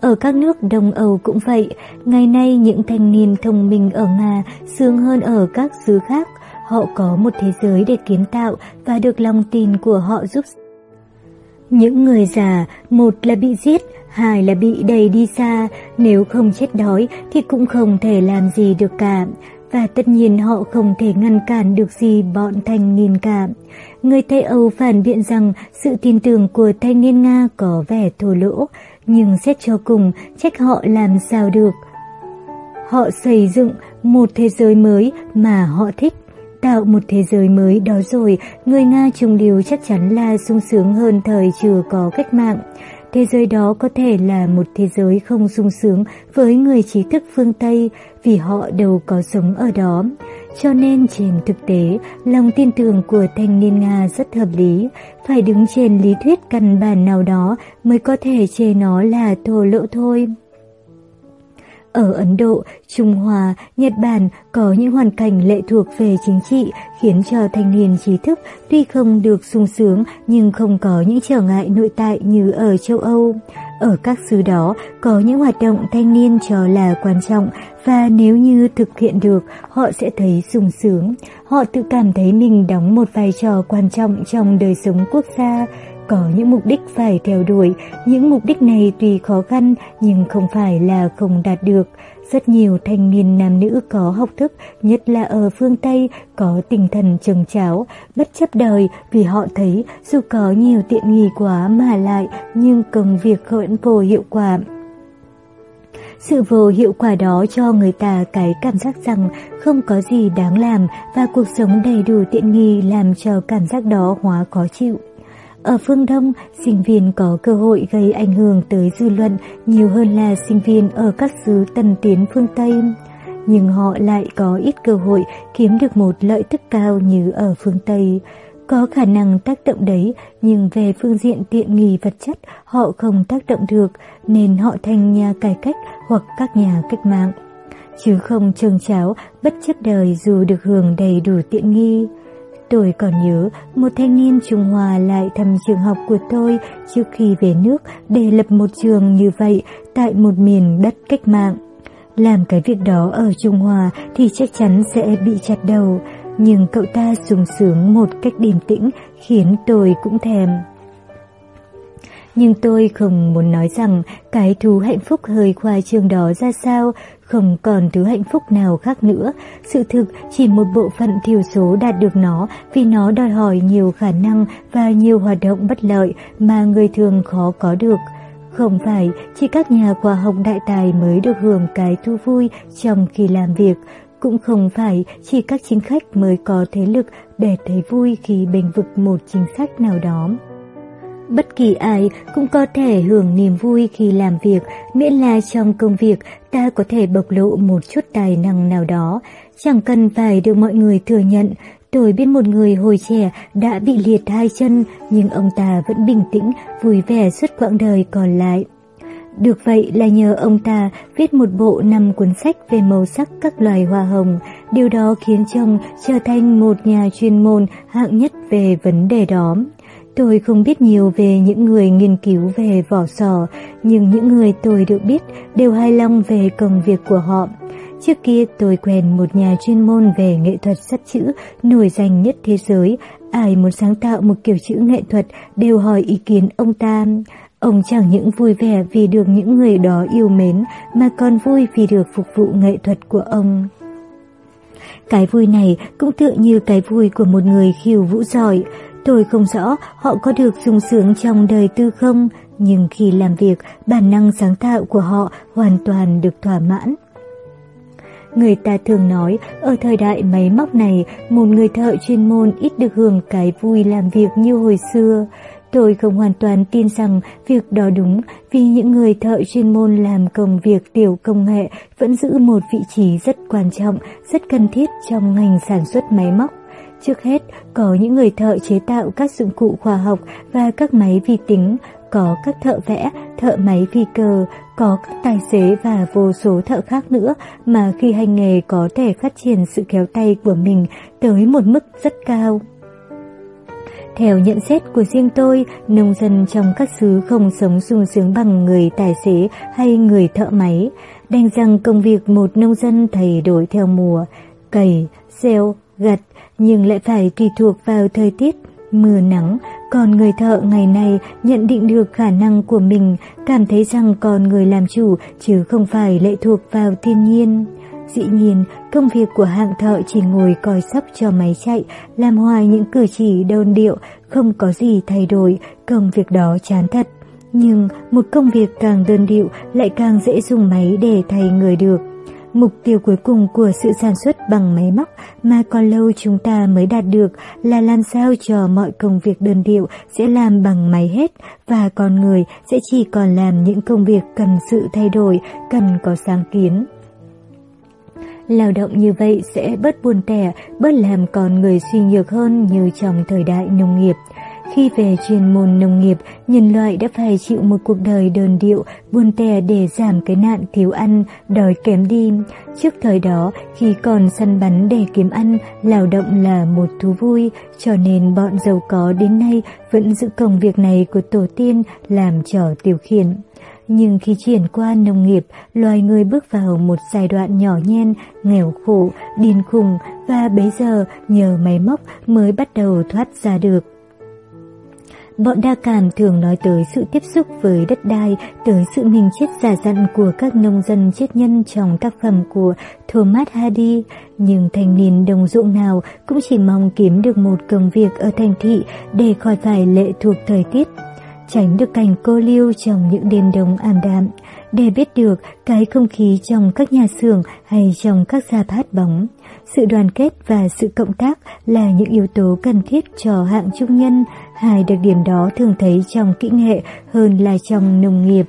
Ở các nước Đông Âu cũng vậy, ngày nay những thanh niên thông minh ở Nga sướng hơn ở các xứ khác. Họ có một thế giới để kiến tạo và được lòng tin của họ giúp. Những người già, một là bị giết, hai là bị đầy đi xa, nếu không chết đói thì cũng không thể làm gì được cả. Và tất nhiên họ không thể ngăn cản được gì bọn thanh niên cả. Người Tây Âu phản biện rằng sự tin tưởng của thanh niên Nga có vẻ thô lỗ, nhưng xét cho cùng trách họ làm sao được. Họ xây dựng một thế giới mới mà họ thích, tạo một thế giới mới đó rồi, người Nga trùng điều chắc chắn là sung sướng hơn thời chưa có cách mạng. Thế giới đó có thể là một thế giới không sung sướng với người trí thức phương Tây vì họ đâu có sống ở đó. Cho nên trên thực tế, lòng tin tưởng của thanh niên Nga rất hợp lý, phải đứng trên lý thuyết căn bản nào đó mới có thể chê nó là thô lỗ thôi. Ở Ấn Độ, Trung Hoa, Nhật Bản có những hoàn cảnh lệ thuộc về chính trị khiến cho thanh niên trí thức tuy không được sung sướng nhưng không có những trở ngại nội tại như ở châu Âu. Ở các xứ đó có những hoạt động thanh niên cho là quan trọng và nếu như thực hiện được họ sẽ thấy sung sướng. Họ tự cảm thấy mình đóng một vai trò quan trọng trong đời sống quốc gia. Có những mục đích phải theo đuổi, những mục đích này tuy khó khăn nhưng không phải là không đạt được. Rất nhiều thanh niên nam nữ có học thức, nhất là ở phương Tây, có tinh thần trừng cháo, bất chấp đời vì họ thấy dù có nhiều tiện nghi quá mà lại nhưng công việc vẫn vô hiệu quả. Sự vô hiệu quả đó cho người ta cái cảm giác rằng không có gì đáng làm và cuộc sống đầy đủ tiện nghi làm cho cảm giác đó hóa khó chịu. Ở phương Đông, sinh viên có cơ hội gây ảnh hưởng tới dư luận nhiều hơn là sinh viên ở các xứ tân tiến phương Tây. Nhưng họ lại có ít cơ hội kiếm được một lợi tức cao như ở phương Tây. Có khả năng tác động đấy, nhưng về phương diện tiện nghi vật chất họ không tác động được, nên họ thành nhà cải cách hoặc các nhà cách mạng. Chứ không trông cháo, bất chấp đời dù được hưởng đầy đủ tiện nghi. Tôi còn nhớ một thanh niên Trung Hoa lại thăm trường học của tôi trước khi về nước để lập một trường như vậy tại một miền đất cách mạng. Làm cái việc đó ở Trung Hoa thì chắc chắn sẽ bị chặt đầu, nhưng cậu ta sung sướng một cách điềm tĩnh khiến tôi cũng thèm. Nhưng tôi không muốn nói rằng cái thú hạnh phúc hơi khoa trương đó ra sao, không còn thứ hạnh phúc nào khác nữa. Sự thực chỉ một bộ phận thiểu số đạt được nó vì nó đòi hỏi nhiều khả năng và nhiều hoạt động bất lợi mà người thường khó có được. Không phải chỉ các nhà khoa học đại tài mới được hưởng cái thú vui trong khi làm việc, cũng không phải chỉ các chính khách mới có thế lực để thấy vui khi bình vực một chính sách nào đó. Bất kỳ ai cũng có thể hưởng niềm vui khi làm việc, miễn là trong công việc ta có thể bộc lộ một chút tài năng nào đó, chẳng cần phải được mọi người thừa nhận. Tôi biết một người hồi trẻ đã bị liệt hai chân, nhưng ông ta vẫn bình tĩnh, vui vẻ suốt quãng đời còn lại. Được vậy là nhờ ông ta viết một bộ năm cuốn sách về màu sắc các loài hoa hồng. Điều đó khiến chồng trở thành một nhà chuyên môn hạng nhất về vấn đề đó. Tôi không biết nhiều về những người nghiên cứu về vỏ sò, nhưng những người tôi được biết đều hài lòng về công việc của họ. Trước kia tôi quen một nhà chuyên môn về nghệ thuật sắp chữ nổi danh nhất thế giới. Ai muốn sáng tạo một kiểu chữ nghệ thuật đều hỏi ý kiến ông ta. Ông chẳng những vui vẻ vì được những người đó yêu mến mà còn vui vì được phục vụ nghệ thuật của ông. Cái vui này cũng tựa như cái vui của một người khiêu vũ giỏi. Tôi không rõ họ có được sung sướng trong đời tư không, nhưng khi làm việc, bản năng sáng tạo của họ hoàn toàn được thỏa mãn. Người ta thường nói, ở thời đại máy móc này, một người thợ chuyên môn ít được hưởng cái vui làm việc như hồi xưa. Tôi không hoàn toàn tin rằng việc đó đúng vì những người thợ chuyên môn làm công việc tiểu công nghệ vẫn giữ một vị trí rất quan trọng, rất cần thiết trong ngành sản xuất máy móc. Trước hết, có những người thợ chế tạo các dụng cụ khoa học và các máy vi tính, có các thợ vẽ, thợ máy vi cơ, có các tài xế và vô số thợ khác nữa mà khi hành nghề có thể phát triển sự khéo tay của mình tới một mức rất cao. Theo nhận xét của riêng tôi, nông dân trong các xứ không sống sung sướng bằng người tài xế hay người thợ máy. Đành rằng công việc một nông dân thay đổi theo mùa, cày, gieo, gặt, nhưng lại phải tùy thuộc vào thời tiết, mưa nắng. Còn người thợ ngày nay nhận định được khả năng của mình, cảm thấy rằng còn người làm chủ chứ không phải lệ thuộc vào thiên nhiên. Dĩ nhiên, công việc của hạng thợ chỉ ngồi coi sóc cho máy chạy, làm hoài những cử chỉ đơn điệu, không có gì thay đổi, công việc đó chán thật. Nhưng một công việc càng đơn điệu lại càng dễ dùng máy để thay người được. Mục tiêu cuối cùng của sự sản xuất bằng máy móc mà còn lâu chúng ta mới đạt được là làm sao cho mọi công việc đơn điệu sẽ làm bằng máy hết và con người sẽ chỉ còn làm những công việc cần sự thay đổi, cần có sáng kiến. Lao động như vậy sẽ bớt buồn tẻ, bớt làm con người suy nhược hơn như trong thời đại nông nghiệp. Khi về chuyên môn nông nghiệp, nhân loại đã phải chịu một cuộc đời đơn điệu, buồn tẻ để giảm cái nạn thiếu ăn, đói kém đi. Trước thời đó, khi còn săn bắn để kiếm ăn, lao động là một thú vui, cho nên bọn giàu có đến nay vẫn giữ công việc này của tổ tiên làm trò tiêu khiển. Nhưng khi chuyển qua nông nghiệp, loài người bước vào một giai đoạn nhỏ nhen, nghèo khổ, điên khùng và bấy giờ nhờ máy móc mới bắt đầu thoát ra được. Bọn đa cảm thường nói tới sự tiếp xúc với đất đai, tới sự mình chết giả dặn của các nông dân chết nhân trong tác phẩm của Thomas Hardy. Nhưng thanh niên đồng ruộng nào cũng chỉ mong kiếm được một công việc ở thành thị để khỏi phải lệ thuộc thời tiết tránh được cảnh cô liêu trong những đêm đông ảm đạm, để biết được cái không khí trong các nhà xưởng hay trong các gia hát bóng. Sự đoàn kết và sự cộng tác là những yếu tố cần thiết cho hạng trung nhân, hai đặc điểm đó thường thấy trong kỹ nghệ hơn là trong nông nghiệp.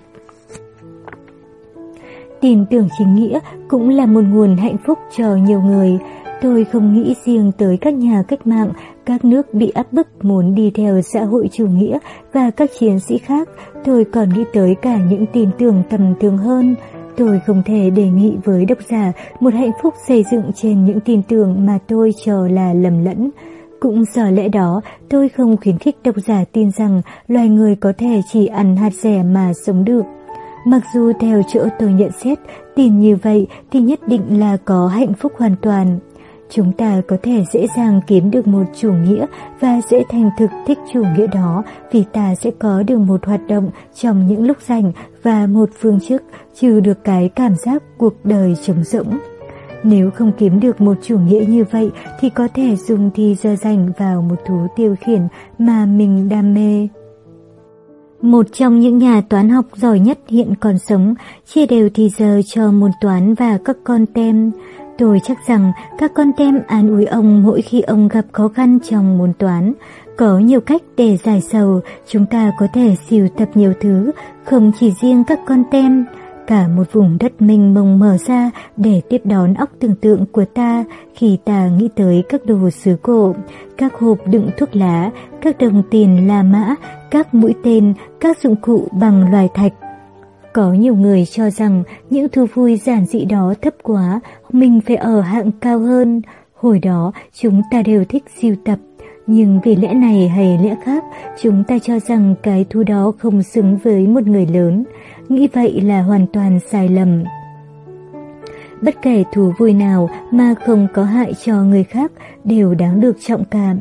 Tin tưởng chính nghĩa cũng là một nguồn hạnh phúc cho nhiều người. Tôi không nghĩ riêng tới các nhà cách mạng các nước bị áp bức muốn đi theo xã hội chủ nghĩa và các chiến sĩ khác, tôi còn nghĩ tới cả những tin tưởng tầm thường hơn. Tôi không thể đề nghị với độc giả một hạnh phúc xây dựng trên những tin tưởng mà tôi cho là lầm lẫn. Cũng do lẽ đó, tôi không khuyến khích độc giả tin rằng loài người có thể chỉ ăn hạt rẻ mà sống được. Mặc dù theo chỗ tôi nhận xét, tin như vậy thì nhất định là có hạnh phúc hoàn toàn. Chúng ta có thể dễ dàng kiếm được một chủ nghĩa và dễ thành thực thích chủ nghĩa đó vì ta sẽ có được một hoạt động trong những lúc rảnh và một phương chức trừ được cái cảm giác cuộc đời trống rỗng. Nếu không kiếm được một chủ nghĩa như vậy thì có thể dùng thì giờ dành vào một thú tiêu khiển mà mình đam mê. Một trong những nhà toán học giỏi nhất hiện còn sống, chia đều thì giờ cho môn toán và các con tem. Tôi chắc rằng các con tem an ủi ông mỗi khi ông gặp khó khăn trong môn toán. Có nhiều cách để giải sầu, chúng ta có thể siêu tập nhiều thứ, không chỉ riêng các con tem. Cả một vùng đất mênh mông mở ra để tiếp đón óc tưởng tượng của ta khi ta nghĩ tới các đồ sứ cổ, các hộp đựng thuốc lá, các đồng tiền La Mã, các mũi tên, các dụng cụ bằng loài thạch. Có nhiều người cho rằng những thú vui giản dị đó thấp quá, mình phải ở hạng cao hơn. Hồi đó chúng ta đều thích siêu tập, nhưng vì lẽ này hay lẽ khác, chúng ta cho rằng cái thú đó không xứng với một người lớn. Nghĩ vậy là hoàn toàn sai lầm. Bất kể thú vui nào mà không có hại cho người khác đều đáng được trọng cảm.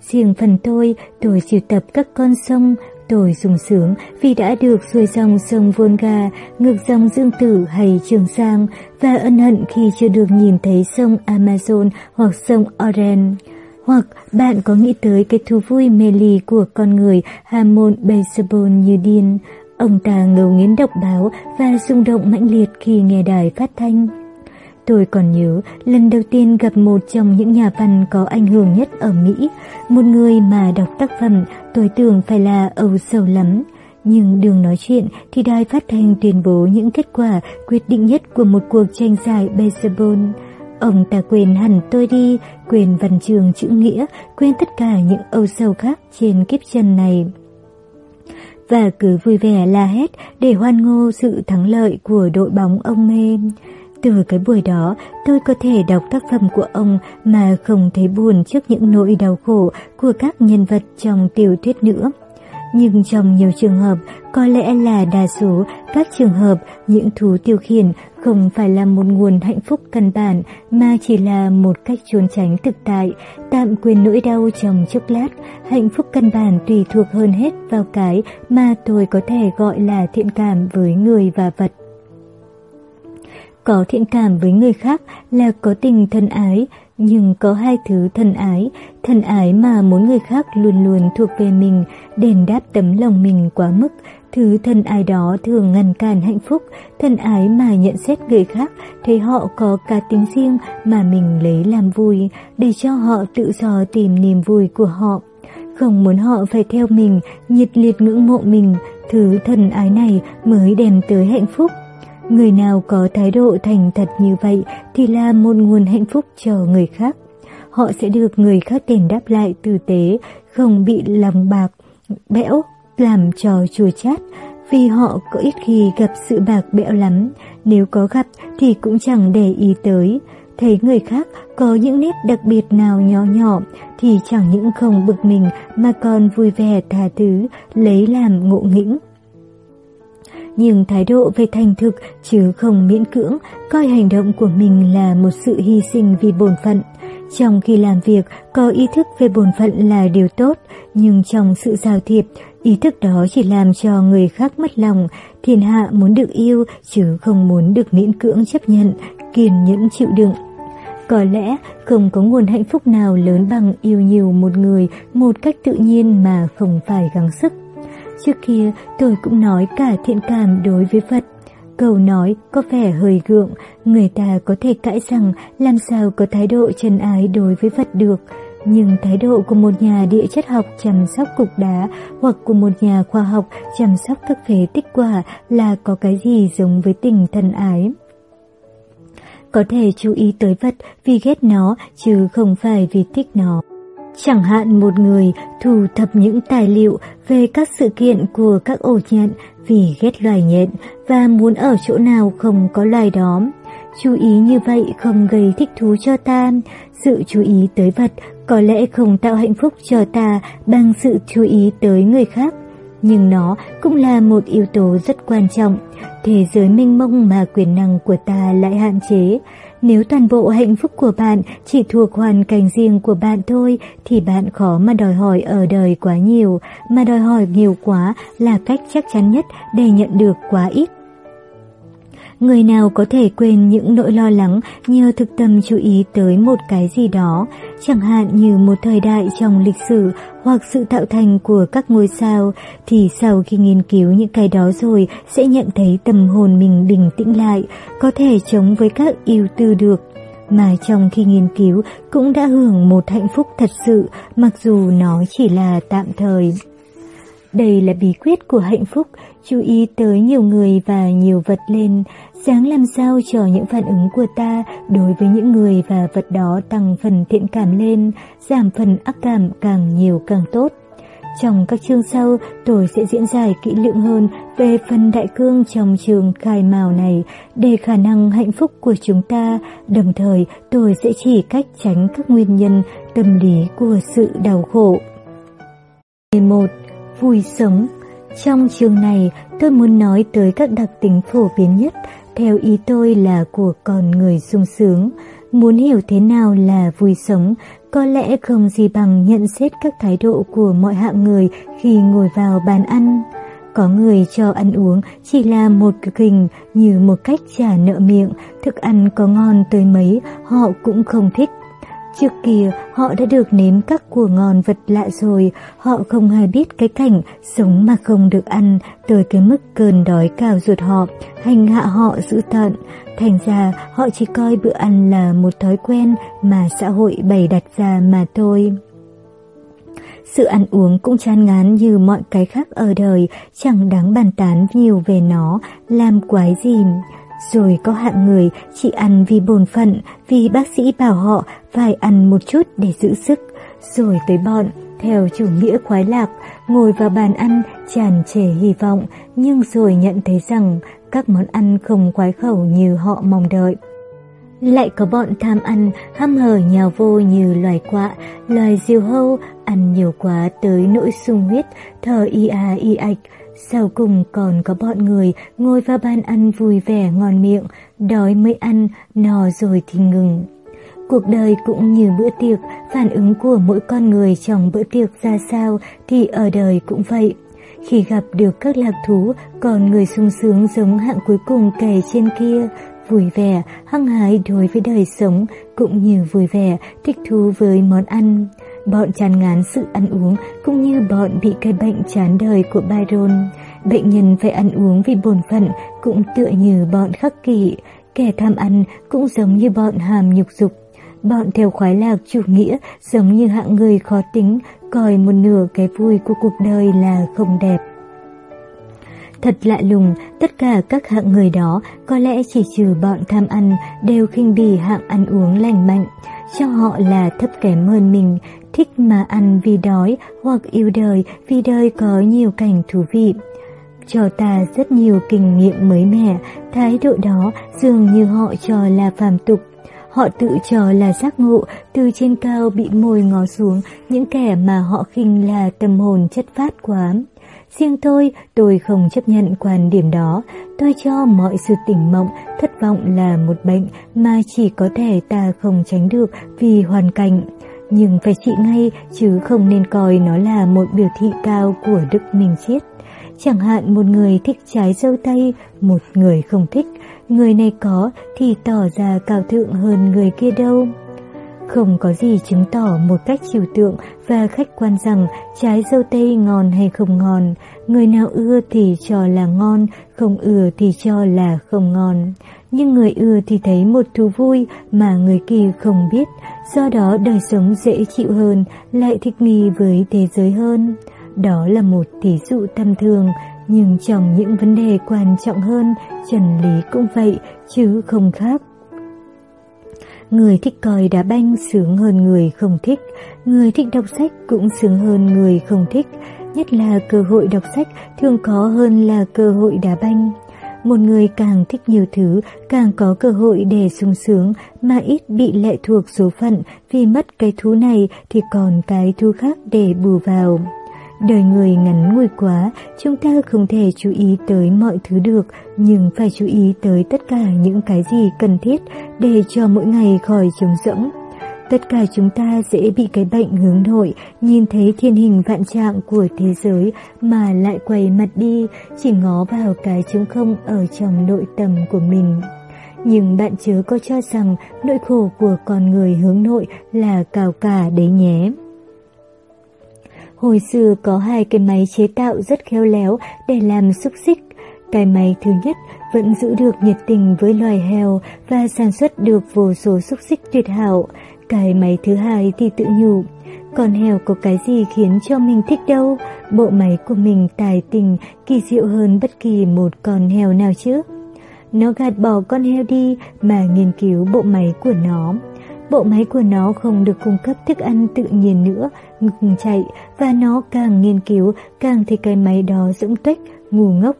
Riêng phần tôi, tôi sưu tập các con sông, tôi sung sướng vì đã được xuôi dòng sông Volga, ngược dòng Dương Tử hay Trường Giang và ân hận khi chưa được nhìn thấy sông Amazon hoặc sông Oren. Hoặc bạn có nghĩ tới cái thú vui mê ly của con người Hamon Baseball như điên. Ông ta ngầu nghiến độc báo và rung động mãnh liệt khi nghe đài phát thanh. Tôi còn nhớ lần đầu tiên gặp một trong những nhà văn có ảnh hưởng nhất ở Mỹ, một người mà đọc tác phẩm tôi tưởng phải là âu sầu lắm. Nhưng đường nói chuyện thì đài phát thanh tuyên bố những kết quả quyết định nhất của một cuộc tranh giải baseball. Ông ta quên hẳn tôi đi, quên văn trường chữ nghĩa, quên tất cả những âu sầu khác trên kiếp chân này. Và cứ vui vẻ la hét để hoan ngô sự thắng lợi của đội bóng ông mê. Từ cái buổi đó, tôi có thể đọc tác phẩm của ông mà không thấy buồn trước những nỗi đau khổ của các nhân vật trong tiểu thuyết nữa. Nhưng trong nhiều trường hợp, có lẽ là đa số các trường hợp những thú tiêu khiển không phải là một nguồn hạnh phúc căn bản mà chỉ là một cách trốn tránh thực tại, tạm quên nỗi đau trong chốc lát. Hạnh phúc căn bản tùy thuộc hơn hết vào cái mà tôi có thể gọi là thiện cảm với người và vật. Có thiện cảm với người khác là có tình thân ái, nhưng có hai thứ thân ái, thân ái mà muốn người khác luôn luôn thuộc về mình, đền đáp tấm lòng mình quá mức. Thứ thân ái đó thường ngăn cản hạnh phúc, thân ái mà nhận xét người khác, thấy họ có cá tính riêng mà mình lấy làm vui, để cho họ tự do tìm niềm vui của họ. Không muốn họ phải theo mình, nhiệt liệt ngưỡng mộ mình, thứ thân ái này mới đem tới hạnh phúc. Người nào có thái độ thành thật như vậy thì là một nguồn hạnh phúc cho người khác. Họ sẽ được người khác tiền đáp lại tử tế, không bị lòng bạc, bẽo, làm trò chua chát, vì họ có ít khi gặp sự bạc bẽo lắm, nếu có gặp thì cũng chẳng để ý tới. Thấy người khác có những nét đặc biệt nào nhỏ nhỏ thì chẳng những không bực mình mà còn vui vẻ tha thứ, lấy làm ngộ nghĩnh nhưng thái độ về thành thực chứ không miễn cưỡng, coi hành động của mình là một sự hy sinh vì bổn phận. Trong khi làm việc, có ý thức về bổn phận là điều tốt, nhưng trong sự giao thiệp, ý thức đó chỉ làm cho người khác mất lòng. Thiên hạ muốn được yêu, chứ không muốn được miễn cưỡng chấp nhận, kiên nhẫn chịu đựng. Có lẽ không có nguồn hạnh phúc nào lớn bằng yêu nhiều một người một cách tự nhiên mà không phải gắng sức. Trước kia tôi cũng nói cả thiện cảm đối với Phật. Câu nói có vẻ hơi gượng, người ta có thể cãi rằng làm sao có thái độ chân ái đối với Phật được. Nhưng thái độ của một nhà địa chất học chăm sóc cục đá hoặc của một nhà khoa học chăm sóc các phế tích quả là có cái gì giống với tình thân ái. Có thể chú ý tới vật vì ghét nó chứ không phải vì thích nó. Chẳng hạn một người thu thập những tài liệu về các sự kiện của các ổ nhện vì ghét loài nhện và muốn ở chỗ nào không có loài đó. Chú ý như vậy không gây thích thú cho ta. Sự chú ý tới vật có lẽ không tạo hạnh phúc cho ta bằng sự chú ý tới người khác. Nhưng nó cũng là một yếu tố rất quan trọng. Thế giới mênh mông mà quyền năng của ta lại hạn chế. Nếu toàn bộ hạnh phúc của bạn chỉ thuộc hoàn cảnh riêng của bạn thôi thì bạn khó mà đòi hỏi ở đời quá nhiều, mà đòi hỏi nhiều quá là cách chắc chắn nhất để nhận được quá ít. Người nào có thể quên những nỗi lo lắng nhờ thực tâm chú ý tới một cái gì đó, chẳng hạn như một thời đại trong lịch sử hoặc sự tạo thành của các ngôi sao, thì sau khi nghiên cứu những cái đó rồi sẽ nhận thấy tâm hồn mình bình tĩnh lại, có thể chống với các yêu tư được. Mà trong khi nghiên cứu cũng đã hưởng một hạnh phúc thật sự, mặc dù nó chỉ là tạm thời. Đây là bí quyết của hạnh phúc, chú ý tới nhiều người và nhiều vật lên, sáng làm sao cho những phản ứng của ta đối với những người và vật đó tăng phần thiện cảm lên, giảm phần ác cảm càng nhiều càng tốt. Trong các chương sau, tôi sẽ diễn giải kỹ lưỡng hơn về phần đại cương trong trường khai mào này để khả năng hạnh phúc của chúng ta, đồng thời tôi sẽ chỉ cách tránh các nguyên nhân tâm lý của sự đau khổ. 11. Vui sống Trong chương này, tôi muốn nói tới các đặc tính phổ biến nhất, theo ý tôi là của con người sung sướng. Muốn hiểu thế nào là vui sống, có lẽ không gì bằng nhận xét các thái độ của mọi hạng người khi ngồi vào bàn ăn. Có người cho ăn uống chỉ là một cực hình như một cách trả nợ miệng, thức ăn có ngon tới mấy họ cũng không thích. Trước kia họ đã được nếm các của ngon vật lạ rồi, họ không hề biết cái cảnh sống mà không được ăn tới cái mức cơn đói cào ruột họ, hành hạ họ dữ tợn. Thành ra họ chỉ coi bữa ăn là một thói quen mà xã hội bày đặt ra mà thôi. Sự ăn uống cũng chán ngán như mọi cái khác ở đời, chẳng đáng bàn tán nhiều về nó, làm quái gì. Rồi có hạng người chỉ ăn vì bổn phận, vì bác sĩ bảo họ phải ăn một chút để giữ sức. Rồi tới bọn, theo chủ nghĩa khoái lạc, ngồi vào bàn ăn tràn trề hy vọng, nhưng rồi nhận thấy rằng các món ăn không quái khẩu như họ mong đợi. Lại có bọn tham ăn, hăm hở nhào vô như loài quạ, loài diều hâu, ăn nhiều quá tới nỗi sung huyết, thở y a y ạch. Sau cùng còn có bọn người ngồi vào bàn ăn vui vẻ ngon miệng, đói mới ăn, no rồi thì ngừng. Cuộc đời cũng như bữa tiệc, phản ứng của mỗi con người trong bữa tiệc ra sao thì ở đời cũng vậy. Khi gặp được các lạc thú, còn người sung sướng giống hạng cuối cùng kể trên kia, vui vẻ, hăng hái đối với đời sống, cũng như vui vẻ, thích thú với món ăn. Bọn chán ngán sự ăn uống cũng như bọn bị cái bệnh chán đời của Byron. Bệnh nhân phải ăn uống vì bổn phận cũng tựa như bọn khắc kỷ. Kẻ tham ăn cũng giống như bọn hàm nhục dục. Bọn theo khoái lạc chủ nghĩa giống như hạng người khó tính, coi một nửa cái vui của cuộc đời là không đẹp. Thật lạ lùng, tất cả các hạng người đó có lẽ chỉ trừ bọn tham ăn đều khinh bỉ hạng ăn uống lành mạnh. Cho họ là thấp kém hơn mình, thích mà ăn vì đói hoặc yêu đời vì đời có nhiều cảnh thú vị. Cho ta rất nhiều kinh nghiệm mới mẻ, thái độ đó dường như họ cho là phàm tục. Họ tự cho là giác ngộ, từ trên cao bị mồi ngó xuống những kẻ mà họ khinh là tâm hồn chất phát quá. Riêng tôi, tôi không chấp nhận quan điểm đó. Tôi cho mọi sự tỉnh mộng, thất vọng là một bệnh mà chỉ có thể ta không tránh được vì hoàn cảnh. Nhưng phải trị ngay chứ không nên coi nó là một biểu thị cao của đức minh triết. Chẳng hạn một người thích trái dâu tây, một người không thích. Người này có thì tỏ ra cao thượng hơn người kia đâu. Không có gì chứng tỏ một cách trừu tượng và khách quan rằng trái dâu tây ngon hay không ngon. Người nào ưa thì cho là ngon, không ưa thì cho là không ngon. Nhưng người ưa thì thấy một thú vui mà người kia không biết, do đó đời sống dễ chịu hơn, lại thích nghi với thế giới hơn. Đó là một thí dụ thâm thường, nhưng trong những vấn đề quan trọng hơn, trần lý cũng vậy, chứ không khác. Người thích coi đá banh sướng hơn người không thích, người thích đọc sách cũng sướng hơn người không thích, nhất là cơ hội đọc sách thường có hơn là cơ hội đá banh. Một người càng thích nhiều thứ, càng có cơ hội để sung sướng mà ít bị lệ thuộc số phận vì mất cái thú này thì còn cái thú khác để bù vào. Đời người ngắn ngủi quá, chúng ta không thể chú ý tới mọi thứ được, nhưng phải chú ý tới tất cả những cái gì cần thiết để cho mỗi ngày khỏi trống rỗng. Tất cả chúng ta dễ bị cái bệnh hướng nội, nhìn thấy thiên hình vạn trạng của thế giới mà lại quay mặt đi, chỉ ngó vào cái trống không ở trong nội tâm của mình. Nhưng bạn chớ có cho rằng nỗi khổ của con người hướng nội là cao cả đấy nhé. Hồi xưa có hai cái máy chế tạo rất khéo léo để làm xúc xích. Cái máy thứ nhất vẫn giữ được nhiệt tình với loài heo và sản xuất được vô số xúc xích tuyệt hảo. Cái máy thứ hai thì tự nhủ, con heo có cái gì khiến cho mình thích đâu, bộ máy của mình tài tình, kỳ diệu hơn bất kỳ một con heo nào chứ. Nó gạt bỏ con heo đi mà nghiên cứu bộ máy của nó. Bộ máy của nó không được cung cấp thức ăn tự nhiên nữa, ngừng chạy và nó càng nghiên cứu càng thấy cái máy đó dũng tuếch, ngu ngốc.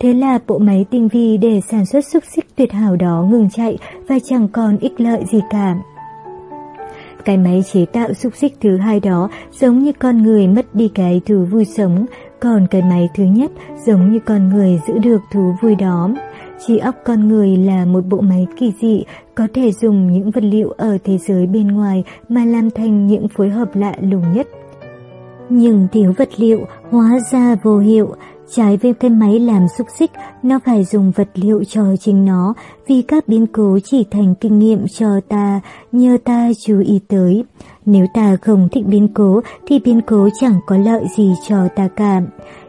Thế là bộ máy tinh vi để sản xuất xúc xích tuyệt hảo đó ngừng chạy và chẳng còn ích lợi gì cả. Cái máy chế tạo xúc xích thứ hai đó giống như con người mất đi cái thứ vui sống, còn cái máy thứ nhất giống như con người giữ được thú vui đó. Trí óc con người là một bộ máy kỳ dị, có thể dùng những vật liệu ở thế giới bên ngoài mà làm thành những phối hợp lạ lùng nhất. Nhưng thiếu vật liệu hóa ra vô hiệu, Trái với cái máy làm xúc xích, nó phải dùng vật liệu cho chính nó, vì các biến cố chỉ thành kinh nghiệm cho ta, nhờ ta chú ý tới. Nếu ta không thích biến cố, thì biến cố chẳng có lợi gì cho ta cả.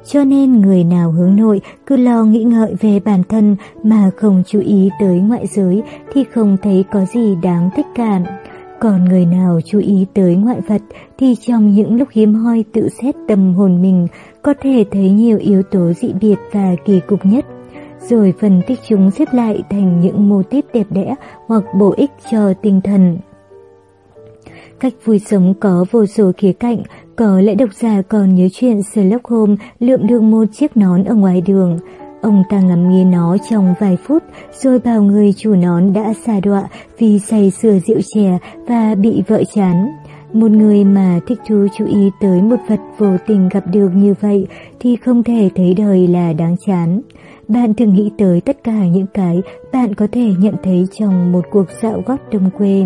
Cho nên người nào hướng nội cứ lo nghĩ ngợi về bản thân mà không chú ý tới ngoại giới thì không thấy có gì đáng thích cả. Còn người nào chú ý tới ngoại vật thì trong những lúc hiếm hoi tự xét tâm hồn mình có thể thấy nhiều yếu tố dị biệt và kỳ cục nhất, rồi phân tích chúng xếp lại thành những mô típ đẹp đẽ hoặc bổ ích cho tinh thần. Cách vui sống có vô số khía cạnh, có lẽ độc giả còn nhớ chuyện Sherlock Holmes lượm được một chiếc nón ở ngoài đường. Ông ta ngắm nghía nó trong vài phút, rồi bảo người chủ nón đã xa đọa vì say sưa rượu chè và bị vợ chán. Một người mà thích thú chú ý tới một vật vô tình gặp được như vậy thì không thể thấy đời là đáng chán. Bạn thường nghĩ tới tất cả những cái bạn có thể nhận thấy trong một cuộc dạo gót đông quê.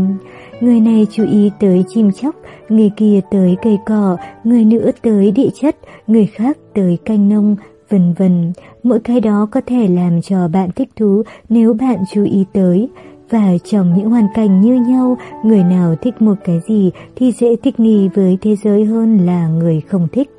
Người này chú ý tới chim chóc, người kia tới cây cỏ, người nữa tới địa chất, người khác tới canh nông, vân vân. Mỗi cái đó có thể làm cho bạn thích thú nếu bạn chú ý tới. Và trong những hoàn cảnh như nhau, người nào thích một cái gì thì dễ thích nghi với thế giới hơn là người không thích.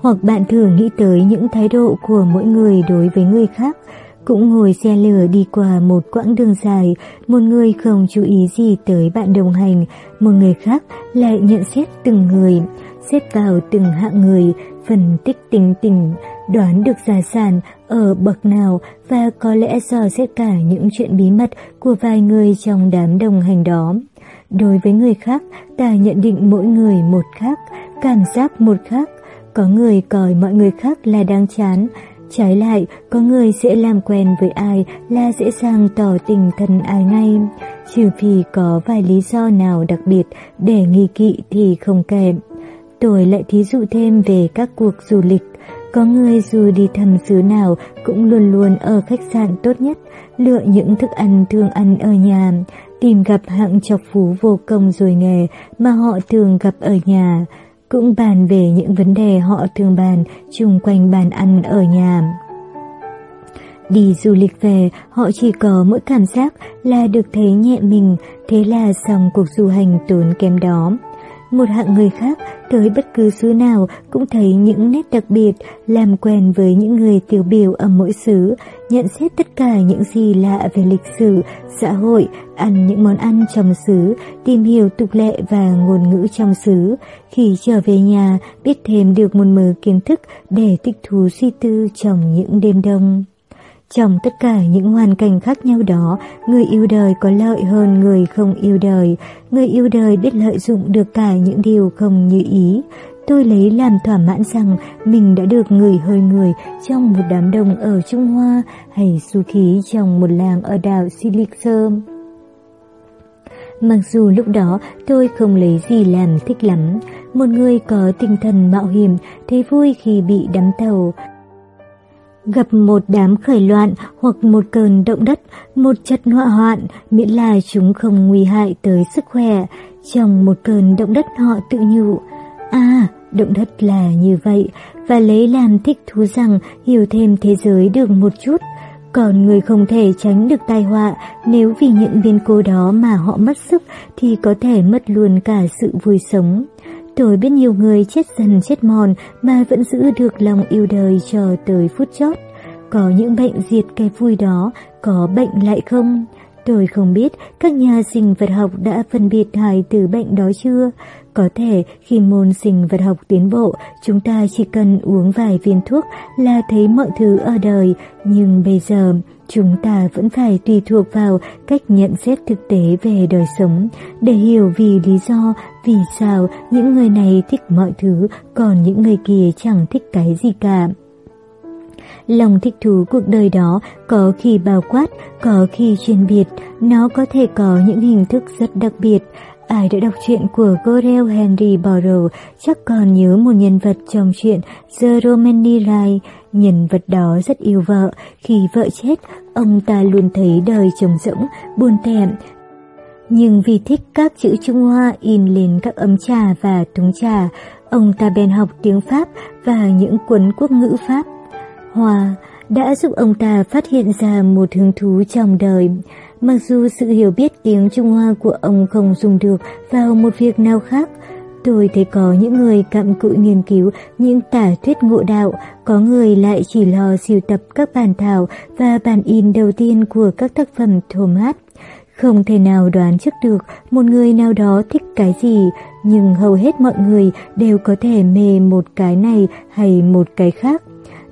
Hoặc bạn thường nghĩ tới những thái độ của mỗi người đối với người khác, cũng ngồi xe lửa đi qua một quãng đường dài, một người không chú ý gì tới bạn đồng hành, một người khác lại nhận xét từng người, xếp vào từng hạng người, phân tích tình tình, đoán được gia sản ở bậc nào và có lẽ dò xét cả những chuyện bí mật của vài người trong đám đồng hành đó. Đối với người khác, ta nhận định mỗi người một khác, cảm giác một khác. Có người coi mọi người khác là đang chán, trái lại có người sẽ làm quen với ai là dễ dàng tỏ tình thân ai ngay. Trừ phi có vài lý do nào đặc biệt để nghi kỵ thì không kèm. Tôi lại thí dụ thêm về các cuộc du lịch. Có người dù đi thăm xứ nào cũng luôn luôn ở khách sạn tốt nhất, lựa những thức ăn thường ăn ở nhà, tìm gặp hạng chọc phú vô công rồi nghề mà họ thường gặp ở nhà, cũng bàn về những vấn đề họ thường bàn chung quanh bàn ăn ở nhà. Đi du lịch về, họ chỉ có mỗi cảm giác là được thấy nhẹ mình, thế là xong cuộc du hành tốn kém đó. Một hạng người khác tới bất cứ xứ nào cũng thấy những nét đặc biệt, làm quen với những người tiêu biểu ở mỗi xứ, nhận xét tất cả những gì lạ về lịch sử, xã hội, ăn những món ăn trong xứ, tìm hiểu tục lệ và ngôn ngữ trong xứ. Khi trở về nhà, biết thêm được một mớ kiến thức để thích thú suy tư trong những đêm đông. Trong tất cả những hoàn cảnh khác nhau đó, người yêu đời có lợi hơn người không yêu đời. Người yêu đời biết lợi dụng được cả những điều không như ý. Tôi lấy làm thỏa mãn rằng mình đã được người hơi người trong một đám đông ở Trung Hoa hay du khí trong một làng ở đảo Silicon. Mặc dù lúc đó tôi không lấy gì làm thích lắm, một người có tinh thần mạo hiểm thấy vui khi bị đắm tàu, Gặp một đám khởi loạn hoặc một cơn động đất, một trận họa hoạn, miễn là chúng không nguy hại tới sức khỏe. Trong một cơn động đất họ tự nhủ, À, động đất là như vậy, và lấy làm thích thú rằng hiểu thêm thế giới được một chút. Còn người không thể tránh được tai họa, nếu vì những biến cố đó mà họ mất sức thì có thể mất luôn cả sự vui sống. Tôi biết nhiều người chết dần chết mòn mà vẫn giữ được lòng yêu đời chờ tới phút chót. Có những bệnh diệt cái vui đó, có bệnh lại không? Tôi không biết các nhà sinh vật học đã phân biệt hai từ bệnh đó chưa. Có thể khi môn sinh vật học tiến bộ, chúng ta chỉ cần uống vài viên thuốc là thấy mọi thứ ở đời, nhưng bây giờ chúng ta vẫn phải tùy thuộc vào cách nhận xét thực tế về đời sống để hiểu vì lý do vì sao những người này thích mọi thứ còn những người kia chẳng thích cái gì cả. Lòng thích thú cuộc đời đó có khi bao quát, có khi chuyên biệt, nó có thể có những hình thức rất đặc biệt. Ai đã đọc truyện của Gorel Henry Borrow chắc còn nhớ một nhân vật trong truyện The Romany Ride. Nhân vật đó rất yêu vợ, khi vợ chết, ông ta luôn thấy đời trống rỗng, buồn tẻm. Nhưng vì thích các chữ Trung Hoa in lên các ấm trà và thúng trà, ông ta bèn học tiếng Pháp và những cuốn quốc ngữ Pháp. Hoa đã giúp ông ta phát hiện ra một hứng thú trong đời. Mặc dù sự hiểu biết tiếng Trung Hoa của ông không dùng được vào một việc nào khác, tôi thấy có những người cặm cụi nghiên cứu những tả thuyết ngộ đạo, có người lại chỉ lo siêu tập các bản thảo và bản in đầu tiên của các tác phẩm Thomas. Không thể nào đoán trước được một người nào đó thích cái gì, nhưng hầu hết mọi người đều có thể mê một cái này hay một cái khác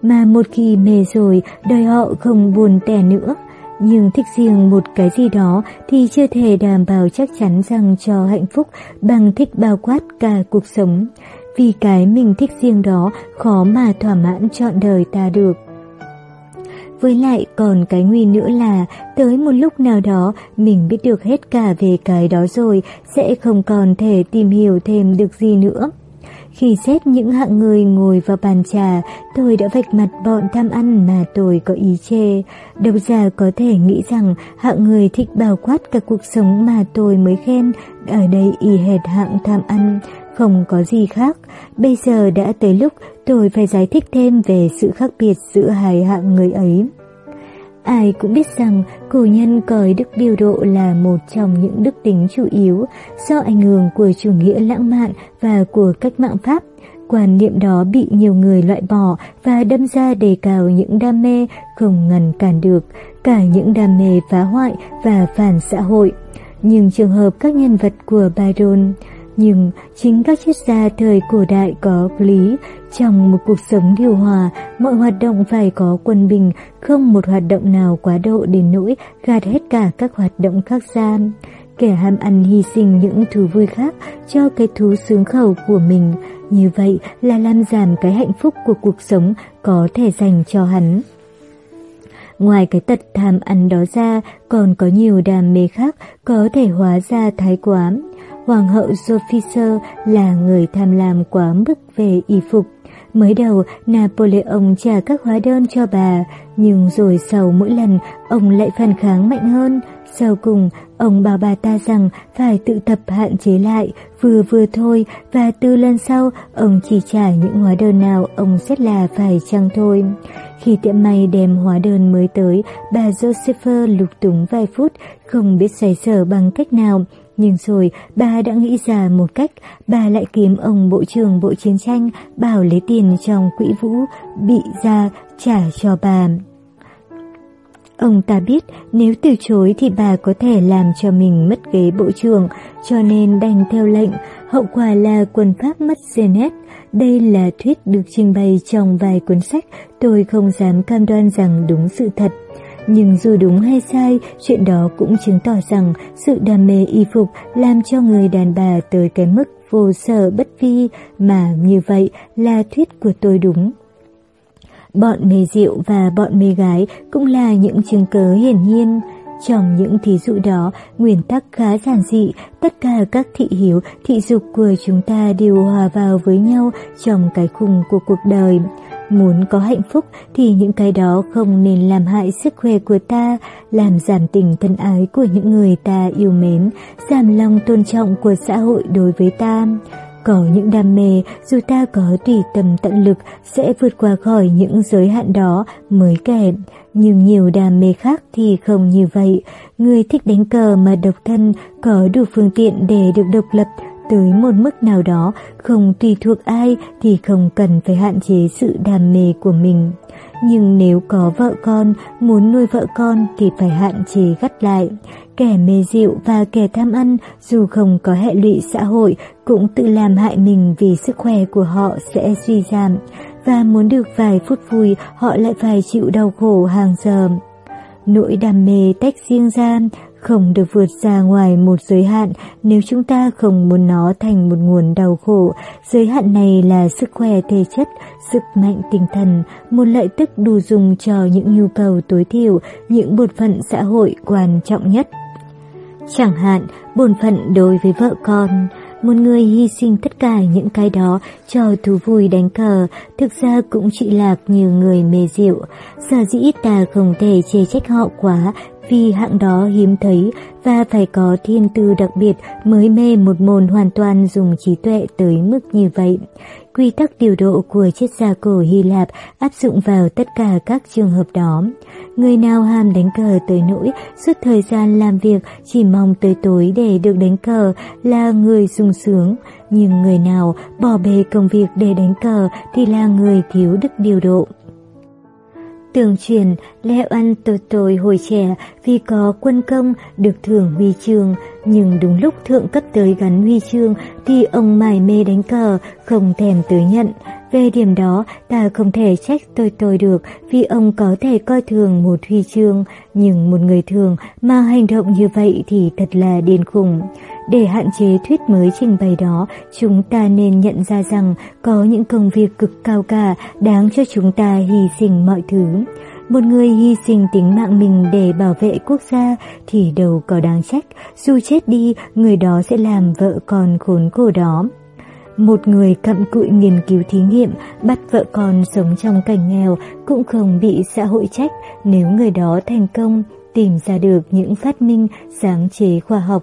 mà một khi mê rồi đời họ không buồn tẻ nữa. Nhưng thích riêng một cái gì đó thì chưa thể đảm bảo chắc chắn rằng cho hạnh phúc bằng thích bao quát cả cuộc sống. Vì cái mình thích riêng đó khó mà thỏa mãn trọn đời ta được. Với lại còn cái nguy nữa là tới một lúc nào đó mình biết được hết cả về cái đó rồi, sẽ không còn thể tìm hiểu thêm được gì nữa. Khi xét những hạng người ngồi vào bàn trà, tôi đã vạch mặt bọn tham ăn mà tôi có ý chê. Độc giả có thể nghĩ rằng hạng người thích bao quát cả cuộc sống mà tôi mới khen, ở đây y hệt hạng tham ăn, không có gì khác. Bây giờ đã tới lúc tôi phải giải thích thêm về sự khác biệt giữa hai hạng người ấy. Ai cũng biết rằng cổ nhân coi đức điều độ là một trong những đức tính chủ yếu do ảnh hưởng của chủ nghĩa lãng mạn và của cách mạng Pháp. Quan niệm đó bị nhiều người loại bỏ và đâm ra đề cao những đam mê không ngăn cản được, cả những đam mê phá hoại và phản xã hội. Nhưng trường hợp các nhân vật của Byron nhưng chính các triết gia thời cổ đại có lý, trong một cuộc sống điều hòa, mọi hoạt động phải có quân bình, không một hoạt động nào quá độ đến nỗi gạt hết cả các hoạt động khác ra. Kẻ ham ăn hy sinh những thú vui khác cho cái thú sướng khẩu của mình, như vậy là làm giảm cái hạnh phúc của cuộc sống có thể dành cho hắn. Ngoài cái tật tham ăn đó ra, còn có nhiều đam mê khác có thể hóa ra thái quá. Hoàng hậu Sophie là người tham lam quá mức về y phục. Mới đầu, Napoleon trả các hóa đơn cho bà, nhưng rồi sau mỗi lần, ông lại phản kháng mạnh hơn. Sau cùng, ông bảo bà ta rằng phải tự tập hạn chế lại, vừa vừa thôi, và từ lần sau, ông chỉ trả những hóa đơn nào ông xét là phải chăng thôi. Khi tiệm may đem hóa đơn mới tới, bà Joseph lục túng vài phút, không biết xoay sở bằng cách nào, nhưng rồi bà đã nghĩ ra một cách, bà lại kiếm ông bộ trưởng bộ chiến tranh bảo lấy tiền trong quỹ vũ bị ra trả cho bà. Ông ta biết nếu từ chối thì bà có thể làm cho mình mất ghế bộ trưởng, cho nên đành theo lệnh, hậu quả là quân Pháp mất Genet. Đây là thuyết được trình bày trong vài cuốn sách, tôi không dám cam đoan rằng đúng sự thật. Nhưng dù đúng hay sai, chuyện đó cũng chứng tỏ rằng sự đam mê y phục làm cho người đàn bà tới cái mức vô sở bất vi mà như vậy là thuyết của tôi đúng. Bọn mê rượu và bọn mê gái cũng là những chứng cớ hiển nhiên. Trong những thí dụ đó, nguyên tắc khá giản dị, tất cả các thị hiếu, thị dục của chúng ta đều hòa vào với nhau trong cái khung của cuộc đời. Muốn có hạnh phúc thì những cái đó không nên làm hại sức khỏe của ta, làm giảm tình thân ái của những người ta yêu mến, giảm lòng tôn trọng của xã hội đối với ta. Có những đam mê, dù ta có tùy tâm tận lực, sẽ vượt qua khỏi những giới hạn đó mới kể. Nhưng nhiều đam mê khác thì không như vậy. Người thích đánh cờ mà độc thân, có đủ phương tiện để được độc lập, tới một mức nào đó, không tùy thuộc ai thì không cần phải hạn chế sự đam mê của mình. Nhưng nếu có vợ con, muốn nuôi vợ con thì phải hạn chế gắt lại. Kẻ mê rượu và kẻ tham ăn dù không có hệ lụy xã hội cũng tự làm hại mình vì sức khỏe của họ sẽ suy giảm. Và muốn được vài phút vui họ lại phải chịu đau khổ hàng giờ. Nỗi đam mê tách riêng ra, không được vượt ra ngoài một giới hạn nếu chúng ta không muốn nó thành một nguồn đau khổ. Giới hạn này là sức khỏe thể chất, sức mạnh tinh thần, một lợi tức đủ dùng cho những nhu cầu tối thiểu, những bột phận xã hội quan trọng nhất. Chẳng hạn, bổn phận đối với vợ con, một người hy sinh tất cả những cái đó cho thú vui đánh cờ, thực ra cũng chỉ lạc như người mê rượu. Sở dĩ ta không thể chê trách họ quá vì hạng đó hiếm thấy và phải có thiên tư đặc biệt mới mê một môn hoàn toàn dùng trí tuệ tới mức như vậy. Quy tắc điều độ của triết gia cổ Hy Lạp áp dụng vào tất cả các trường hợp đó. Người nào ham đánh cờ tới nỗi suốt thời gian làm việc chỉ mong tới tối để được đánh cờ là người sung sướng, nhưng người nào bỏ bê công việc để đánh cờ thì là người thiếu đức điều độ. Tường truyền, Leo ăn tôi tôi hồi trẻ vì có quân công được thưởng huy chương, nhưng đúng lúc thượng cấp tới gắn huy chương thì ông mải mê đánh cờ, không thèm tới nhận. Về điểm đó, ta không thể trách tôi tôi được vì ông có thể coi thường một huy chương, nhưng một người thường mà hành động như vậy thì thật là điên khùng. Để hạn chế thuyết mới trình bày đó, chúng ta nên nhận ra rằng có những công việc cực cao cả đáng cho chúng ta hy sinh mọi thứ. Một người hy sinh tính mạng mình để bảo vệ quốc gia thì đâu có đáng trách, dù chết đi người đó sẽ làm vợ con khốn khổ đó. Một người cặm cụi nghiên cứu thí nghiệm bắt vợ con sống trong cảnh nghèo cũng không bị xã hội trách. Nếu người đó thành công tìm ra được những phát minh sáng chế khoa học.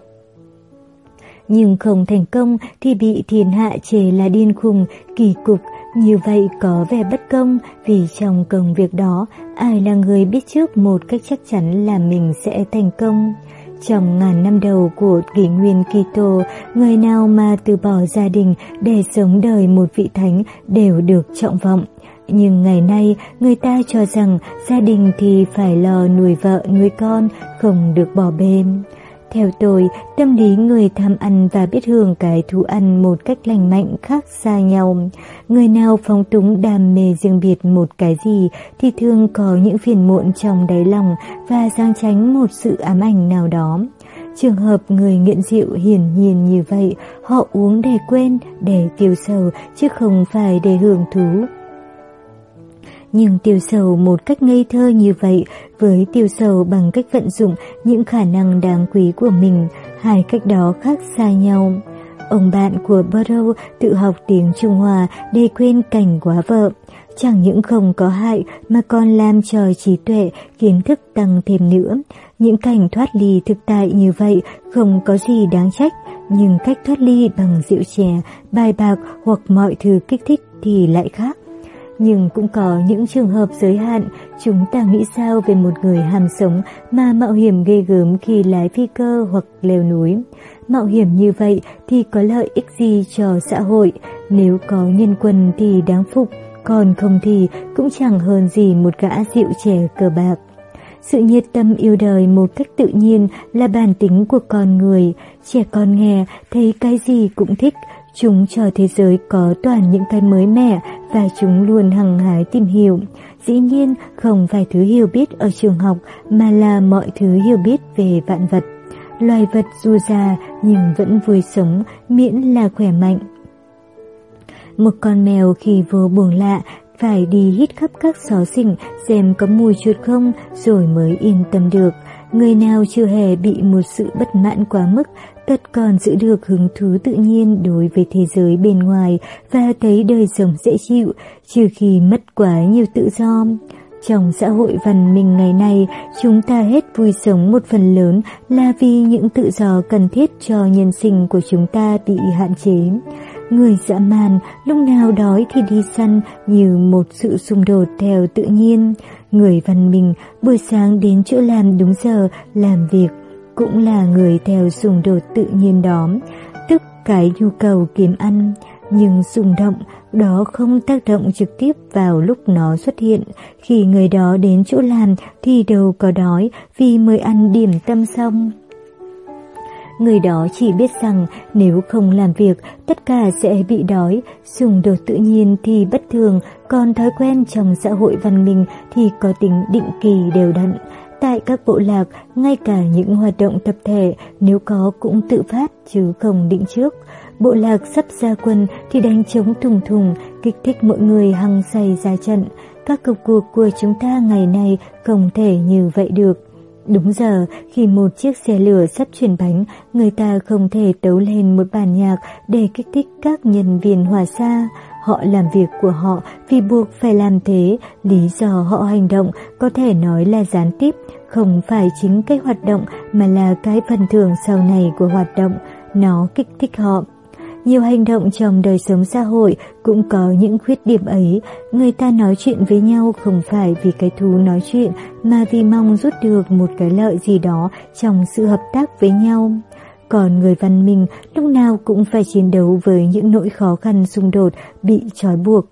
Nhưng không thành công thì bị thiên hạ chê là điên khùng, kỳ cục, như vậy có vẻ bất công vì trong công việc đó ai là người biết trước một cách chắc chắn là mình sẽ thành công. Trong ngàn năm đầu của kỷ nguyên Kitô, người nào mà từ bỏ gia đình để sống đời một vị thánh đều được trọng vọng. Nhưng ngày nay, người ta cho rằng gia đình thì phải lo nuôi vợ nuôi con, không được bỏ bê. Theo tôi, tâm lý người tham ăn và biết hưởng cái thú ăn một cách lành mạnh khác xa nhau. Người nào phóng túng đam mê riêng biệt một cái gì thì thường có những phiền muộn trong đáy lòng và giang tránh một sự ám ảnh nào đó. Trường hợp người nghiện rượu hiển nhiên như vậy, họ uống để quên, để tiêu sầu, chứ không phải để hưởng thú. Nhưng tiêu sầu một cách ngây thơ như vậy với tiêu sầu bằng cách vận dụng những khả năng đáng quý của mình, hai cách đó khác xa nhau. Ông bạn của Burrow tự học tiếng Trung Hoa để quên cảnh quá vợ. Chẳng những không có hại mà còn làm cho trí tuệ, kiến thức tăng thêm nữa. Những cảnh thoát ly thực tại như vậy không có gì đáng trách, nhưng cách thoát ly bằng rượu chè, bài bạc hoặc mọi thứ kích thích thì lại khác. Nhưng cũng có những trường hợp giới hạn, chúng ta nghĩ sao về một người ham sống mà mạo hiểm ghê gớm khi lái phi cơ hoặc leo núi. Mạo hiểm như vậy thì có lợi ích gì cho xã hội, nếu có nhân quân thì đáng phục, còn không thì cũng chẳng hơn gì một gã rượu trẻ cờ bạc. Sự nhiệt tâm yêu đời một cách tự nhiên là bản tính của con người, trẻ con nghe thấy cái gì cũng thích, Chúng cho thế giới có toàn những cái mới mẻ và chúng luôn hằng hái tìm hiểu. Dĩ nhiên, không phải thứ hiểu biết ở trường học, mà là mọi thứ hiểu biết về vạn vật. Loài vật dù già nhưng vẫn vui sống, miễn là khỏe mạnh. Một con mèo khi vô buồng lạ, phải đi hít khắp các xó xỉnh xem có mùi chuột không, rồi mới yên tâm được. Người nào chưa hề bị một sự bất mãn quá mức tất còn giữ được hứng thú tự nhiên đối với thế giới bên ngoài và thấy đời sống dễ chịu, trừ khi mất quá nhiều tự do. Trong xã hội văn minh ngày nay, chúng ta hết vui sống một phần lớn là vì những tự do cần thiết cho nhân sinh của chúng ta bị hạn chế. Người dã man lúc nào đói thì đi săn như một sự xung đột theo tự nhiên. Người văn minh buổi sáng đến chỗ làm đúng giờ làm việc cũng là người theo xung đột tự nhiên đó, tức cái nhu cầu kiếm ăn. Nhưng xung động đó không tác động trực tiếp vào lúc nó xuất hiện. Khi người đó đến chỗ làm thì đâu có đói vì mới ăn điểm tâm xong. Người đó chỉ biết rằng nếu không làm việc, tất cả sẽ bị đói, xung đột tự nhiên thì bất thường, còn thói quen trong xã hội văn minh thì có tính định kỳ đều đặn. Tại các bộ lạc, ngay cả những hoạt động tập thể nếu có cũng tự phát chứ không định trước. Bộ lạc sắp ra quân thì đánh chống thùng thùng, kích thích mọi người hăng say ra trận. Các công cuộc của chúng ta ngày nay không thể như vậy được. Đúng giờ, khi một chiếc xe lửa sắp chuyển bánh, người ta không thể tấu lên một bản nhạc để kích thích các nhân viên hòa xa. Họ làm việc của họ vì buộc phải làm thế, lý do họ hành động có thể nói là gián tiếp, không phải chính cái hoạt động mà là cái phần thưởng sau này của hoạt động, nó kích thích họ. Nhiều hành động trong đời sống xã hội cũng có những khuyết điểm ấy. Người ta nói chuyện với nhau không phải vì cái thú nói chuyện mà vì mong rút được một cái lợi gì đó trong sự hợp tác với nhau. Còn người văn minh lúc nào cũng phải chiến đấu với những nỗi khó khăn xung đột bị trói buộc.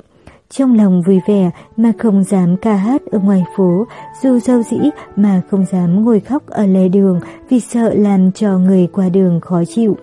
Trong lòng vui vẻ mà không dám ca hát ở ngoài phố, dù dâu dĩ mà không dám ngồi khóc ở lề đường vì sợ làm cho người qua đường khó chịu.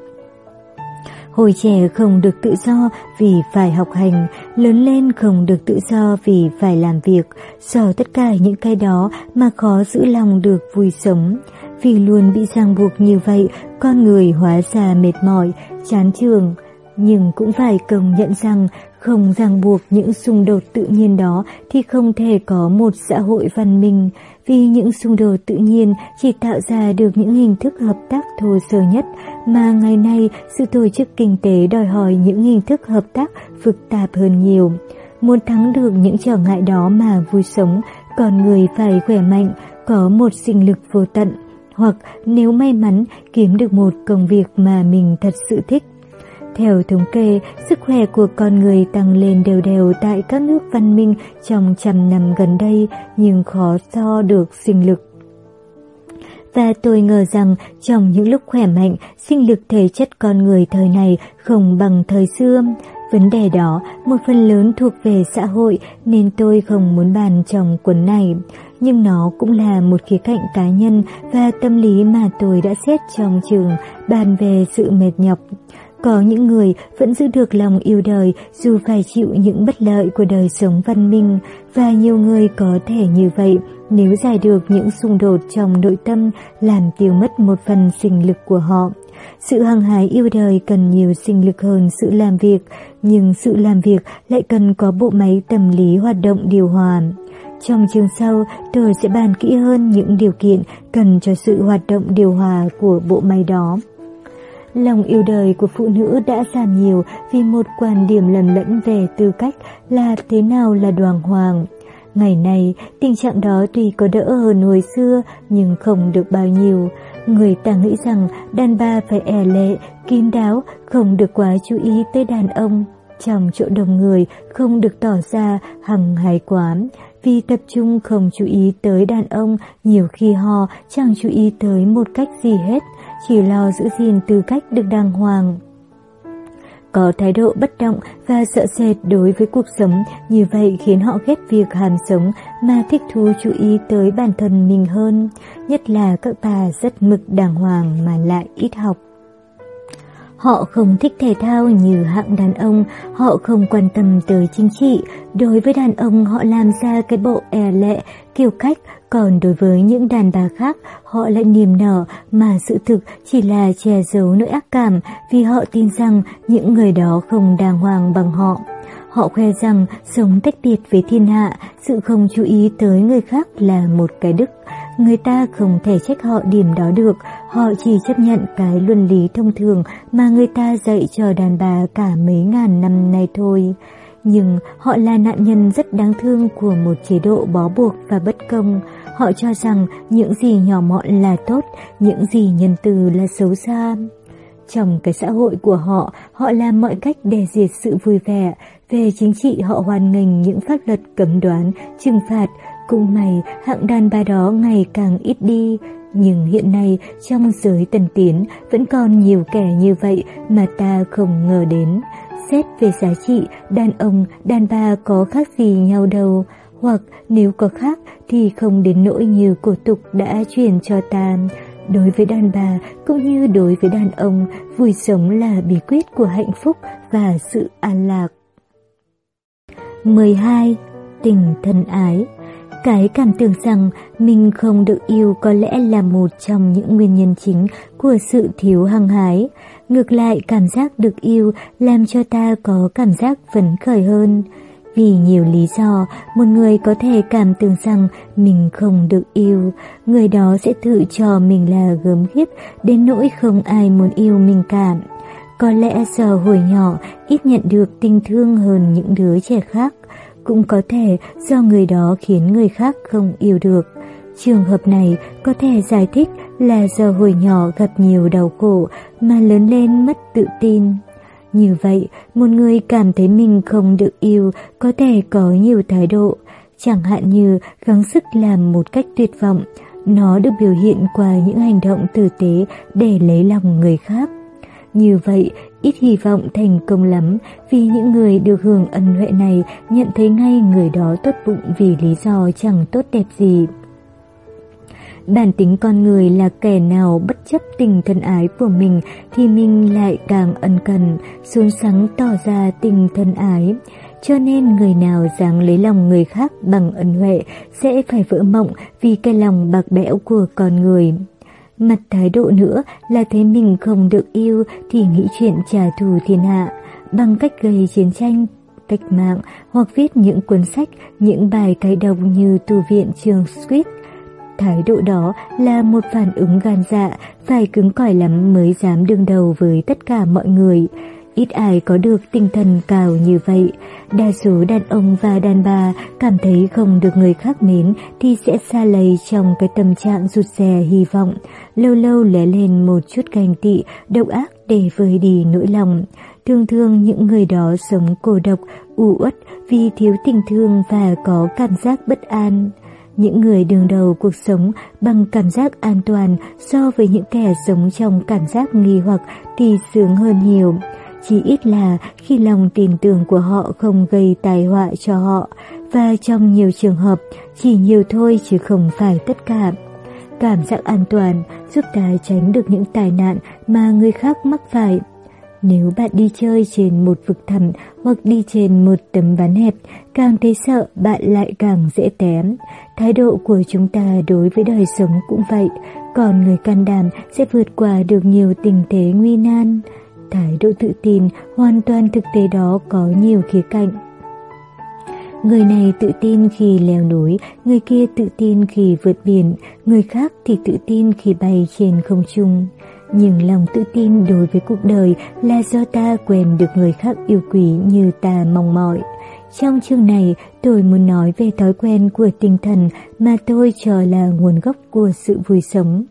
Hồi trẻ không được tự do vì phải học hành, lớn lên không được tự do vì phải làm việc, do tất cả những cái đó mà khó giữ lòng được vui sống. Vì luôn bị ràng buộc như vậy, con người hóa ra mệt mỏi, chán trường. Nhưng cũng phải công nhận rằng không ràng buộc những xung đột tự nhiên đó thì không thể có một xã hội văn minh vì những xung đột tự nhiên chỉ tạo ra được những hình thức hợp tác thô sơ nhất mà ngày nay sự tổ chức kinh tế đòi hỏi những hình thức hợp tác phức tạp hơn nhiều. Muốn thắng được những trở ngại đó mà vui sống, con người phải khỏe mạnh, có một sinh lực vô tận, hoặc nếu may mắn kiếm được một công việc mà mình thật sự thích. Theo thống kê, sức khỏe của con người tăng lên đều đều tại các nước văn minh trong trăm năm gần đây, nhưng khó so được sinh lực. Và tôi ngờ rằng trong những lúc khỏe mạnh, sinh lực thể chất con người thời này không bằng thời xưa. Vấn đề đó, một phần lớn thuộc về xã hội, nên tôi không muốn bàn trong cuốn này. Nhưng nó cũng là một khía cạnh cá nhân và tâm lý mà tôi đã xét trong trường bàn về sự mệt nhọc có những người vẫn giữ được lòng yêu đời dù phải chịu những bất lợi của đời sống văn minh và nhiều người có thể như vậy nếu giải được những xung đột trong nội tâm làm tiêu mất một phần sinh lực của họ. Sự hăng hái yêu đời cần nhiều sinh lực hơn sự làm việc, nhưng sự làm việc lại cần có bộ máy tâm lý hoạt động điều hòa. Trong chương sau, tôi sẽ bàn kỹ hơn những điều kiện cần cho sự hoạt động điều hòa của bộ máy đó. Lòng yêu đời của phụ nữ đã giảm nhiều vì một quan điểm lầm lẫn về tư cách là thế nào là đoàn hoàng. Ngày nay, tình trạng đó tuy có đỡ hơn hồi xưa nhưng không được bao nhiêu. Người ta nghĩ rằng đàn bà phải e lệ, kín đáo, không được quá chú ý tới đàn ông. Trong chỗ đông người không được tỏ ra hằng hài quá, vì tập trung không chú ý tới đàn ông, nhiều khi họ chẳng chú ý tới một cách gì hết chỉ lo giữ gìn tư cách được đàng hoàng. Có thái độ bất động và sợ sệt đối với cuộc sống, như vậy khiến họ ghét việc hàm sống mà thích thú chú ý tới bản thân mình hơn, nhất là các bà rất mực đàng hoàng mà lại ít học. Họ không thích thể thao như hạng đàn ông, họ không quan tâm tới chính trị. Đối với đàn ông họ làm ra cái bộ e lệ, kiêu cách, còn đối với những đàn bà khác họ lại niềm nở mà sự thực chỉ là che giấu nỗi ác cảm vì họ tin rằng những người đó không đàng hoàng bằng họ. Họ khoe rằng sống tách biệt với thiên hạ, sự không chú ý tới người khác là một cái đức người ta không thể trách họ điểm đó được, họ chỉ chấp nhận cái luân lý thông thường mà người ta dạy cho đàn bà cả mấy ngàn năm nay thôi. Nhưng họ là nạn nhân rất đáng thương của một chế độ bó buộc và bất công. Họ cho rằng những gì nhỏ mọn là tốt, những gì nhân từ là xấu xa. Trong cái xã hội của họ, họ làm mọi cách để diệt sự vui vẻ. Về chính trị họ hoàn nghênh những pháp luật cấm đoán, trừng phạt cùng may hạng đàn bà đó ngày càng ít đi. Nhưng hiện nay trong giới tân tiến vẫn còn nhiều kẻ như vậy mà ta không ngờ đến. Xét về giá trị, đàn ông, đàn bà có khác gì nhau đâu. Hoặc nếu có khác thì không đến nỗi như cổ tục đã truyền cho ta. Đối với đàn bà cũng như đối với đàn ông, vui sống là bí quyết của hạnh phúc và sự an lạc. 12. Tình thân ái cái cảm tưởng rằng mình không được yêu có lẽ là một trong những nguyên nhân chính của sự thiếu hăng hái. Ngược lại, cảm giác được yêu làm cho ta có cảm giác phấn khởi hơn. Vì nhiều lý do, một người có thể cảm tưởng rằng mình không được yêu, người đó sẽ tự cho mình là gớm ghiếp đến nỗi không ai muốn yêu mình cả. Có lẽ giờ hồi nhỏ ít nhận được tình thương hơn những đứa trẻ khác, cũng có thể do người đó khiến người khác không yêu được. Trường hợp này có thể giải thích là do hồi nhỏ gặp nhiều đau khổ mà lớn lên mất tự tin. Như vậy, một người cảm thấy mình không được yêu có thể có nhiều thái độ, chẳng hạn như gắng sức làm một cách tuyệt vọng. Nó được biểu hiện qua những hành động tử tế để lấy lòng người khác. Như vậy, ít hy vọng thành công lắm vì những người được hưởng ân huệ này nhận thấy ngay người đó tốt bụng vì lý do chẳng tốt đẹp gì. Bản tính con người là kẻ nào bất chấp tình thân ái của mình thì mình lại càng ân cần, xuống sắng tỏ ra tình thân ái. Cho nên người nào dám lấy lòng người khác bằng ân huệ sẽ phải vỡ mộng vì cái lòng bạc bẽo của con người. Mặt thái độ nữa là thấy mình không được yêu thì nghĩ chuyện trả thù thiên hạ bằng cách gây chiến tranh, cách mạng hoặc viết những cuốn sách, những bài cay độc như tu viện trường Swift Thái độ đó là một phản ứng gan dạ, phải cứng cỏi lắm mới dám đương đầu với tất cả mọi người. Ít ai có được tinh thần cao như vậy. Đa số đàn ông và đàn bà cảm thấy không được người khác mến thì sẽ xa lầy trong cái tâm trạng rụt rè hy vọng, lâu lâu lé lên một chút ganh tị, độc ác để vơi đi nỗi lòng. Thường thường những người đó sống cô độc, u uất vì thiếu tình thương và có cảm giác bất an. Những người đường đầu cuộc sống bằng cảm giác an toàn so với những kẻ sống trong cảm giác nghi hoặc thì sướng hơn nhiều. Chỉ ít là khi lòng tin tưởng của họ không gây tai họa cho họ và trong nhiều trường hợp chỉ nhiều thôi chứ không phải tất cả. Cảm giác an toàn giúp ta tránh được những tai nạn mà người khác mắc phải. Nếu bạn đi chơi trên một vực thẳm hoặc đi trên một tấm ván hẹp, càng thấy sợ bạn lại càng dễ tém. Thái độ của chúng ta đối với đời sống cũng vậy, còn người can đảm sẽ vượt qua được nhiều tình thế nguy nan. Thái độ tự tin hoàn toàn thực tế đó có nhiều khía cạnh. Người này tự tin khi leo núi, người kia tự tin khi vượt biển, người khác thì tự tin khi bay trên không trung. Nhưng lòng tự tin đối với cuộc đời là do ta quen được người khác yêu quý như ta mong mỏi. Trong chương này, tôi muốn nói về thói quen của tinh thần mà tôi cho là nguồn gốc của sự vui sống.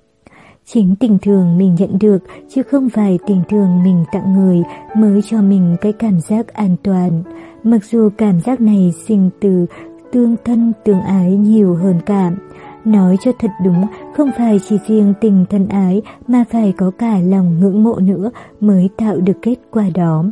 Chính tình thương mình nhận được, chứ không phải tình thương mình tặng người mới cho mình cái cảm giác an toàn. Mặc dù cảm giác này sinh từ tương thân tương ái nhiều hơn cảm Nói cho thật đúng, không phải chỉ riêng tình thân ái mà phải có cả lòng ngưỡng mộ nữa mới tạo được kết quả đó.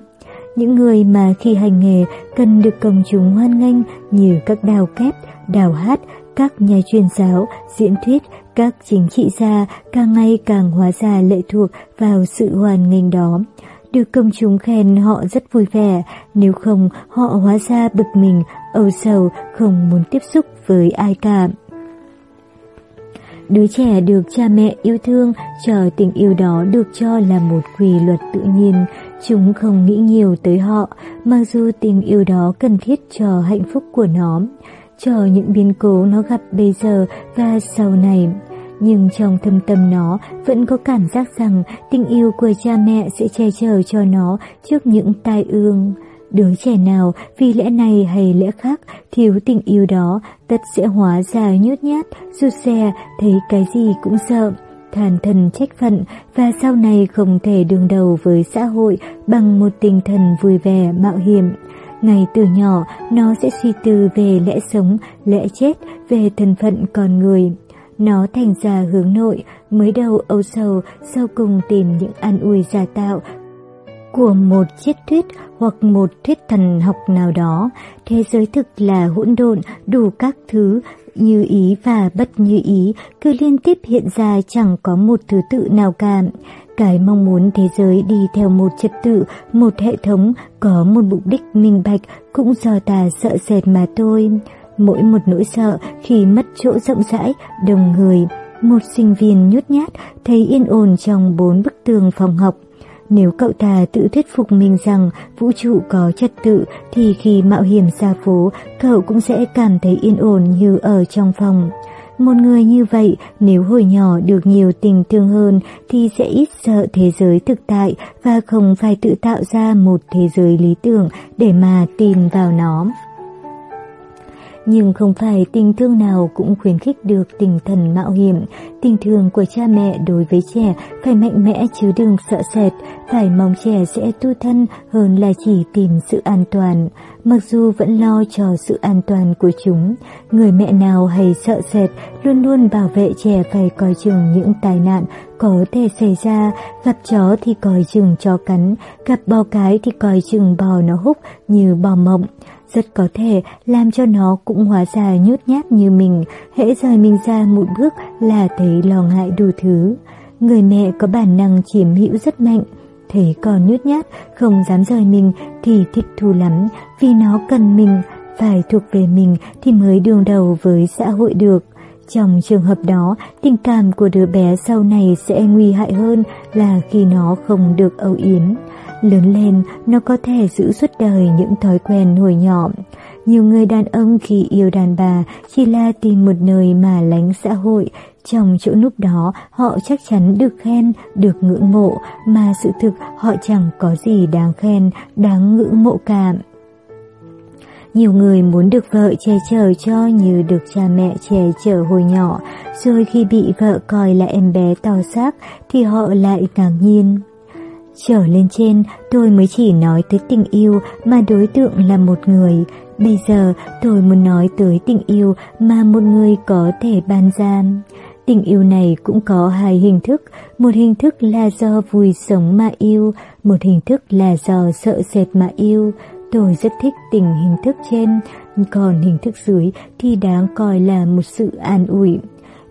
Những người mà khi hành nghề cần được công chúng hoan nghênh như các đào kép, đào hát, các nhà truyền giáo, diễn thuyết, các chính trị gia càng ngày càng hóa ra lệ thuộc vào sự hoàn nghênh đó. Được công chúng khen họ rất vui vẻ, nếu không họ hóa ra bực mình, âu sầu, không muốn tiếp xúc với ai cả. Đứa trẻ được cha mẹ yêu thương, chờ tình yêu đó được cho là một quy luật tự nhiên, chúng không nghĩ nhiều tới họ, mặc dù tình yêu đó cần thiết cho hạnh phúc của nó cho những biến cố nó gặp bây giờ và sau này. Nhưng trong thâm tâm nó vẫn có cảm giác rằng tình yêu của cha mẹ sẽ che chở cho nó trước những tai ương. Đứa trẻ nào vì lẽ này hay lẽ khác thiếu tình yêu đó tất sẽ hóa ra nhút nhát, rụt rè, thấy cái gì cũng sợ than thần trách phận và sau này không thể đương đầu với xã hội bằng một tinh thần vui vẻ mạo hiểm. Ngày từ nhỏ, nó sẽ suy tư về lẽ sống, lẽ chết, về thân phận con người. Nó thành ra hướng nội, mới đầu âu sầu, sau cùng tìm những an ủi giả tạo của một triết thuyết hoặc một thuyết thần học nào đó. Thế giới thực là hỗn độn, đủ các thứ, như ý và bất như ý cứ liên tiếp hiện ra chẳng có một thứ tự nào cả. Cái mong muốn thế giới đi theo một trật tự, một hệ thống, có một mục đích minh bạch cũng do ta sợ sệt mà thôi. Mỗi một nỗi sợ khi mất chỗ rộng rãi, đồng người, một sinh viên nhút nhát thấy yên ổn trong bốn bức tường phòng học nếu cậu ta tự thuyết phục mình rằng vũ trụ có trật tự thì khi mạo hiểm ra phố, cậu cũng sẽ cảm thấy yên ổn như ở trong phòng. Một người như vậy nếu hồi nhỏ được nhiều tình thương hơn thì sẽ ít sợ thế giới thực tại và không phải tự tạo ra một thế giới lý tưởng để mà tìm vào nó nhưng không phải tình thương nào cũng khuyến khích được tinh thần mạo hiểm. Tình thương của cha mẹ đối với trẻ phải mạnh mẽ chứ đừng sợ sệt, phải mong trẻ sẽ tu thân hơn là chỉ tìm sự an toàn. Mặc dù vẫn lo cho sự an toàn của chúng, người mẹ nào hay sợ sệt luôn luôn bảo vệ trẻ phải coi chừng những tai nạn có thể xảy ra, gặp chó thì coi chừng chó cắn, gặp bò cái thì coi chừng bò nó húc như bò mộng rất có thể làm cho nó cũng hóa ra nhút nhát như mình, hễ rời mình ra một bước là thấy lo ngại đủ thứ. Người mẹ có bản năng chiếm hữu rất mạnh, thấy con nhút nhát, không dám rời mình thì thích thú lắm, vì nó cần mình, phải thuộc về mình thì mới đương đầu với xã hội được. Trong trường hợp đó, tình cảm của đứa bé sau này sẽ nguy hại hơn là khi nó không được âu yếm. Lớn lên, nó có thể giữ suốt đời những thói quen hồi nhỏ. Nhiều người đàn ông khi yêu đàn bà chỉ là tìm một nơi mà lánh xã hội. Trong chỗ núp đó, họ chắc chắn được khen, được ngưỡng mộ, mà sự thực họ chẳng có gì đáng khen, đáng ngưỡng mộ cả. Nhiều người muốn được vợ che chở cho như được cha mẹ che chở hồi nhỏ, rồi khi bị vợ coi là em bé to xác thì họ lại ngạc nhiên. Trở lên trên, tôi mới chỉ nói tới tình yêu mà đối tượng là một người. Bây giờ tôi muốn nói tới tình yêu mà một người có thể ban ra. Tình yêu này cũng có hai hình thức, một hình thức là do vui sống mà yêu, một hình thức là do sợ sệt mà yêu. Tôi rất thích tình hình thức trên, còn hình thức dưới thì đáng coi là một sự an ủi.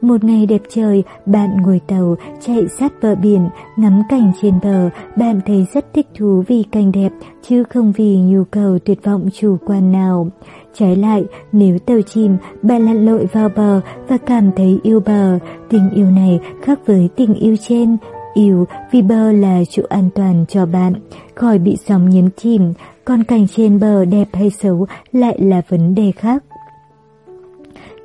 Một ngày đẹp trời, bạn ngồi tàu, chạy sát bờ biển, ngắm cảnh trên bờ, bạn thấy rất thích thú vì cảnh đẹp, chứ không vì nhu cầu tuyệt vọng chủ quan nào. Trái lại, nếu tàu chìm, bạn lặn lội vào bờ và cảm thấy yêu bờ. Tình yêu này khác với tình yêu trên. Yêu vì bờ là chỗ an toàn cho bạn, khỏi bị sóng nhấn chìm, còn cảnh trên bờ đẹp hay xấu lại là vấn đề khác.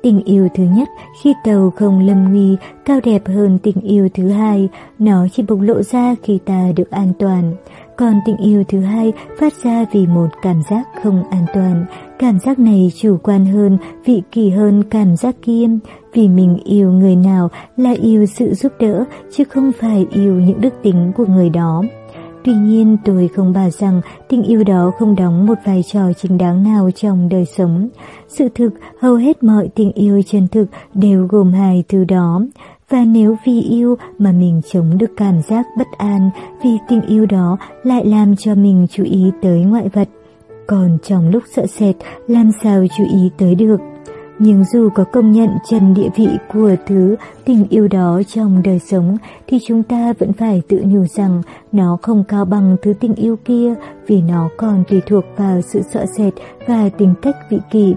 Tình yêu thứ nhất khi tàu không lâm nguy cao đẹp hơn tình yêu thứ hai, nó chỉ bộc lộ ra khi ta được an toàn. Còn tình yêu thứ hai phát ra vì một cảm giác không an toàn. Cảm giác này chủ quan hơn, vị kỳ hơn cảm giác kia. Vì mình yêu người nào là yêu sự giúp đỡ, chứ không phải yêu những đức tính của người đó. Tuy nhiên tôi không bảo rằng tình yêu đó không đóng một vai trò chính đáng nào trong đời sống. Sự thực, hầu hết mọi tình yêu chân thực đều gồm hai thứ đó. Và nếu vì yêu mà mình chống được cảm giác bất an, vì tình yêu đó lại làm cho mình chú ý tới ngoại vật. Còn trong lúc sợ sệt, làm sao chú ý tới được? Nhưng dù có công nhận trần địa vị của thứ tình yêu đó trong đời sống thì chúng ta vẫn phải tự nhủ rằng nó không cao bằng thứ tình yêu kia vì nó còn tùy thuộc vào sự sợ sệt và tính cách vị kỷ.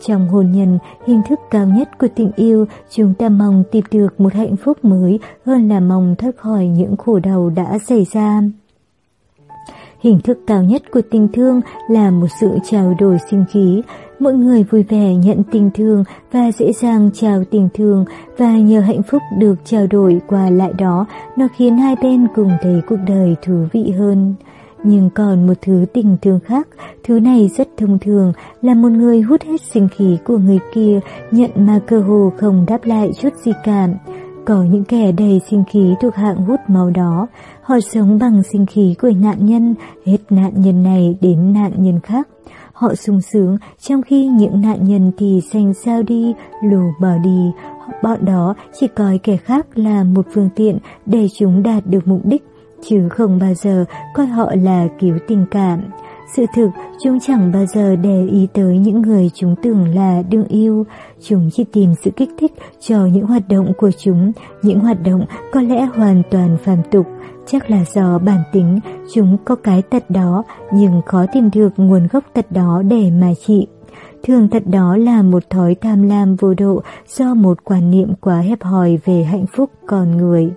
Trong hôn nhân, hình thức cao nhất của tình yêu, chúng ta mong tìm được một hạnh phúc mới hơn là mong thoát khỏi những khổ đau đã xảy ra. Hình thức cao nhất của tình thương là một sự trao đổi sinh khí. Mỗi người vui vẻ nhận tình thương và dễ dàng chào tình thương và nhờ hạnh phúc được trao đổi qua lại đó, nó khiến hai bên cùng thấy cuộc đời thú vị hơn. Nhưng còn một thứ tình thương khác, thứ này rất thông thường, là một người hút hết sinh khí của người kia, nhận mà cơ hồ không đáp lại chút gì cả. Có những kẻ đầy sinh khí thuộc hạng hút máu đó, họ sống bằng sinh khí của nạn nhân, hết nạn nhân này đến nạn nhân khác. Họ sung sướng, trong khi những nạn nhân thì xanh sao đi, lù bỏ đi. Bọn đó chỉ coi kẻ khác là một phương tiện để chúng đạt được mục đích, chứ không bao giờ coi họ là cứu tình cảm. Sự thực, chúng chẳng bao giờ để ý tới những người chúng tưởng là đương yêu. Chúng chỉ tìm sự kích thích cho những hoạt động của chúng, những hoạt động có lẽ hoàn toàn phàm tục. Chắc là do bản tính chúng có cái tật đó, nhưng khó tìm được nguồn gốc tật đó để mà trị. Thường tật đó là một thói tham lam vô độ do một quan niệm quá hẹp hòi về hạnh phúc con người.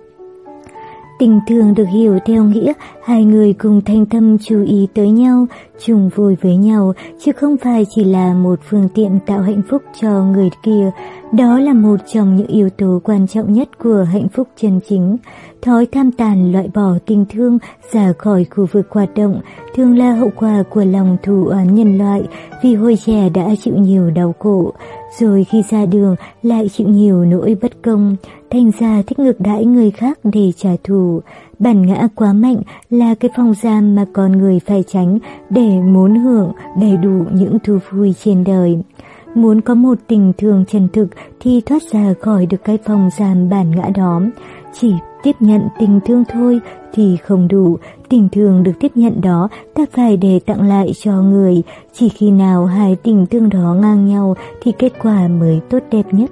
Tình thương được hiểu theo nghĩa hai người cùng thanh tâm chú ý tới nhau, chung vui với nhau, chứ không phải chỉ là một phương tiện tạo hạnh phúc cho người kia. Đó là một trong những yếu tố quan trọng nhất của hạnh phúc chân chính. Thói tham tàn loại bỏ tình thương ra khỏi khu vực hoạt động thường là hậu quả của lòng thù oán nhân loại vì hồi trẻ đã chịu nhiều đau khổ, rồi khi ra đường lại chịu nhiều nỗi bất công, thành ra thích ngược đãi người khác để trả thù. Bản ngã quá mạnh là cái phòng giam mà con người phải tránh để muốn hưởng đầy đủ những thú vui trên đời. Muốn có một tình thương chân thực thì thoát ra khỏi được cái phòng giam bản ngã đó. Chỉ tiếp nhận tình thương thôi thì không đủ, tình thương được tiếp nhận đó ta phải để tặng lại cho người, chỉ khi nào hai tình thương đó ngang nhau thì kết quả mới tốt đẹp nhất.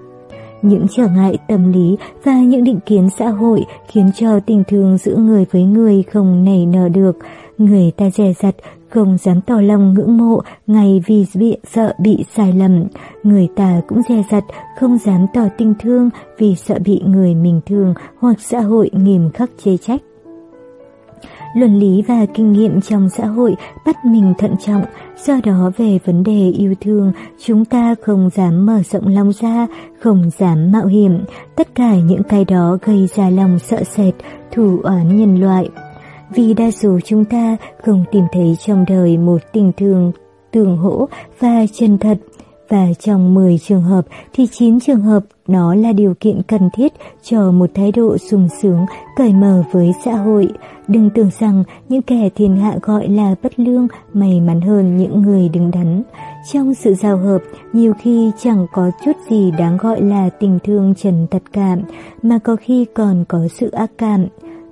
Những trở ngại tâm lý và những định kiến xã hội khiến cho tình thương giữa người với người không nảy nở được. Người ta dè dặt, không dám tỏ lòng ngưỡng mộ ngay vì bị sợ bị sai lầm. Người ta cũng dè dặt, không dám tỏ tình thương vì sợ bị người mình thương hoặc xã hội nghiêm khắc chê trách. Luân lý và kinh nghiệm trong xã hội bắt mình thận trọng, do đó về vấn đề yêu thương, chúng ta không dám mở rộng lòng ra, không dám mạo hiểm. Tất cả những cái đó gây ra lòng sợ sệt, thù oán nhân loại. Vì đa số chúng ta không tìm thấy trong đời một tình thương tường hỗ và chân thật, và trong 10 trường hợp thì 9 trường hợp nó là điều kiện cần thiết cho một thái độ sung sướng, cởi mở với xã hội. Đừng tưởng rằng những kẻ thiên hạ gọi là bất lương may mắn hơn những người đứng đắn. Trong sự giao hợp, nhiều khi chẳng có chút gì đáng gọi là tình thương trần tật cảm, mà có khi còn có sự ác cảm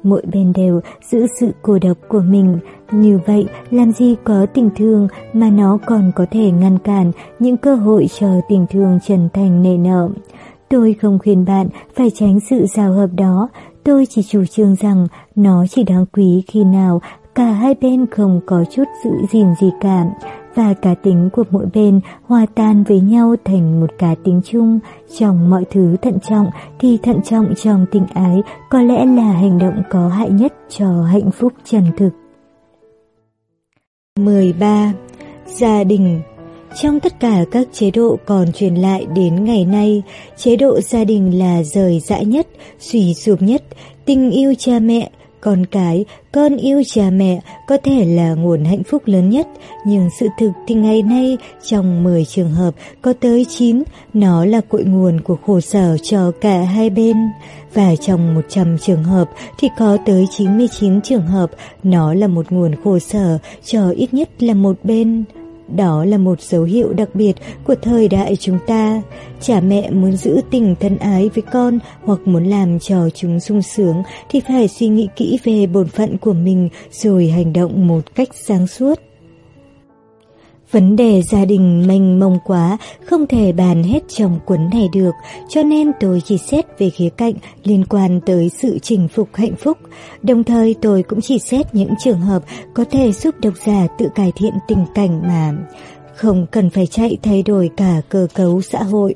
mỗi bên đều giữ sự cô độc của mình. Như vậy, làm gì có tình thương mà nó còn có thể ngăn cản những cơ hội cho tình thương trần thành nề nở. Tôi không khuyên bạn phải tránh sự giao hợp đó, tôi chỉ chủ trương rằng nó chỉ đáng quý khi nào cả hai bên không có chút giữ gìn gì cả và cá tính của mỗi bên hòa tan với nhau thành một cá tính chung. Trong mọi thứ thận trọng thì thận trọng trong tình ái có lẽ là hành động có hại nhất cho hạnh phúc trần thực. 13. Gia đình trong tất cả các chế độ còn truyền lại đến ngày nay, chế độ gia đình là rời rã nhất, suy sụp nhất, tình yêu cha mẹ, con cái, con yêu cha mẹ có thể là nguồn hạnh phúc lớn nhất, nhưng sự thực thì ngày nay trong 10 trường hợp có tới 9, nó là cội nguồn của khổ sở cho cả hai bên. Và trong 100 trường hợp thì có tới 99 trường hợp nó là một nguồn khổ sở cho ít nhất là một bên. Đó là một dấu hiệu đặc biệt của thời đại chúng ta. Cha mẹ muốn giữ tình thân ái với con hoặc muốn làm cho chúng sung sướng thì phải suy nghĩ kỹ về bổn phận của mình rồi hành động một cách sáng suốt. Vấn đề gia đình mênh mông quá, không thể bàn hết trong cuốn này được, cho nên tôi chỉ xét về khía cạnh liên quan tới sự chinh phục hạnh phúc. Đồng thời tôi cũng chỉ xét những trường hợp có thể giúp độc giả tự cải thiện tình cảnh mà không cần phải chạy thay đổi cả cơ cấu xã hội.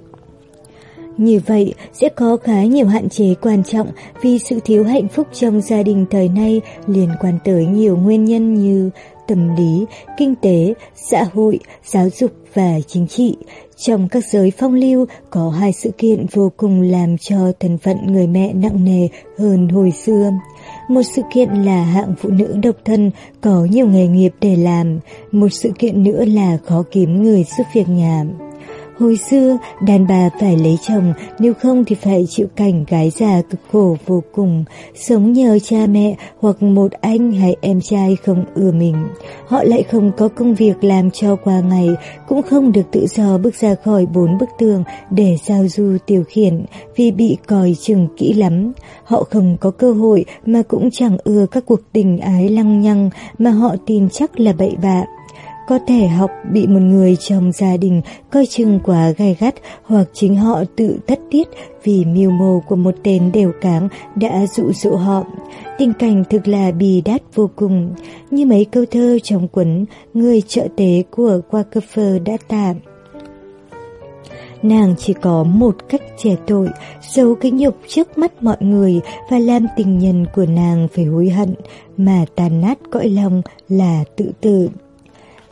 Như vậy sẽ có khá nhiều hạn chế quan trọng vì sự thiếu hạnh phúc trong gia đình thời nay liên quan tới nhiều nguyên nhân như tâm lý, kinh tế, xã hội, giáo dục và chính trị. Trong các giới phong lưu có hai sự kiện vô cùng làm cho thân phận người mẹ nặng nề hơn hồi xưa. Một sự kiện là hạng phụ nữ độc thân có nhiều nghề nghiệp để làm, một sự kiện nữa là khó kiếm người giúp việc nhà. Hồi xưa, đàn bà phải lấy chồng, nếu không thì phải chịu cảnh gái già cực khổ vô cùng, sống nhờ cha mẹ hoặc một anh hay em trai không ưa mình. Họ lại không có công việc làm cho qua ngày, cũng không được tự do bước ra khỏi bốn bức tường để giao du tiêu khiển vì bị còi chừng kỹ lắm. Họ không có cơ hội mà cũng chẳng ưa các cuộc tình ái lăng nhăng mà họ tin chắc là bậy bạ. Có thể học bị một người trong gia đình coi chừng quá gai gắt hoặc chính họ tự thất tiết vì mưu mô của một tên đều cáng đã dụ dỗ họ. Tình cảnh thực là bì đát vô cùng, như mấy câu thơ trong cuốn Người trợ tế của Quakefer đã tạm. Nàng chỉ có một cách trẻ tội, giấu cái nhục trước mắt mọi người và làm tình nhân của nàng phải hối hận, mà tàn nát cõi lòng là tự tử.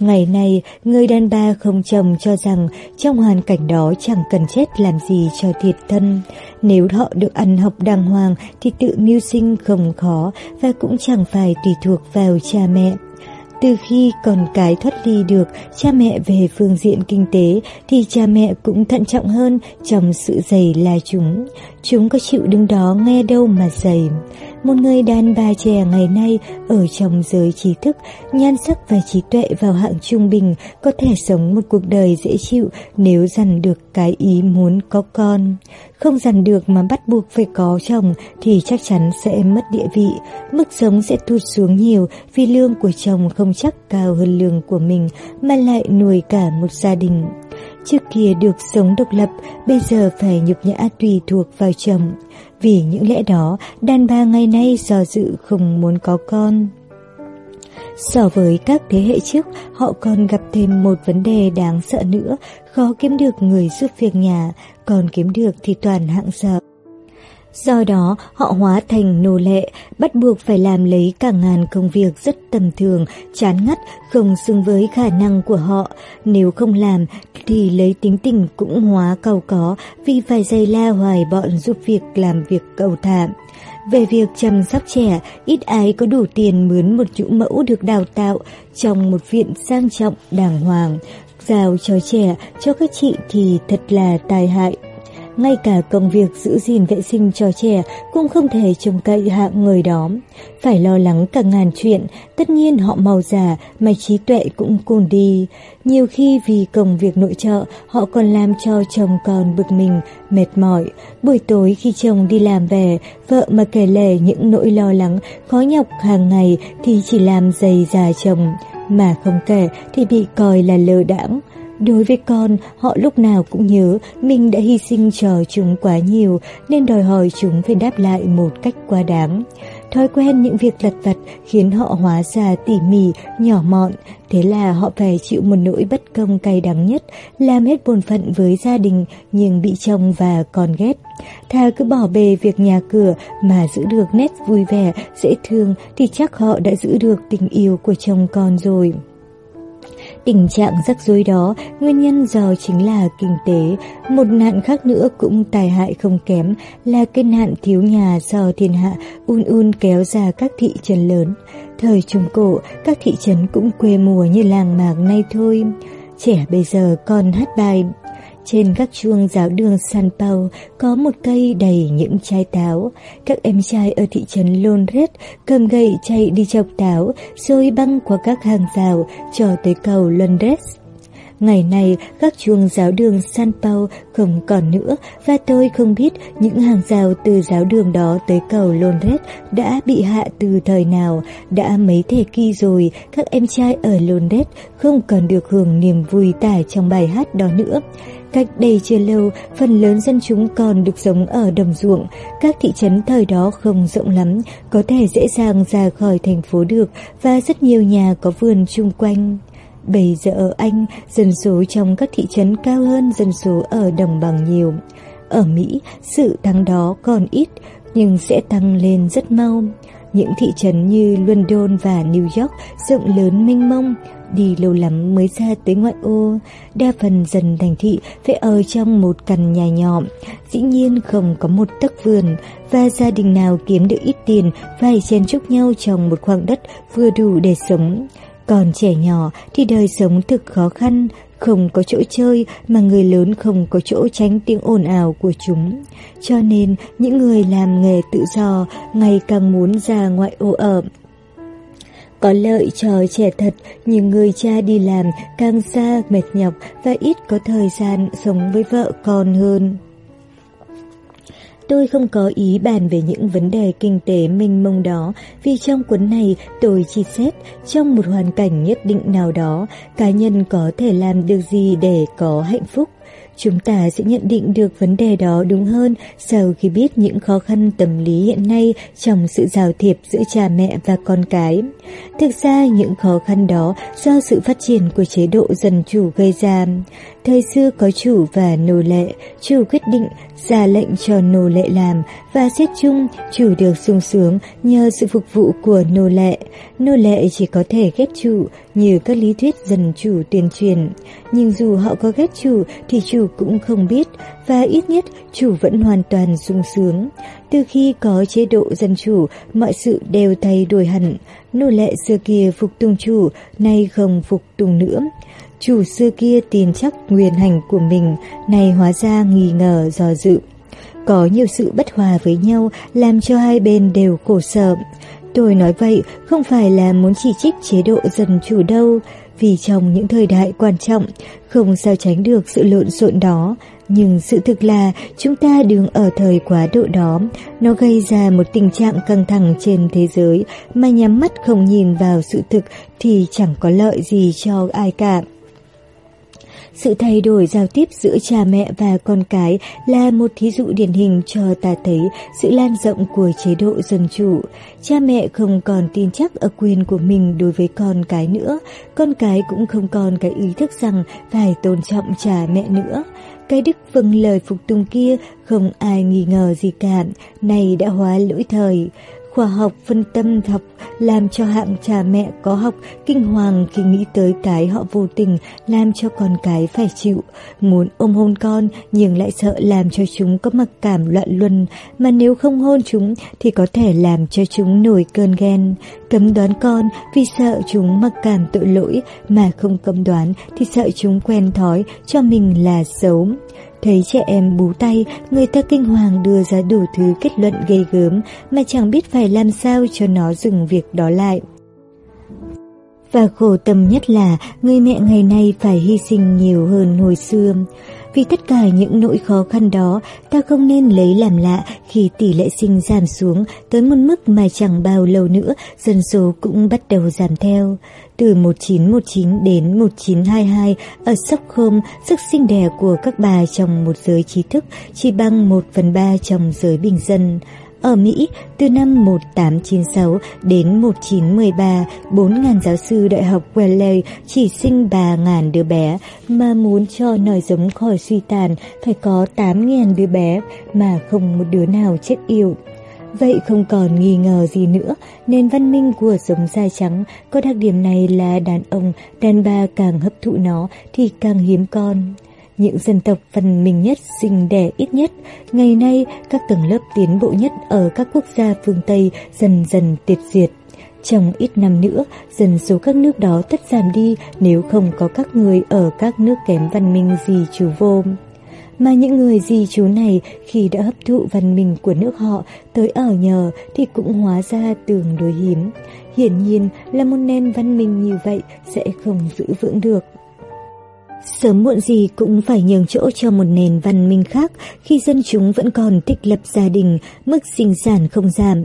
Ngày nay, người đàn bà không chồng cho rằng trong hoàn cảnh đó chẳng cần chết làm gì cho thiệt thân. Nếu họ được ăn học đàng hoàng thì tự mưu sinh không khó và cũng chẳng phải tùy thuộc vào cha mẹ. Từ khi con cái thoát ly được cha mẹ về phương diện kinh tế thì cha mẹ cũng thận trọng hơn trong sự dày là chúng. Chúng có chịu đứng đó nghe đâu mà dày. Một người đàn bà trẻ ngày nay ở trong giới trí thức, nhan sắc và trí tuệ vào hạng trung bình có thể sống một cuộc đời dễ chịu nếu dằn được cái ý muốn có con. Không dằn được mà bắt buộc phải có chồng thì chắc chắn sẽ mất địa vị. Mức sống sẽ tụt xuống nhiều vì lương của chồng không chắc cao hơn lương của mình mà lại nuôi cả một gia đình. Trước kia được sống độc lập, bây giờ phải nhục nhã tùy thuộc vào chồng. Vì những lẽ đó, đàn bà ngày nay do dự không muốn có con. So với các thế hệ trước, họ còn gặp thêm một vấn đề đáng sợ nữa, khó kiếm được người giúp việc nhà, còn kiếm được thì toàn hạng sợ. Do đó, họ hóa thành nô lệ, bắt buộc phải làm lấy cả ngàn công việc rất tầm thường, chán ngắt, không xứng với khả năng của họ. Nếu không làm, thì lấy tính tình cũng hóa cầu có vì phải dây la hoài bọn giúp việc làm việc cầu thảm. Về việc chăm sóc trẻ, ít ai có đủ tiền mướn một chủ mẫu được đào tạo trong một viện sang trọng đàng hoàng. Giao cho trẻ, cho các chị thì thật là tai hại ngay cả công việc giữ gìn vệ sinh cho trẻ cũng không thể trông cậy hạ người đó. Phải lo lắng cả ngàn chuyện, tất nhiên họ màu già mà trí tuệ cũng cồn đi. Nhiều khi vì công việc nội trợ, họ còn làm cho chồng con bực mình, mệt mỏi. Buổi tối khi chồng đi làm về, vợ mà kể lể những nỗi lo lắng, khó nhọc hàng ngày thì chỉ làm dày già chồng. Mà không kể thì bị coi là lơ đãng. Đối với con, họ lúc nào cũng nhớ mình đã hy sinh cho chúng quá nhiều nên đòi hỏi chúng phải đáp lại một cách quá đáng. Thói quen những việc lặt vặt khiến họ hóa ra tỉ mỉ, nhỏ mọn, thế là họ phải chịu một nỗi bất công cay đắng nhất, làm hết bổn phận với gia đình nhưng bị chồng và con ghét. Thà cứ bỏ bề việc nhà cửa mà giữ được nét vui vẻ, dễ thương thì chắc họ đã giữ được tình yêu của chồng con rồi. Tình trạng rắc rối đó nguyên nhân do chính là kinh tế, một nạn khác nữa cũng tài hại không kém là cái nạn thiếu nhà do thiên hạ un un kéo ra các thị trấn lớn. Thời Trung Cổ, các thị trấn cũng quê mùa như làng mạc nay thôi. Trẻ bây giờ còn hát bài trên các chuông giáo đường San Pao có một cây đầy những trái táo. Các em trai ở thị trấn Londres cầm gậy chạy đi chọc táo rồi băng qua các hàng rào cho tới cầu Londres. Ngày nay, các chuông giáo đường San Pao không còn nữa và tôi không biết những hàng rào từ giáo đường đó tới cầu Londres đã bị hạ từ thời nào, đã mấy thế kỷ rồi, các em trai ở Londres không còn được hưởng niềm vui tải trong bài hát đó nữa. Cách đây chưa lâu, phần lớn dân chúng còn được sống ở đồng ruộng. Các thị trấn thời đó không rộng lắm, có thể dễ dàng ra khỏi thành phố được và rất nhiều nhà có vườn chung quanh. Bây giờ ở Anh, dân số trong các thị trấn cao hơn dân số ở đồng bằng nhiều. Ở Mỹ, sự tăng đó còn ít, nhưng sẽ tăng lên rất mau những thị trấn như London và New York rộng lớn mênh mông, đi lâu lắm mới ra tới ngoại ô, đa phần dần thành thị phải ở trong một căn nhà nhỏ, dĩ nhiên không có một tấc vườn, và gia đình nào kiếm được ít tiền phải chen chúc nhau trong một khoảng đất vừa đủ để sống. Còn trẻ nhỏ thì đời sống thực khó khăn, không có chỗ chơi mà người lớn không có chỗ tránh tiếng ồn ào của chúng. Cho nên những người làm nghề tự do ngày càng muốn ra ngoại ô ở. Có lợi cho trẻ thật, nhưng người cha đi làm càng xa mệt nhọc và ít có thời gian sống với vợ con hơn. Tôi không có ý bàn về những vấn đề kinh tế mênh mông đó, vì trong cuốn này tôi chỉ xét trong một hoàn cảnh nhất định nào đó, cá nhân có thể làm được gì để có hạnh phúc. Chúng ta sẽ nhận định được vấn đề đó đúng hơn sau khi biết những khó khăn tâm lý hiện nay trong sự giao thiệp giữa cha mẹ và con cái. Thực ra những khó khăn đó do sự phát triển của chế độ dân chủ gây ra. Thời xưa có chủ và nô lệ, chủ quyết định ra lệnh cho nô lệ làm và xét chung chủ được sung sướng nhờ sự phục vụ của nô lệ. Nô lệ chỉ có thể ghét chủ như các lý thuyết dân chủ tuyên truyền. Nhưng dù họ có ghét chủ thì chủ cũng không biết và ít nhất chủ vẫn hoàn toàn sung sướng. Từ khi có chế độ dân chủ, mọi sự đều thay đổi hẳn. Nô lệ xưa kia phục tùng chủ, nay không phục tùng nữa. Chủ xưa kia tin chắc nguyên hành của mình, nay hóa ra nghi ngờ do dự. Có nhiều sự bất hòa với nhau làm cho hai bên đều khổ sở. Tôi nói vậy không phải là muốn chỉ trích chế độ dân chủ đâu, vì trong những thời đại quan trọng, không sao tránh được sự lộn xộn đó. Nhưng sự thực là chúng ta đứng ở thời quá độ đó, nó gây ra một tình trạng căng thẳng trên thế giới mà nhắm mắt không nhìn vào sự thực thì chẳng có lợi gì cho ai cả. Sự thay đổi giao tiếp giữa cha mẹ và con cái là một thí dụ điển hình cho ta thấy sự lan rộng của chế độ dân chủ. Cha mẹ không còn tin chắc ở quyền của mình đối với con cái nữa, con cái cũng không còn cái ý thức rằng phải tôn trọng cha mẹ nữa. Cái đức vâng lời phục tùng kia không ai nghi ngờ gì cả, này đã hóa lỗi thời. Khoa học phân tâm học làm cho hạng cha mẹ có học kinh hoàng khi nghĩ tới cái họ vô tình làm cho con cái phải chịu. Muốn ôm hôn con nhưng lại sợ làm cho chúng có mặc cảm loạn luân, mà nếu không hôn chúng thì có thể làm cho chúng nổi cơn ghen. Cấm đoán con vì sợ chúng mặc cảm tội lỗi, mà không cấm đoán thì sợ chúng quen thói cho mình là xấu. Thấy trẻ em bú tay, người ta kinh hoàng đưa ra đủ thứ kết luận gây gớm mà chẳng biết phải làm sao cho nó dừng việc đó lại. Và khổ tâm nhất là người mẹ ngày nay phải hy sinh nhiều hơn hồi xưa. Vì tất cả những nỗi khó khăn đó, ta không nên lấy làm lạ khi tỷ lệ sinh giảm xuống tới một mức mà chẳng bao lâu nữa dân số cũng bắt đầu giảm theo. Từ 1919 đến 1922, ở Stockholm, sức sinh đẻ của các bà trong một giới trí thức chỉ bằng 1 phần 3 trong giới bình dân. Ở Mỹ, từ năm 1896 đến 1913, 4.000 giáo sư Đại học Wellley chỉ sinh 3.000 đứa bé, mà muốn cho nòi giống khỏi suy tàn phải có 8.000 đứa bé, mà không một đứa nào chết yêu. Vậy không còn nghi ngờ gì nữa, nền văn minh của giống da trắng có đặc điểm này là đàn ông, đàn bà càng hấp thụ nó thì càng hiếm con. Những dân tộc văn minh nhất, sinh đẻ ít nhất, ngày nay các tầng lớp tiến bộ nhất ở các quốc gia phương Tây dần dần tiệt diệt. Trong ít năm nữa, dần số các nước đó tất giảm đi nếu không có các người ở các nước kém văn minh gì chủ vô mà những người di chú này khi đã hấp thụ văn minh của nước họ tới ở nhờ thì cũng hóa ra tương đối hiếm. Hiển nhiên là một nền văn minh như vậy sẽ không giữ vững được. Sớm muộn gì cũng phải nhường chỗ cho một nền văn minh khác khi dân chúng vẫn còn tích lập gia đình, mức sinh sản không giảm.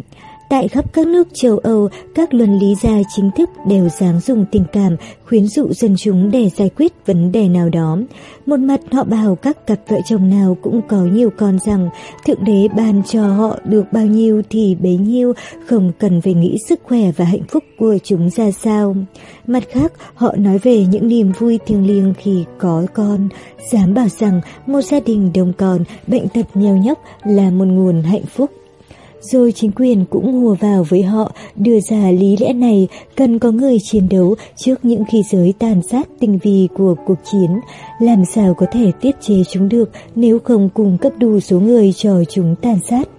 Tại khắp các nước châu Âu, các luân lý gia chính thức đều dám dùng tình cảm khuyến dụ dân chúng để giải quyết vấn đề nào đó. Một mặt họ bảo các cặp vợ chồng nào cũng có nhiều con rằng Thượng Đế ban cho họ được bao nhiêu thì bấy nhiêu, không cần phải nghĩ sức khỏe và hạnh phúc của chúng ra sao. Mặt khác, họ nói về những niềm vui thiêng liêng khi có con, dám bảo rằng một gia đình đông con, bệnh tật nheo nhóc là một nguồn hạnh phúc rồi chính quyền cũng hùa vào với họ đưa ra lý lẽ này cần có người chiến đấu trước những khí giới tàn sát tinh vi của cuộc chiến, làm sao có thể tiết chế chúng được nếu không cung cấp đủ số người cho chúng tàn sát.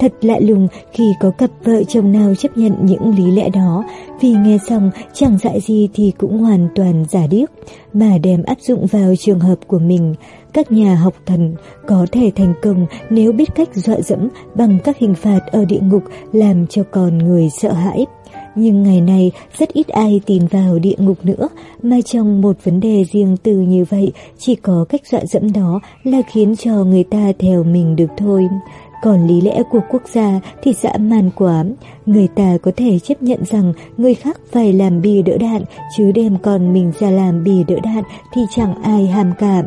Thật lạ lùng khi có cặp vợ chồng nào chấp nhận những lý lẽ đó, vì nghe xong chẳng dại gì thì cũng hoàn toàn giả điếc, mà đem áp dụng vào trường hợp của mình. Các nhà học thần có thể thành công nếu biết cách dọa dẫm bằng các hình phạt ở địa ngục làm cho con người sợ hãi. Nhưng ngày nay rất ít ai tin vào địa ngục nữa, mà trong một vấn đề riêng từ như vậy, chỉ có cách dọa dẫm đó là khiến cho người ta theo mình được thôi. Còn lý lẽ của quốc gia thì dã man quá, người ta có thể chấp nhận rằng người khác phải làm bì đỡ đạn, chứ đem con mình ra làm bì đỡ đạn thì chẳng ai hàm cảm.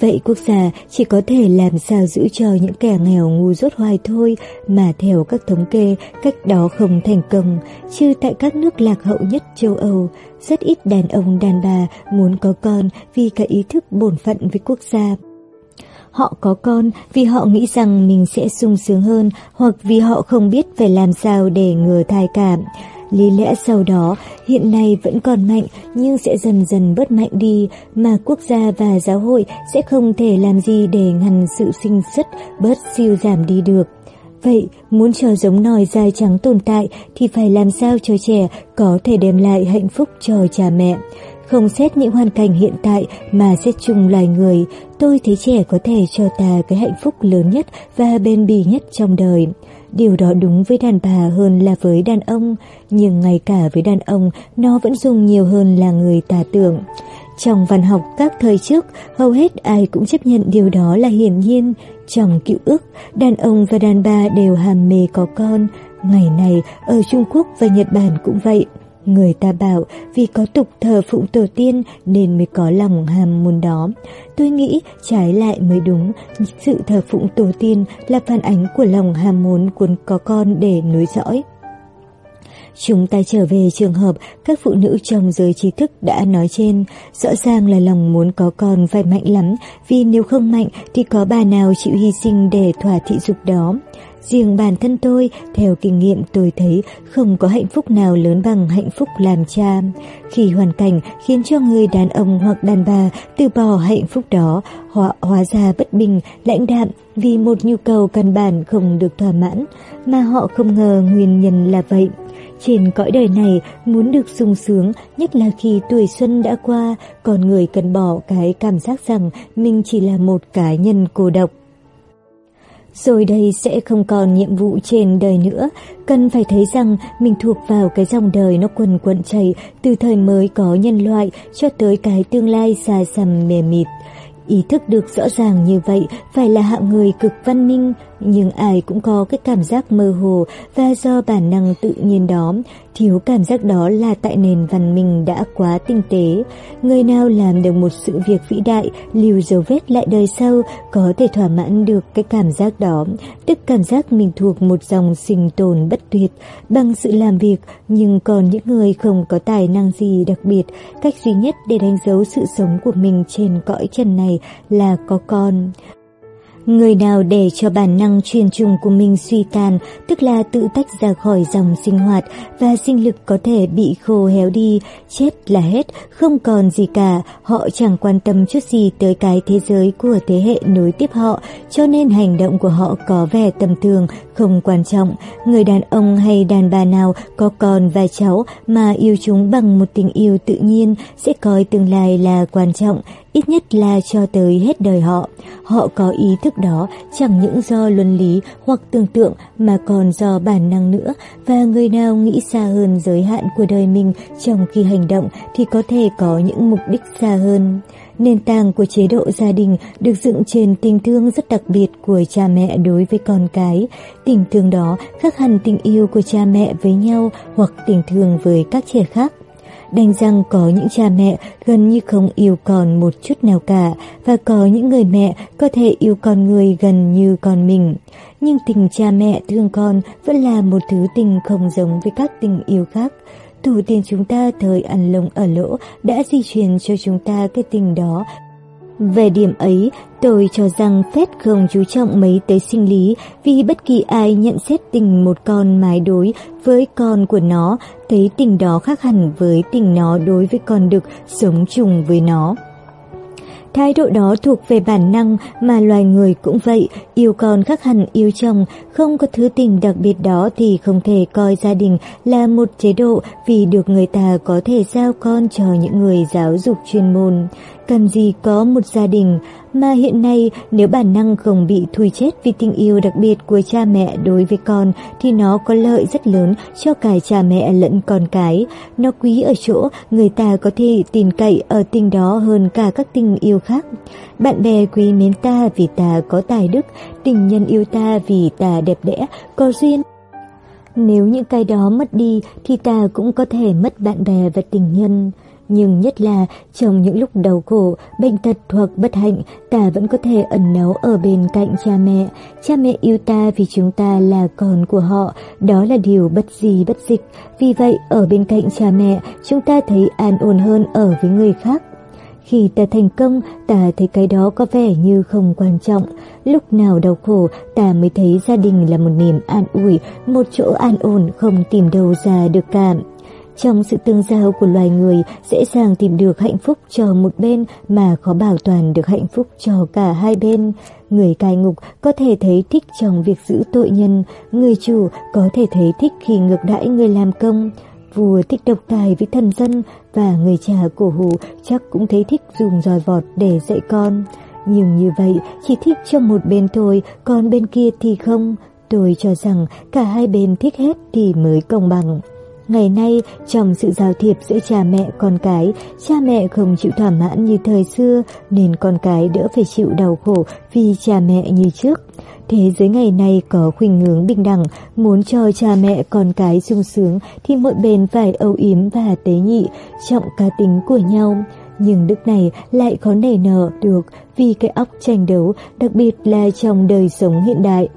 Vậy quốc gia chỉ có thể làm sao giữ cho những kẻ nghèo ngu dốt hoài thôi mà theo các thống kê cách đó không thành công, chứ tại các nước lạc hậu nhất châu Âu, rất ít đàn ông đàn bà muốn có con vì cả ý thức bổn phận với quốc gia. Họ có con vì họ nghĩ rằng mình sẽ sung sướng hơn hoặc vì họ không biết phải làm sao để ngừa thai cảm. Lý lẽ sau đó hiện nay vẫn còn mạnh nhưng sẽ dần dần bớt mạnh đi mà quốc gia và giáo hội sẽ không thể làm gì để ngăn sự sinh xuất bớt siêu giảm đi được. Vậy, muốn cho giống nòi dai trắng tồn tại thì phải làm sao cho trẻ có thể đem lại hạnh phúc cho cha mẹ. Không xét những hoàn cảnh hiện tại mà xét chung loài người, tôi thấy trẻ có thể cho ta cái hạnh phúc lớn nhất và bền bỉ nhất trong đời. Điều đó đúng với đàn bà hơn là với đàn ông, nhưng ngay cả với đàn ông nó vẫn dùng nhiều hơn là người tà tưởng. Trong văn học các thời trước, hầu hết ai cũng chấp nhận điều đó là hiển nhiên. Trong cựu ức, đàn ông và đàn bà đều hàm mê có con. Ngày này, ở Trung Quốc và Nhật Bản cũng vậy. Người ta bảo vì có tục thờ phụng tổ tiên nên mới có lòng ham muốn đó. Tôi nghĩ trái lại mới đúng, sự thờ phụng tổ tiên là phản ánh của lòng ham muốn cuốn có con để nối dõi. Chúng ta trở về trường hợp các phụ nữ trong giới trí thức đã nói trên, rõ ràng là lòng muốn có con phải mạnh lắm, vì nếu không mạnh thì có bà nào chịu hy sinh để thỏa thị dục đó. Riêng bản thân tôi, theo kinh nghiệm tôi thấy không có hạnh phúc nào lớn bằng hạnh phúc làm cha. Khi hoàn cảnh khiến cho người đàn ông hoặc đàn bà từ bỏ hạnh phúc đó, họ hóa ra bất bình, lãnh đạm vì một nhu cầu căn bản không được thỏa mãn, mà họ không ngờ nguyên nhân là vậy. Trên cõi đời này, muốn được sung sướng, nhất là khi tuổi xuân đã qua, con người cần bỏ cái cảm giác rằng mình chỉ là một cá nhân cô độc. Rồi đây sẽ không còn nhiệm vụ trên đời nữa, cần phải thấy rằng mình thuộc vào cái dòng đời nó quần quận chảy từ thời mới có nhân loại cho tới cái tương lai xa xăm mềm mịt. Ý thức được rõ ràng như vậy phải là hạng người cực văn minh, nhưng ai cũng có cái cảm giác mơ hồ và do bản năng tự nhiên đó, thiếu cảm giác đó là tại nền văn minh đã quá tinh tế. Người nào làm được một sự việc vĩ đại, lưu dấu vết lại đời sau, có thể thỏa mãn được cái cảm giác đó, tức cảm giác mình thuộc một dòng sinh tồn bất tuyệt, bằng sự làm việc, nhưng còn những người không có tài năng gì đặc biệt, cách duy nhất để đánh dấu sự sống của mình trên cõi trần này là có con. Người nào để cho bản năng truyền trùng của mình suy tàn, tức là tự tách ra khỏi dòng sinh hoạt và sinh lực có thể bị khô héo đi, chết là hết, không còn gì cả, họ chẳng quan tâm chút gì tới cái thế giới của thế hệ nối tiếp họ, cho nên hành động của họ có vẻ tầm thường, không quan trọng. Người đàn ông hay đàn bà nào có con và cháu mà yêu chúng bằng một tình yêu tự nhiên sẽ coi tương lai là quan trọng, ít nhất là cho tới hết đời họ. Họ có ý thức đó, chẳng những do luân lý hoặc tưởng tượng mà còn do bản năng nữa và người nào nghĩ xa hơn giới hạn của đời mình trong khi hành động thì có thể có những mục đích xa hơn. Nền tảng của chế độ gia đình được dựng trên tình thương rất đặc biệt của cha mẹ đối với con cái. Tình thương đó khác hẳn tình yêu của cha mẹ với nhau hoặc tình thương với các trẻ khác đành rằng có những cha mẹ gần như không yêu con một chút nào cả, và có những người mẹ có thể yêu con người gần như con mình. Nhưng tình cha mẹ thương con vẫn là một thứ tình không giống với các tình yêu khác. Thủ tiên chúng ta thời ăn lông ở lỗ đã di truyền cho chúng ta cái tình đó về điểm ấy, tôi cho rằng phép không chú trọng mấy tới sinh lý vì bất kỳ ai nhận xét tình một con mái đối với con của nó thấy tình đó khác hẳn với tình nó đối với con đực sống chung với nó. Thái độ đó thuộc về bản năng mà loài người cũng vậy, yêu con khác hẳn yêu chồng, không có thứ tình đặc biệt đó thì không thể coi gia đình là một chế độ vì được người ta có thể giao con cho những người giáo dục chuyên môn. Cần gì có một gia đình, mà hiện nay nếu bản năng không bị thui chết vì tình yêu đặc biệt của cha mẹ đối với con thì nó có lợi rất lớn cho cả cha mẹ lẫn con cái. Nó quý ở chỗ người ta có thể tin cậy ở tình đó hơn cả các tình yêu khác. Bạn bè quý mến ta vì ta có tài đức, tình nhân yêu ta vì ta đẹp đẽ, có duyên. Nếu những cái đó mất đi thì ta cũng có thể mất bạn bè và tình nhân. Nhưng nhất là trong những lúc đau khổ, bệnh tật hoặc bất hạnh, ta vẫn có thể ẩn náu ở bên cạnh cha mẹ. Cha mẹ yêu ta vì chúng ta là con của họ, đó là điều bất gì bất dịch. Vì vậy, ở bên cạnh cha mẹ, chúng ta thấy an ổn hơn ở với người khác. Khi ta thành công, ta thấy cái đó có vẻ như không quan trọng. Lúc nào đau khổ, ta mới thấy gia đình là một niềm an ủi, một chỗ an ổn không tìm đâu ra được cảm. Trong sự tương giao của loài người, dễ dàng tìm được hạnh phúc cho một bên mà khó bảo toàn được hạnh phúc cho cả hai bên. Người cai ngục có thể thấy thích trong việc giữ tội nhân, người chủ có thể thấy thích khi ngược đãi người làm công. Vua thích độc tài với thần dân và người cha cổ hủ chắc cũng thấy thích dùng roi vọt để dạy con. Nhưng như vậy chỉ thích cho một bên thôi, còn bên kia thì không. Tôi cho rằng cả hai bên thích hết thì mới công bằng. Ngày nay, trong sự giao thiệp giữa cha mẹ con cái, cha mẹ không chịu thỏa mãn như thời xưa, nên con cái đỡ phải chịu đau khổ vì cha mẹ như trước. Thế giới ngày nay có khuynh hướng bình đẳng, muốn cho cha mẹ con cái sung sướng thì mỗi bên phải âu yếm và tế nhị, trọng cá tính của nhau. Nhưng đức này lại khó nảy nở được vì cái óc tranh đấu, đặc biệt là trong đời sống hiện đại.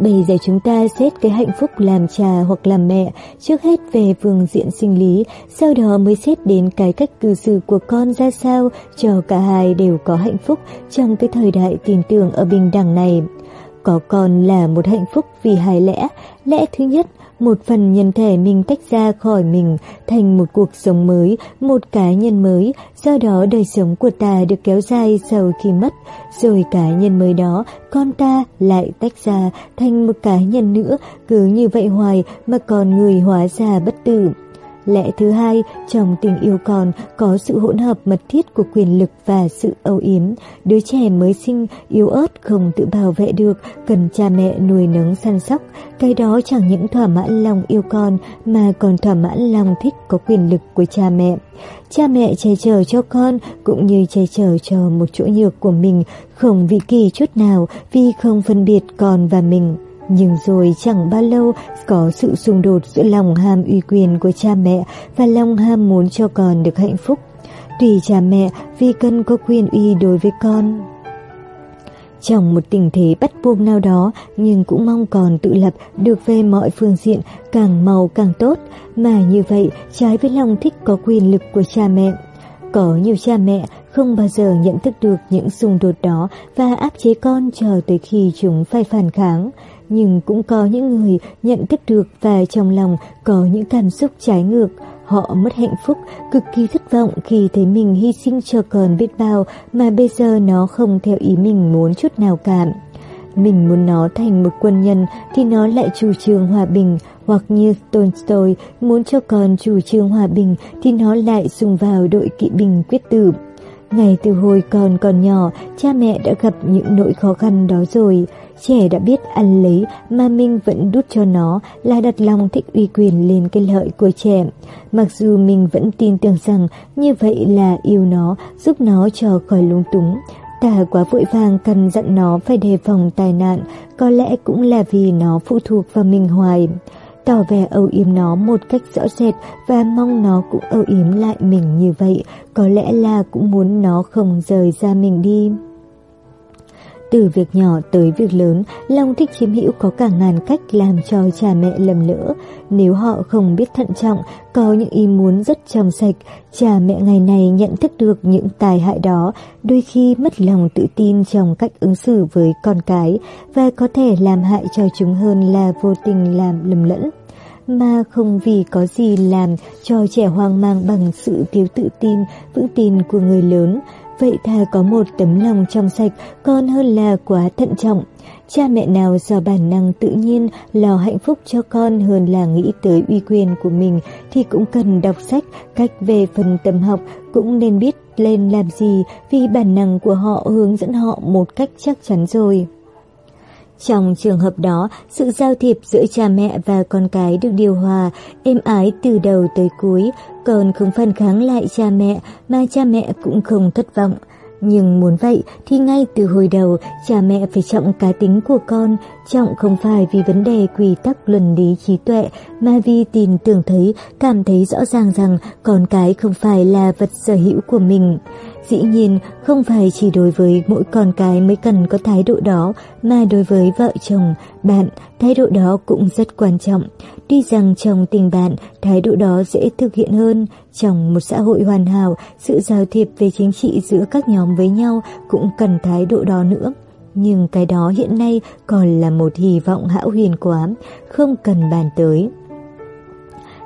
Bây giờ chúng ta xét cái hạnh phúc làm cha hoặc làm mẹ trước hết về phương diện sinh lý, sau đó mới xét đến cái cách cư xử của con ra sao cho cả hai đều có hạnh phúc trong cái thời đại tin tưởng ở bình đẳng này. Có con là một hạnh phúc vì hai lẽ. Lẽ thứ nhất một phần nhân thể mình tách ra khỏi mình thành một cuộc sống mới, một cá nhân mới, do đó đời sống của ta được kéo dài sau khi mất, rồi cá nhân mới đó, con ta lại tách ra thành một cá nhân nữa, cứ như vậy hoài mà con người hóa ra bất tử. Lẽ thứ hai, trong tình yêu con có sự hỗn hợp mật thiết của quyền lực và sự âu yếm. Đứa trẻ mới sinh, yếu ớt, không tự bảo vệ được, cần cha mẹ nuôi nấng săn sóc. Cái đó chẳng những thỏa mãn lòng yêu con mà còn thỏa mãn lòng thích có quyền lực của cha mẹ. Cha mẹ che chở cho con cũng như che chở cho một chỗ nhược của mình, không vị kỳ chút nào vì không phân biệt con và mình. Nhưng rồi chẳng bao lâu, có sự xung đột giữa lòng ham uy quyền của cha mẹ và lòng ham muốn cho con được hạnh phúc. Tùy cha mẹ, vì cần có quyền uy đối với con. Trong một tình thế bắt buộc nào đó, nhưng cũng mong còn tự lập được về mọi phương diện, càng mau càng tốt mà như vậy, trái với lòng thích có quyền lực của cha mẹ. Có nhiều cha mẹ không bao giờ nhận thức được những xung đột đó và áp chế con chờ tới khi chúng phải phản kháng nhưng cũng có những người nhận thức được và trong lòng có những cảm xúc trái ngược. Họ mất hạnh phúc, cực kỳ thất vọng khi thấy mình hy sinh cho con biết bao mà bây giờ nó không theo ý mình muốn chút nào cả. Mình muốn nó thành một quân nhân thì nó lại chủ trương hòa bình, hoặc như Tolstoy muốn cho con chủ trương hòa bình thì nó lại dùng vào đội kỵ binh quyết tử. Ngày từ hồi còn còn nhỏ, cha mẹ đã gặp những nỗi khó khăn đó rồi. Trẻ đã biết ăn lấy mà mình vẫn đút cho nó là đặt lòng thích uy quyền lên cái lợi của trẻ. Mặc dù mình vẫn tin tưởng rằng như vậy là yêu nó, giúp nó cho khỏi lung túng. Ta quá vội vàng cần dặn nó phải đề phòng tai nạn, có lẽ cũng là vì nó phụ thuộc vào mình hoài. Tỏ vẻ âu yếm nó một cách rõ rệt và mong nó cũng âu yếm lại mình như vậy, có lẽ là cũng muốn nó không rời ra mình đi. Từ việc nhỏ tới việc lớn, Long thích chiếm hữu có cả ngàn cách làm cho cha mẹ lầm lỡ. Nếu họ không biết thận trọng, có những ý muốn rất trong sạch, cha mẹ ngày này nhận thức được những tai hại đó, đôi khi mất lòng tự tin trong cách ứng xử với con cái và có thể làm hại cho chúng hơn là vô tình làm lầm lẫn mà không vì có gì làm cho trẻ hoang mang bằng sự thiếu tự tin, vững tin của người lớn. Vậy thà có một tấm lòng trong sạch còn hơn là quá thận trọng. Cha mẹ nào do bản năng tự nhiên lo hạnh phúc cho con hơn là nghĩ tới uy quyền của mình thì cũng cần đọc sách, cách về phần tâm học cũng nên biết lên làm gì vì bản năng của họ hướng dẫn họ một cách chắc chắn rồi. Trong trường hợp đó, sự giao thiệp giữa cha mẹ và con cái được điều hòa, êm ái từ đầu tới cuối, còn không phản kháng lại cha mẹ mà cha mẹ cũng không thất vọng. Nhưng muốn vậy thì ngay từ hồi đầu cha mẹ phải trọng cá tính của con, trọng không phải vì vấn đề quy tắc luân lý trí tuệ mà vì tin tưởng thấy, cảm thấy rõ ràng rằng con cái không phải là vật sở hữu của mình. Dĩ nhiên, không phải chỉ đối với mỗi con cái mới cần có thái độ đó, mà đối với vợ chồng, bạn, thái độ đó cũng rất quan trọng. Tuy rằng trong tình bạn, thái độ đó dễ thực hiện hơn. Trong một xã hội hoàn hảo, sự giao thiệp về chính trị giữa các nhóm với nhau cũng cần thái độ đó nữa. Nhưng cái đó hiện nay còn là một hy vọng hão huyền quá, không cần bàn tới.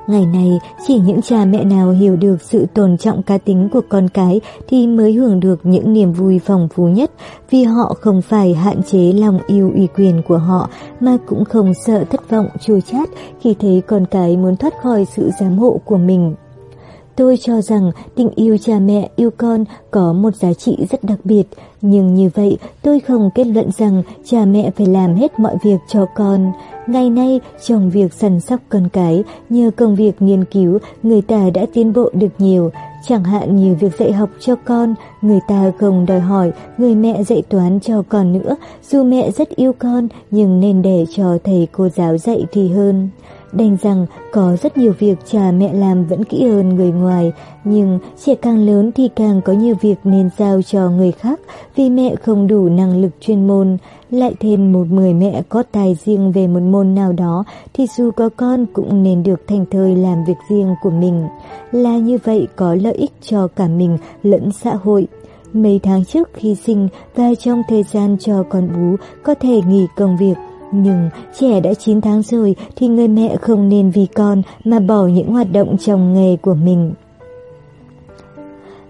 Ngày này, chỉ những cha mẹ nào hiểu được sự tôn trọng cá tính của con cái thì mới hưởng được những niềm vui phong phú nhất, vì họ không phải hạn chế lòng yêu ủy quyền của họ, mà cũng không sợ thất vọng chua chát khi thấy con cái muốn thoát khỏi sự giám hộ của mình. Tôi cho rằng tình yêu cha mẹ yêu con có một giá trị rất đặc biệt, nhưng như vậy tôi không kết luận rằng cha mẹ phải làm hết mọi việc cho con. Ngày nay, trong việc săn sóc con cái, nhờ công việc nghiên cứu, người ta đã tiến bộ được nhiều. Chẳng hạn như việc dạy học cho con, người ta không đòi hỏi người mẹ dạy toán cho con nữa, dù mẹ rất yêu con nhưng nên để cho thầy cô giáo dạy thì hơn. Đành rằng có rất nhiều việc cha mẹ làm vẫn kỹ hơn người ngoài, nhưng trẻ càng lớn thì càng có nhiều việc nên giao cho người khác vì mẹ không đủ năng lực chuyên môn. Lại thêm một người mẹ có tài riêng về một môn nào đó thì dù có con cũng nên được thành thời làm việc riêng của mình. Là như vậy có lợi ích cho cả mình lẫn xã hội. Mấy tháng trước khi sinh và trong thời gian cho con bú có thể nghỉ công việc, nhưng trẻ đã 9 tháng rồi thì người mẹ không nên vì con mà bỏ những hoạt động trong nghề của mình.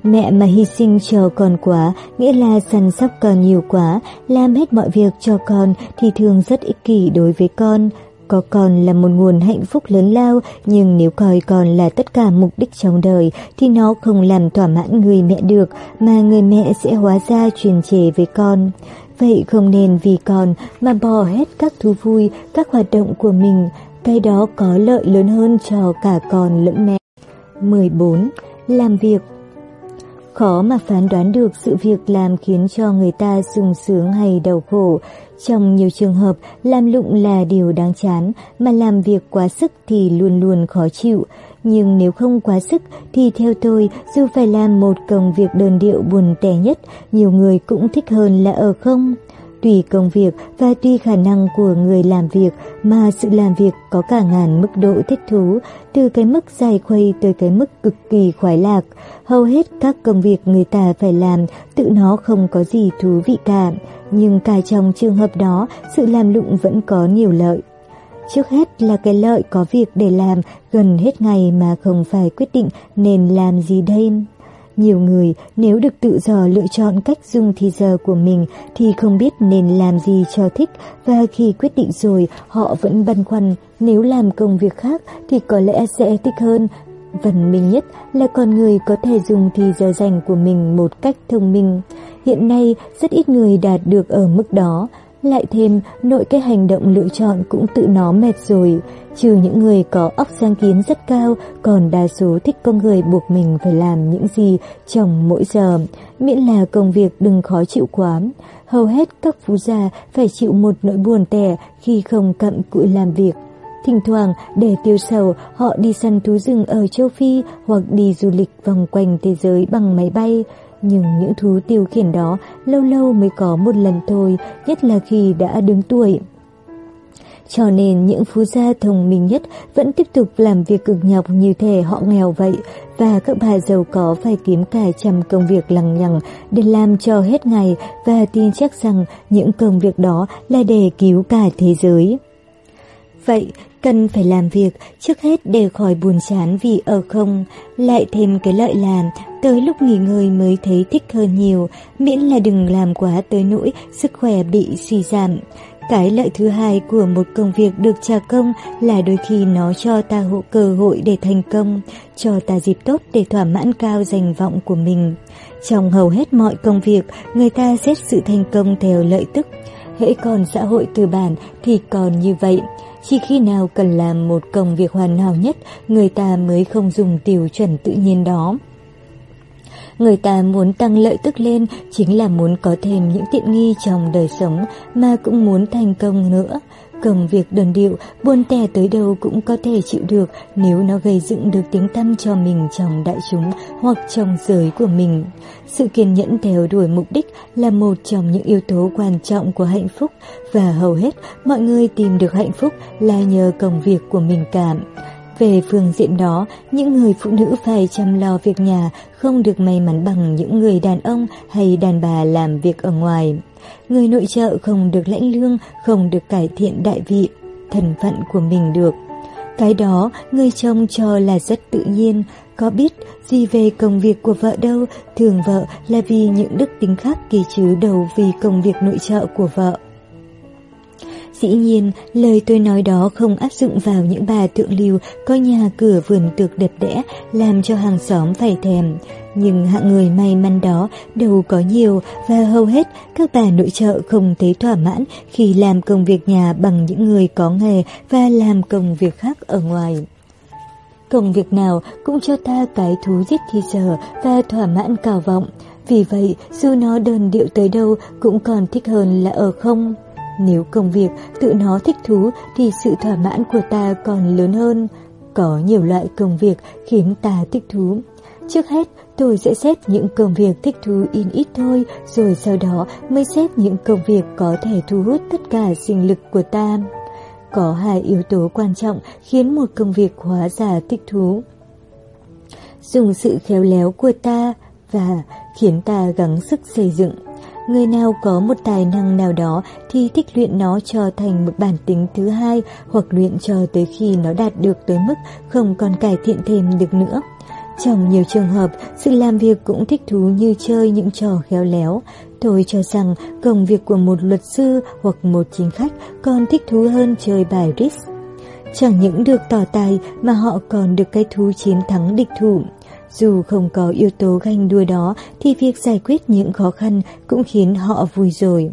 Mẹ mà hy sinh cho con quá, nghĩa là săn sóc con nhiều quá, làm hết mọi việc cho con thì thường rất ích kỷ đối với con. Có con là một nguồn hạnh phúc lớn lao, nhưng nếu coi con là tất cả mục đích trong đời thì nó không làm thỏa mãn người mẹ được, mà người mẹ sẽ hóa ra truyền chế với con. Vậy không nên vì con mà bỏ hết các thú vui, các hoạt động của mình, cái đó có lợi lớn hơn cho cả con lẫn mẹ. 14. Làm việc Khó mà phán đoán được sự việc làm khiến cho người ta sung sướng hay đau khổ. Trong nhiều trường hợp, làm lụng là điều đáng chán, mà làm việc quá sức thì luôn luôn khó chịu. Nhưng nếu không quá sức thì theo tôi, dù phải làm một công việc đơn điệu buồn tẻ nhất, nhiều người cũng thích hơn là ở không tùy công việc và tùy khả năng của người làm việc mà sự làm việc có cả ngàn mức độ thích thú, từ cái mức dài khuây tới cái mức cực kỳ khoái lạc. Hầu hết các công việc người ta phải làm tự nó không có gì thú vị cả, nhưng cả trong trường hợp đó, sự làm lụng vẫn có nhiều lợi. Trước hết là cái lợi có việc để làm, gần hết ngày mà không phải quyết định nên làm gì đây. Nhiều người nếu được tự do lựa chọn cách dùng thì giờ của mình thì không biết nên làm gì cho thích, và khi quyết định rồi, họ vẫn băn khoăn, nếu làm công việc khác thì có lẽ sẽ thích hơn. Văn minh nhất là con người có thể dùng thì giờ dành của mình một cách thông minh. Hiện nay, rất ít người đạt được ở mức đó. Lại thêm, nội cái hành động lựa chọn cũng tự nó mệt rồi. Trừ những người có óc sáng kiến rất cao, còn đa số thích con người buộc mình phải làm những gì trong mỗi giờ, miễn là công việc đừng khó chịu quá. Hầu hết các phú gia phải chịu một nỗi buồn tẻ khi không cặm cụi làm việc. Thỉnh thoảng để tiêu sầu họ đi săn thú rừng ở châu Phi hoặc đi du lịch vòng quanh thế giới bằng máy bay nhưng những thú tiêu khiển đó lâu lâu mới có một lần thôi, nhất là khi đã đứng tuổi. Cho nên những phú gia thông minh nhất vẫn tiếp tục làm việc cực nhọc như thể họ nghèo vậy và các bà giàu có phải kiếm cả trăm công việc lằng nhằng để làm cho hết ngày và tin chắc rằng những công việc đó là để cứu cả thế giới. Vậy, cần phải làm việc trước hết để khỏi buồn chán vì ở không, lại thêm cái lợi là tới lúc nghỉ ngơi mới thấy thích hơn nhiều, miễn là đừng làm quá tới nỗi sức khỏe bị suy giảm. Cái lợi thứ hai của một công việc được trả công là đôi khi nó cho ta hộ cơ hội để thành công, cho ta dịp tốt để thỏa mãn cao danh vọng của mình. Trong hầu hết mọi công việc, người ta xét sự thành công theo lợi tức. Hễ còn xã hội tư bản thì còn như vậy. Chỉ khi nào cần làm một công việc hoàn hảo nhất, người ta mới không dùng tiêu chuẩn tự nhiên đó. Người ta muốn tăng lợi tức lên chính là muốn có thêm những tiện nghi trong đời sống mà cũng muốn thành công nữa. Công việc đơn điệu, buôn tè tới đâu cũng có thể chịu được nếu nó gây dựng được tiếng tăm cho mình trong đại chúng hoặc trong giới của mình. Sự kiên nhẫn theo đuổi mục đích là một trong những yếu tố quan trọng của hạnh phúc và hầu hết mọi người tìm được hạnh phúc là nhờ công việc của mình cảm. Về phương diện đó, những người phụ nữ phải chăm lo việc nhà không được may mắn bằng những người đàn ông hay đàn bà làm việc ở ngoài. Người nội trợ không được lãnh lương, không được cải thiện đại vị, thân phận của mình được. Cái đó người chồng cho là rất tự nhiên, có biết gì về công việc của vợ đâu, thường vợ là vì những đức tính khác kỳ chứ đầu vì công việc nội trợ của vợ. Dĩ nhiên, lời tôi nói đó không áp dụng vào những bà thượng lưu có nhà cửa vườn tược đẹp đẽ, làm cho hàng xóm phải thèm. Nhưng hạng người may mắn đó đâu có nhiều và hầu hết các bà nội trợ không thấy thỏa mãn khi làm công việc nhà bằng những người có nghề và làm công việc khác ở ngoài. Công việc nào cũng cho ta cái thú giết thì giờ và thỏa mãn cào vọng. Vì vậy, dù nó đơn điệu tới đâu cũng còn thích hơn là ở không. Nếu công việc tự nó thích thú thì sự thỏa mãn của ta còn lớn hơn. Có nhiều loại công việc khiến ta thích thú. Trước hết, tôi sẽ xếp những công việc thích thú in ít thôi, rồi sau đó mới xếp những công việc có thể thu hút tất cả sinh lực của ta. Có hai yếu tố quan trọng khiến một công việc hóa giả thích thú. Dùng sự khéo léo của ta và khiến ta gắng sức xây dựng. Người nào có một tài năng nào đó thì thích luyện nó cho thành một bản tính thứ hai hoặc luyện cho tới khi nó đạt được tới mức không còn cải thiện thêm được nữa. Trong nhiều trường hợp, sự làm việc cũng thích thú như chơi những trò khéo léo. Tôi cho rằng công việc của một luật sư hoặc một chính khách còn thích thú hơn chơi bài risk. Chẳng những được tỏ tài mà họ còn được cái thú chiến thắng địch thủ. Dù không có yếu tố ganh đua đó, thì việc giải quyết những khó khăn cũng khiến họ vui rồi.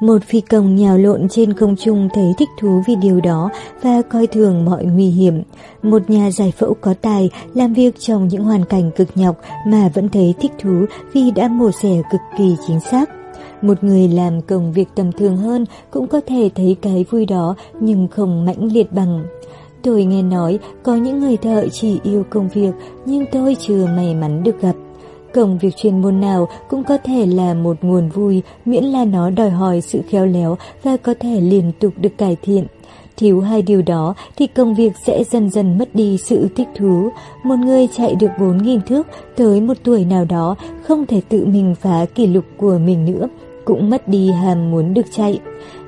Một phi công nhào lộn trên không trung thấy thích thú vì điều đó và coi thường mọi nguy hiểm. Một nhà giải phẫu có tài làm việc trong những hoàn cảnh cực nhọc mà vẫn thấy thích thú vì đã mổ xẻ cực kỳ chính xác. Một người làm công việc tầm thường hơn cũng có thể thấy cái vui đó nhưng không mãnh liệt bằng. Tôi nghe nói có những người thợ chỉ yêu công việc nhưng tôi chưa may mắn được gặp. Công việc chuyên môn nào cũng có thể là một nguồn vui miễn là nó đòi hỏi sự khéo léo và có thể liên tục được cải thiện. Thiếu hai điều đó thì công việc sẽ dần dần mất đi sự thích thú. Một người chạy được 4.000 thước tới một tuổi nào đó không thể tự mình phá kỷ lục của mình nữa, cũng mất đi ham muốn được chạy.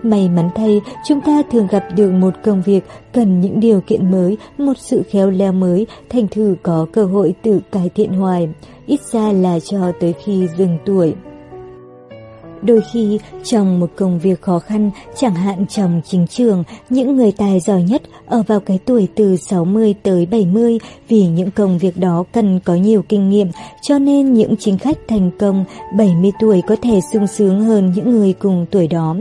May mắn thay, chúng ta thường gặp được một công việc cần những điều kiện mới, một sự khéo léo mới, thành thử có cơ hội tự cải thiện hoài, ít ra là cho tới khi dừng tuổi. Đôi khi, trong một công việc khó khăn, chẳng hạn trong chính trường, những người tài giỏi nhất ở vào cái tuổi từ 60 tới 70 vì những công việc đó cần có nhiều kinh nghiệm, cho nên những chính khách thành công 70 tuổi có thể sung sướng hơn những người cùng tuổi đó.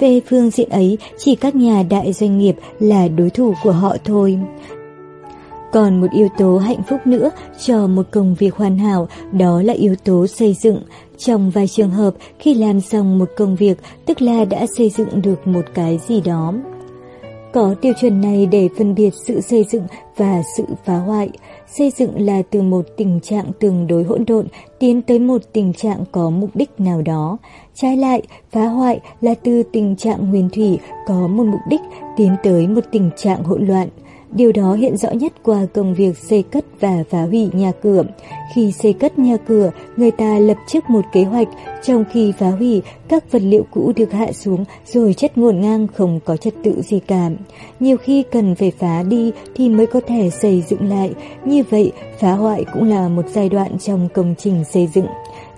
Về phương diện ấy, chỉ các nhà đại doanh nghiệp là đối thủ của họ thôi. Còn một yếu tố hạnh phúc nữa cho một công việc hoàn hảo đó là yếu tố xây dựng. Trong vài trường hợp khi làm xong một công việc tức là đã xây dựng được một cái gì đó. Có tiêu chuẩn này để phân biệt sự xây dựng và sự phá hoại. Xây dựng là từ một tình trạng tương đối hỗn độn tiến tới một tình trạng có mục đích nào đó. Trái lại, phá hoại là từ tình trạng nguyên thủy có một mục đích tiến tới một tình trạng hỗn loạn. Điều đó hiện rõ nhất qua công việc xây cất và phá hủy nhà cửa. Khi xây cất nhà cửa, người ta lập trước một kế hoạch, trong khi phá hủy, các vật liệu cũ được hạ xuống rồi chất ngổn ngang không có trật tự gì cả. Nhiều khi cần phải phá đi thì mới có thể xây dựng lại. Như vậy, phá hoại cũng là một giai đoạn trong công trình xây dựng.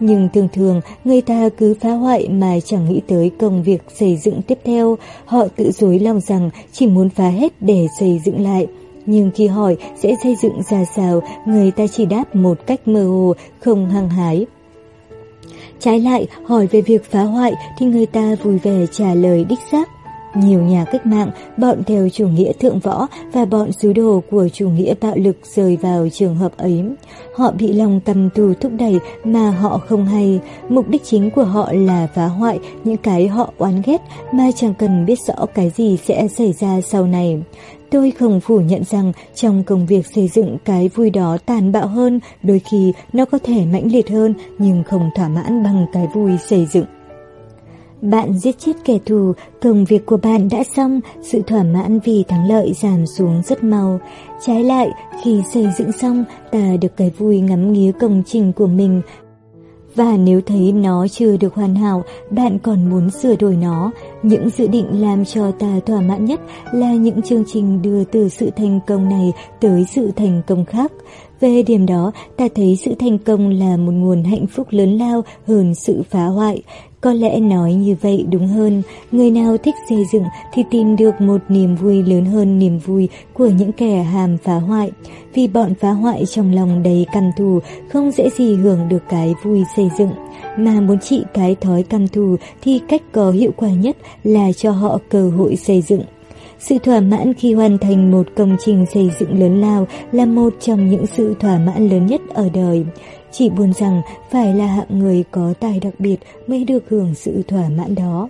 Nhưng thường thường người ta cứ phá hoại mà chẳng nghĩ tới công việc xây dựng tiếp theo. Họ tự dối lòng rằng chỉ muốn phá hết để xây dựng lại. Nhưng khi hỏi sẽ xây dựng ra sao, người ta chỉ đáp một cách mơ hồ, không hăng hái. Trái lại, hỏi về việc phá hoại thì người ta vui vẻ trả lời đích xác. Nhiều nhà cách mạng, bọn theo chủ nghĩa thượng võ và bọn sứ đồ của chủ nghĩa bạo lực rơi vào trường hợp ấy. Họ bị lòng cầm tù thúc đẩy mà họ không hay. Mục đích chính của họ là phá hoại những cái họ oán ghét mà chẳng cần biết rõ cái gì sẽ xảy ra sau này. Tôi không phủ nhận rằng trong công việc xây dựng cái vui đó tàn bạo hơn, đôi khi nó có thể mãnh liệt hơn nhưng không thỏa mãn bằng cái vui xây dựng. Bạn giết chết kẻ thù, công việc của bạn đã xong, sự thỏa mãn vì thắng lợi giảm xuống rất mau. Trái lại, khi xây dựng xong, ta được cái vui ngắm nghía công trình của mình. Và nếu thấy nó chưa được hoàn hảo, bạn còn muốn sửa đổi nó. Những dự định làm cho ta thỏa mãn nhất là những chương trình đưa từ sự thành công này tới sự thành công khác. Về điểm đó, ta thấy sự thành công là một nguồn hạnh phúc lớn lao hơn sự phá hoại. Có lẽ nói như vậy đúng hơn, người nào thích xây dựng thì tìm được một niềm vui lớn hơn niềm vui của những kẻ hàm phá hoại. Vì bọn phá hoại trong lòng đầy căm thù không dễ gì hưởng được cái vui xây dựng. Mà muốn trị cái thói căm thù thì cách có hiệu quả nhất là cho họ cơ hội xây dựng. Sự thỏa mãn khi hoàn thành một công trình xây dựng lớn lao là một trong những sự thỏa mãn lớn nhất ở đời. Chỉ buồn rằng phải là hạng người có tài đặc biệt mới được hưởng sự thỏa mãn đó.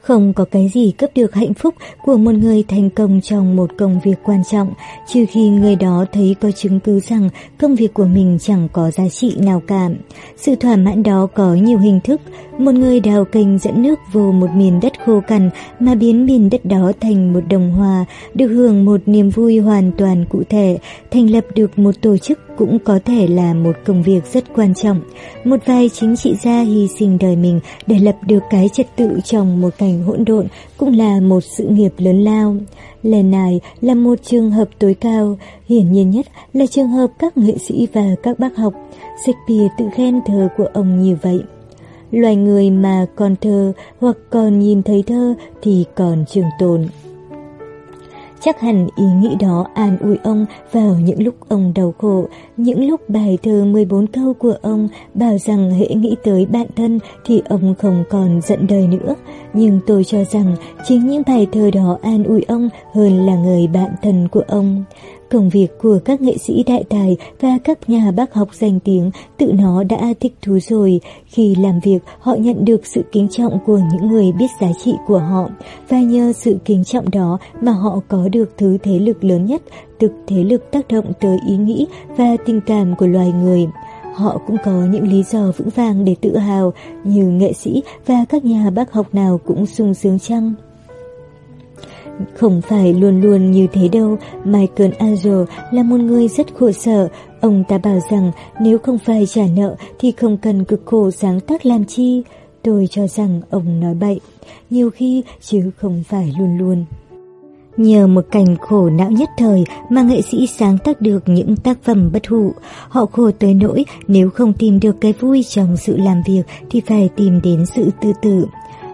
Không có cái gì cấp được hạnh phúc của một người thành công trong một công việc quan trọng, trừ khi người đó thấy có chứng cứ rằng công việc của mình chẳng có giá trị nào cả. Sự thỏa mãn đó có nhiều hình thức. Một người đào kênh dẫn nước vô một miền đất khô cằn mà biến miền đất đó thành một đồng hòa, được hưởng một niềm vui hoàn toàn cụ thể, thành lập được một tổ chức cũng có thể là một công việc rất quan trọng. Một vài chính trị gia hy sinh đời mình để lập được cái trật tự trong một cảnh hỗn độn cũng là một sự nghiệp lớn lao. Lần này là một trường hợp tối cao, hiển nhiên nhất là trường hợp các nghệ sĩ và các bác học. Shakespeare tự khen thơ của ông như vậy. Loài người mà còn thơ hoặc còn nhìn thấy thơ thì còn trường tồn. Chắc hẳn ý nghĩ đó an ủi ông vào những lúc ông đau khổ, những lúc bài thơ 14 câu của ông bảo rằng hễ nghĩ tới bạn thân thì ông không còn giận đời nữa. Nhưng tôi cho rằng chính những bài thơ đó an ủi ông hơn là người bạn thân của ông. Công việc của các nghệ sĩ đại tài và các nhà bác học danh tiếng tự nó đã thích thú rồi. Khi làm việc, họ nhận được sự kính trọng của những người biết giá trị của họ. Và nhờ sự kính trọng đó mà họ có được thứ thế lực lớn nhất, tức thế lực tác động tới ý nghĩ và tình cảm của loài người. Họ cũng có những lý do vững vàng để tự hào, như nghệ sĩ và các nhà bác học nào cũng sung sướng chăng? Không phải luôn luôn như thế đâu, Michael Angel là một người rất khổ sở. Ông ta bảo rằng nếu không phải trả nợ thì không cần cực khổ sáng tác làm chi. Tôi cho rằng ông nói bậy, nhiều khi chứ không phải luôn luôn. Nhờ một cảnh khổ não nhất thời mà nghệ sĩ sáng tác được những tác phẩm bất hủ. Họ khổ tới nỗi nếu không tìm được cái vui trong sự làm việc thì phải tìm đến sự tư tử.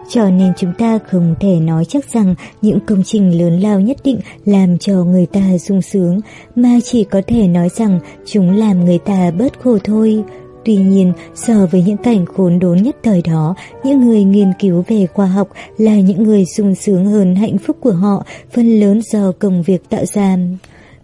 Cho nên chúng ta không thể nói chắc rằng những công trình lớn lao nhất định làm cho người ta sung sướng, mà chỉ có thể nói rằng chúng làm người ta bớt khổ thôi. Tuy nhiên, so với những cảnh khốn đốn nhất thời đó, những người nghiên cứu về khoa học là những người sung sướng hơn hạnh phúc của họ, phần lớn do công việc tạo ra.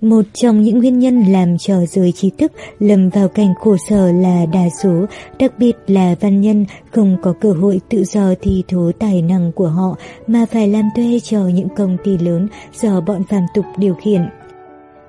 Một trong những nguyên nhân làm cho giới trí thức lầm vào cảnh khổ sở là đa số, đặc biệt là văn nhân không có cơ hội tự do thi thố tài năng của họ mà phải làm thuê cho những công ty lớn do bọn phàm tục điều khiển.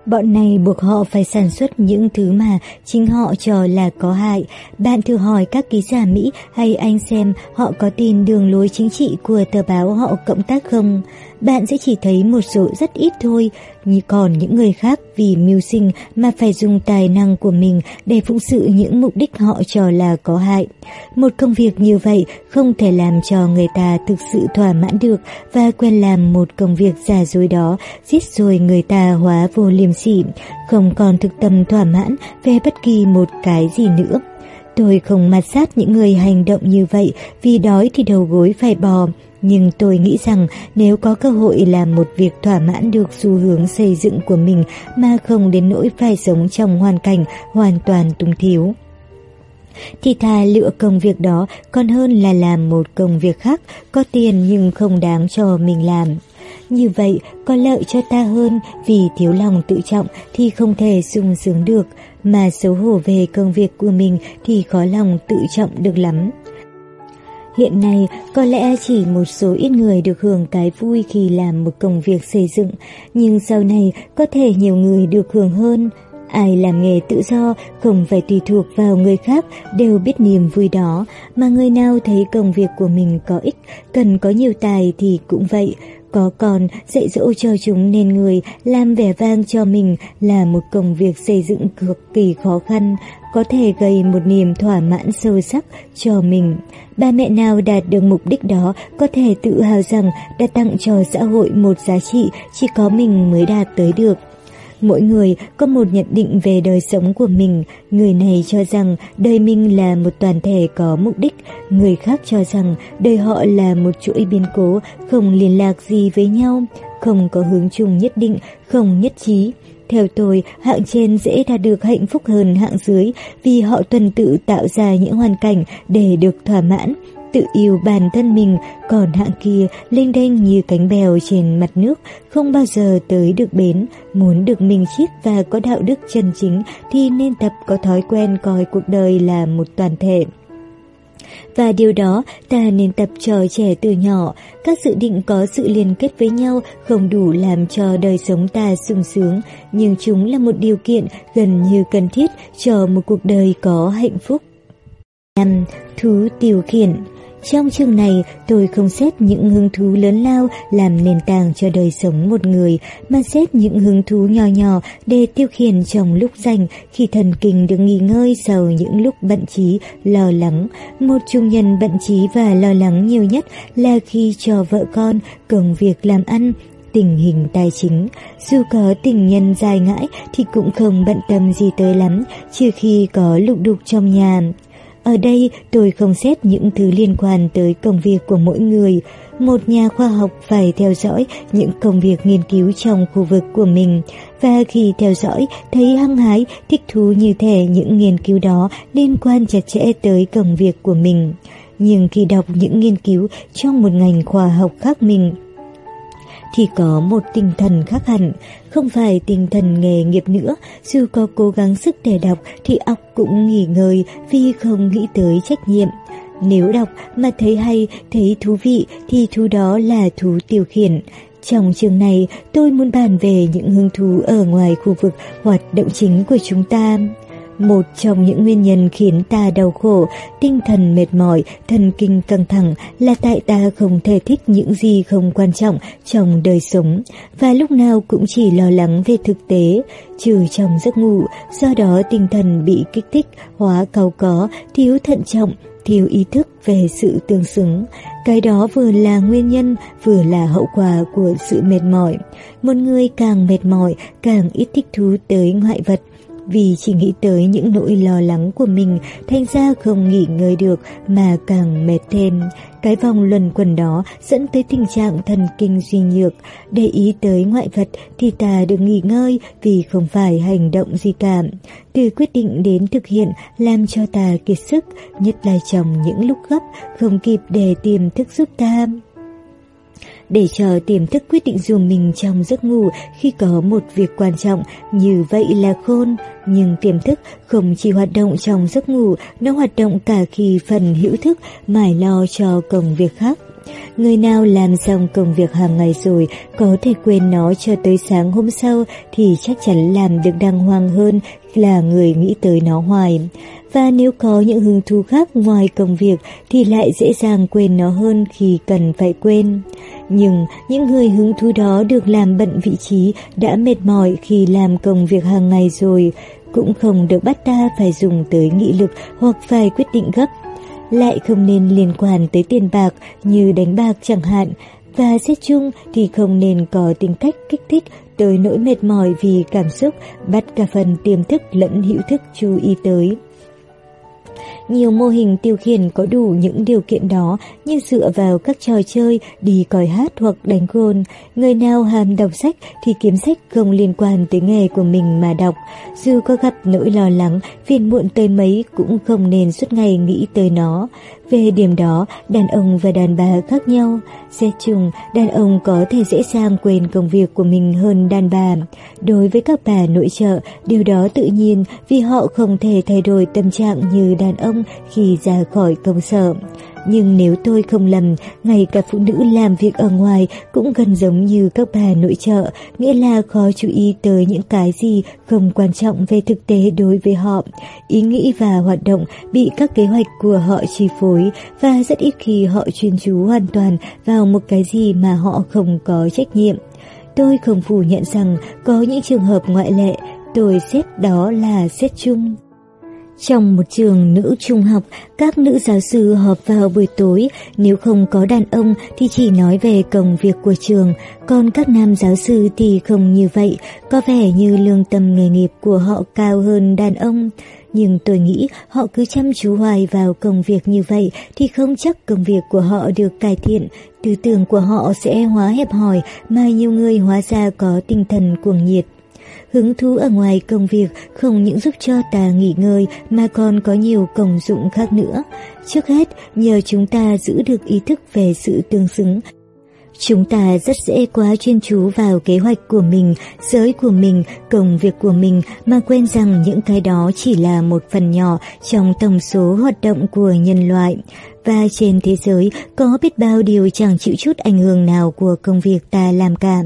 Bọn này buộc họ phải sản xuất những thứ mà chính họ cho là có hại. Bạn thử hỏi các ký giả Mỹ hay anh xem họ có tin đường lối chính trị của tờ báo họ cộng tác không? Bạn sẽ chỉ thấy một số rất ít thôi, như còn những người khác vì mưu sinh mà phải dùng tài năng của mình để phụng sự những mục đích họ cho là có hại. Một công việc như vậy không thể làm cho người ta thực sự thỏa mãn được và quen làm một công việc giả dối đó, giết rồi người ta hóa vô liêm sỉ, không còn thực tâm thỏa mãn về bất kỳ một cái gì nữa. Tôi không mặt sát những người hành động như vậy vì đói thì đầu gối phải bò. Nhưng tôi nghĩ rằng nếu có cơ hội làm một việc thỏa mãn được xu hướng xây dựng của mình mà không đến nỗi phải sống trong hoàn cảnh hoàn toàn tung thiếu thì thà lựa công việc đó còn hơn là làm một công việc khác có tiền nhưng không đáng cho mình làm. Như vậy có lợi cho ta hơn vì thiếu lòng tự trọng thì không thể sung sướng được, mà xấu hổ về công việc của mình thì khó lòng tự trọng được lắm. Hiện nay, có lẽ chỉ một số ít người được hưởng cái vui khi làm một công việc xây dựng, nhưng sau này có thể nhiều người được hưởng hơn. Ai làm nghề tự do, không phải tùy thuộc vào người khác, đều biết niềm vui đó, mà người nào thấy công việc của mình có ích, cần có nhiều tài thì cũng vậy. Có còn dạy dỗ cho chúng nên người làm vẻ vang cho mình là một công việc xây dựng cực kỳ khó khăn, có thể gây một niềm thỏa mãn sâu sắc cho mình. Ba mẹ nào đạt được mục đích đó có thể tự hào rằng đã tặng cho xã hội một giá trị chỉ có mình mới đạt tới được. Mỗi người có một nhận định về đời sống của mình, người này cho rằng đời mình là một toàn thể có mục đích, người khác cho rằng đời họ là một chuỗi biến cố không liên lạc gì với nhau, không có hướng chung nhất định, không nhất trí. Theo tôi, hạng trên dễ đạt được hạnh phúc hơn hạng dưới vì họ tuần tự tạo ra những hoàn cảnh để được thỏa mãn, tự yêu bản thân mình, còn hạng kia lênh đênh như cánh bèo trên mặt nước, không bao giờ tới được bến, muốn được mình chiết và có đạo đức chân chính thì nên tập có thói quen coi cuộc đời là một toàn thể. Và điều đó ta nên tập cho trẻ từ nhỏ, các dự định có sự liên kết với nhau không đủ làm cho đời sống ta sung sướng, nhưng chúng là một điều kiện gần như cần thiết cho một cuộc đời có hạnh phúc. 5. Thú tiêu khiển trong chương này, tôi không xét những hứng thú lớn lao làm nền tảng cho đời sống một người, mà xét những hứng thú nhỏ nhỏ để tiêu khiển trong lúc rảnh khi thần kinh được nghỉ ngơi sau những lúc bận trí, lo lắng. Một trung nhân bận trí và lo lắng nhiều nhất là khi cho vợ con công việc làm ăn, tình hình tài chính. Dù có tình nhân dài ngãi thì cũng không bận tâm gì tới lắm, trừ khi có lục đục trong nhà. Ở đây tôi không xét những thứ liên quan tới công việc của mỗi người. Một nhà khoa học phải theo dõi những công việc nghiên cứu trong khu vực của mình và khi theo dõi thấy hăng hái, thích thú như thể những nghiên cứu đó liên quan chặt chẽ tới công việc của mình. Nhưng khi đọc những nghiên cứu trong một ngành khoa học khác mình, thì có một tinh thần khác hẳn, không phải tinh thần nghề nghiệp nữa, dù có cố gắng sức để đọc thì óc cũng nghỉ ngơi vì không nghĩ tới trách nhiệm. Nếu đọc mà thấy hay, thấy thú vị thì thú đó là thú tiêu khiển. Trong chương này, tôi muốn bàn về những hứng thú ở ngoài khu vực hoạt động chính của chúng ta. Một trong những nguyên nhân khiến ta đau khổ, tinh thần mệt mỏi, thần kinh căng thẳng là tại ta không thể thích những gì không quan trọng trong đời sống và lúc nào cũng chỉ lo lắng về thực tế, trừ trong giấc ngủ, do đó tinh thần bị kích thích, hóa cao có, thiếu thận trọng, thiếu ý thức về sự tương xứng. Cái đó vừa là nguyên nhân, vừa là hậu quả của sự mệt mỏi. Một người càng mệt mỏi, càng ít thích thú tới ngoại vật, vì chỉ nghĩ tới những nỗi lo lắng của mình, thanh ra không nghỉ ngơi được mà càng mệt thêm. Cái vòng luẩn quẩn đó dẫn tới tình trạng thần kinh duy nhược. Để ý tới ngoại vật thì ta được nghỉ ngơi vì không phải hành động gì cả. Từ quyết định đến thực hiện làm cho ta kiệt sức, nhất là trong những lúc gấp, không kịp để tìm thức giúp ta để chờ tiềm thức quyết định dùm mình trong giấc ngủ khi có một việc quan trọng, như vậy là khôn. Nhưng tiềm thức không chỉ hoạt động trong giấc ngủ, nó hoạt động cả khi phần hữu thức mải lo cho công việc khác. Người nào làm xong công việc hàng ngày rồi có thể quên nó cho tới sáng hôm sau thì chắc chắn làm được đàng hoàng hơn là người nghĩ tới nó hoài. Và nếu có những hứng thú khác ngoài công việc thì lại dễ dàng quên nó hơn khi cần phải quên. Nhưng những người hứng thú đó được làm bận vị trí đã mệt mỏi khi làm công việc hàng ngày rồi, cũng không được bắt ta phải dùng tới nghị lực hoặc phải quyết định gấp lại không nên liên quan tới tiền bạc như đánh bạc chẳng hạn, và xét chung thì không nên có tính cách kích thích tới nỗi mệt mỏi vì cảm xúc bắt cả phần tiềm thức lẫn hữu thức chú ý tới. Nhiều mô hình tiêu khiển có đủ những điều kiện đó như dựa vào các trò chơi, đi còi hát hoặc đánh gôn. Người nào ham đọc sách thì kiếm sách không liên quan tới nghề của mình mà đọc. Dù có gặp nỗi lo lắng, phiền muộn tới mấy cũng không nên suốt ngày nghĩ tới nó. Về điểm đó, đàn ông và đàn bà khác nhau. Xét chung, đàn ông có thể dễ dàng quên công việc của mình hơn đàn bà. Đối với các bà nội trợ, điều đó tự nhiên vì họ không thể thay đổi tâm trạng như đàn ông khi ra khỏi công sở. Nhưng nếu tôi không lầm, ngay cả phụ nữ làm việc ở ngoài cũng gần giống như các bà nội trợ, nghĩa là khó chú ý tới những cái gì không quan trọng về thực tế đối với họ. Ý nghĩ và hoạt động bị các kế hoạch của họ chi phối và rất ít khi họ chuyên chú hoàn toàn vào một cái gì mà họ không có trách nhiệm. Tôi không phủ nhận rằng có những trường hợp ngoại lệ, tôi xếp đó là xét chung. Trong một trường nữ trung học, các nữ giáo sư họp vào buổi tối, nếu không có đàn ông thì chỉ nói về công việc của trường, còn các nam giáo sư thì không như vậy, có vẻ như lương tâm nghề nghiệp của họ cao hơn đàn ông. Nhưng tôi nghĩ họ cứ chăm chú hoài vào công việc như vậy thì không chắc công việc của họ được cải thiện, tư tưởng của họ sẽ hóa hẹp hòi mà nhiều người hóa ra có tinh thần cuồng nhiệt. Hứng thú ở ngoài công việc không những giúp cho ta nghỉ ngơi mà còn có nhiều công dụng khác nữa. Trước hết, nhờ chúng ta giữ được ý thức về sự tương xứng, Chúng ta rất dễ quá chuyên chú vào kế hoạch của mình, giới của mình, công việc của mình mà quên rằng những cái đó chỉ là một phần nhỏ trong tổng số hoạt động của nhân loại. Và trên thế giới có biết bao điều chẳng chịu chút ảnh hưởng nào của công việc ta làm cả.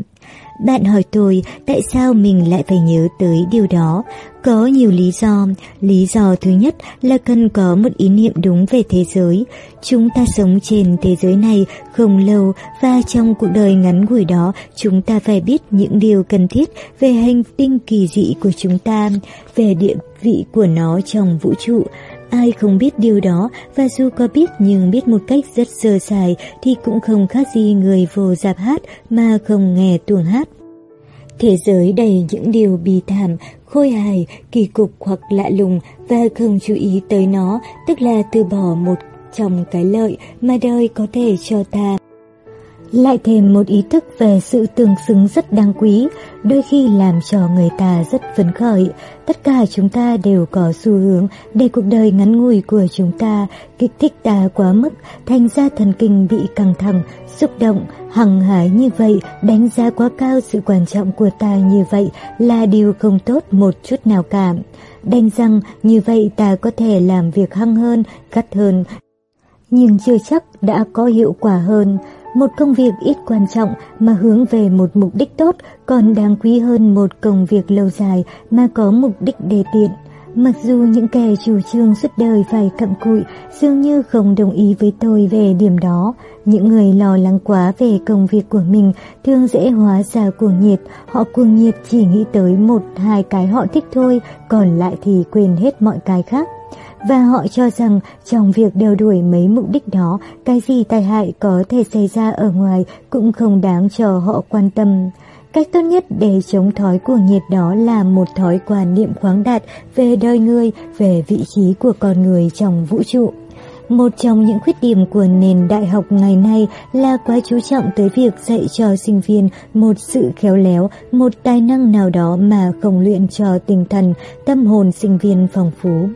Bạn hỏi tôi tại sao mình lại phải nhớ tới điều đó. Có nhiều lý do. Lý do thứ nhất là cần có một ý niệm đúng về thế giới. Chúng ta sống trên thế giới này không lâu và trong cuộc đời ngắn ngủi đó chúng ta phải biết những điều cần thiết về hành tinh kỳ dị của chúng ta, về địa vị của nó trong vũ trụ. Ai không biết điều đó và dù có biết nhưng biết một cách rất sơ sài thì cũng không khác gì người vô dạp hát mà không nghe tuồng hát. Thế giới đầy những điều bi thảm, khôi hài, kỳ cục hoặc lạ lùng và không chú ý tới nó, tức là từ bỏ một trong cái lợi mà đời có thể cho ta. Lại thêm một ý thức về sự tương xứng rất đáng quý, đôi khi làm cho người ta rất phấn khởi. Tất cả chúng ta đều có xu hướng để cuộc đời ngắn ngủi của chúng ta kích thích ta quá mức, thành ra thần kinh bị căng thẳng, xúc động, hằng hái như vậy, đánh giá quá cao sự quan trọng của ta như vậy là điều không tốt một chút nào cả. Đành rằng như vậy ta có thể làm việc hăng hơn, gắt hơn, nhưng chưa chắc đã có hiệu quả hơn. Một công việc ít quan trọng mà hướng về một mục đích tốt còn đáng quý hơn một công việc lâu dài mà có mục đích đề tiện. Mặc dù những kẻ chủ trương suốt đời phải cặm cụi dường như không đồng ý với tôi về điểm đó, những người lo lắng quá về công việc của mình thường dễ hóa ra cuồng nhiệt, họ cuồng nhiệt chỉ nghĩ tới một hai cái họ thích thôi, còn lại thì quên hết mọi cái khác và họ cho rằng trong việc đeo đuổi mấy mục đích đó, cái gì tai hại có thể xảy ra ở ngoài cũng không đáng cho họ quan tâm. Cách tốt nhất để chống thói của nhiệt đó là một thói quan niệm khoáng đạt về đời người, về vị trí của con người trong vũ trụ. Một trong những khuyết điểm của nền đại học ngày nay là quá chú trọng tới việc dạy cho sinh viên một sự khéo léo, một tài năng nào đó mà không luyện cho tinh thần, tâm hồn sinh viên phong phú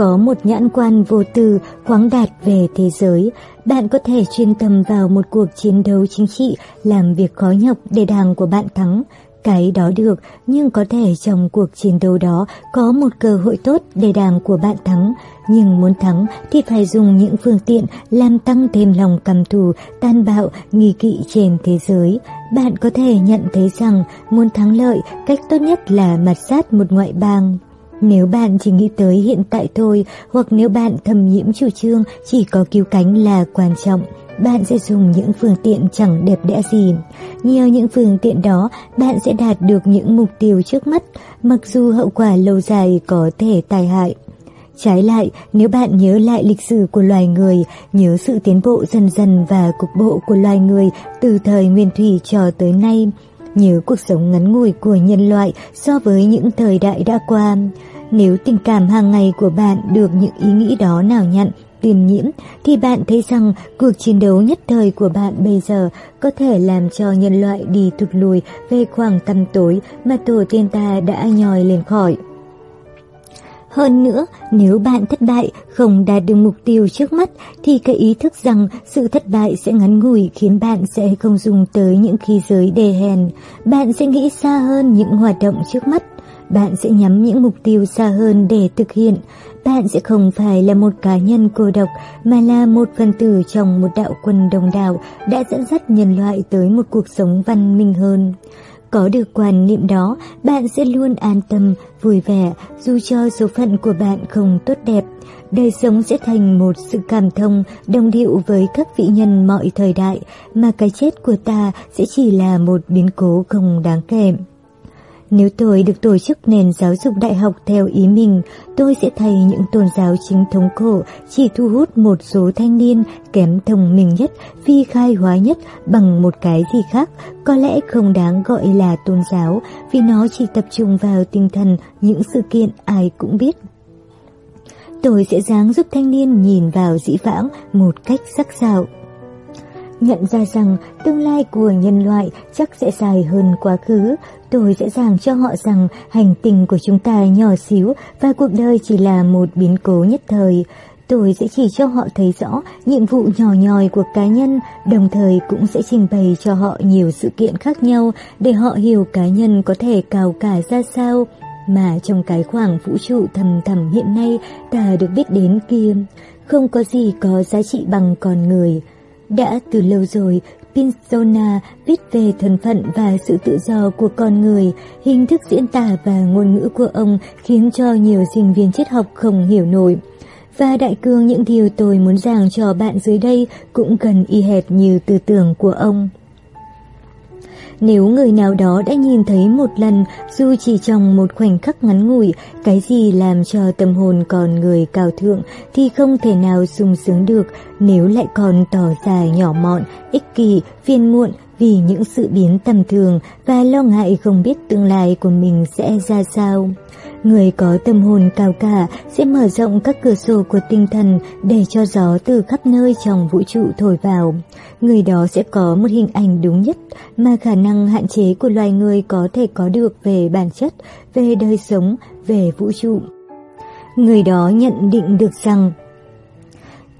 có một nhãn quan vô tư, khoáng đạt về thế giới. Bạn có thể chuyên tâm vào một cuộc chiến đấu chính trị, làm việc khó nhọc để đảng của bạn thắng. Cái đó được, nhưng có thể trong cuộc chiến đấu đó có một cơ hội tốt để đảng của bạn thắng. Nhưng muốn thắng thì phải dùng những phương tiện làm tăng thêm lòng căm thù, tan bạo, nghi kỵ trên thế giới. Bạn có thể nhận thấy rằng muốn thắng lợi, cách tốt nhất là mặt sát một ngoại bang. Nếu bạn chỉ nghĩ tới hiện tại thôi, hoặc nếu bạn thầm nhiễm chủ trương chỉ có cứu cánh là quan trọng, bạn sẽ dùng những phương tiện chẳng đẹp đẽ gì. Nhờ những phương tiện đó, bạn sẽ đạt được những mục tiêu trước mắt, mặc dù hậu quả lâu dài có thể tai hại. Trái lại, nếu bạn nhớ lại lịch sử của loài người, nhớ sự tiến bộ dần dần và cục bộ của loài người từ thời nguyên thủy cho tới nay, nhớ cuộc sống ngắn ngủi của nhân loại so với những thời đại đã qua. Nếu tình cảm hàng ngày của bạn được những ý nghĩ đó nào nhận, tiềm nhiễm, thì bạn thấy rằng cuộc chiến đấu nhất thời của bạn bây giờ có thể làm cho nhân loại đi thụt lùi về khoảng tăm tối mà tổ tiên ta đã nhòi lên khỏi. Hơn nữa, nếu bạn thất bại, không đạt được mục tiêu trước mắt, thì cái ý thức rằng sự thất bại sẽ ngắn ngủi khiến bạn sẽ không dùng tới những khí giới đề hèn. Bạn sẽ nghĩ xa hơn những hoạt động trước mắt. Bạn sẽ nhắm những mục tiêu xa hơn để thực hiện. Bạn sẽ không phải là một cá nhân cô độc, mà là một phần tử trong một đạo quân đồng đảo đã dẫn dắt nhân loại tới một cuộc sống văn minh hơn. Có được quan niệm đó, bạn sẽ luôn an tâm, vui vẻ, dù cho số phận của bạn không tốt đẹp. Đời sống sẽ thành một sự cảm thông, đồng điệu với các vị nhân mọi thời đại, mà cái chết của ta sẽ chỉ là một biến cố không đáng kể. Nếu tôi được tổ chức nền giáo dục đại học theo ý mình, tôi sẽ thay những tôn giáo chính thống cổ chỉ thu hút một số thanh niên kém thông minh nhất, phi khai hóa nhất bằng một cái gì khác, có lẽ không đáng gọi là tôn giáo vì nó chỉ tập trung vào tinh thần những sự kiện ai cũng biết. Tôi sẽ dáng giúp thanh niên nhìn vào dĩ vãng một cách sắc sảo nhận ra rằng tương lai của nhân loại chắc sẽ dài hơn quá khứ. Tôi sẽ giảng cho họ rằng hành tinh của chúng ta nhỏ xíu và cuộc đời chỉ là một biến cố nhất thời. Tôi sẽ chỉ cho họ thấy rõ nhiệm vụ nhỏ nhòi của cá nhân, đồng thời cũng sẽ trình bày cho họ nhiều sự kiện khác nhau để họ hiểu cá nhân có thể cao cả ra sao. Mà trong cái khoảng vũ trụ thầm thầm hiện nay ta được biết đến kia, không có gì có giá trị bằng con người. Đã từ lâu rồi, Pinzona viết về thân phận và sự tự do của con người, hình thức diễn tả và ngôn ngữ của ông khiến cho nhiều sinh viên triết học không hiểu nổi. Và đại cương những điều tôi muốn giảng cho bạn dưới đây cũng gần y hệt như tư tưởng của ông. Nếu người nào đó đã nhìn thấy một lần, dù chỉ trong một khoảnh khắc ngắn ngủi, cái gì làm cho tâm hồn còn người cao thượng thì không thể nào sung sướng được. Nếu lại còn tỏ ra nhỏ mọn, ích kỷ, phiền muộn vì những sự biến tầm thường và lo ngại không biết tương lai của mình sẽ ra sao. Người có tâm hồn cao cả sẽ mở rộng các cửa sổ của tinh thần để cho gió từ khắp nơi trong vũ trụ thổi vào. Người đó sẽ có một hình ảnh đúng nhất mà khả năng hạn chế của loài người có thể có được về bản chất, về đời sống, về vũ trụ. Người đó nhận định được rằng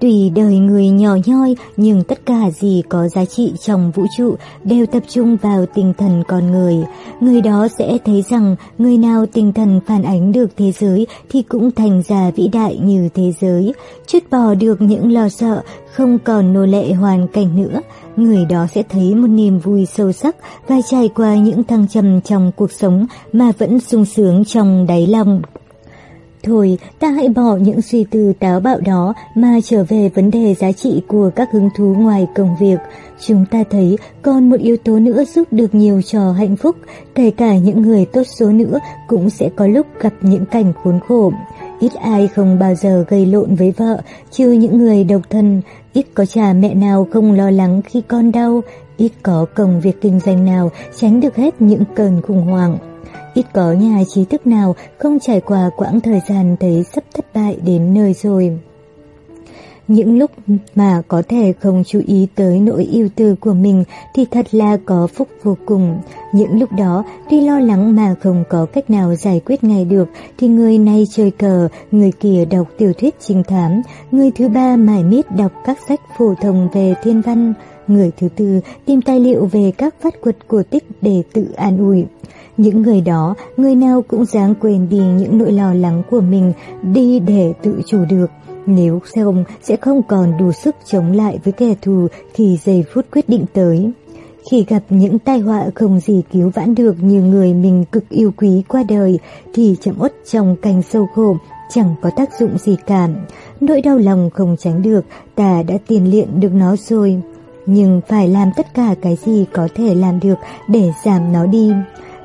Tùy đời người nhỏ nhoi nhưng tất cả gì có giá trị trong vũ trụ đều tập trung vào tinh thần con người. Người đó sẽ thấy rằng người nào tinh thần phản ánh được thế giới thì cũng thành ra vĩ đại như thế giới. Chút bỏ được những lo sợ, không còn nô lệ hoàn cảnh nữa. Người đó sẽ thấy một niềm vui sâu sắc và trải qua những thăng trầm trong cuộc sống mà vẫn sung sướng trong đáy lòng. Thôi, ta hãy bỏ những suy tư táo bạo đó mà trở về vấn đề giá trị của các hứng thú ngoài công việc. Chúng ta thấy còn một yếu tố nữa giúp được nhiều trò hạnh phúc, kể cả những người tốt số nữa cũng sẽ có lúc gặp những cảnh khốn khổ. Ít ai không bao giờ gây lộn với vợ, trừ những người độc thân, ít có cha mẹ nào không lo lắng khi con đau, ít có công việc kinh doanh nào tránh được hết những cơn khủng hoảng. Ít có nhà trí thức nào không trải qua quãng thời gian thấy sắp thất bại đến nơi rồi. Những lúc mà có thể không chú ý tới nỗi yêu tư của mình thì thật là có phúc vô cùng. Những lúc đó, tuy lo lắng mà không có cách nào giải quyết ngay được, thì người này chơi cờ, người kia đọc tiểu thuyết trinh thám, người thứ ba mải miết đọc các sách phổ thông về thiên văn, người thứ tư tìm tài liệu về các phát quật của tích để tự an ủi. Những người đó, người nào cũng dáng quên đi những nỗi lo lắng của mình đi để tự chủ được. Nếu không, sẽ không còn đủ sức chống lại với kẻ thù khi giây phút quyết định tới. Khi gặp những tai họa không gì cứu vãn được như người mình cực yêu quý qua đời, thì chậm uất trong cành sâu khổ, chẳng có tác dụng gì cả. Nỗi đau lòng không tránh được, ta đã tiền luyện được nó rồi. Nhưng phải làm tất cả cái gì có thể làm được để giảm nó đi.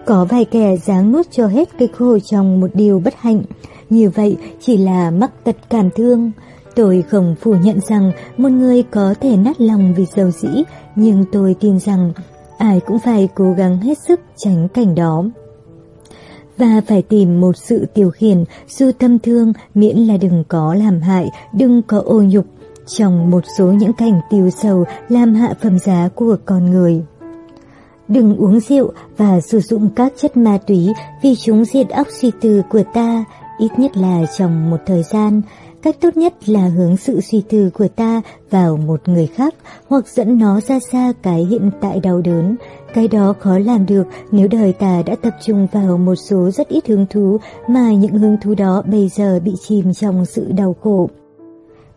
Có vài kẻ dáng nuốt cho hết cái khổ trong một điều bất hạnh. Như vậy chỉ là mắc tật cảm thương. Tôi không phủ nhận rằng một người có thể nát lòng vì giàu dĩ, nhưng tôi tin rằng ai cũng phải cố gắng hết sức tránh cảnh đó. Và phải tìm một sự tiêu khiển, dù tâm thương, miễn là đừng có làm hại, đừng có ô nhục, trong một số những cảnh tiêu sầu làm hạ phẩm giá của con người. Đừng uống rượu và sử dụng các chất ma túy vì chúng diệt óc suy tư của ta, ít nhất là trong một thời gian. Cách tốt nhất là hướng sự suy tư của ta vào một người khác hoặc dẫn nó ra xa cái hiện tại đau đớn. Cái đó khó làm được nếu đời ta đã tập trung vào một số rất ít hứng thú mà những hứng thú đó bây giờ bị chìm trong sự đau khổ.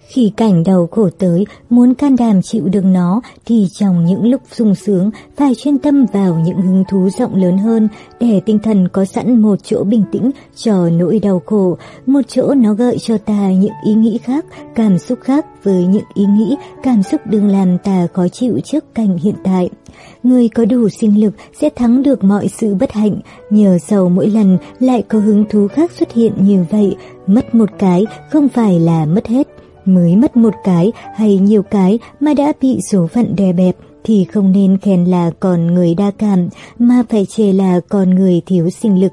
Khi cảnh đầu khổ tới, muốn can đảm chịu được nó thì trong những lúc sung sướng phải chuyên tâm vào những hứng thú rộng lớn hơn để tinh thần có sẵn một chỗ bình tĩnh cho nỗi đau khổ, một chỗ nó gợi cho ta những ý nghĩ khác, cảm xúc khác với những ý nghĩ, cảm xúc đừng làm ta khó chịu trước cảnh hiện tại. Người có đủ sinh lực sẽ thắng được mọi sự bất hạnh, nhờ sau mỗi lần lại có hứng thú khác xuất hiện như vậy, mất một cái không phải là mất hết mới mất một cái hay nhiều cái mà đã bị số phận đè bẹp thì không nên khen là con người đa cảm mà phải chê là con người thiếu sinh lực.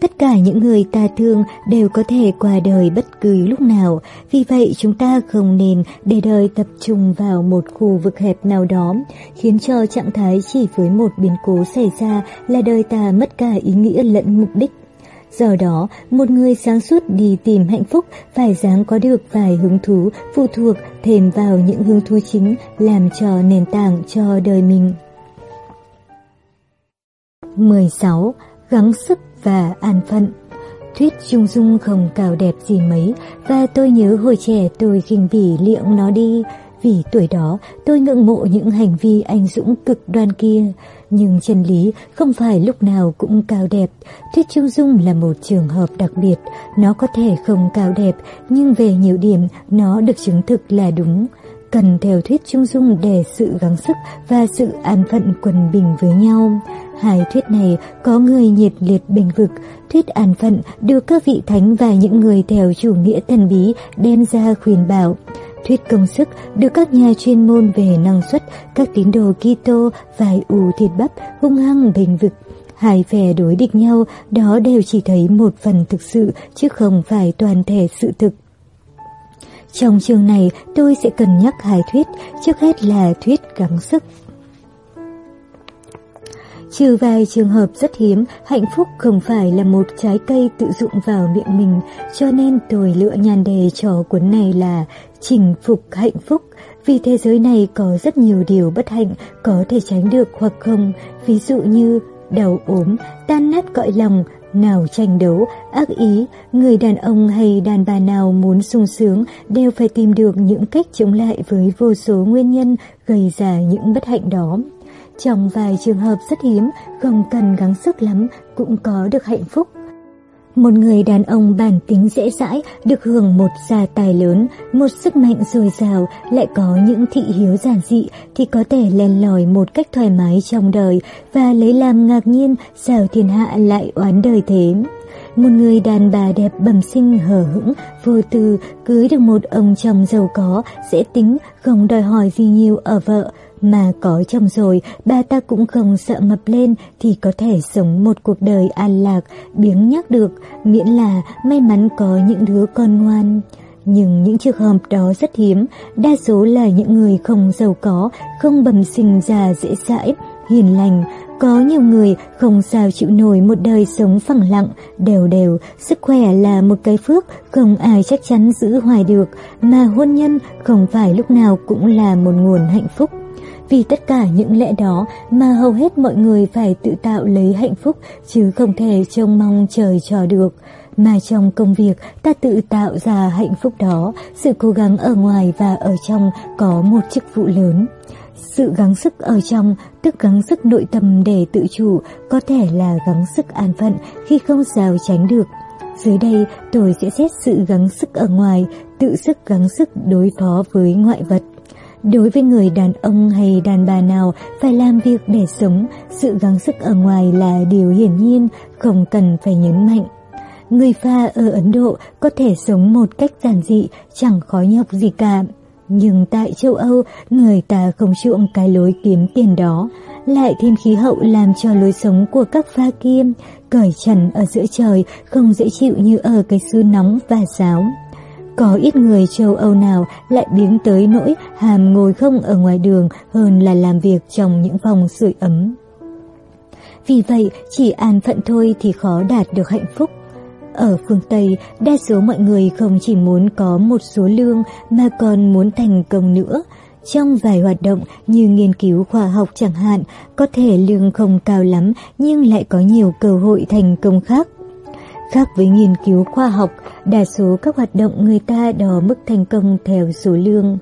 Tất cả những người ta thương đều có thể qua đời bất cứ lúc nào, vì vậy chúng ta không nên để đời tập trung vào một khu vực hẹp nào đó, khiến cho trạng thái chỉ với một biến cố xảy ra là đời ta mất cả ý nghĩa lẫn mục đích. Do đó, một người sáng suốt đi tìm hạnh phúc phải dáng có được vài hứng thú phụ thuộc thêm vào những hứng thú chính làm cho nền tảng cho đời mình. 16. Gắng sức và an phận Thuyết trung dung không cao đẹp gì mấy và tôi nhớ hồi trẻ tôi khinh bỉ liệng nó đi. Vì tuổi đó tôi ngưỡng mộ những hành vi anh dũng cực đoan kia. Nhưng chân lý không phải lúc nào cũng cao đẹp. Thuyết Trung Dung là một trường hợp đặc biệt. Nó có thể không cao đẹp, nhưng về nhiều điểm nó được chứng thực là đúng. Cần theo thuyết Trung Dung để sự gắng sức và sự an phận quần bình với nhau. Hai thuyết này có người nhiệt liệt bình vực, thuyết an phận được các vị thánh và những người theo chủ nghĩa thần bí đem ra khuyên bảo. Thuyết công sức được các nhà chuyên môn về năng suất, các tín đồ Kitô vài ù thịt bắp hung hăng bình vực. Hai phe đối địch nhau, đó đều chỉ thấy một phần thực sự chứ không phải toàn thể sự thực. Trong chương này tôi sẽ cân nhắc hai thuyết, trước hết là thuyết gắng sức. Trừ vài trường hợp rất hiếm, hạnh phúc không phải là một trái cây tự dụng vào miệng mình, cho nên tôi lựa nhan đề cho cuốn này là chinh phục hạnh phúc. Vì thế giới này có rất nhiều điều bất hạnh có thể tránh được hoặc không, ví dụ như đau ốm, tan nát cõi lòng, nào tranh đấu, ác ý, người đàn ông hay đàn bà nào muốn sung sướng đều phải tìm được những cách chống lại với vô số nguyên nhân gây ra những bất hạnh đó. Trong vài trường hợp rất hiếm, không cần gắng sức lắm cũng có được hạnh phúc. Một người đàn ông bản tính dễ dãi, được hưởng một gia tài lớn, một sức mạnh dồi dào, lại có những thị hiếu giản dị thì có thể len lỏi một cách thoải mái trong đời và lấy làm ngạc nhiên sao thiên hạ lại oán đời thế. Một người đàn bà đẹp bẩm sinh hờ hững, vô tư, cưới được một ông chồng giàu có, dễ tính, không đòi hỏi gì nhiều ở vợ, mà có chồng rồi, bà ta cũng không sợ mập lên thì có thể sống một cuộc đời an lạc, biếng nhắc được, miễn là may mắn có những đứa con ngoan. Nhưng những trường hợp đó rất hiếm, đa số là những người không giàu có, không bẩm sinh già dễ dãi, hiền lành. Có nhiều người không sao chịu nổi một đời sống phẳng lặng, đều đều, sức khỏe là một cái phước, không ai chắc chắn giữ hoài được, mà hôn nhân không phải lúc nào cũng là một nguồn hạnh phúc. Vì tất cả những lẽ đó mà hầu hết mọi người phải tự tạo lấy hạnh phúc chứ không thể trông mong trời cho được. Mà trong công việc ta tự tạo ra hạnh phúc đó, sự cố gắng ở ngoài và ở trong có một chức vụ lớn. Sự gắng sức ở trong, tức gắng sức nội tâm để tự chủ, có thể là gắng sức an phận khi không sao tránh được. Dưới đây tôi sẽ xét sự gắng sức ở ngoài, tự sức gắng sức đối phó với ngoại vật. Đối với người đàn ông hay đàn bà nào phải làm việc để sống, sự gắng sức ở ngoài là điều hiển nhiên, không cần phải nhấn mạnh. Người pha ở Ấn Độ có thể sống một cách giản dị, chẳng khó nhọc gì cả. Nhưng tại châu Âu, người ta không chuộng cái lối kiếm tiền đó, lại thêm khí hậu làm cho lối sống của các pha kiêm, cởi trần ở giữa trời không dễ chịu như ở cái xứ nóng và giáo. Có ít người châu Âu nào lại biếng tới nỗi hàm ngồi không ở ngoài đường hơn là làm việc trong những phòng sưởi ấm. Vì vậy, chỉ an phận thôi thì khó đạt được hạnh phúc. Ở phương Tây, đa số mọi người không chỉ muốn có một số lương mà còn muốn thành công nữa. Trong vài hoạt động như nghiên cứu khoa học chẳng hạn, có thể lương không cao lắm nhưng lại có nhiều cơ hội thành công khác. Khác với nghiên cứu khoa học, đa số các hoạt động người ta đo mức thành công theo số lương.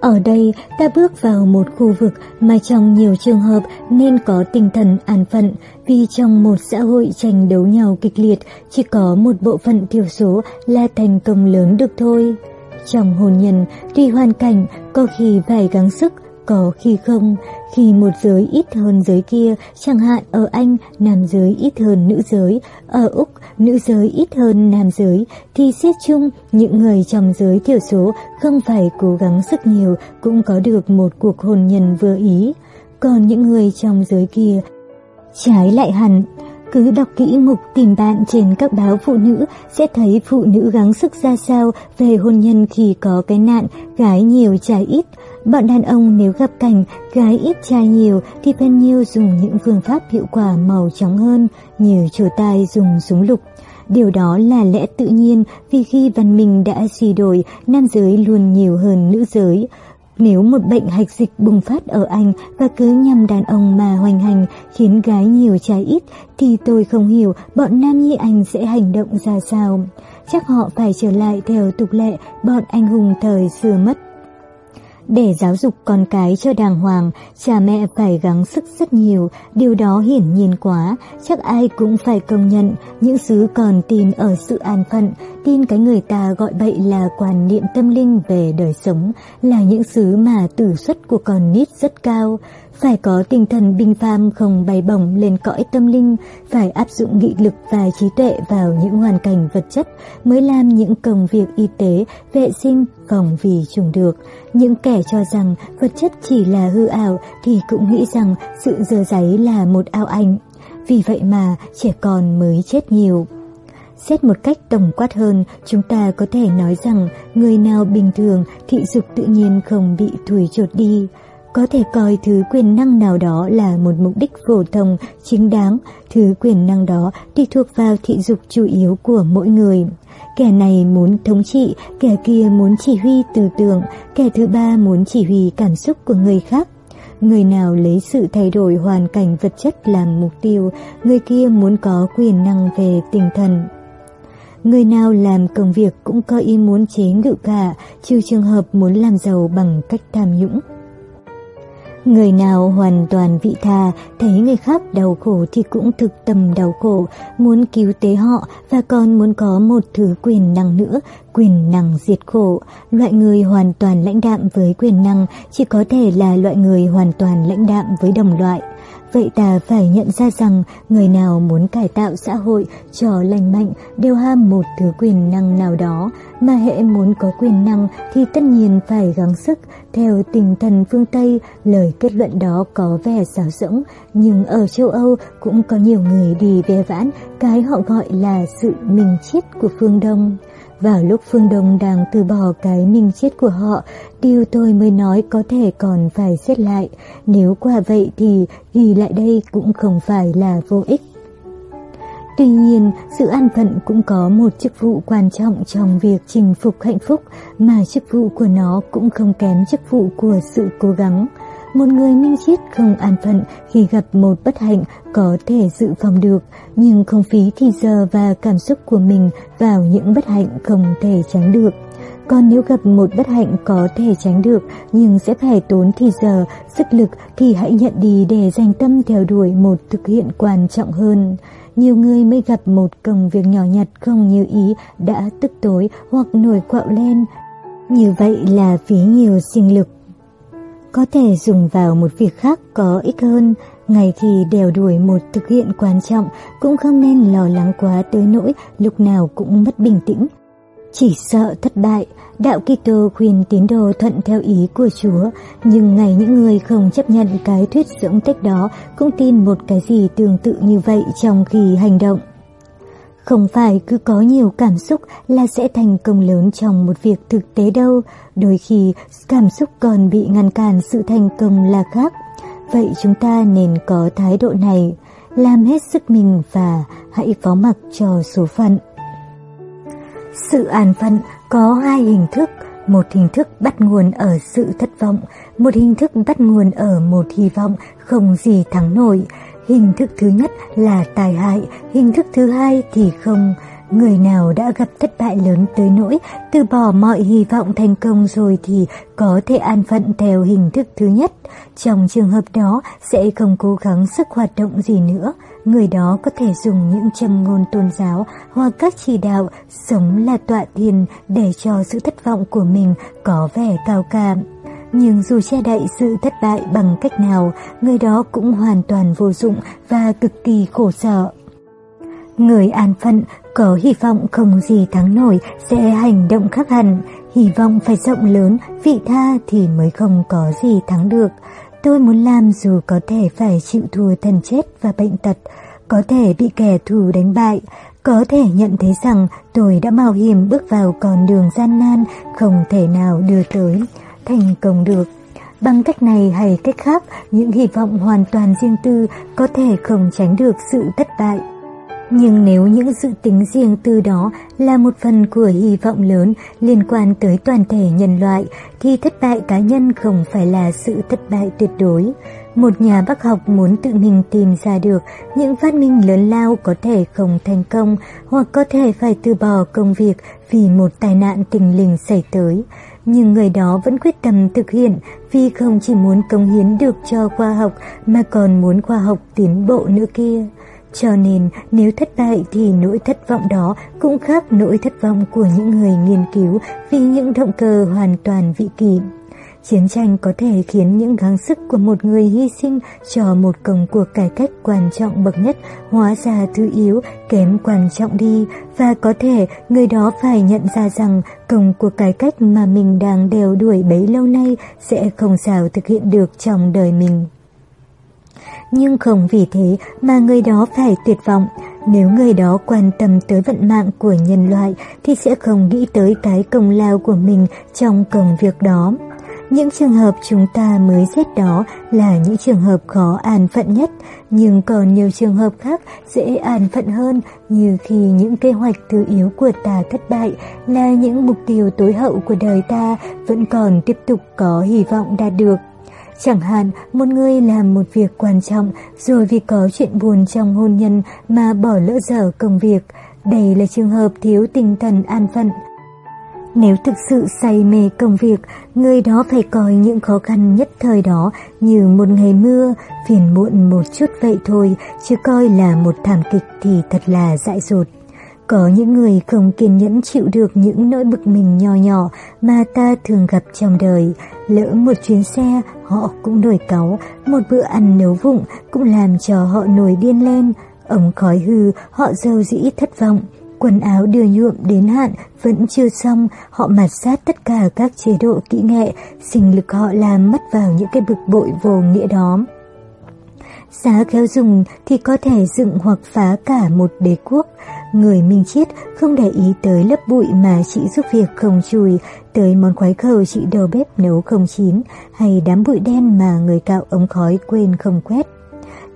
Ở đây ta bước vào một khu vực mà trong nhiều trường hợp nên có tinh thần an phận vì trong một xã hội tranh đấu nhau kịch liệt chỉ có một bộ phận thiểu số là thành công lớn được thôi. Trong hôn nhân, tuy hoàn cảnh có khi phải gắng sức có khi không, khi một giới ít hơn giới kia, chẳng hạn ở Anh nam giới ít hơn nữ giới, ở Úc nữ giới ít hơn nam giới, thì xét chung những người trong giới thiểu số không phải cố gắng sức nhiều cũng có được một cuộc hôn nhân vừa ý. Còn những người trong giới kia trái lại hẳn, cứ đọc kỹ mục tìm bạn trên các báo phụ nữ sẽ thấy phụ nữ gắng sức ra sao về hôn nhân khi có cái nạn gái nhiều trai ít. Bọn đàn ông nếu gặp cảnh gái ít trai nhiều thì bên nhiêu dùng những phương pháp hiệu quả màu trắng hơn như trổ tai dùng súng lục. Điều đó là lẽ tự nhiên vì khi văn minh đã suy đổi, nam giới luôn nhiều hơn nữ giới. Nếu một bệnh hạch dịch bùng phát ở Anh và cứ nhằm đàn ông mà hoành hành khiến gái nhiều trai ít thì tôi không hiểu bọn nam nhi Anh sẽ hành động ra sao. Chắc họ phải trở lại theo tục lệ bọn anh hùng thời xưa mất. Để giáo dục con cái cho đàng hoàng, cha mẹ phải gắng sức rất nhiều, điều đó hiển nhiên quá, chắc ai cũng phải công nhận, những xứ còn tin ở sự an phận, tin cái người ta gọi bậy là quan niệm tâm linh về đời sống, là những xứ mà tử suất của con nít rất cao, phải có tinh thần bình phàm không bay bổng lên cõi tâm linh, phải áp dụng nghị lực và trí tuệ vào những hoàn cảnh vật chất mới làm những công việc y tế, vệ sinh, phòng vì trùng được. Những kẻ cho rằng vật chất chỉ là hư ảo thì cũng nghĩ rằng sự dơ giấy là một ao ảnh. Vì vậy mà trẻ con mới chết nhiều. Xét một cách tổng quát hơn, chúng ta có thể nói rằng người nào bình thường thị dục tự nhiên không bị thủi chột đi. Có thể coi thứ quyền năng nào đó là một mục đích phổ thông, chính đáng, thứ quyền năng đó tùy thuộc vào thị dục chủ yếu của mỗi người. Kẻ này muốn thống trị, kẻ kia muốn chỉ huy tư tưởng, kẻ thứ ba muốn chỉ huy cảm xúc của người khác. Người nào lấy sự thay đổi hoàn cảnh vật chất làm mục tiêu, người kia muốn có quyền năng về tinh thần. Người nào làm công việc cũng có ý muốn chế ngự cả, trừ trường hợp muốn làm giàu bằng cách tham nhũng. Người nào hoàn toàn vị tha, thấy người khác đau khổ thì cũng thực tâm đau khổ, muốn cứu tế họ và còn muốn có một thứ quyền năng nữa, quyền năng diệt khổ. Loại người hoàn toàn lãnh đạm với quyền năng chỉ có thể là loại người hoàn toàn lãnh đạm với đồng loại. Vậy ta phải nhận ra rằng người nào muốn cải tạo xã hội cho lành mạnh đều ham một thứ quyền năng nào đó, mà hệ muốn có quyền năng thì tất nhiên phải gắng sức. Theo tinh thần phương Tây, lời kết luận đó có vẻ giáo rỗng, nhưng ở châu Âu cũng có nhiều người đi ve vãn cái họ gọi là sự mình chết của phương Đông vào lúc Phương Đông đang từ bỏ cái mình chết của họ, điều tôi mới nói có thể còn phải xét lại. Nếu quả vậy thì ghi lại đây cũng không phải là vô ích. Tuy nhiên, sự an phận cũng có một chức vụ quan trọng trong việc chinh phục hạnh phúc, mà chức vụ của nó cũng không kém chức vụ của sự cố gắng. Một người minh triết không an phận khi gặp một bất hạnh có thể dự phòng được, nhưng không phí thì giờ và cảm xúc của mình vào những bất hạnh không thể tránh được. Còn nếu gặp một bất hạnh có thể tránh được nhưng sẽ phải tốn thì giờ, sức lực thì hãy nhận đi để dành tâm theo đuổi một thực hiện quan trọng hơn. Nhiều người mới gặp một công việc nhỏ nhặt không như ý đã tức tối hoặc nổi quạo lên. Như vậy là phí nhiều sinh lực có thể dùng vào một việc khác có ích hơn. Ngày thì đèo đuổi một thực hiện quan trọng cũng không nên lo lắng quá tới nỗi lúc nào cũng mất bình tĩnh. Chỉ sợ thất bại, đạo Kitô khuyên tín đồ thuận theo ý của Chúa, nhưng ngày những người không chấp nhận cái thuyết dưỡng tích đó cũng tin một cái gì tương tự như vậy trong khi hành động. Không phải cứ có nhiều cảm xúc là sẽ thành công lớn trong một việc thực tế đâu, đôi khi cảm xúc còn bị ngăn cản sự thành công là khác. Vậy chúng ta nên có thái độ này, làm hết sức mình và hãy phó mặc cho số phận. Sự an phận có hai hình thức, một hình thức bắt nguồn ở sự thất vọng, một hình thức bắt nguồn ở một hy vọng không gì thắng nổi. Hình thức thứ nhất là tài hại, hình thức thứ hai thì không. Người nào đã gặp thất bại lớn tới nỗi từ bỏ mọi hy vọng thành công rồi thì có thể an phận theo hình thức thứ nhất. Trong trường hợp đó sẽ không cố gắng sức hoạt động gì nữa. Người đó có thể dùng những châm ngôn tôn giáo hoặc các chỉ đạo sống là tọa thiền để cho sự thất vọng của mình có vẻ cao cả. Nhưng dù che đậy sự thất bại bằng cách nào, người đó cũng hoàn toàn vô dụng và cực kỳ khổ sở. Người an phận có hy vọng không gì thắng nổi sẽ hành động khác hẳn, hy vọng phải rộng lớn, vị tha thì mới không có gì thắng được. Tôi muốn làm dù có thể phải chịu thua thần chết và bệnh tật, có thể bị kẻ thù đánh bại, có thể nhận thấy rằng tôi đã mạo hiểm bước vào con đường gian nan không thể nào đưa tới thành công được. Bằng cách này hay cách khác, những hy vọng hoàn toàn riêng tư có thể không tránh được sự thất bại. Nhưng nếu những dự tính riêng tư đó là một phần của hy vọng lớn liên quan tới toàn thể nhân loại, thì thất bại cá nhân không phải là sự thất bại tuyệt đối. Một nhà bác học muốn tự mình tìm ra được những phát minh lớn lao có thể không thành công hoặc có thể phải từ bỏ công việc vì một tai nạn tình lình xảy tới nhưng người đó vẫn quyết tâm thực hiện vì không chỉ muốn công hiến được cho khoa học mà còn muốn khoa học tiến bộ nữa kia. Cho nên, nếu thất bại thì nỗi thất vọng đó cũng khác nỗi thất vọng của những người nghiên cứu vì những động cơ hoàn toàn vị kỷ. Chiến tranh có thể khiến những gắng sức của một người hy sinh cho một công cuộc cải cách quan trọng bậc nhất hóa ra thứ yếu, kém quan trọng đi và có thể người đó phải nhận ra rằng công cuộc cải cách mà mình đang đeo đuổi bấy lâu nay sẽ không sao thực hiện được trong đời mình. Nhưng không vì thế mà người đó phải tuyệt vọng. Nếu người đó quan tâm tới vận mạng của nhân loại thì sẽ không nghĩ tới cái công lao của mình trong công việc đó. Những trường hợp chúng ta mới xét đó là những trường hợp khó an phận nhất, nhưng còn nhiều trường hợp khác dễ an phận hơn như khi những kế hoạch thứ yếu của ta thất bại là những mục tiêu tối hậu của đời ta vẫn còn tiếp tục có hy vọng đạt được. Chẳng hạn một người làm một việc quan trọng rồi vì có chuyện buồn trong hôn nhân mà bỏ lỡ dở công việc. Đây là trường hợp thiếu tinh thần an phận. Nếu thực sự say mê công việc, người đó phải coi những khó khăn nhất thời đó như một ngày mưa, phiền muộn một chút vậy thôi, chứ coi là một thảm kịch thì thật là dại dột. Có những người không kiên nhẫn chịu được những nỗi bực mình nhỏ nhỏ mà ta thường gặp trong đời. Lỡ một chuyến xe, họ cũng nổi cáu, một bữa ăn nấu vụng cũng làm cho họ nổi điên lên. Ống khói hư, họ dâu dĩ thất vọng. Quần áo đưa nhuộm đến hạn vẫn chưa xong, họ mạt sát tất cả các chế độ kỹ nghệ, sinh lực họ làm mất vào những cái bực bội vô nghĩa đó. Giá khéo dùng thì có thể dựng hoặc phá cả một đế quốc. Người minh chiết không để ý tới lớp bụi mà chị giúp việc không chùi, tới món khoái khẩu chị đầu bếp nấu không chín, hay đám bụi đen mà người cạo ống khói quên không quét.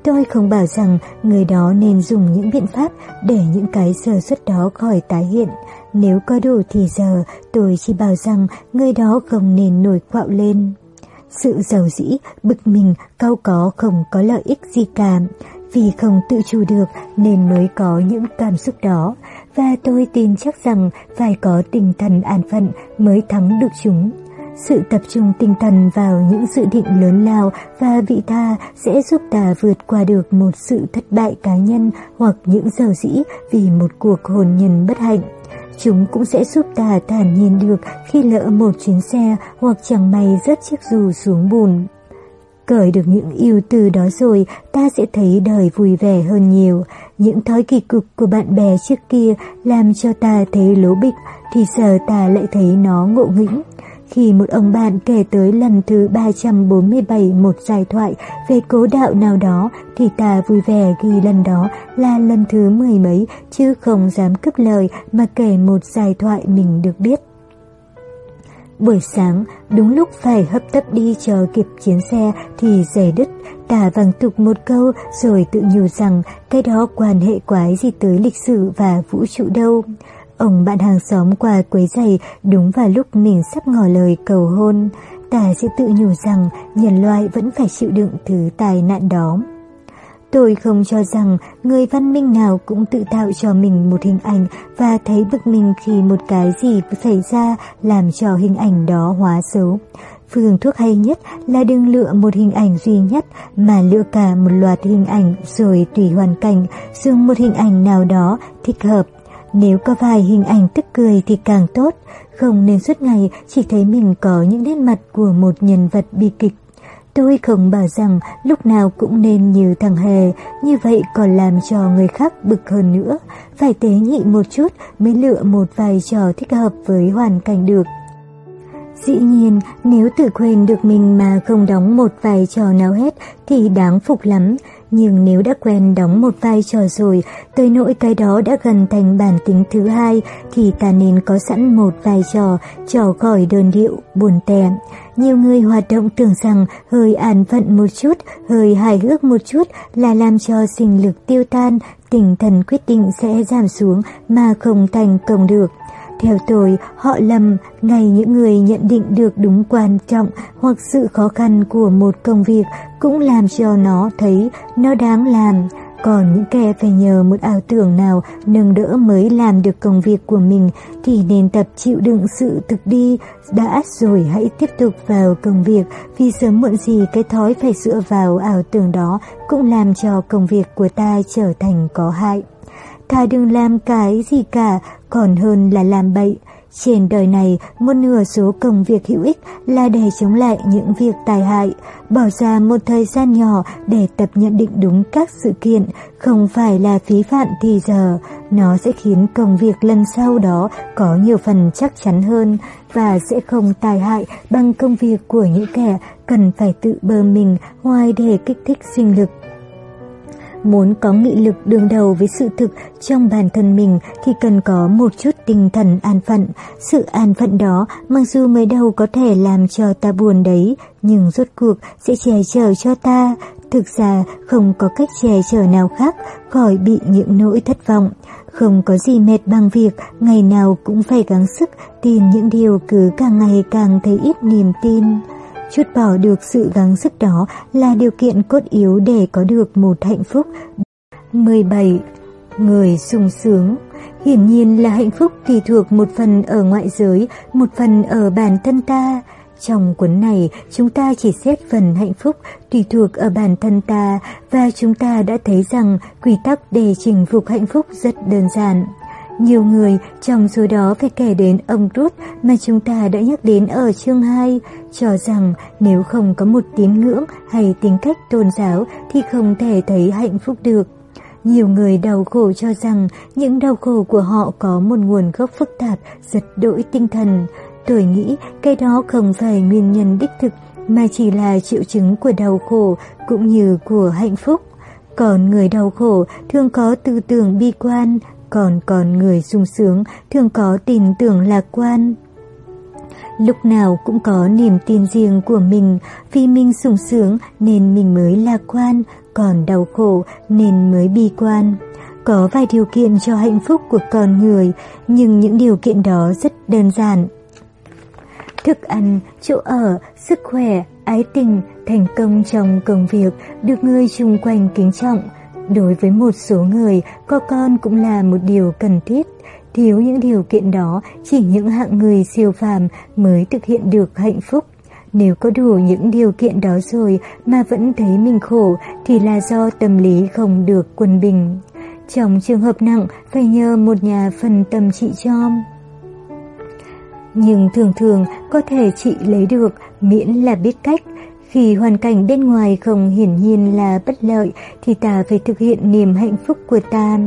Tôi không bảo rằng người đó nên dùng những biện pháp để những cái sơ suất đó khỏi tái hiện. Nếu có đủ thì giờ, tôi chỉ bảo rằng người đó không nên nổi quạo lên. Sự giàu dĩ, bực mình, cao có không có lợi ích gì cả. Vì không tự chủ được nên mới có những cảm xúc đó. Và tôi tin chắc rằng phải có tinh thần an phận mới thắng được chúng. Sự tập trung tinh thần vào những dự định lớn lao và vị tha sẽ giúp ta vượt qua được một sự thất bại cá nhân hoặc những giàu dĩ vì một cuộc hôn nhân bất hạnh. Chúng cũng sẽ giúp ta thản nhiên được khi lỡ một chuyến xe hoặc chẳng may rớt chiếc dù xuống bùn. Cởi được những ưu từ đó rồi, ta sẽ thấy đời vui vẻ hơn nhiều. Những thói kỳ cục của bạn bè trước kia làm cho ta thấy lố bịch, thì giờ ta lại thấy nó ngộ nghĩnh. Khi một ông bạn kể tới lần thứ 347 một giải thoại về cố đạo nào đó thì ta vui vẻ ghi lần đó là lần thứ mười mấy chứ không dám cướp lời mà kể một giải thoại mình được biết. Buổi sáng, đúng lúc phải hấp tấp đi chờ kịp chuyến xe thì giày đứt, ta vàng tục một câu rồi tự nhủ rằng cái đó quan hệ quái gì tới lịch sử và vũ trụ đâu. Ông bạn hàng xóm qua quấy giày đúng vào lúc mình sắp ngỏ lời cầu hôn. Ta sẽ tự nhủ rằng nhân loại vẫn phải chịu đựng thứ tai nạn đó. Tôi không cho rằng người văn minh nào cũng tự tạo cho mình một hình ảnh và thấy bực mình khi một cái gì xảy ra làm cho hình ảnh đó hóa xấu. Phương thuốc hay nhất là đừng lựa một hình ảnh duy nhất mà lựa cả một loạt hình ảnh rồi tùy hoàn cảnh, dùng một hình ảnh nào đó thích hợp nếu có vài hình ảnh tức cười thì càng tốt, không nên suốt ngày chỉ thấy mình có những nét mặt của một nhân vật bi kịch. Tôi không bảo rằng lúc nào cũng nên như thằng Hề, như vậy còn làm cho người khác bực hơn nữa. Phải tế nhị một chút mới lựa một vài trò thích hợp với hoàn cảnh được. Dĩ nhiên, nếu tự quên được mình mà không đóng một vài trò nào hết thì đáng phục lắm. Nhưng nếu đã quen đóng một vai trò rồi, tới nỗi cái đó đã gần thành bản tính thứ hai, thì ta nên có sẵn một vai trò, trò khỏi đơn điệu, buồn tẻ. Nhiều người hoạt động tưởng rằng hơi an phận một chút, hơi hài hước một chút là làm cho sinh lực tiêu tan, tinh thần quyết định sẽ giảm xuống mà không thành công được. Theo tôi, họ lầm ngay những người nhận định được đúng quan trọng hoặc sự khó khăn của một công việc cũng làm cho nó thấy nó đáng làm. Còn những kẻ phải nhờ một ảo tưởng nào nâng đỡ mới làm được công việc của mình thì nên tập chịu đựng sự thực đi, đã rồi hãy tiếp tục vào công việc vì sớm muộn gì cái thói phải dựa vào ảo tưởng đó cũng làm cho công việc của ta trở thành có hại. Thà đừng làm cái gì cả, còn hơn là làm bậy. Trên đời này, một nửa số công việc hữu ích là để chống lại những việc tai hại. Bỏ ra một thời gian nhỏ để tập nhận định đúng các sự kiện, không phải là phí phạm thì giờ. Nó sẽ khiến công việc lần sau đó có nhiều phần chắc chắn hơn và sẽ không tai hại bằng công việc của những kẻ cần phải tự bơ mình hoài để kích thích sinh lực Muốn có nghị lực đương đầu với sự thực trong bản thân mình thì cần có một chút tinh thần an phận. Sự an phận đó mặc dù mới đầu có thể làm cho ta buồn đấy, nhưng rốt cuộc sẽ che chở cho ta. Thực ra không có cách che chở nào khác khỏi bị những nỗi thất vọng. Không có gì mệt bằng việc ngày nào cũng phải gắng sức tìm những điều cứ càng ngày càng thấy ít niềm tin. Chút bỏ được sự gắng sức đó là điều kiện cốt yếu để có được một hạnh phúc. 17. Người sung sướng Hiển nhiên là hạnh phúc tùy thuộc một phần ở ngoại giới, một phần ở bản thân ta. Trong cuốn này, chúng ta chỉ xét phần hạnh phúc tùy thuộc ở bản thân ta và chúng ta đã thấy rằng quy tắc để chinh phục hạnh phúc rất đơn giản. Nhiều người, trong số đó phải kể đến ông Rút mà chúng ta đã nhắc đến ở chương 2, cho rằng nếu không có một tín ngưỡng hay tính cách tôn giáo thì không thể thấy hạnh phúc được. Nhiều người đau khổ cho rằng những đau khổ của họ có một nguồn gốc phức tạp, giật đổi tinh thần. Tôi nghĩ cái đó không phải nguyên nhân đích thực mà chỉ là triệu chứng của đau khổ cũng như của hạnh phúc. Còn người đau khổ thường có tư tưởng bi quan, còn còn người sung sướng thường có tin tưởng lạc quan. Lúc nào cũng có niềm tin riêng của mình, vì mình sung sướng nên mình mới lạc quan, còn đau khổ nên mới bi quan. Có vài điều kiện cho hạnh phúc của con người, nhưng những điều kiện đó rất đơn giản. Thức ăn, chỗ ở, sức khỏe, ái tình, thành công trong công việc được người chung quanh kính trọng. Đối với một số người, có con cũng là một điều cần thiết. Thiếu những điều kiện đó, chỉ những hạng người siêu phàm mới thực hiện được hạnh phúc. Nếu có đủ những điều kiện đó rồi mà vẫn thấy mình khổ thì là do tâm lý không được quân bình. Trong trường hợp nặng phải nhờ một nhà phân tâm trị cho. Nhưng thường thường có thể trị lấy được miễn là biết cách. Khi hoàn cảnh bên ngoài không hiển nhiên là bất lợi thì ta phải thực hiện niềm hạnh phúc của ta.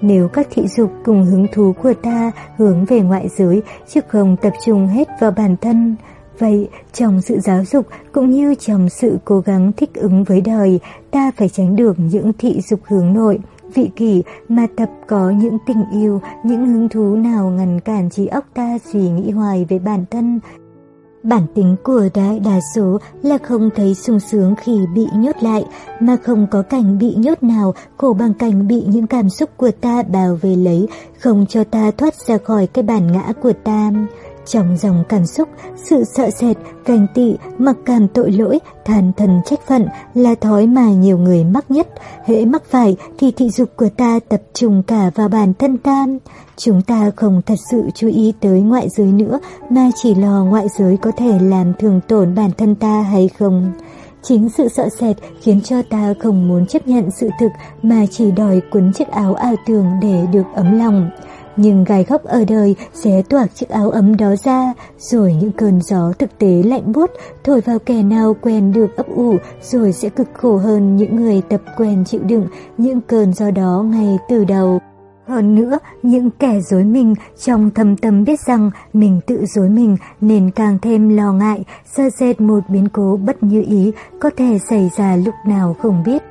Nếu các thị dục cùng hứng thú của ta hướng về ngoại giới chứ không tập trung hết vào bản thân, Vậy, trong sự giáo dục cũng như trong sự cố gắng thích ứng với đời, ta phải tránh được những thị dục hướng nội, vị kỷ mà tập có những tình yêu, những hứng thú nào ngăn cản trí óc ta suy nghĩ hoài về bản thân. Bản tính của đại đa số là không thấy sung sướng khi bị nhốt lại, mà không có cảnh bị nhốt nào khổ bằng cảnh bị những cảm xúc của ta bảo về lấy, không cho ta thoát ra khỏi cái bản ngã của ta. Trong dòng cảm xúc, sự sợ sệt, ganh tị, mặc cảm tội lỗi, than thần trách phận là thói mà nhiều người mắc nhất. Hễ mắc phải thì thị dục của ta tập trung cả vào bản thân ta. Chúng ta không thật sự chú ý tới ngoại giới nữa mà chỉ lo ngoại giới có thể làm thường tổn bản thân ta hay không. Chính sự sợ sệt khiến cho ta không muốn chấp nhận sự thực mà chỉ đòi quấn chiếc áo ảo tưởng để được ấm lòng nhưng gai góc ở đời sẽ toạc chiếc áo ấm đó ra, rồi những cơn gió thực tế lạnh buốt thổi vào kẻ nào quen được ấp ủ, rồi sẽ cực khổ hơn những người tập quen chịu đựng những cơn gió đó ngay từ đầu. Hơn nữa, những kẻ dối mình trong thầm tâm biết rằng mình tự dối mình nên càng thêm lo ngại, sơ sệt một biến cố bất như ý có thể xảy ra lúc nào không biết.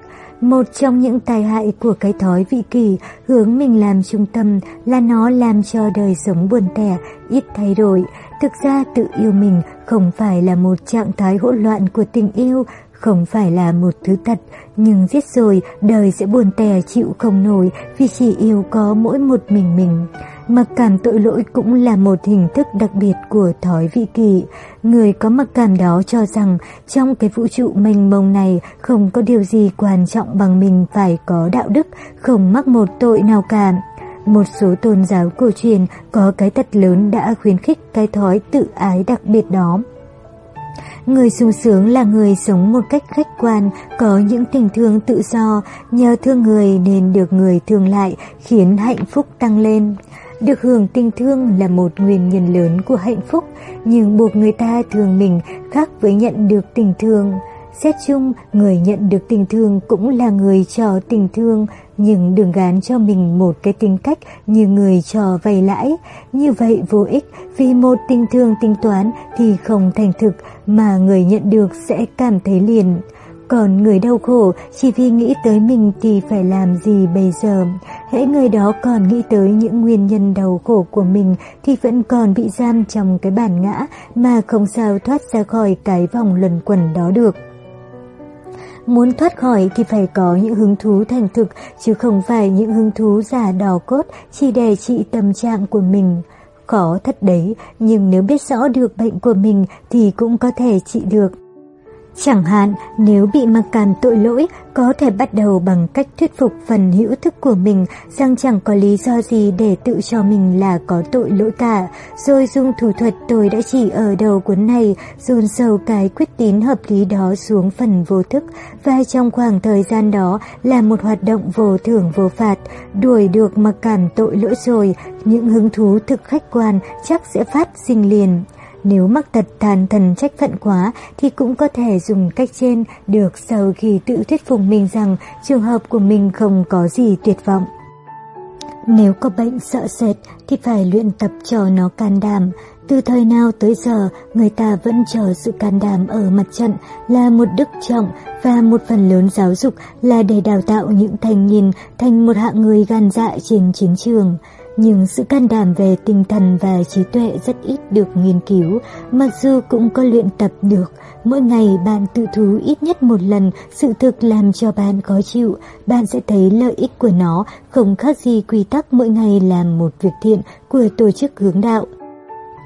Một trong những tai hại của cái thói vị kỷ hướng mình làm trung tâm là nó làm cho đời sống buồn tẻ, ít thay đổi. Thực ra tự yêu mình không phải là một trạng thái hỗn loạn của tình yêu, không phải là một thứ tật, nhưng giết rồi đời sẽ buồn tẻ chịu không nổi vì chỉ yêu có mỗi một mình mình. Mặc cảm tội lỗi cũng là một hình thức đặc biệt của thói vị kỷ. Người có mặc cảm đó cho rằng trong cái vũ trụ mênh mông này không có điều gì quan trọng bằng mình phải có đạo đức, không mắc một tội nào cả. Một số tôn giáo cổ truyền có cái tật lớn đã khuyến khích cái thói tự ái đặc biệt đó. Người sung sướng là người sống một cách khách quan, có những tình thương tự do, nhờ thương người nên được người thương lại, khiến hạnh phúc tăng lên. Được hưởng tình thương là một nguyên nhân lớn của hạnh phúc, nhưng buộc người ta thương mình khác với nhận được tình thương. Xét chung, người nhận được tình thương cũng là người cho tình thương, nhưng đừng gán cho mình một cái tính cách như người cho vay lãi. Như vậy vô ích, vì một tình thương tính toán thì không thành thực, mà người nhận được sẽ cảm thấy liền. Còn người đau khổ chỉ vì nghĩ tới mình thì phải làm gì bây giờ? Hễ người đó còn nghĩ tới những nguyên nhân đau khổ của mình thì vẫn còn bị giam trong cái bản ngã mà không sao thoát ra khỏi cái vòng luẩn quẩn đó được. Muốn thoát khỏi thì phải có những hứng thú thành thực chứ không phải những hứng thú giả đỏ cốt chỉ để trị tâm trạng của mình. Khó thật đấy, nhưng nếu biết rõ được bệnh của mình thì cũng có thể trị được. Chẳng hạn, nếu bị mặc cảm tội lỗi, có thể bắt đầu bằng cách thuyết phục phần hữu thức của mình rằng chẳng có lý do gì để tự cho mình là có tội lỗi cả, rồi dùng thủ thuật tôi đã chỉ ở đầu cuốn này, dồn sâu cái quyết tín hợp lý đó xuống phần vô thức, và trong khoảng thời gian đó là một hoạt động vô thưởng vô phạt, đuổi được mặc cảm tội lỗi rồi, những hứng thú thực khách quan chắc sẽ phát sinh liền. Nếu mắc tật tàn thần trách phận quá thì cũng có thể dùng cách trên được sau khi tự thuyết phục mình rằng trường hợp của mình không có gì tuyệt vọng. Nếu có bệnh sợ sệt thì phải luyện tập cho nó can đảm. Từ thời nào tới giờ, người ta vẫn chờ sự can đảm ở mặt trận là một đức trọng và một phần lớn giáo dục là để đào tạo những thanh niên thành một hạng người gan dạ trên chiến trường. Nhưng sự can đảm về tinh thần và trí tuệ rất ít được nghiên cứu, mặc dù cũng có luyện tập được. Mỗi ngày bạn tự thú ít nhất một lần sự thực làm cho bạn khó chịu, bạn sẽ thấy lợi ích của nó không khác gì quy tắc mỗi ngày làm một việc thiện của tổ chức hướng đạo.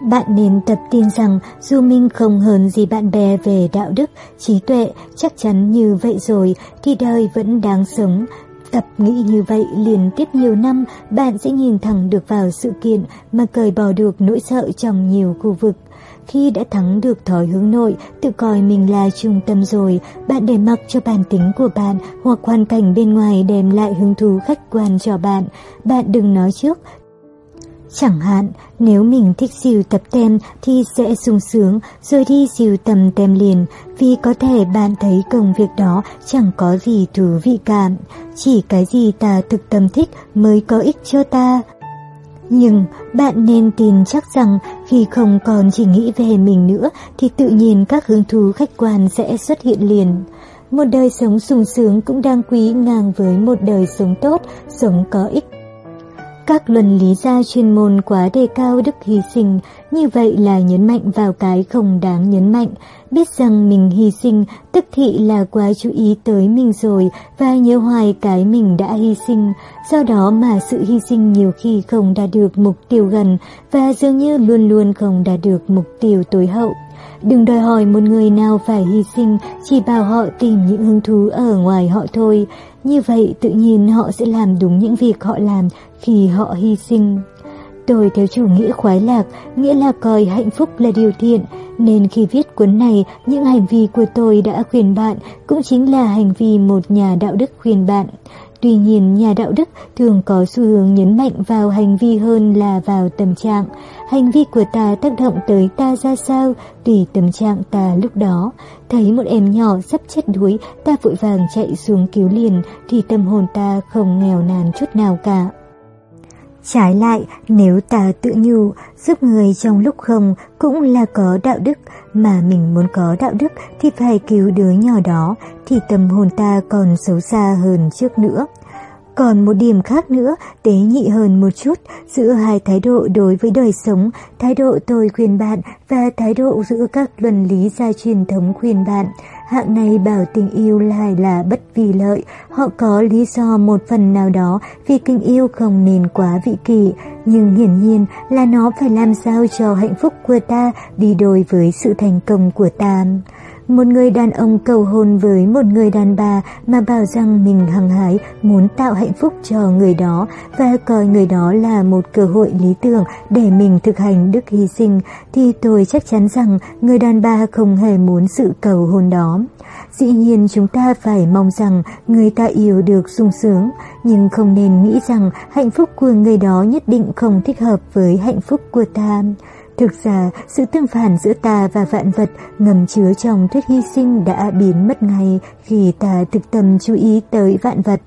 Bạn nên tập tin rằng dù mình không hơn gì bạn bè về đạo đức, trí tuệ, chắc chắn như vậy rồi thì đời vẫn đáng sống. Tập nghĩ như vậy liền tiếp nhiều năm, bạn sẽ nhìn thẳng được vào sự kiện mà cởi bỏ được nỗi sợ trong nhiều khu vực. Khi đã thắng được thói hướng nội, tự coi mình là trung tâm rồi, bạn để mặc cho bản tính của bạn hoặc hoàn cảnh bên ngoài đem lại hứng thú khách quan cho bạn. Bạn đừng nói trước, Chẳng hạn, nếu mình thích siêu tập tem thì sẽ sung sướng rồi đi siêu tầm tem liền vì có thể bạn thấy công việc đó chẳng có gì thú vị cả. Chỉ cái gì ta thực tâm thích mới có ích cho ta. Nhưng bạn nên tin chắc rằng khi không còn chỉ nghĩ về mình nữa thì tự nhiên các hứng thú khách quan sẽ xuất hiện liền. Một đời sống sung sướng cũng đang quý ngang với một đời sống tốt, sống có ích các luận lý gia chuyên môn quá đề cao đức hy sinh, như vậy là nhấn mạnh vào cái không đáng nhấn mạnh. Biết rằng mình hy sinh, tức thị là quá chú ý tới mình rồi và nhớ hoài cái mình đã hy sinh. Do đó mà sự hy sinh nhiều khi không đạt được mục tiêu gần và dường như luôn luôn không đạt được mục tiêu tối hậu. Đừng đòi hỏi một người nào phải hy sinh, chỉ bảo họ tìm những hứng thú ở ngoài họ thôi. Như vậy tự nhiên họ sẽ làm đúng những việc họ làm khi họ hy sinh. Tôi theo chủ nghĩa khoái lạc, nghĩa là coi hạnh phúc là điều thiện, nên khi viết cuốn này, những hành vi của tôi đã khuyên bạn cũng chính là hành vi một nhà đạo đức khuyên bạn. Tuy nhiên, nhà đạo đức thường có xu hướng nhấn mạnh vào hành vi hơn là vào tâm trạng. Hành vi của ta tác động tới ta ra sao, tùy tâm trạng ta lúc đó. Thấy một em nhỏ sắp chết đuối, ta vội vàng chạy xuống cứu liền, thì tâm hồn ta không nghèo nàn chút nào cả. Trái lại, nếu ta tự nhủ, giúp người trong lúc không cũng là có đạo đức, mà mình muốn có đạo đức thì phải cứu đứa nhỏ đó, thì tâm hồn ta còn xấu xa hơn trước nữa. Còn một điểm khác nữa, tế nhị hơn một chút, giữa hai thái độ đối với đời sống, thái độ tôi khuyên bạn và thái độ giữa các luân lý gia truyền thống khuyên bạn. Hạng này bảo tình yêu lại là bất vì lợi, họ có lý do một phần nào đó vì tình yêu không nên quá vị kỷ, nhưng hiển nhiên là nó phải làm sao cho hạnh phúc của ta đi đôi với sự thành công của ta. Một người đàn ông cầu hôn với một người đàn bà mà bảo rằng mình hăng hái muốn tạo hạnh phúc cho người đó và coi người đó là một cơ hội lý tưởng để mình thực hành đức hy sinh thì tôi chắc chắn rằng người đàn bà không hề muốn sự cầu hôn đó. Dĩ nhiên chúng ta phải mong rằng người ta yêu được sung sướng, nhưng không nên nghĩ rằng hạnh phúc của người đó nhất định không thích hợp với hạnh phúc của ta. Thực ra, sự tương phản giữa ta và vạn vật ngầm chứa trong thuyết hy sinh đã biến mất ngay khi ta thực tâm chú ý tới vạn vật.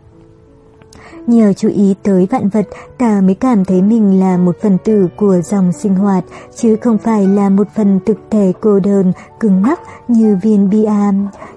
Nhờ chú ý tới vạn vật, ta mới cảm thấy mình là một phần tử của dòng sinh hoạt, chứ không phải là một phần thực thể cô đơn, cứng ngắc như viên bia.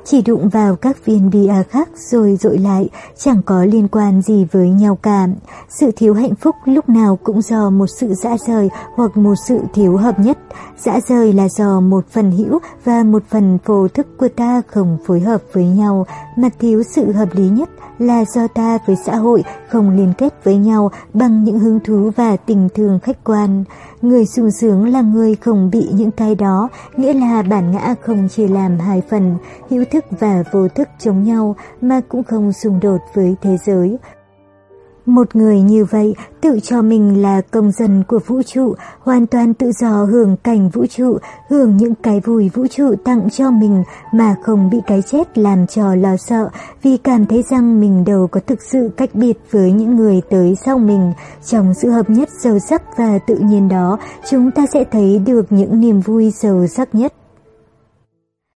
Chỉ đụng vào các viên bia khác rồi dội lại, chẳng có liên quan gì với nhau cả. Sự thiếu hạnh phúc lúc nào cũng do một sự dã rời hoặc một sự thiếu hợp nhất. Dã rời là do một phần hữu và một phần vô thức của ta không phối hợp với nhau, mà thiếu sự hợp lý nhất là do ta với xã hội không liên kết với nhau bằng những hứng thú và tình thương khách quan. Người sung sướng là người không bị những cái đó, nghĩa là bản ngã không chia làm hai phần, hữu thức và vô thức chống nhau mà cũng không xung đột với thế giới. Một người như vậy tự cho mình là công dân của vũ trụ, hoàn toàn tự do hưởng cảnh vũ trụ, hưởng những cái vui vũ trụ tặng cho mình mà không bị cái chết làm cho lo sợ vì cảm thấy rằng mình đâu có thực sự cách biệt với những người tới sau mình. Trong sự hợp nhất sâu sắc và tự nhiên đó, chúng ta sẽ thấy được những niềm vui sâu sắc nhất.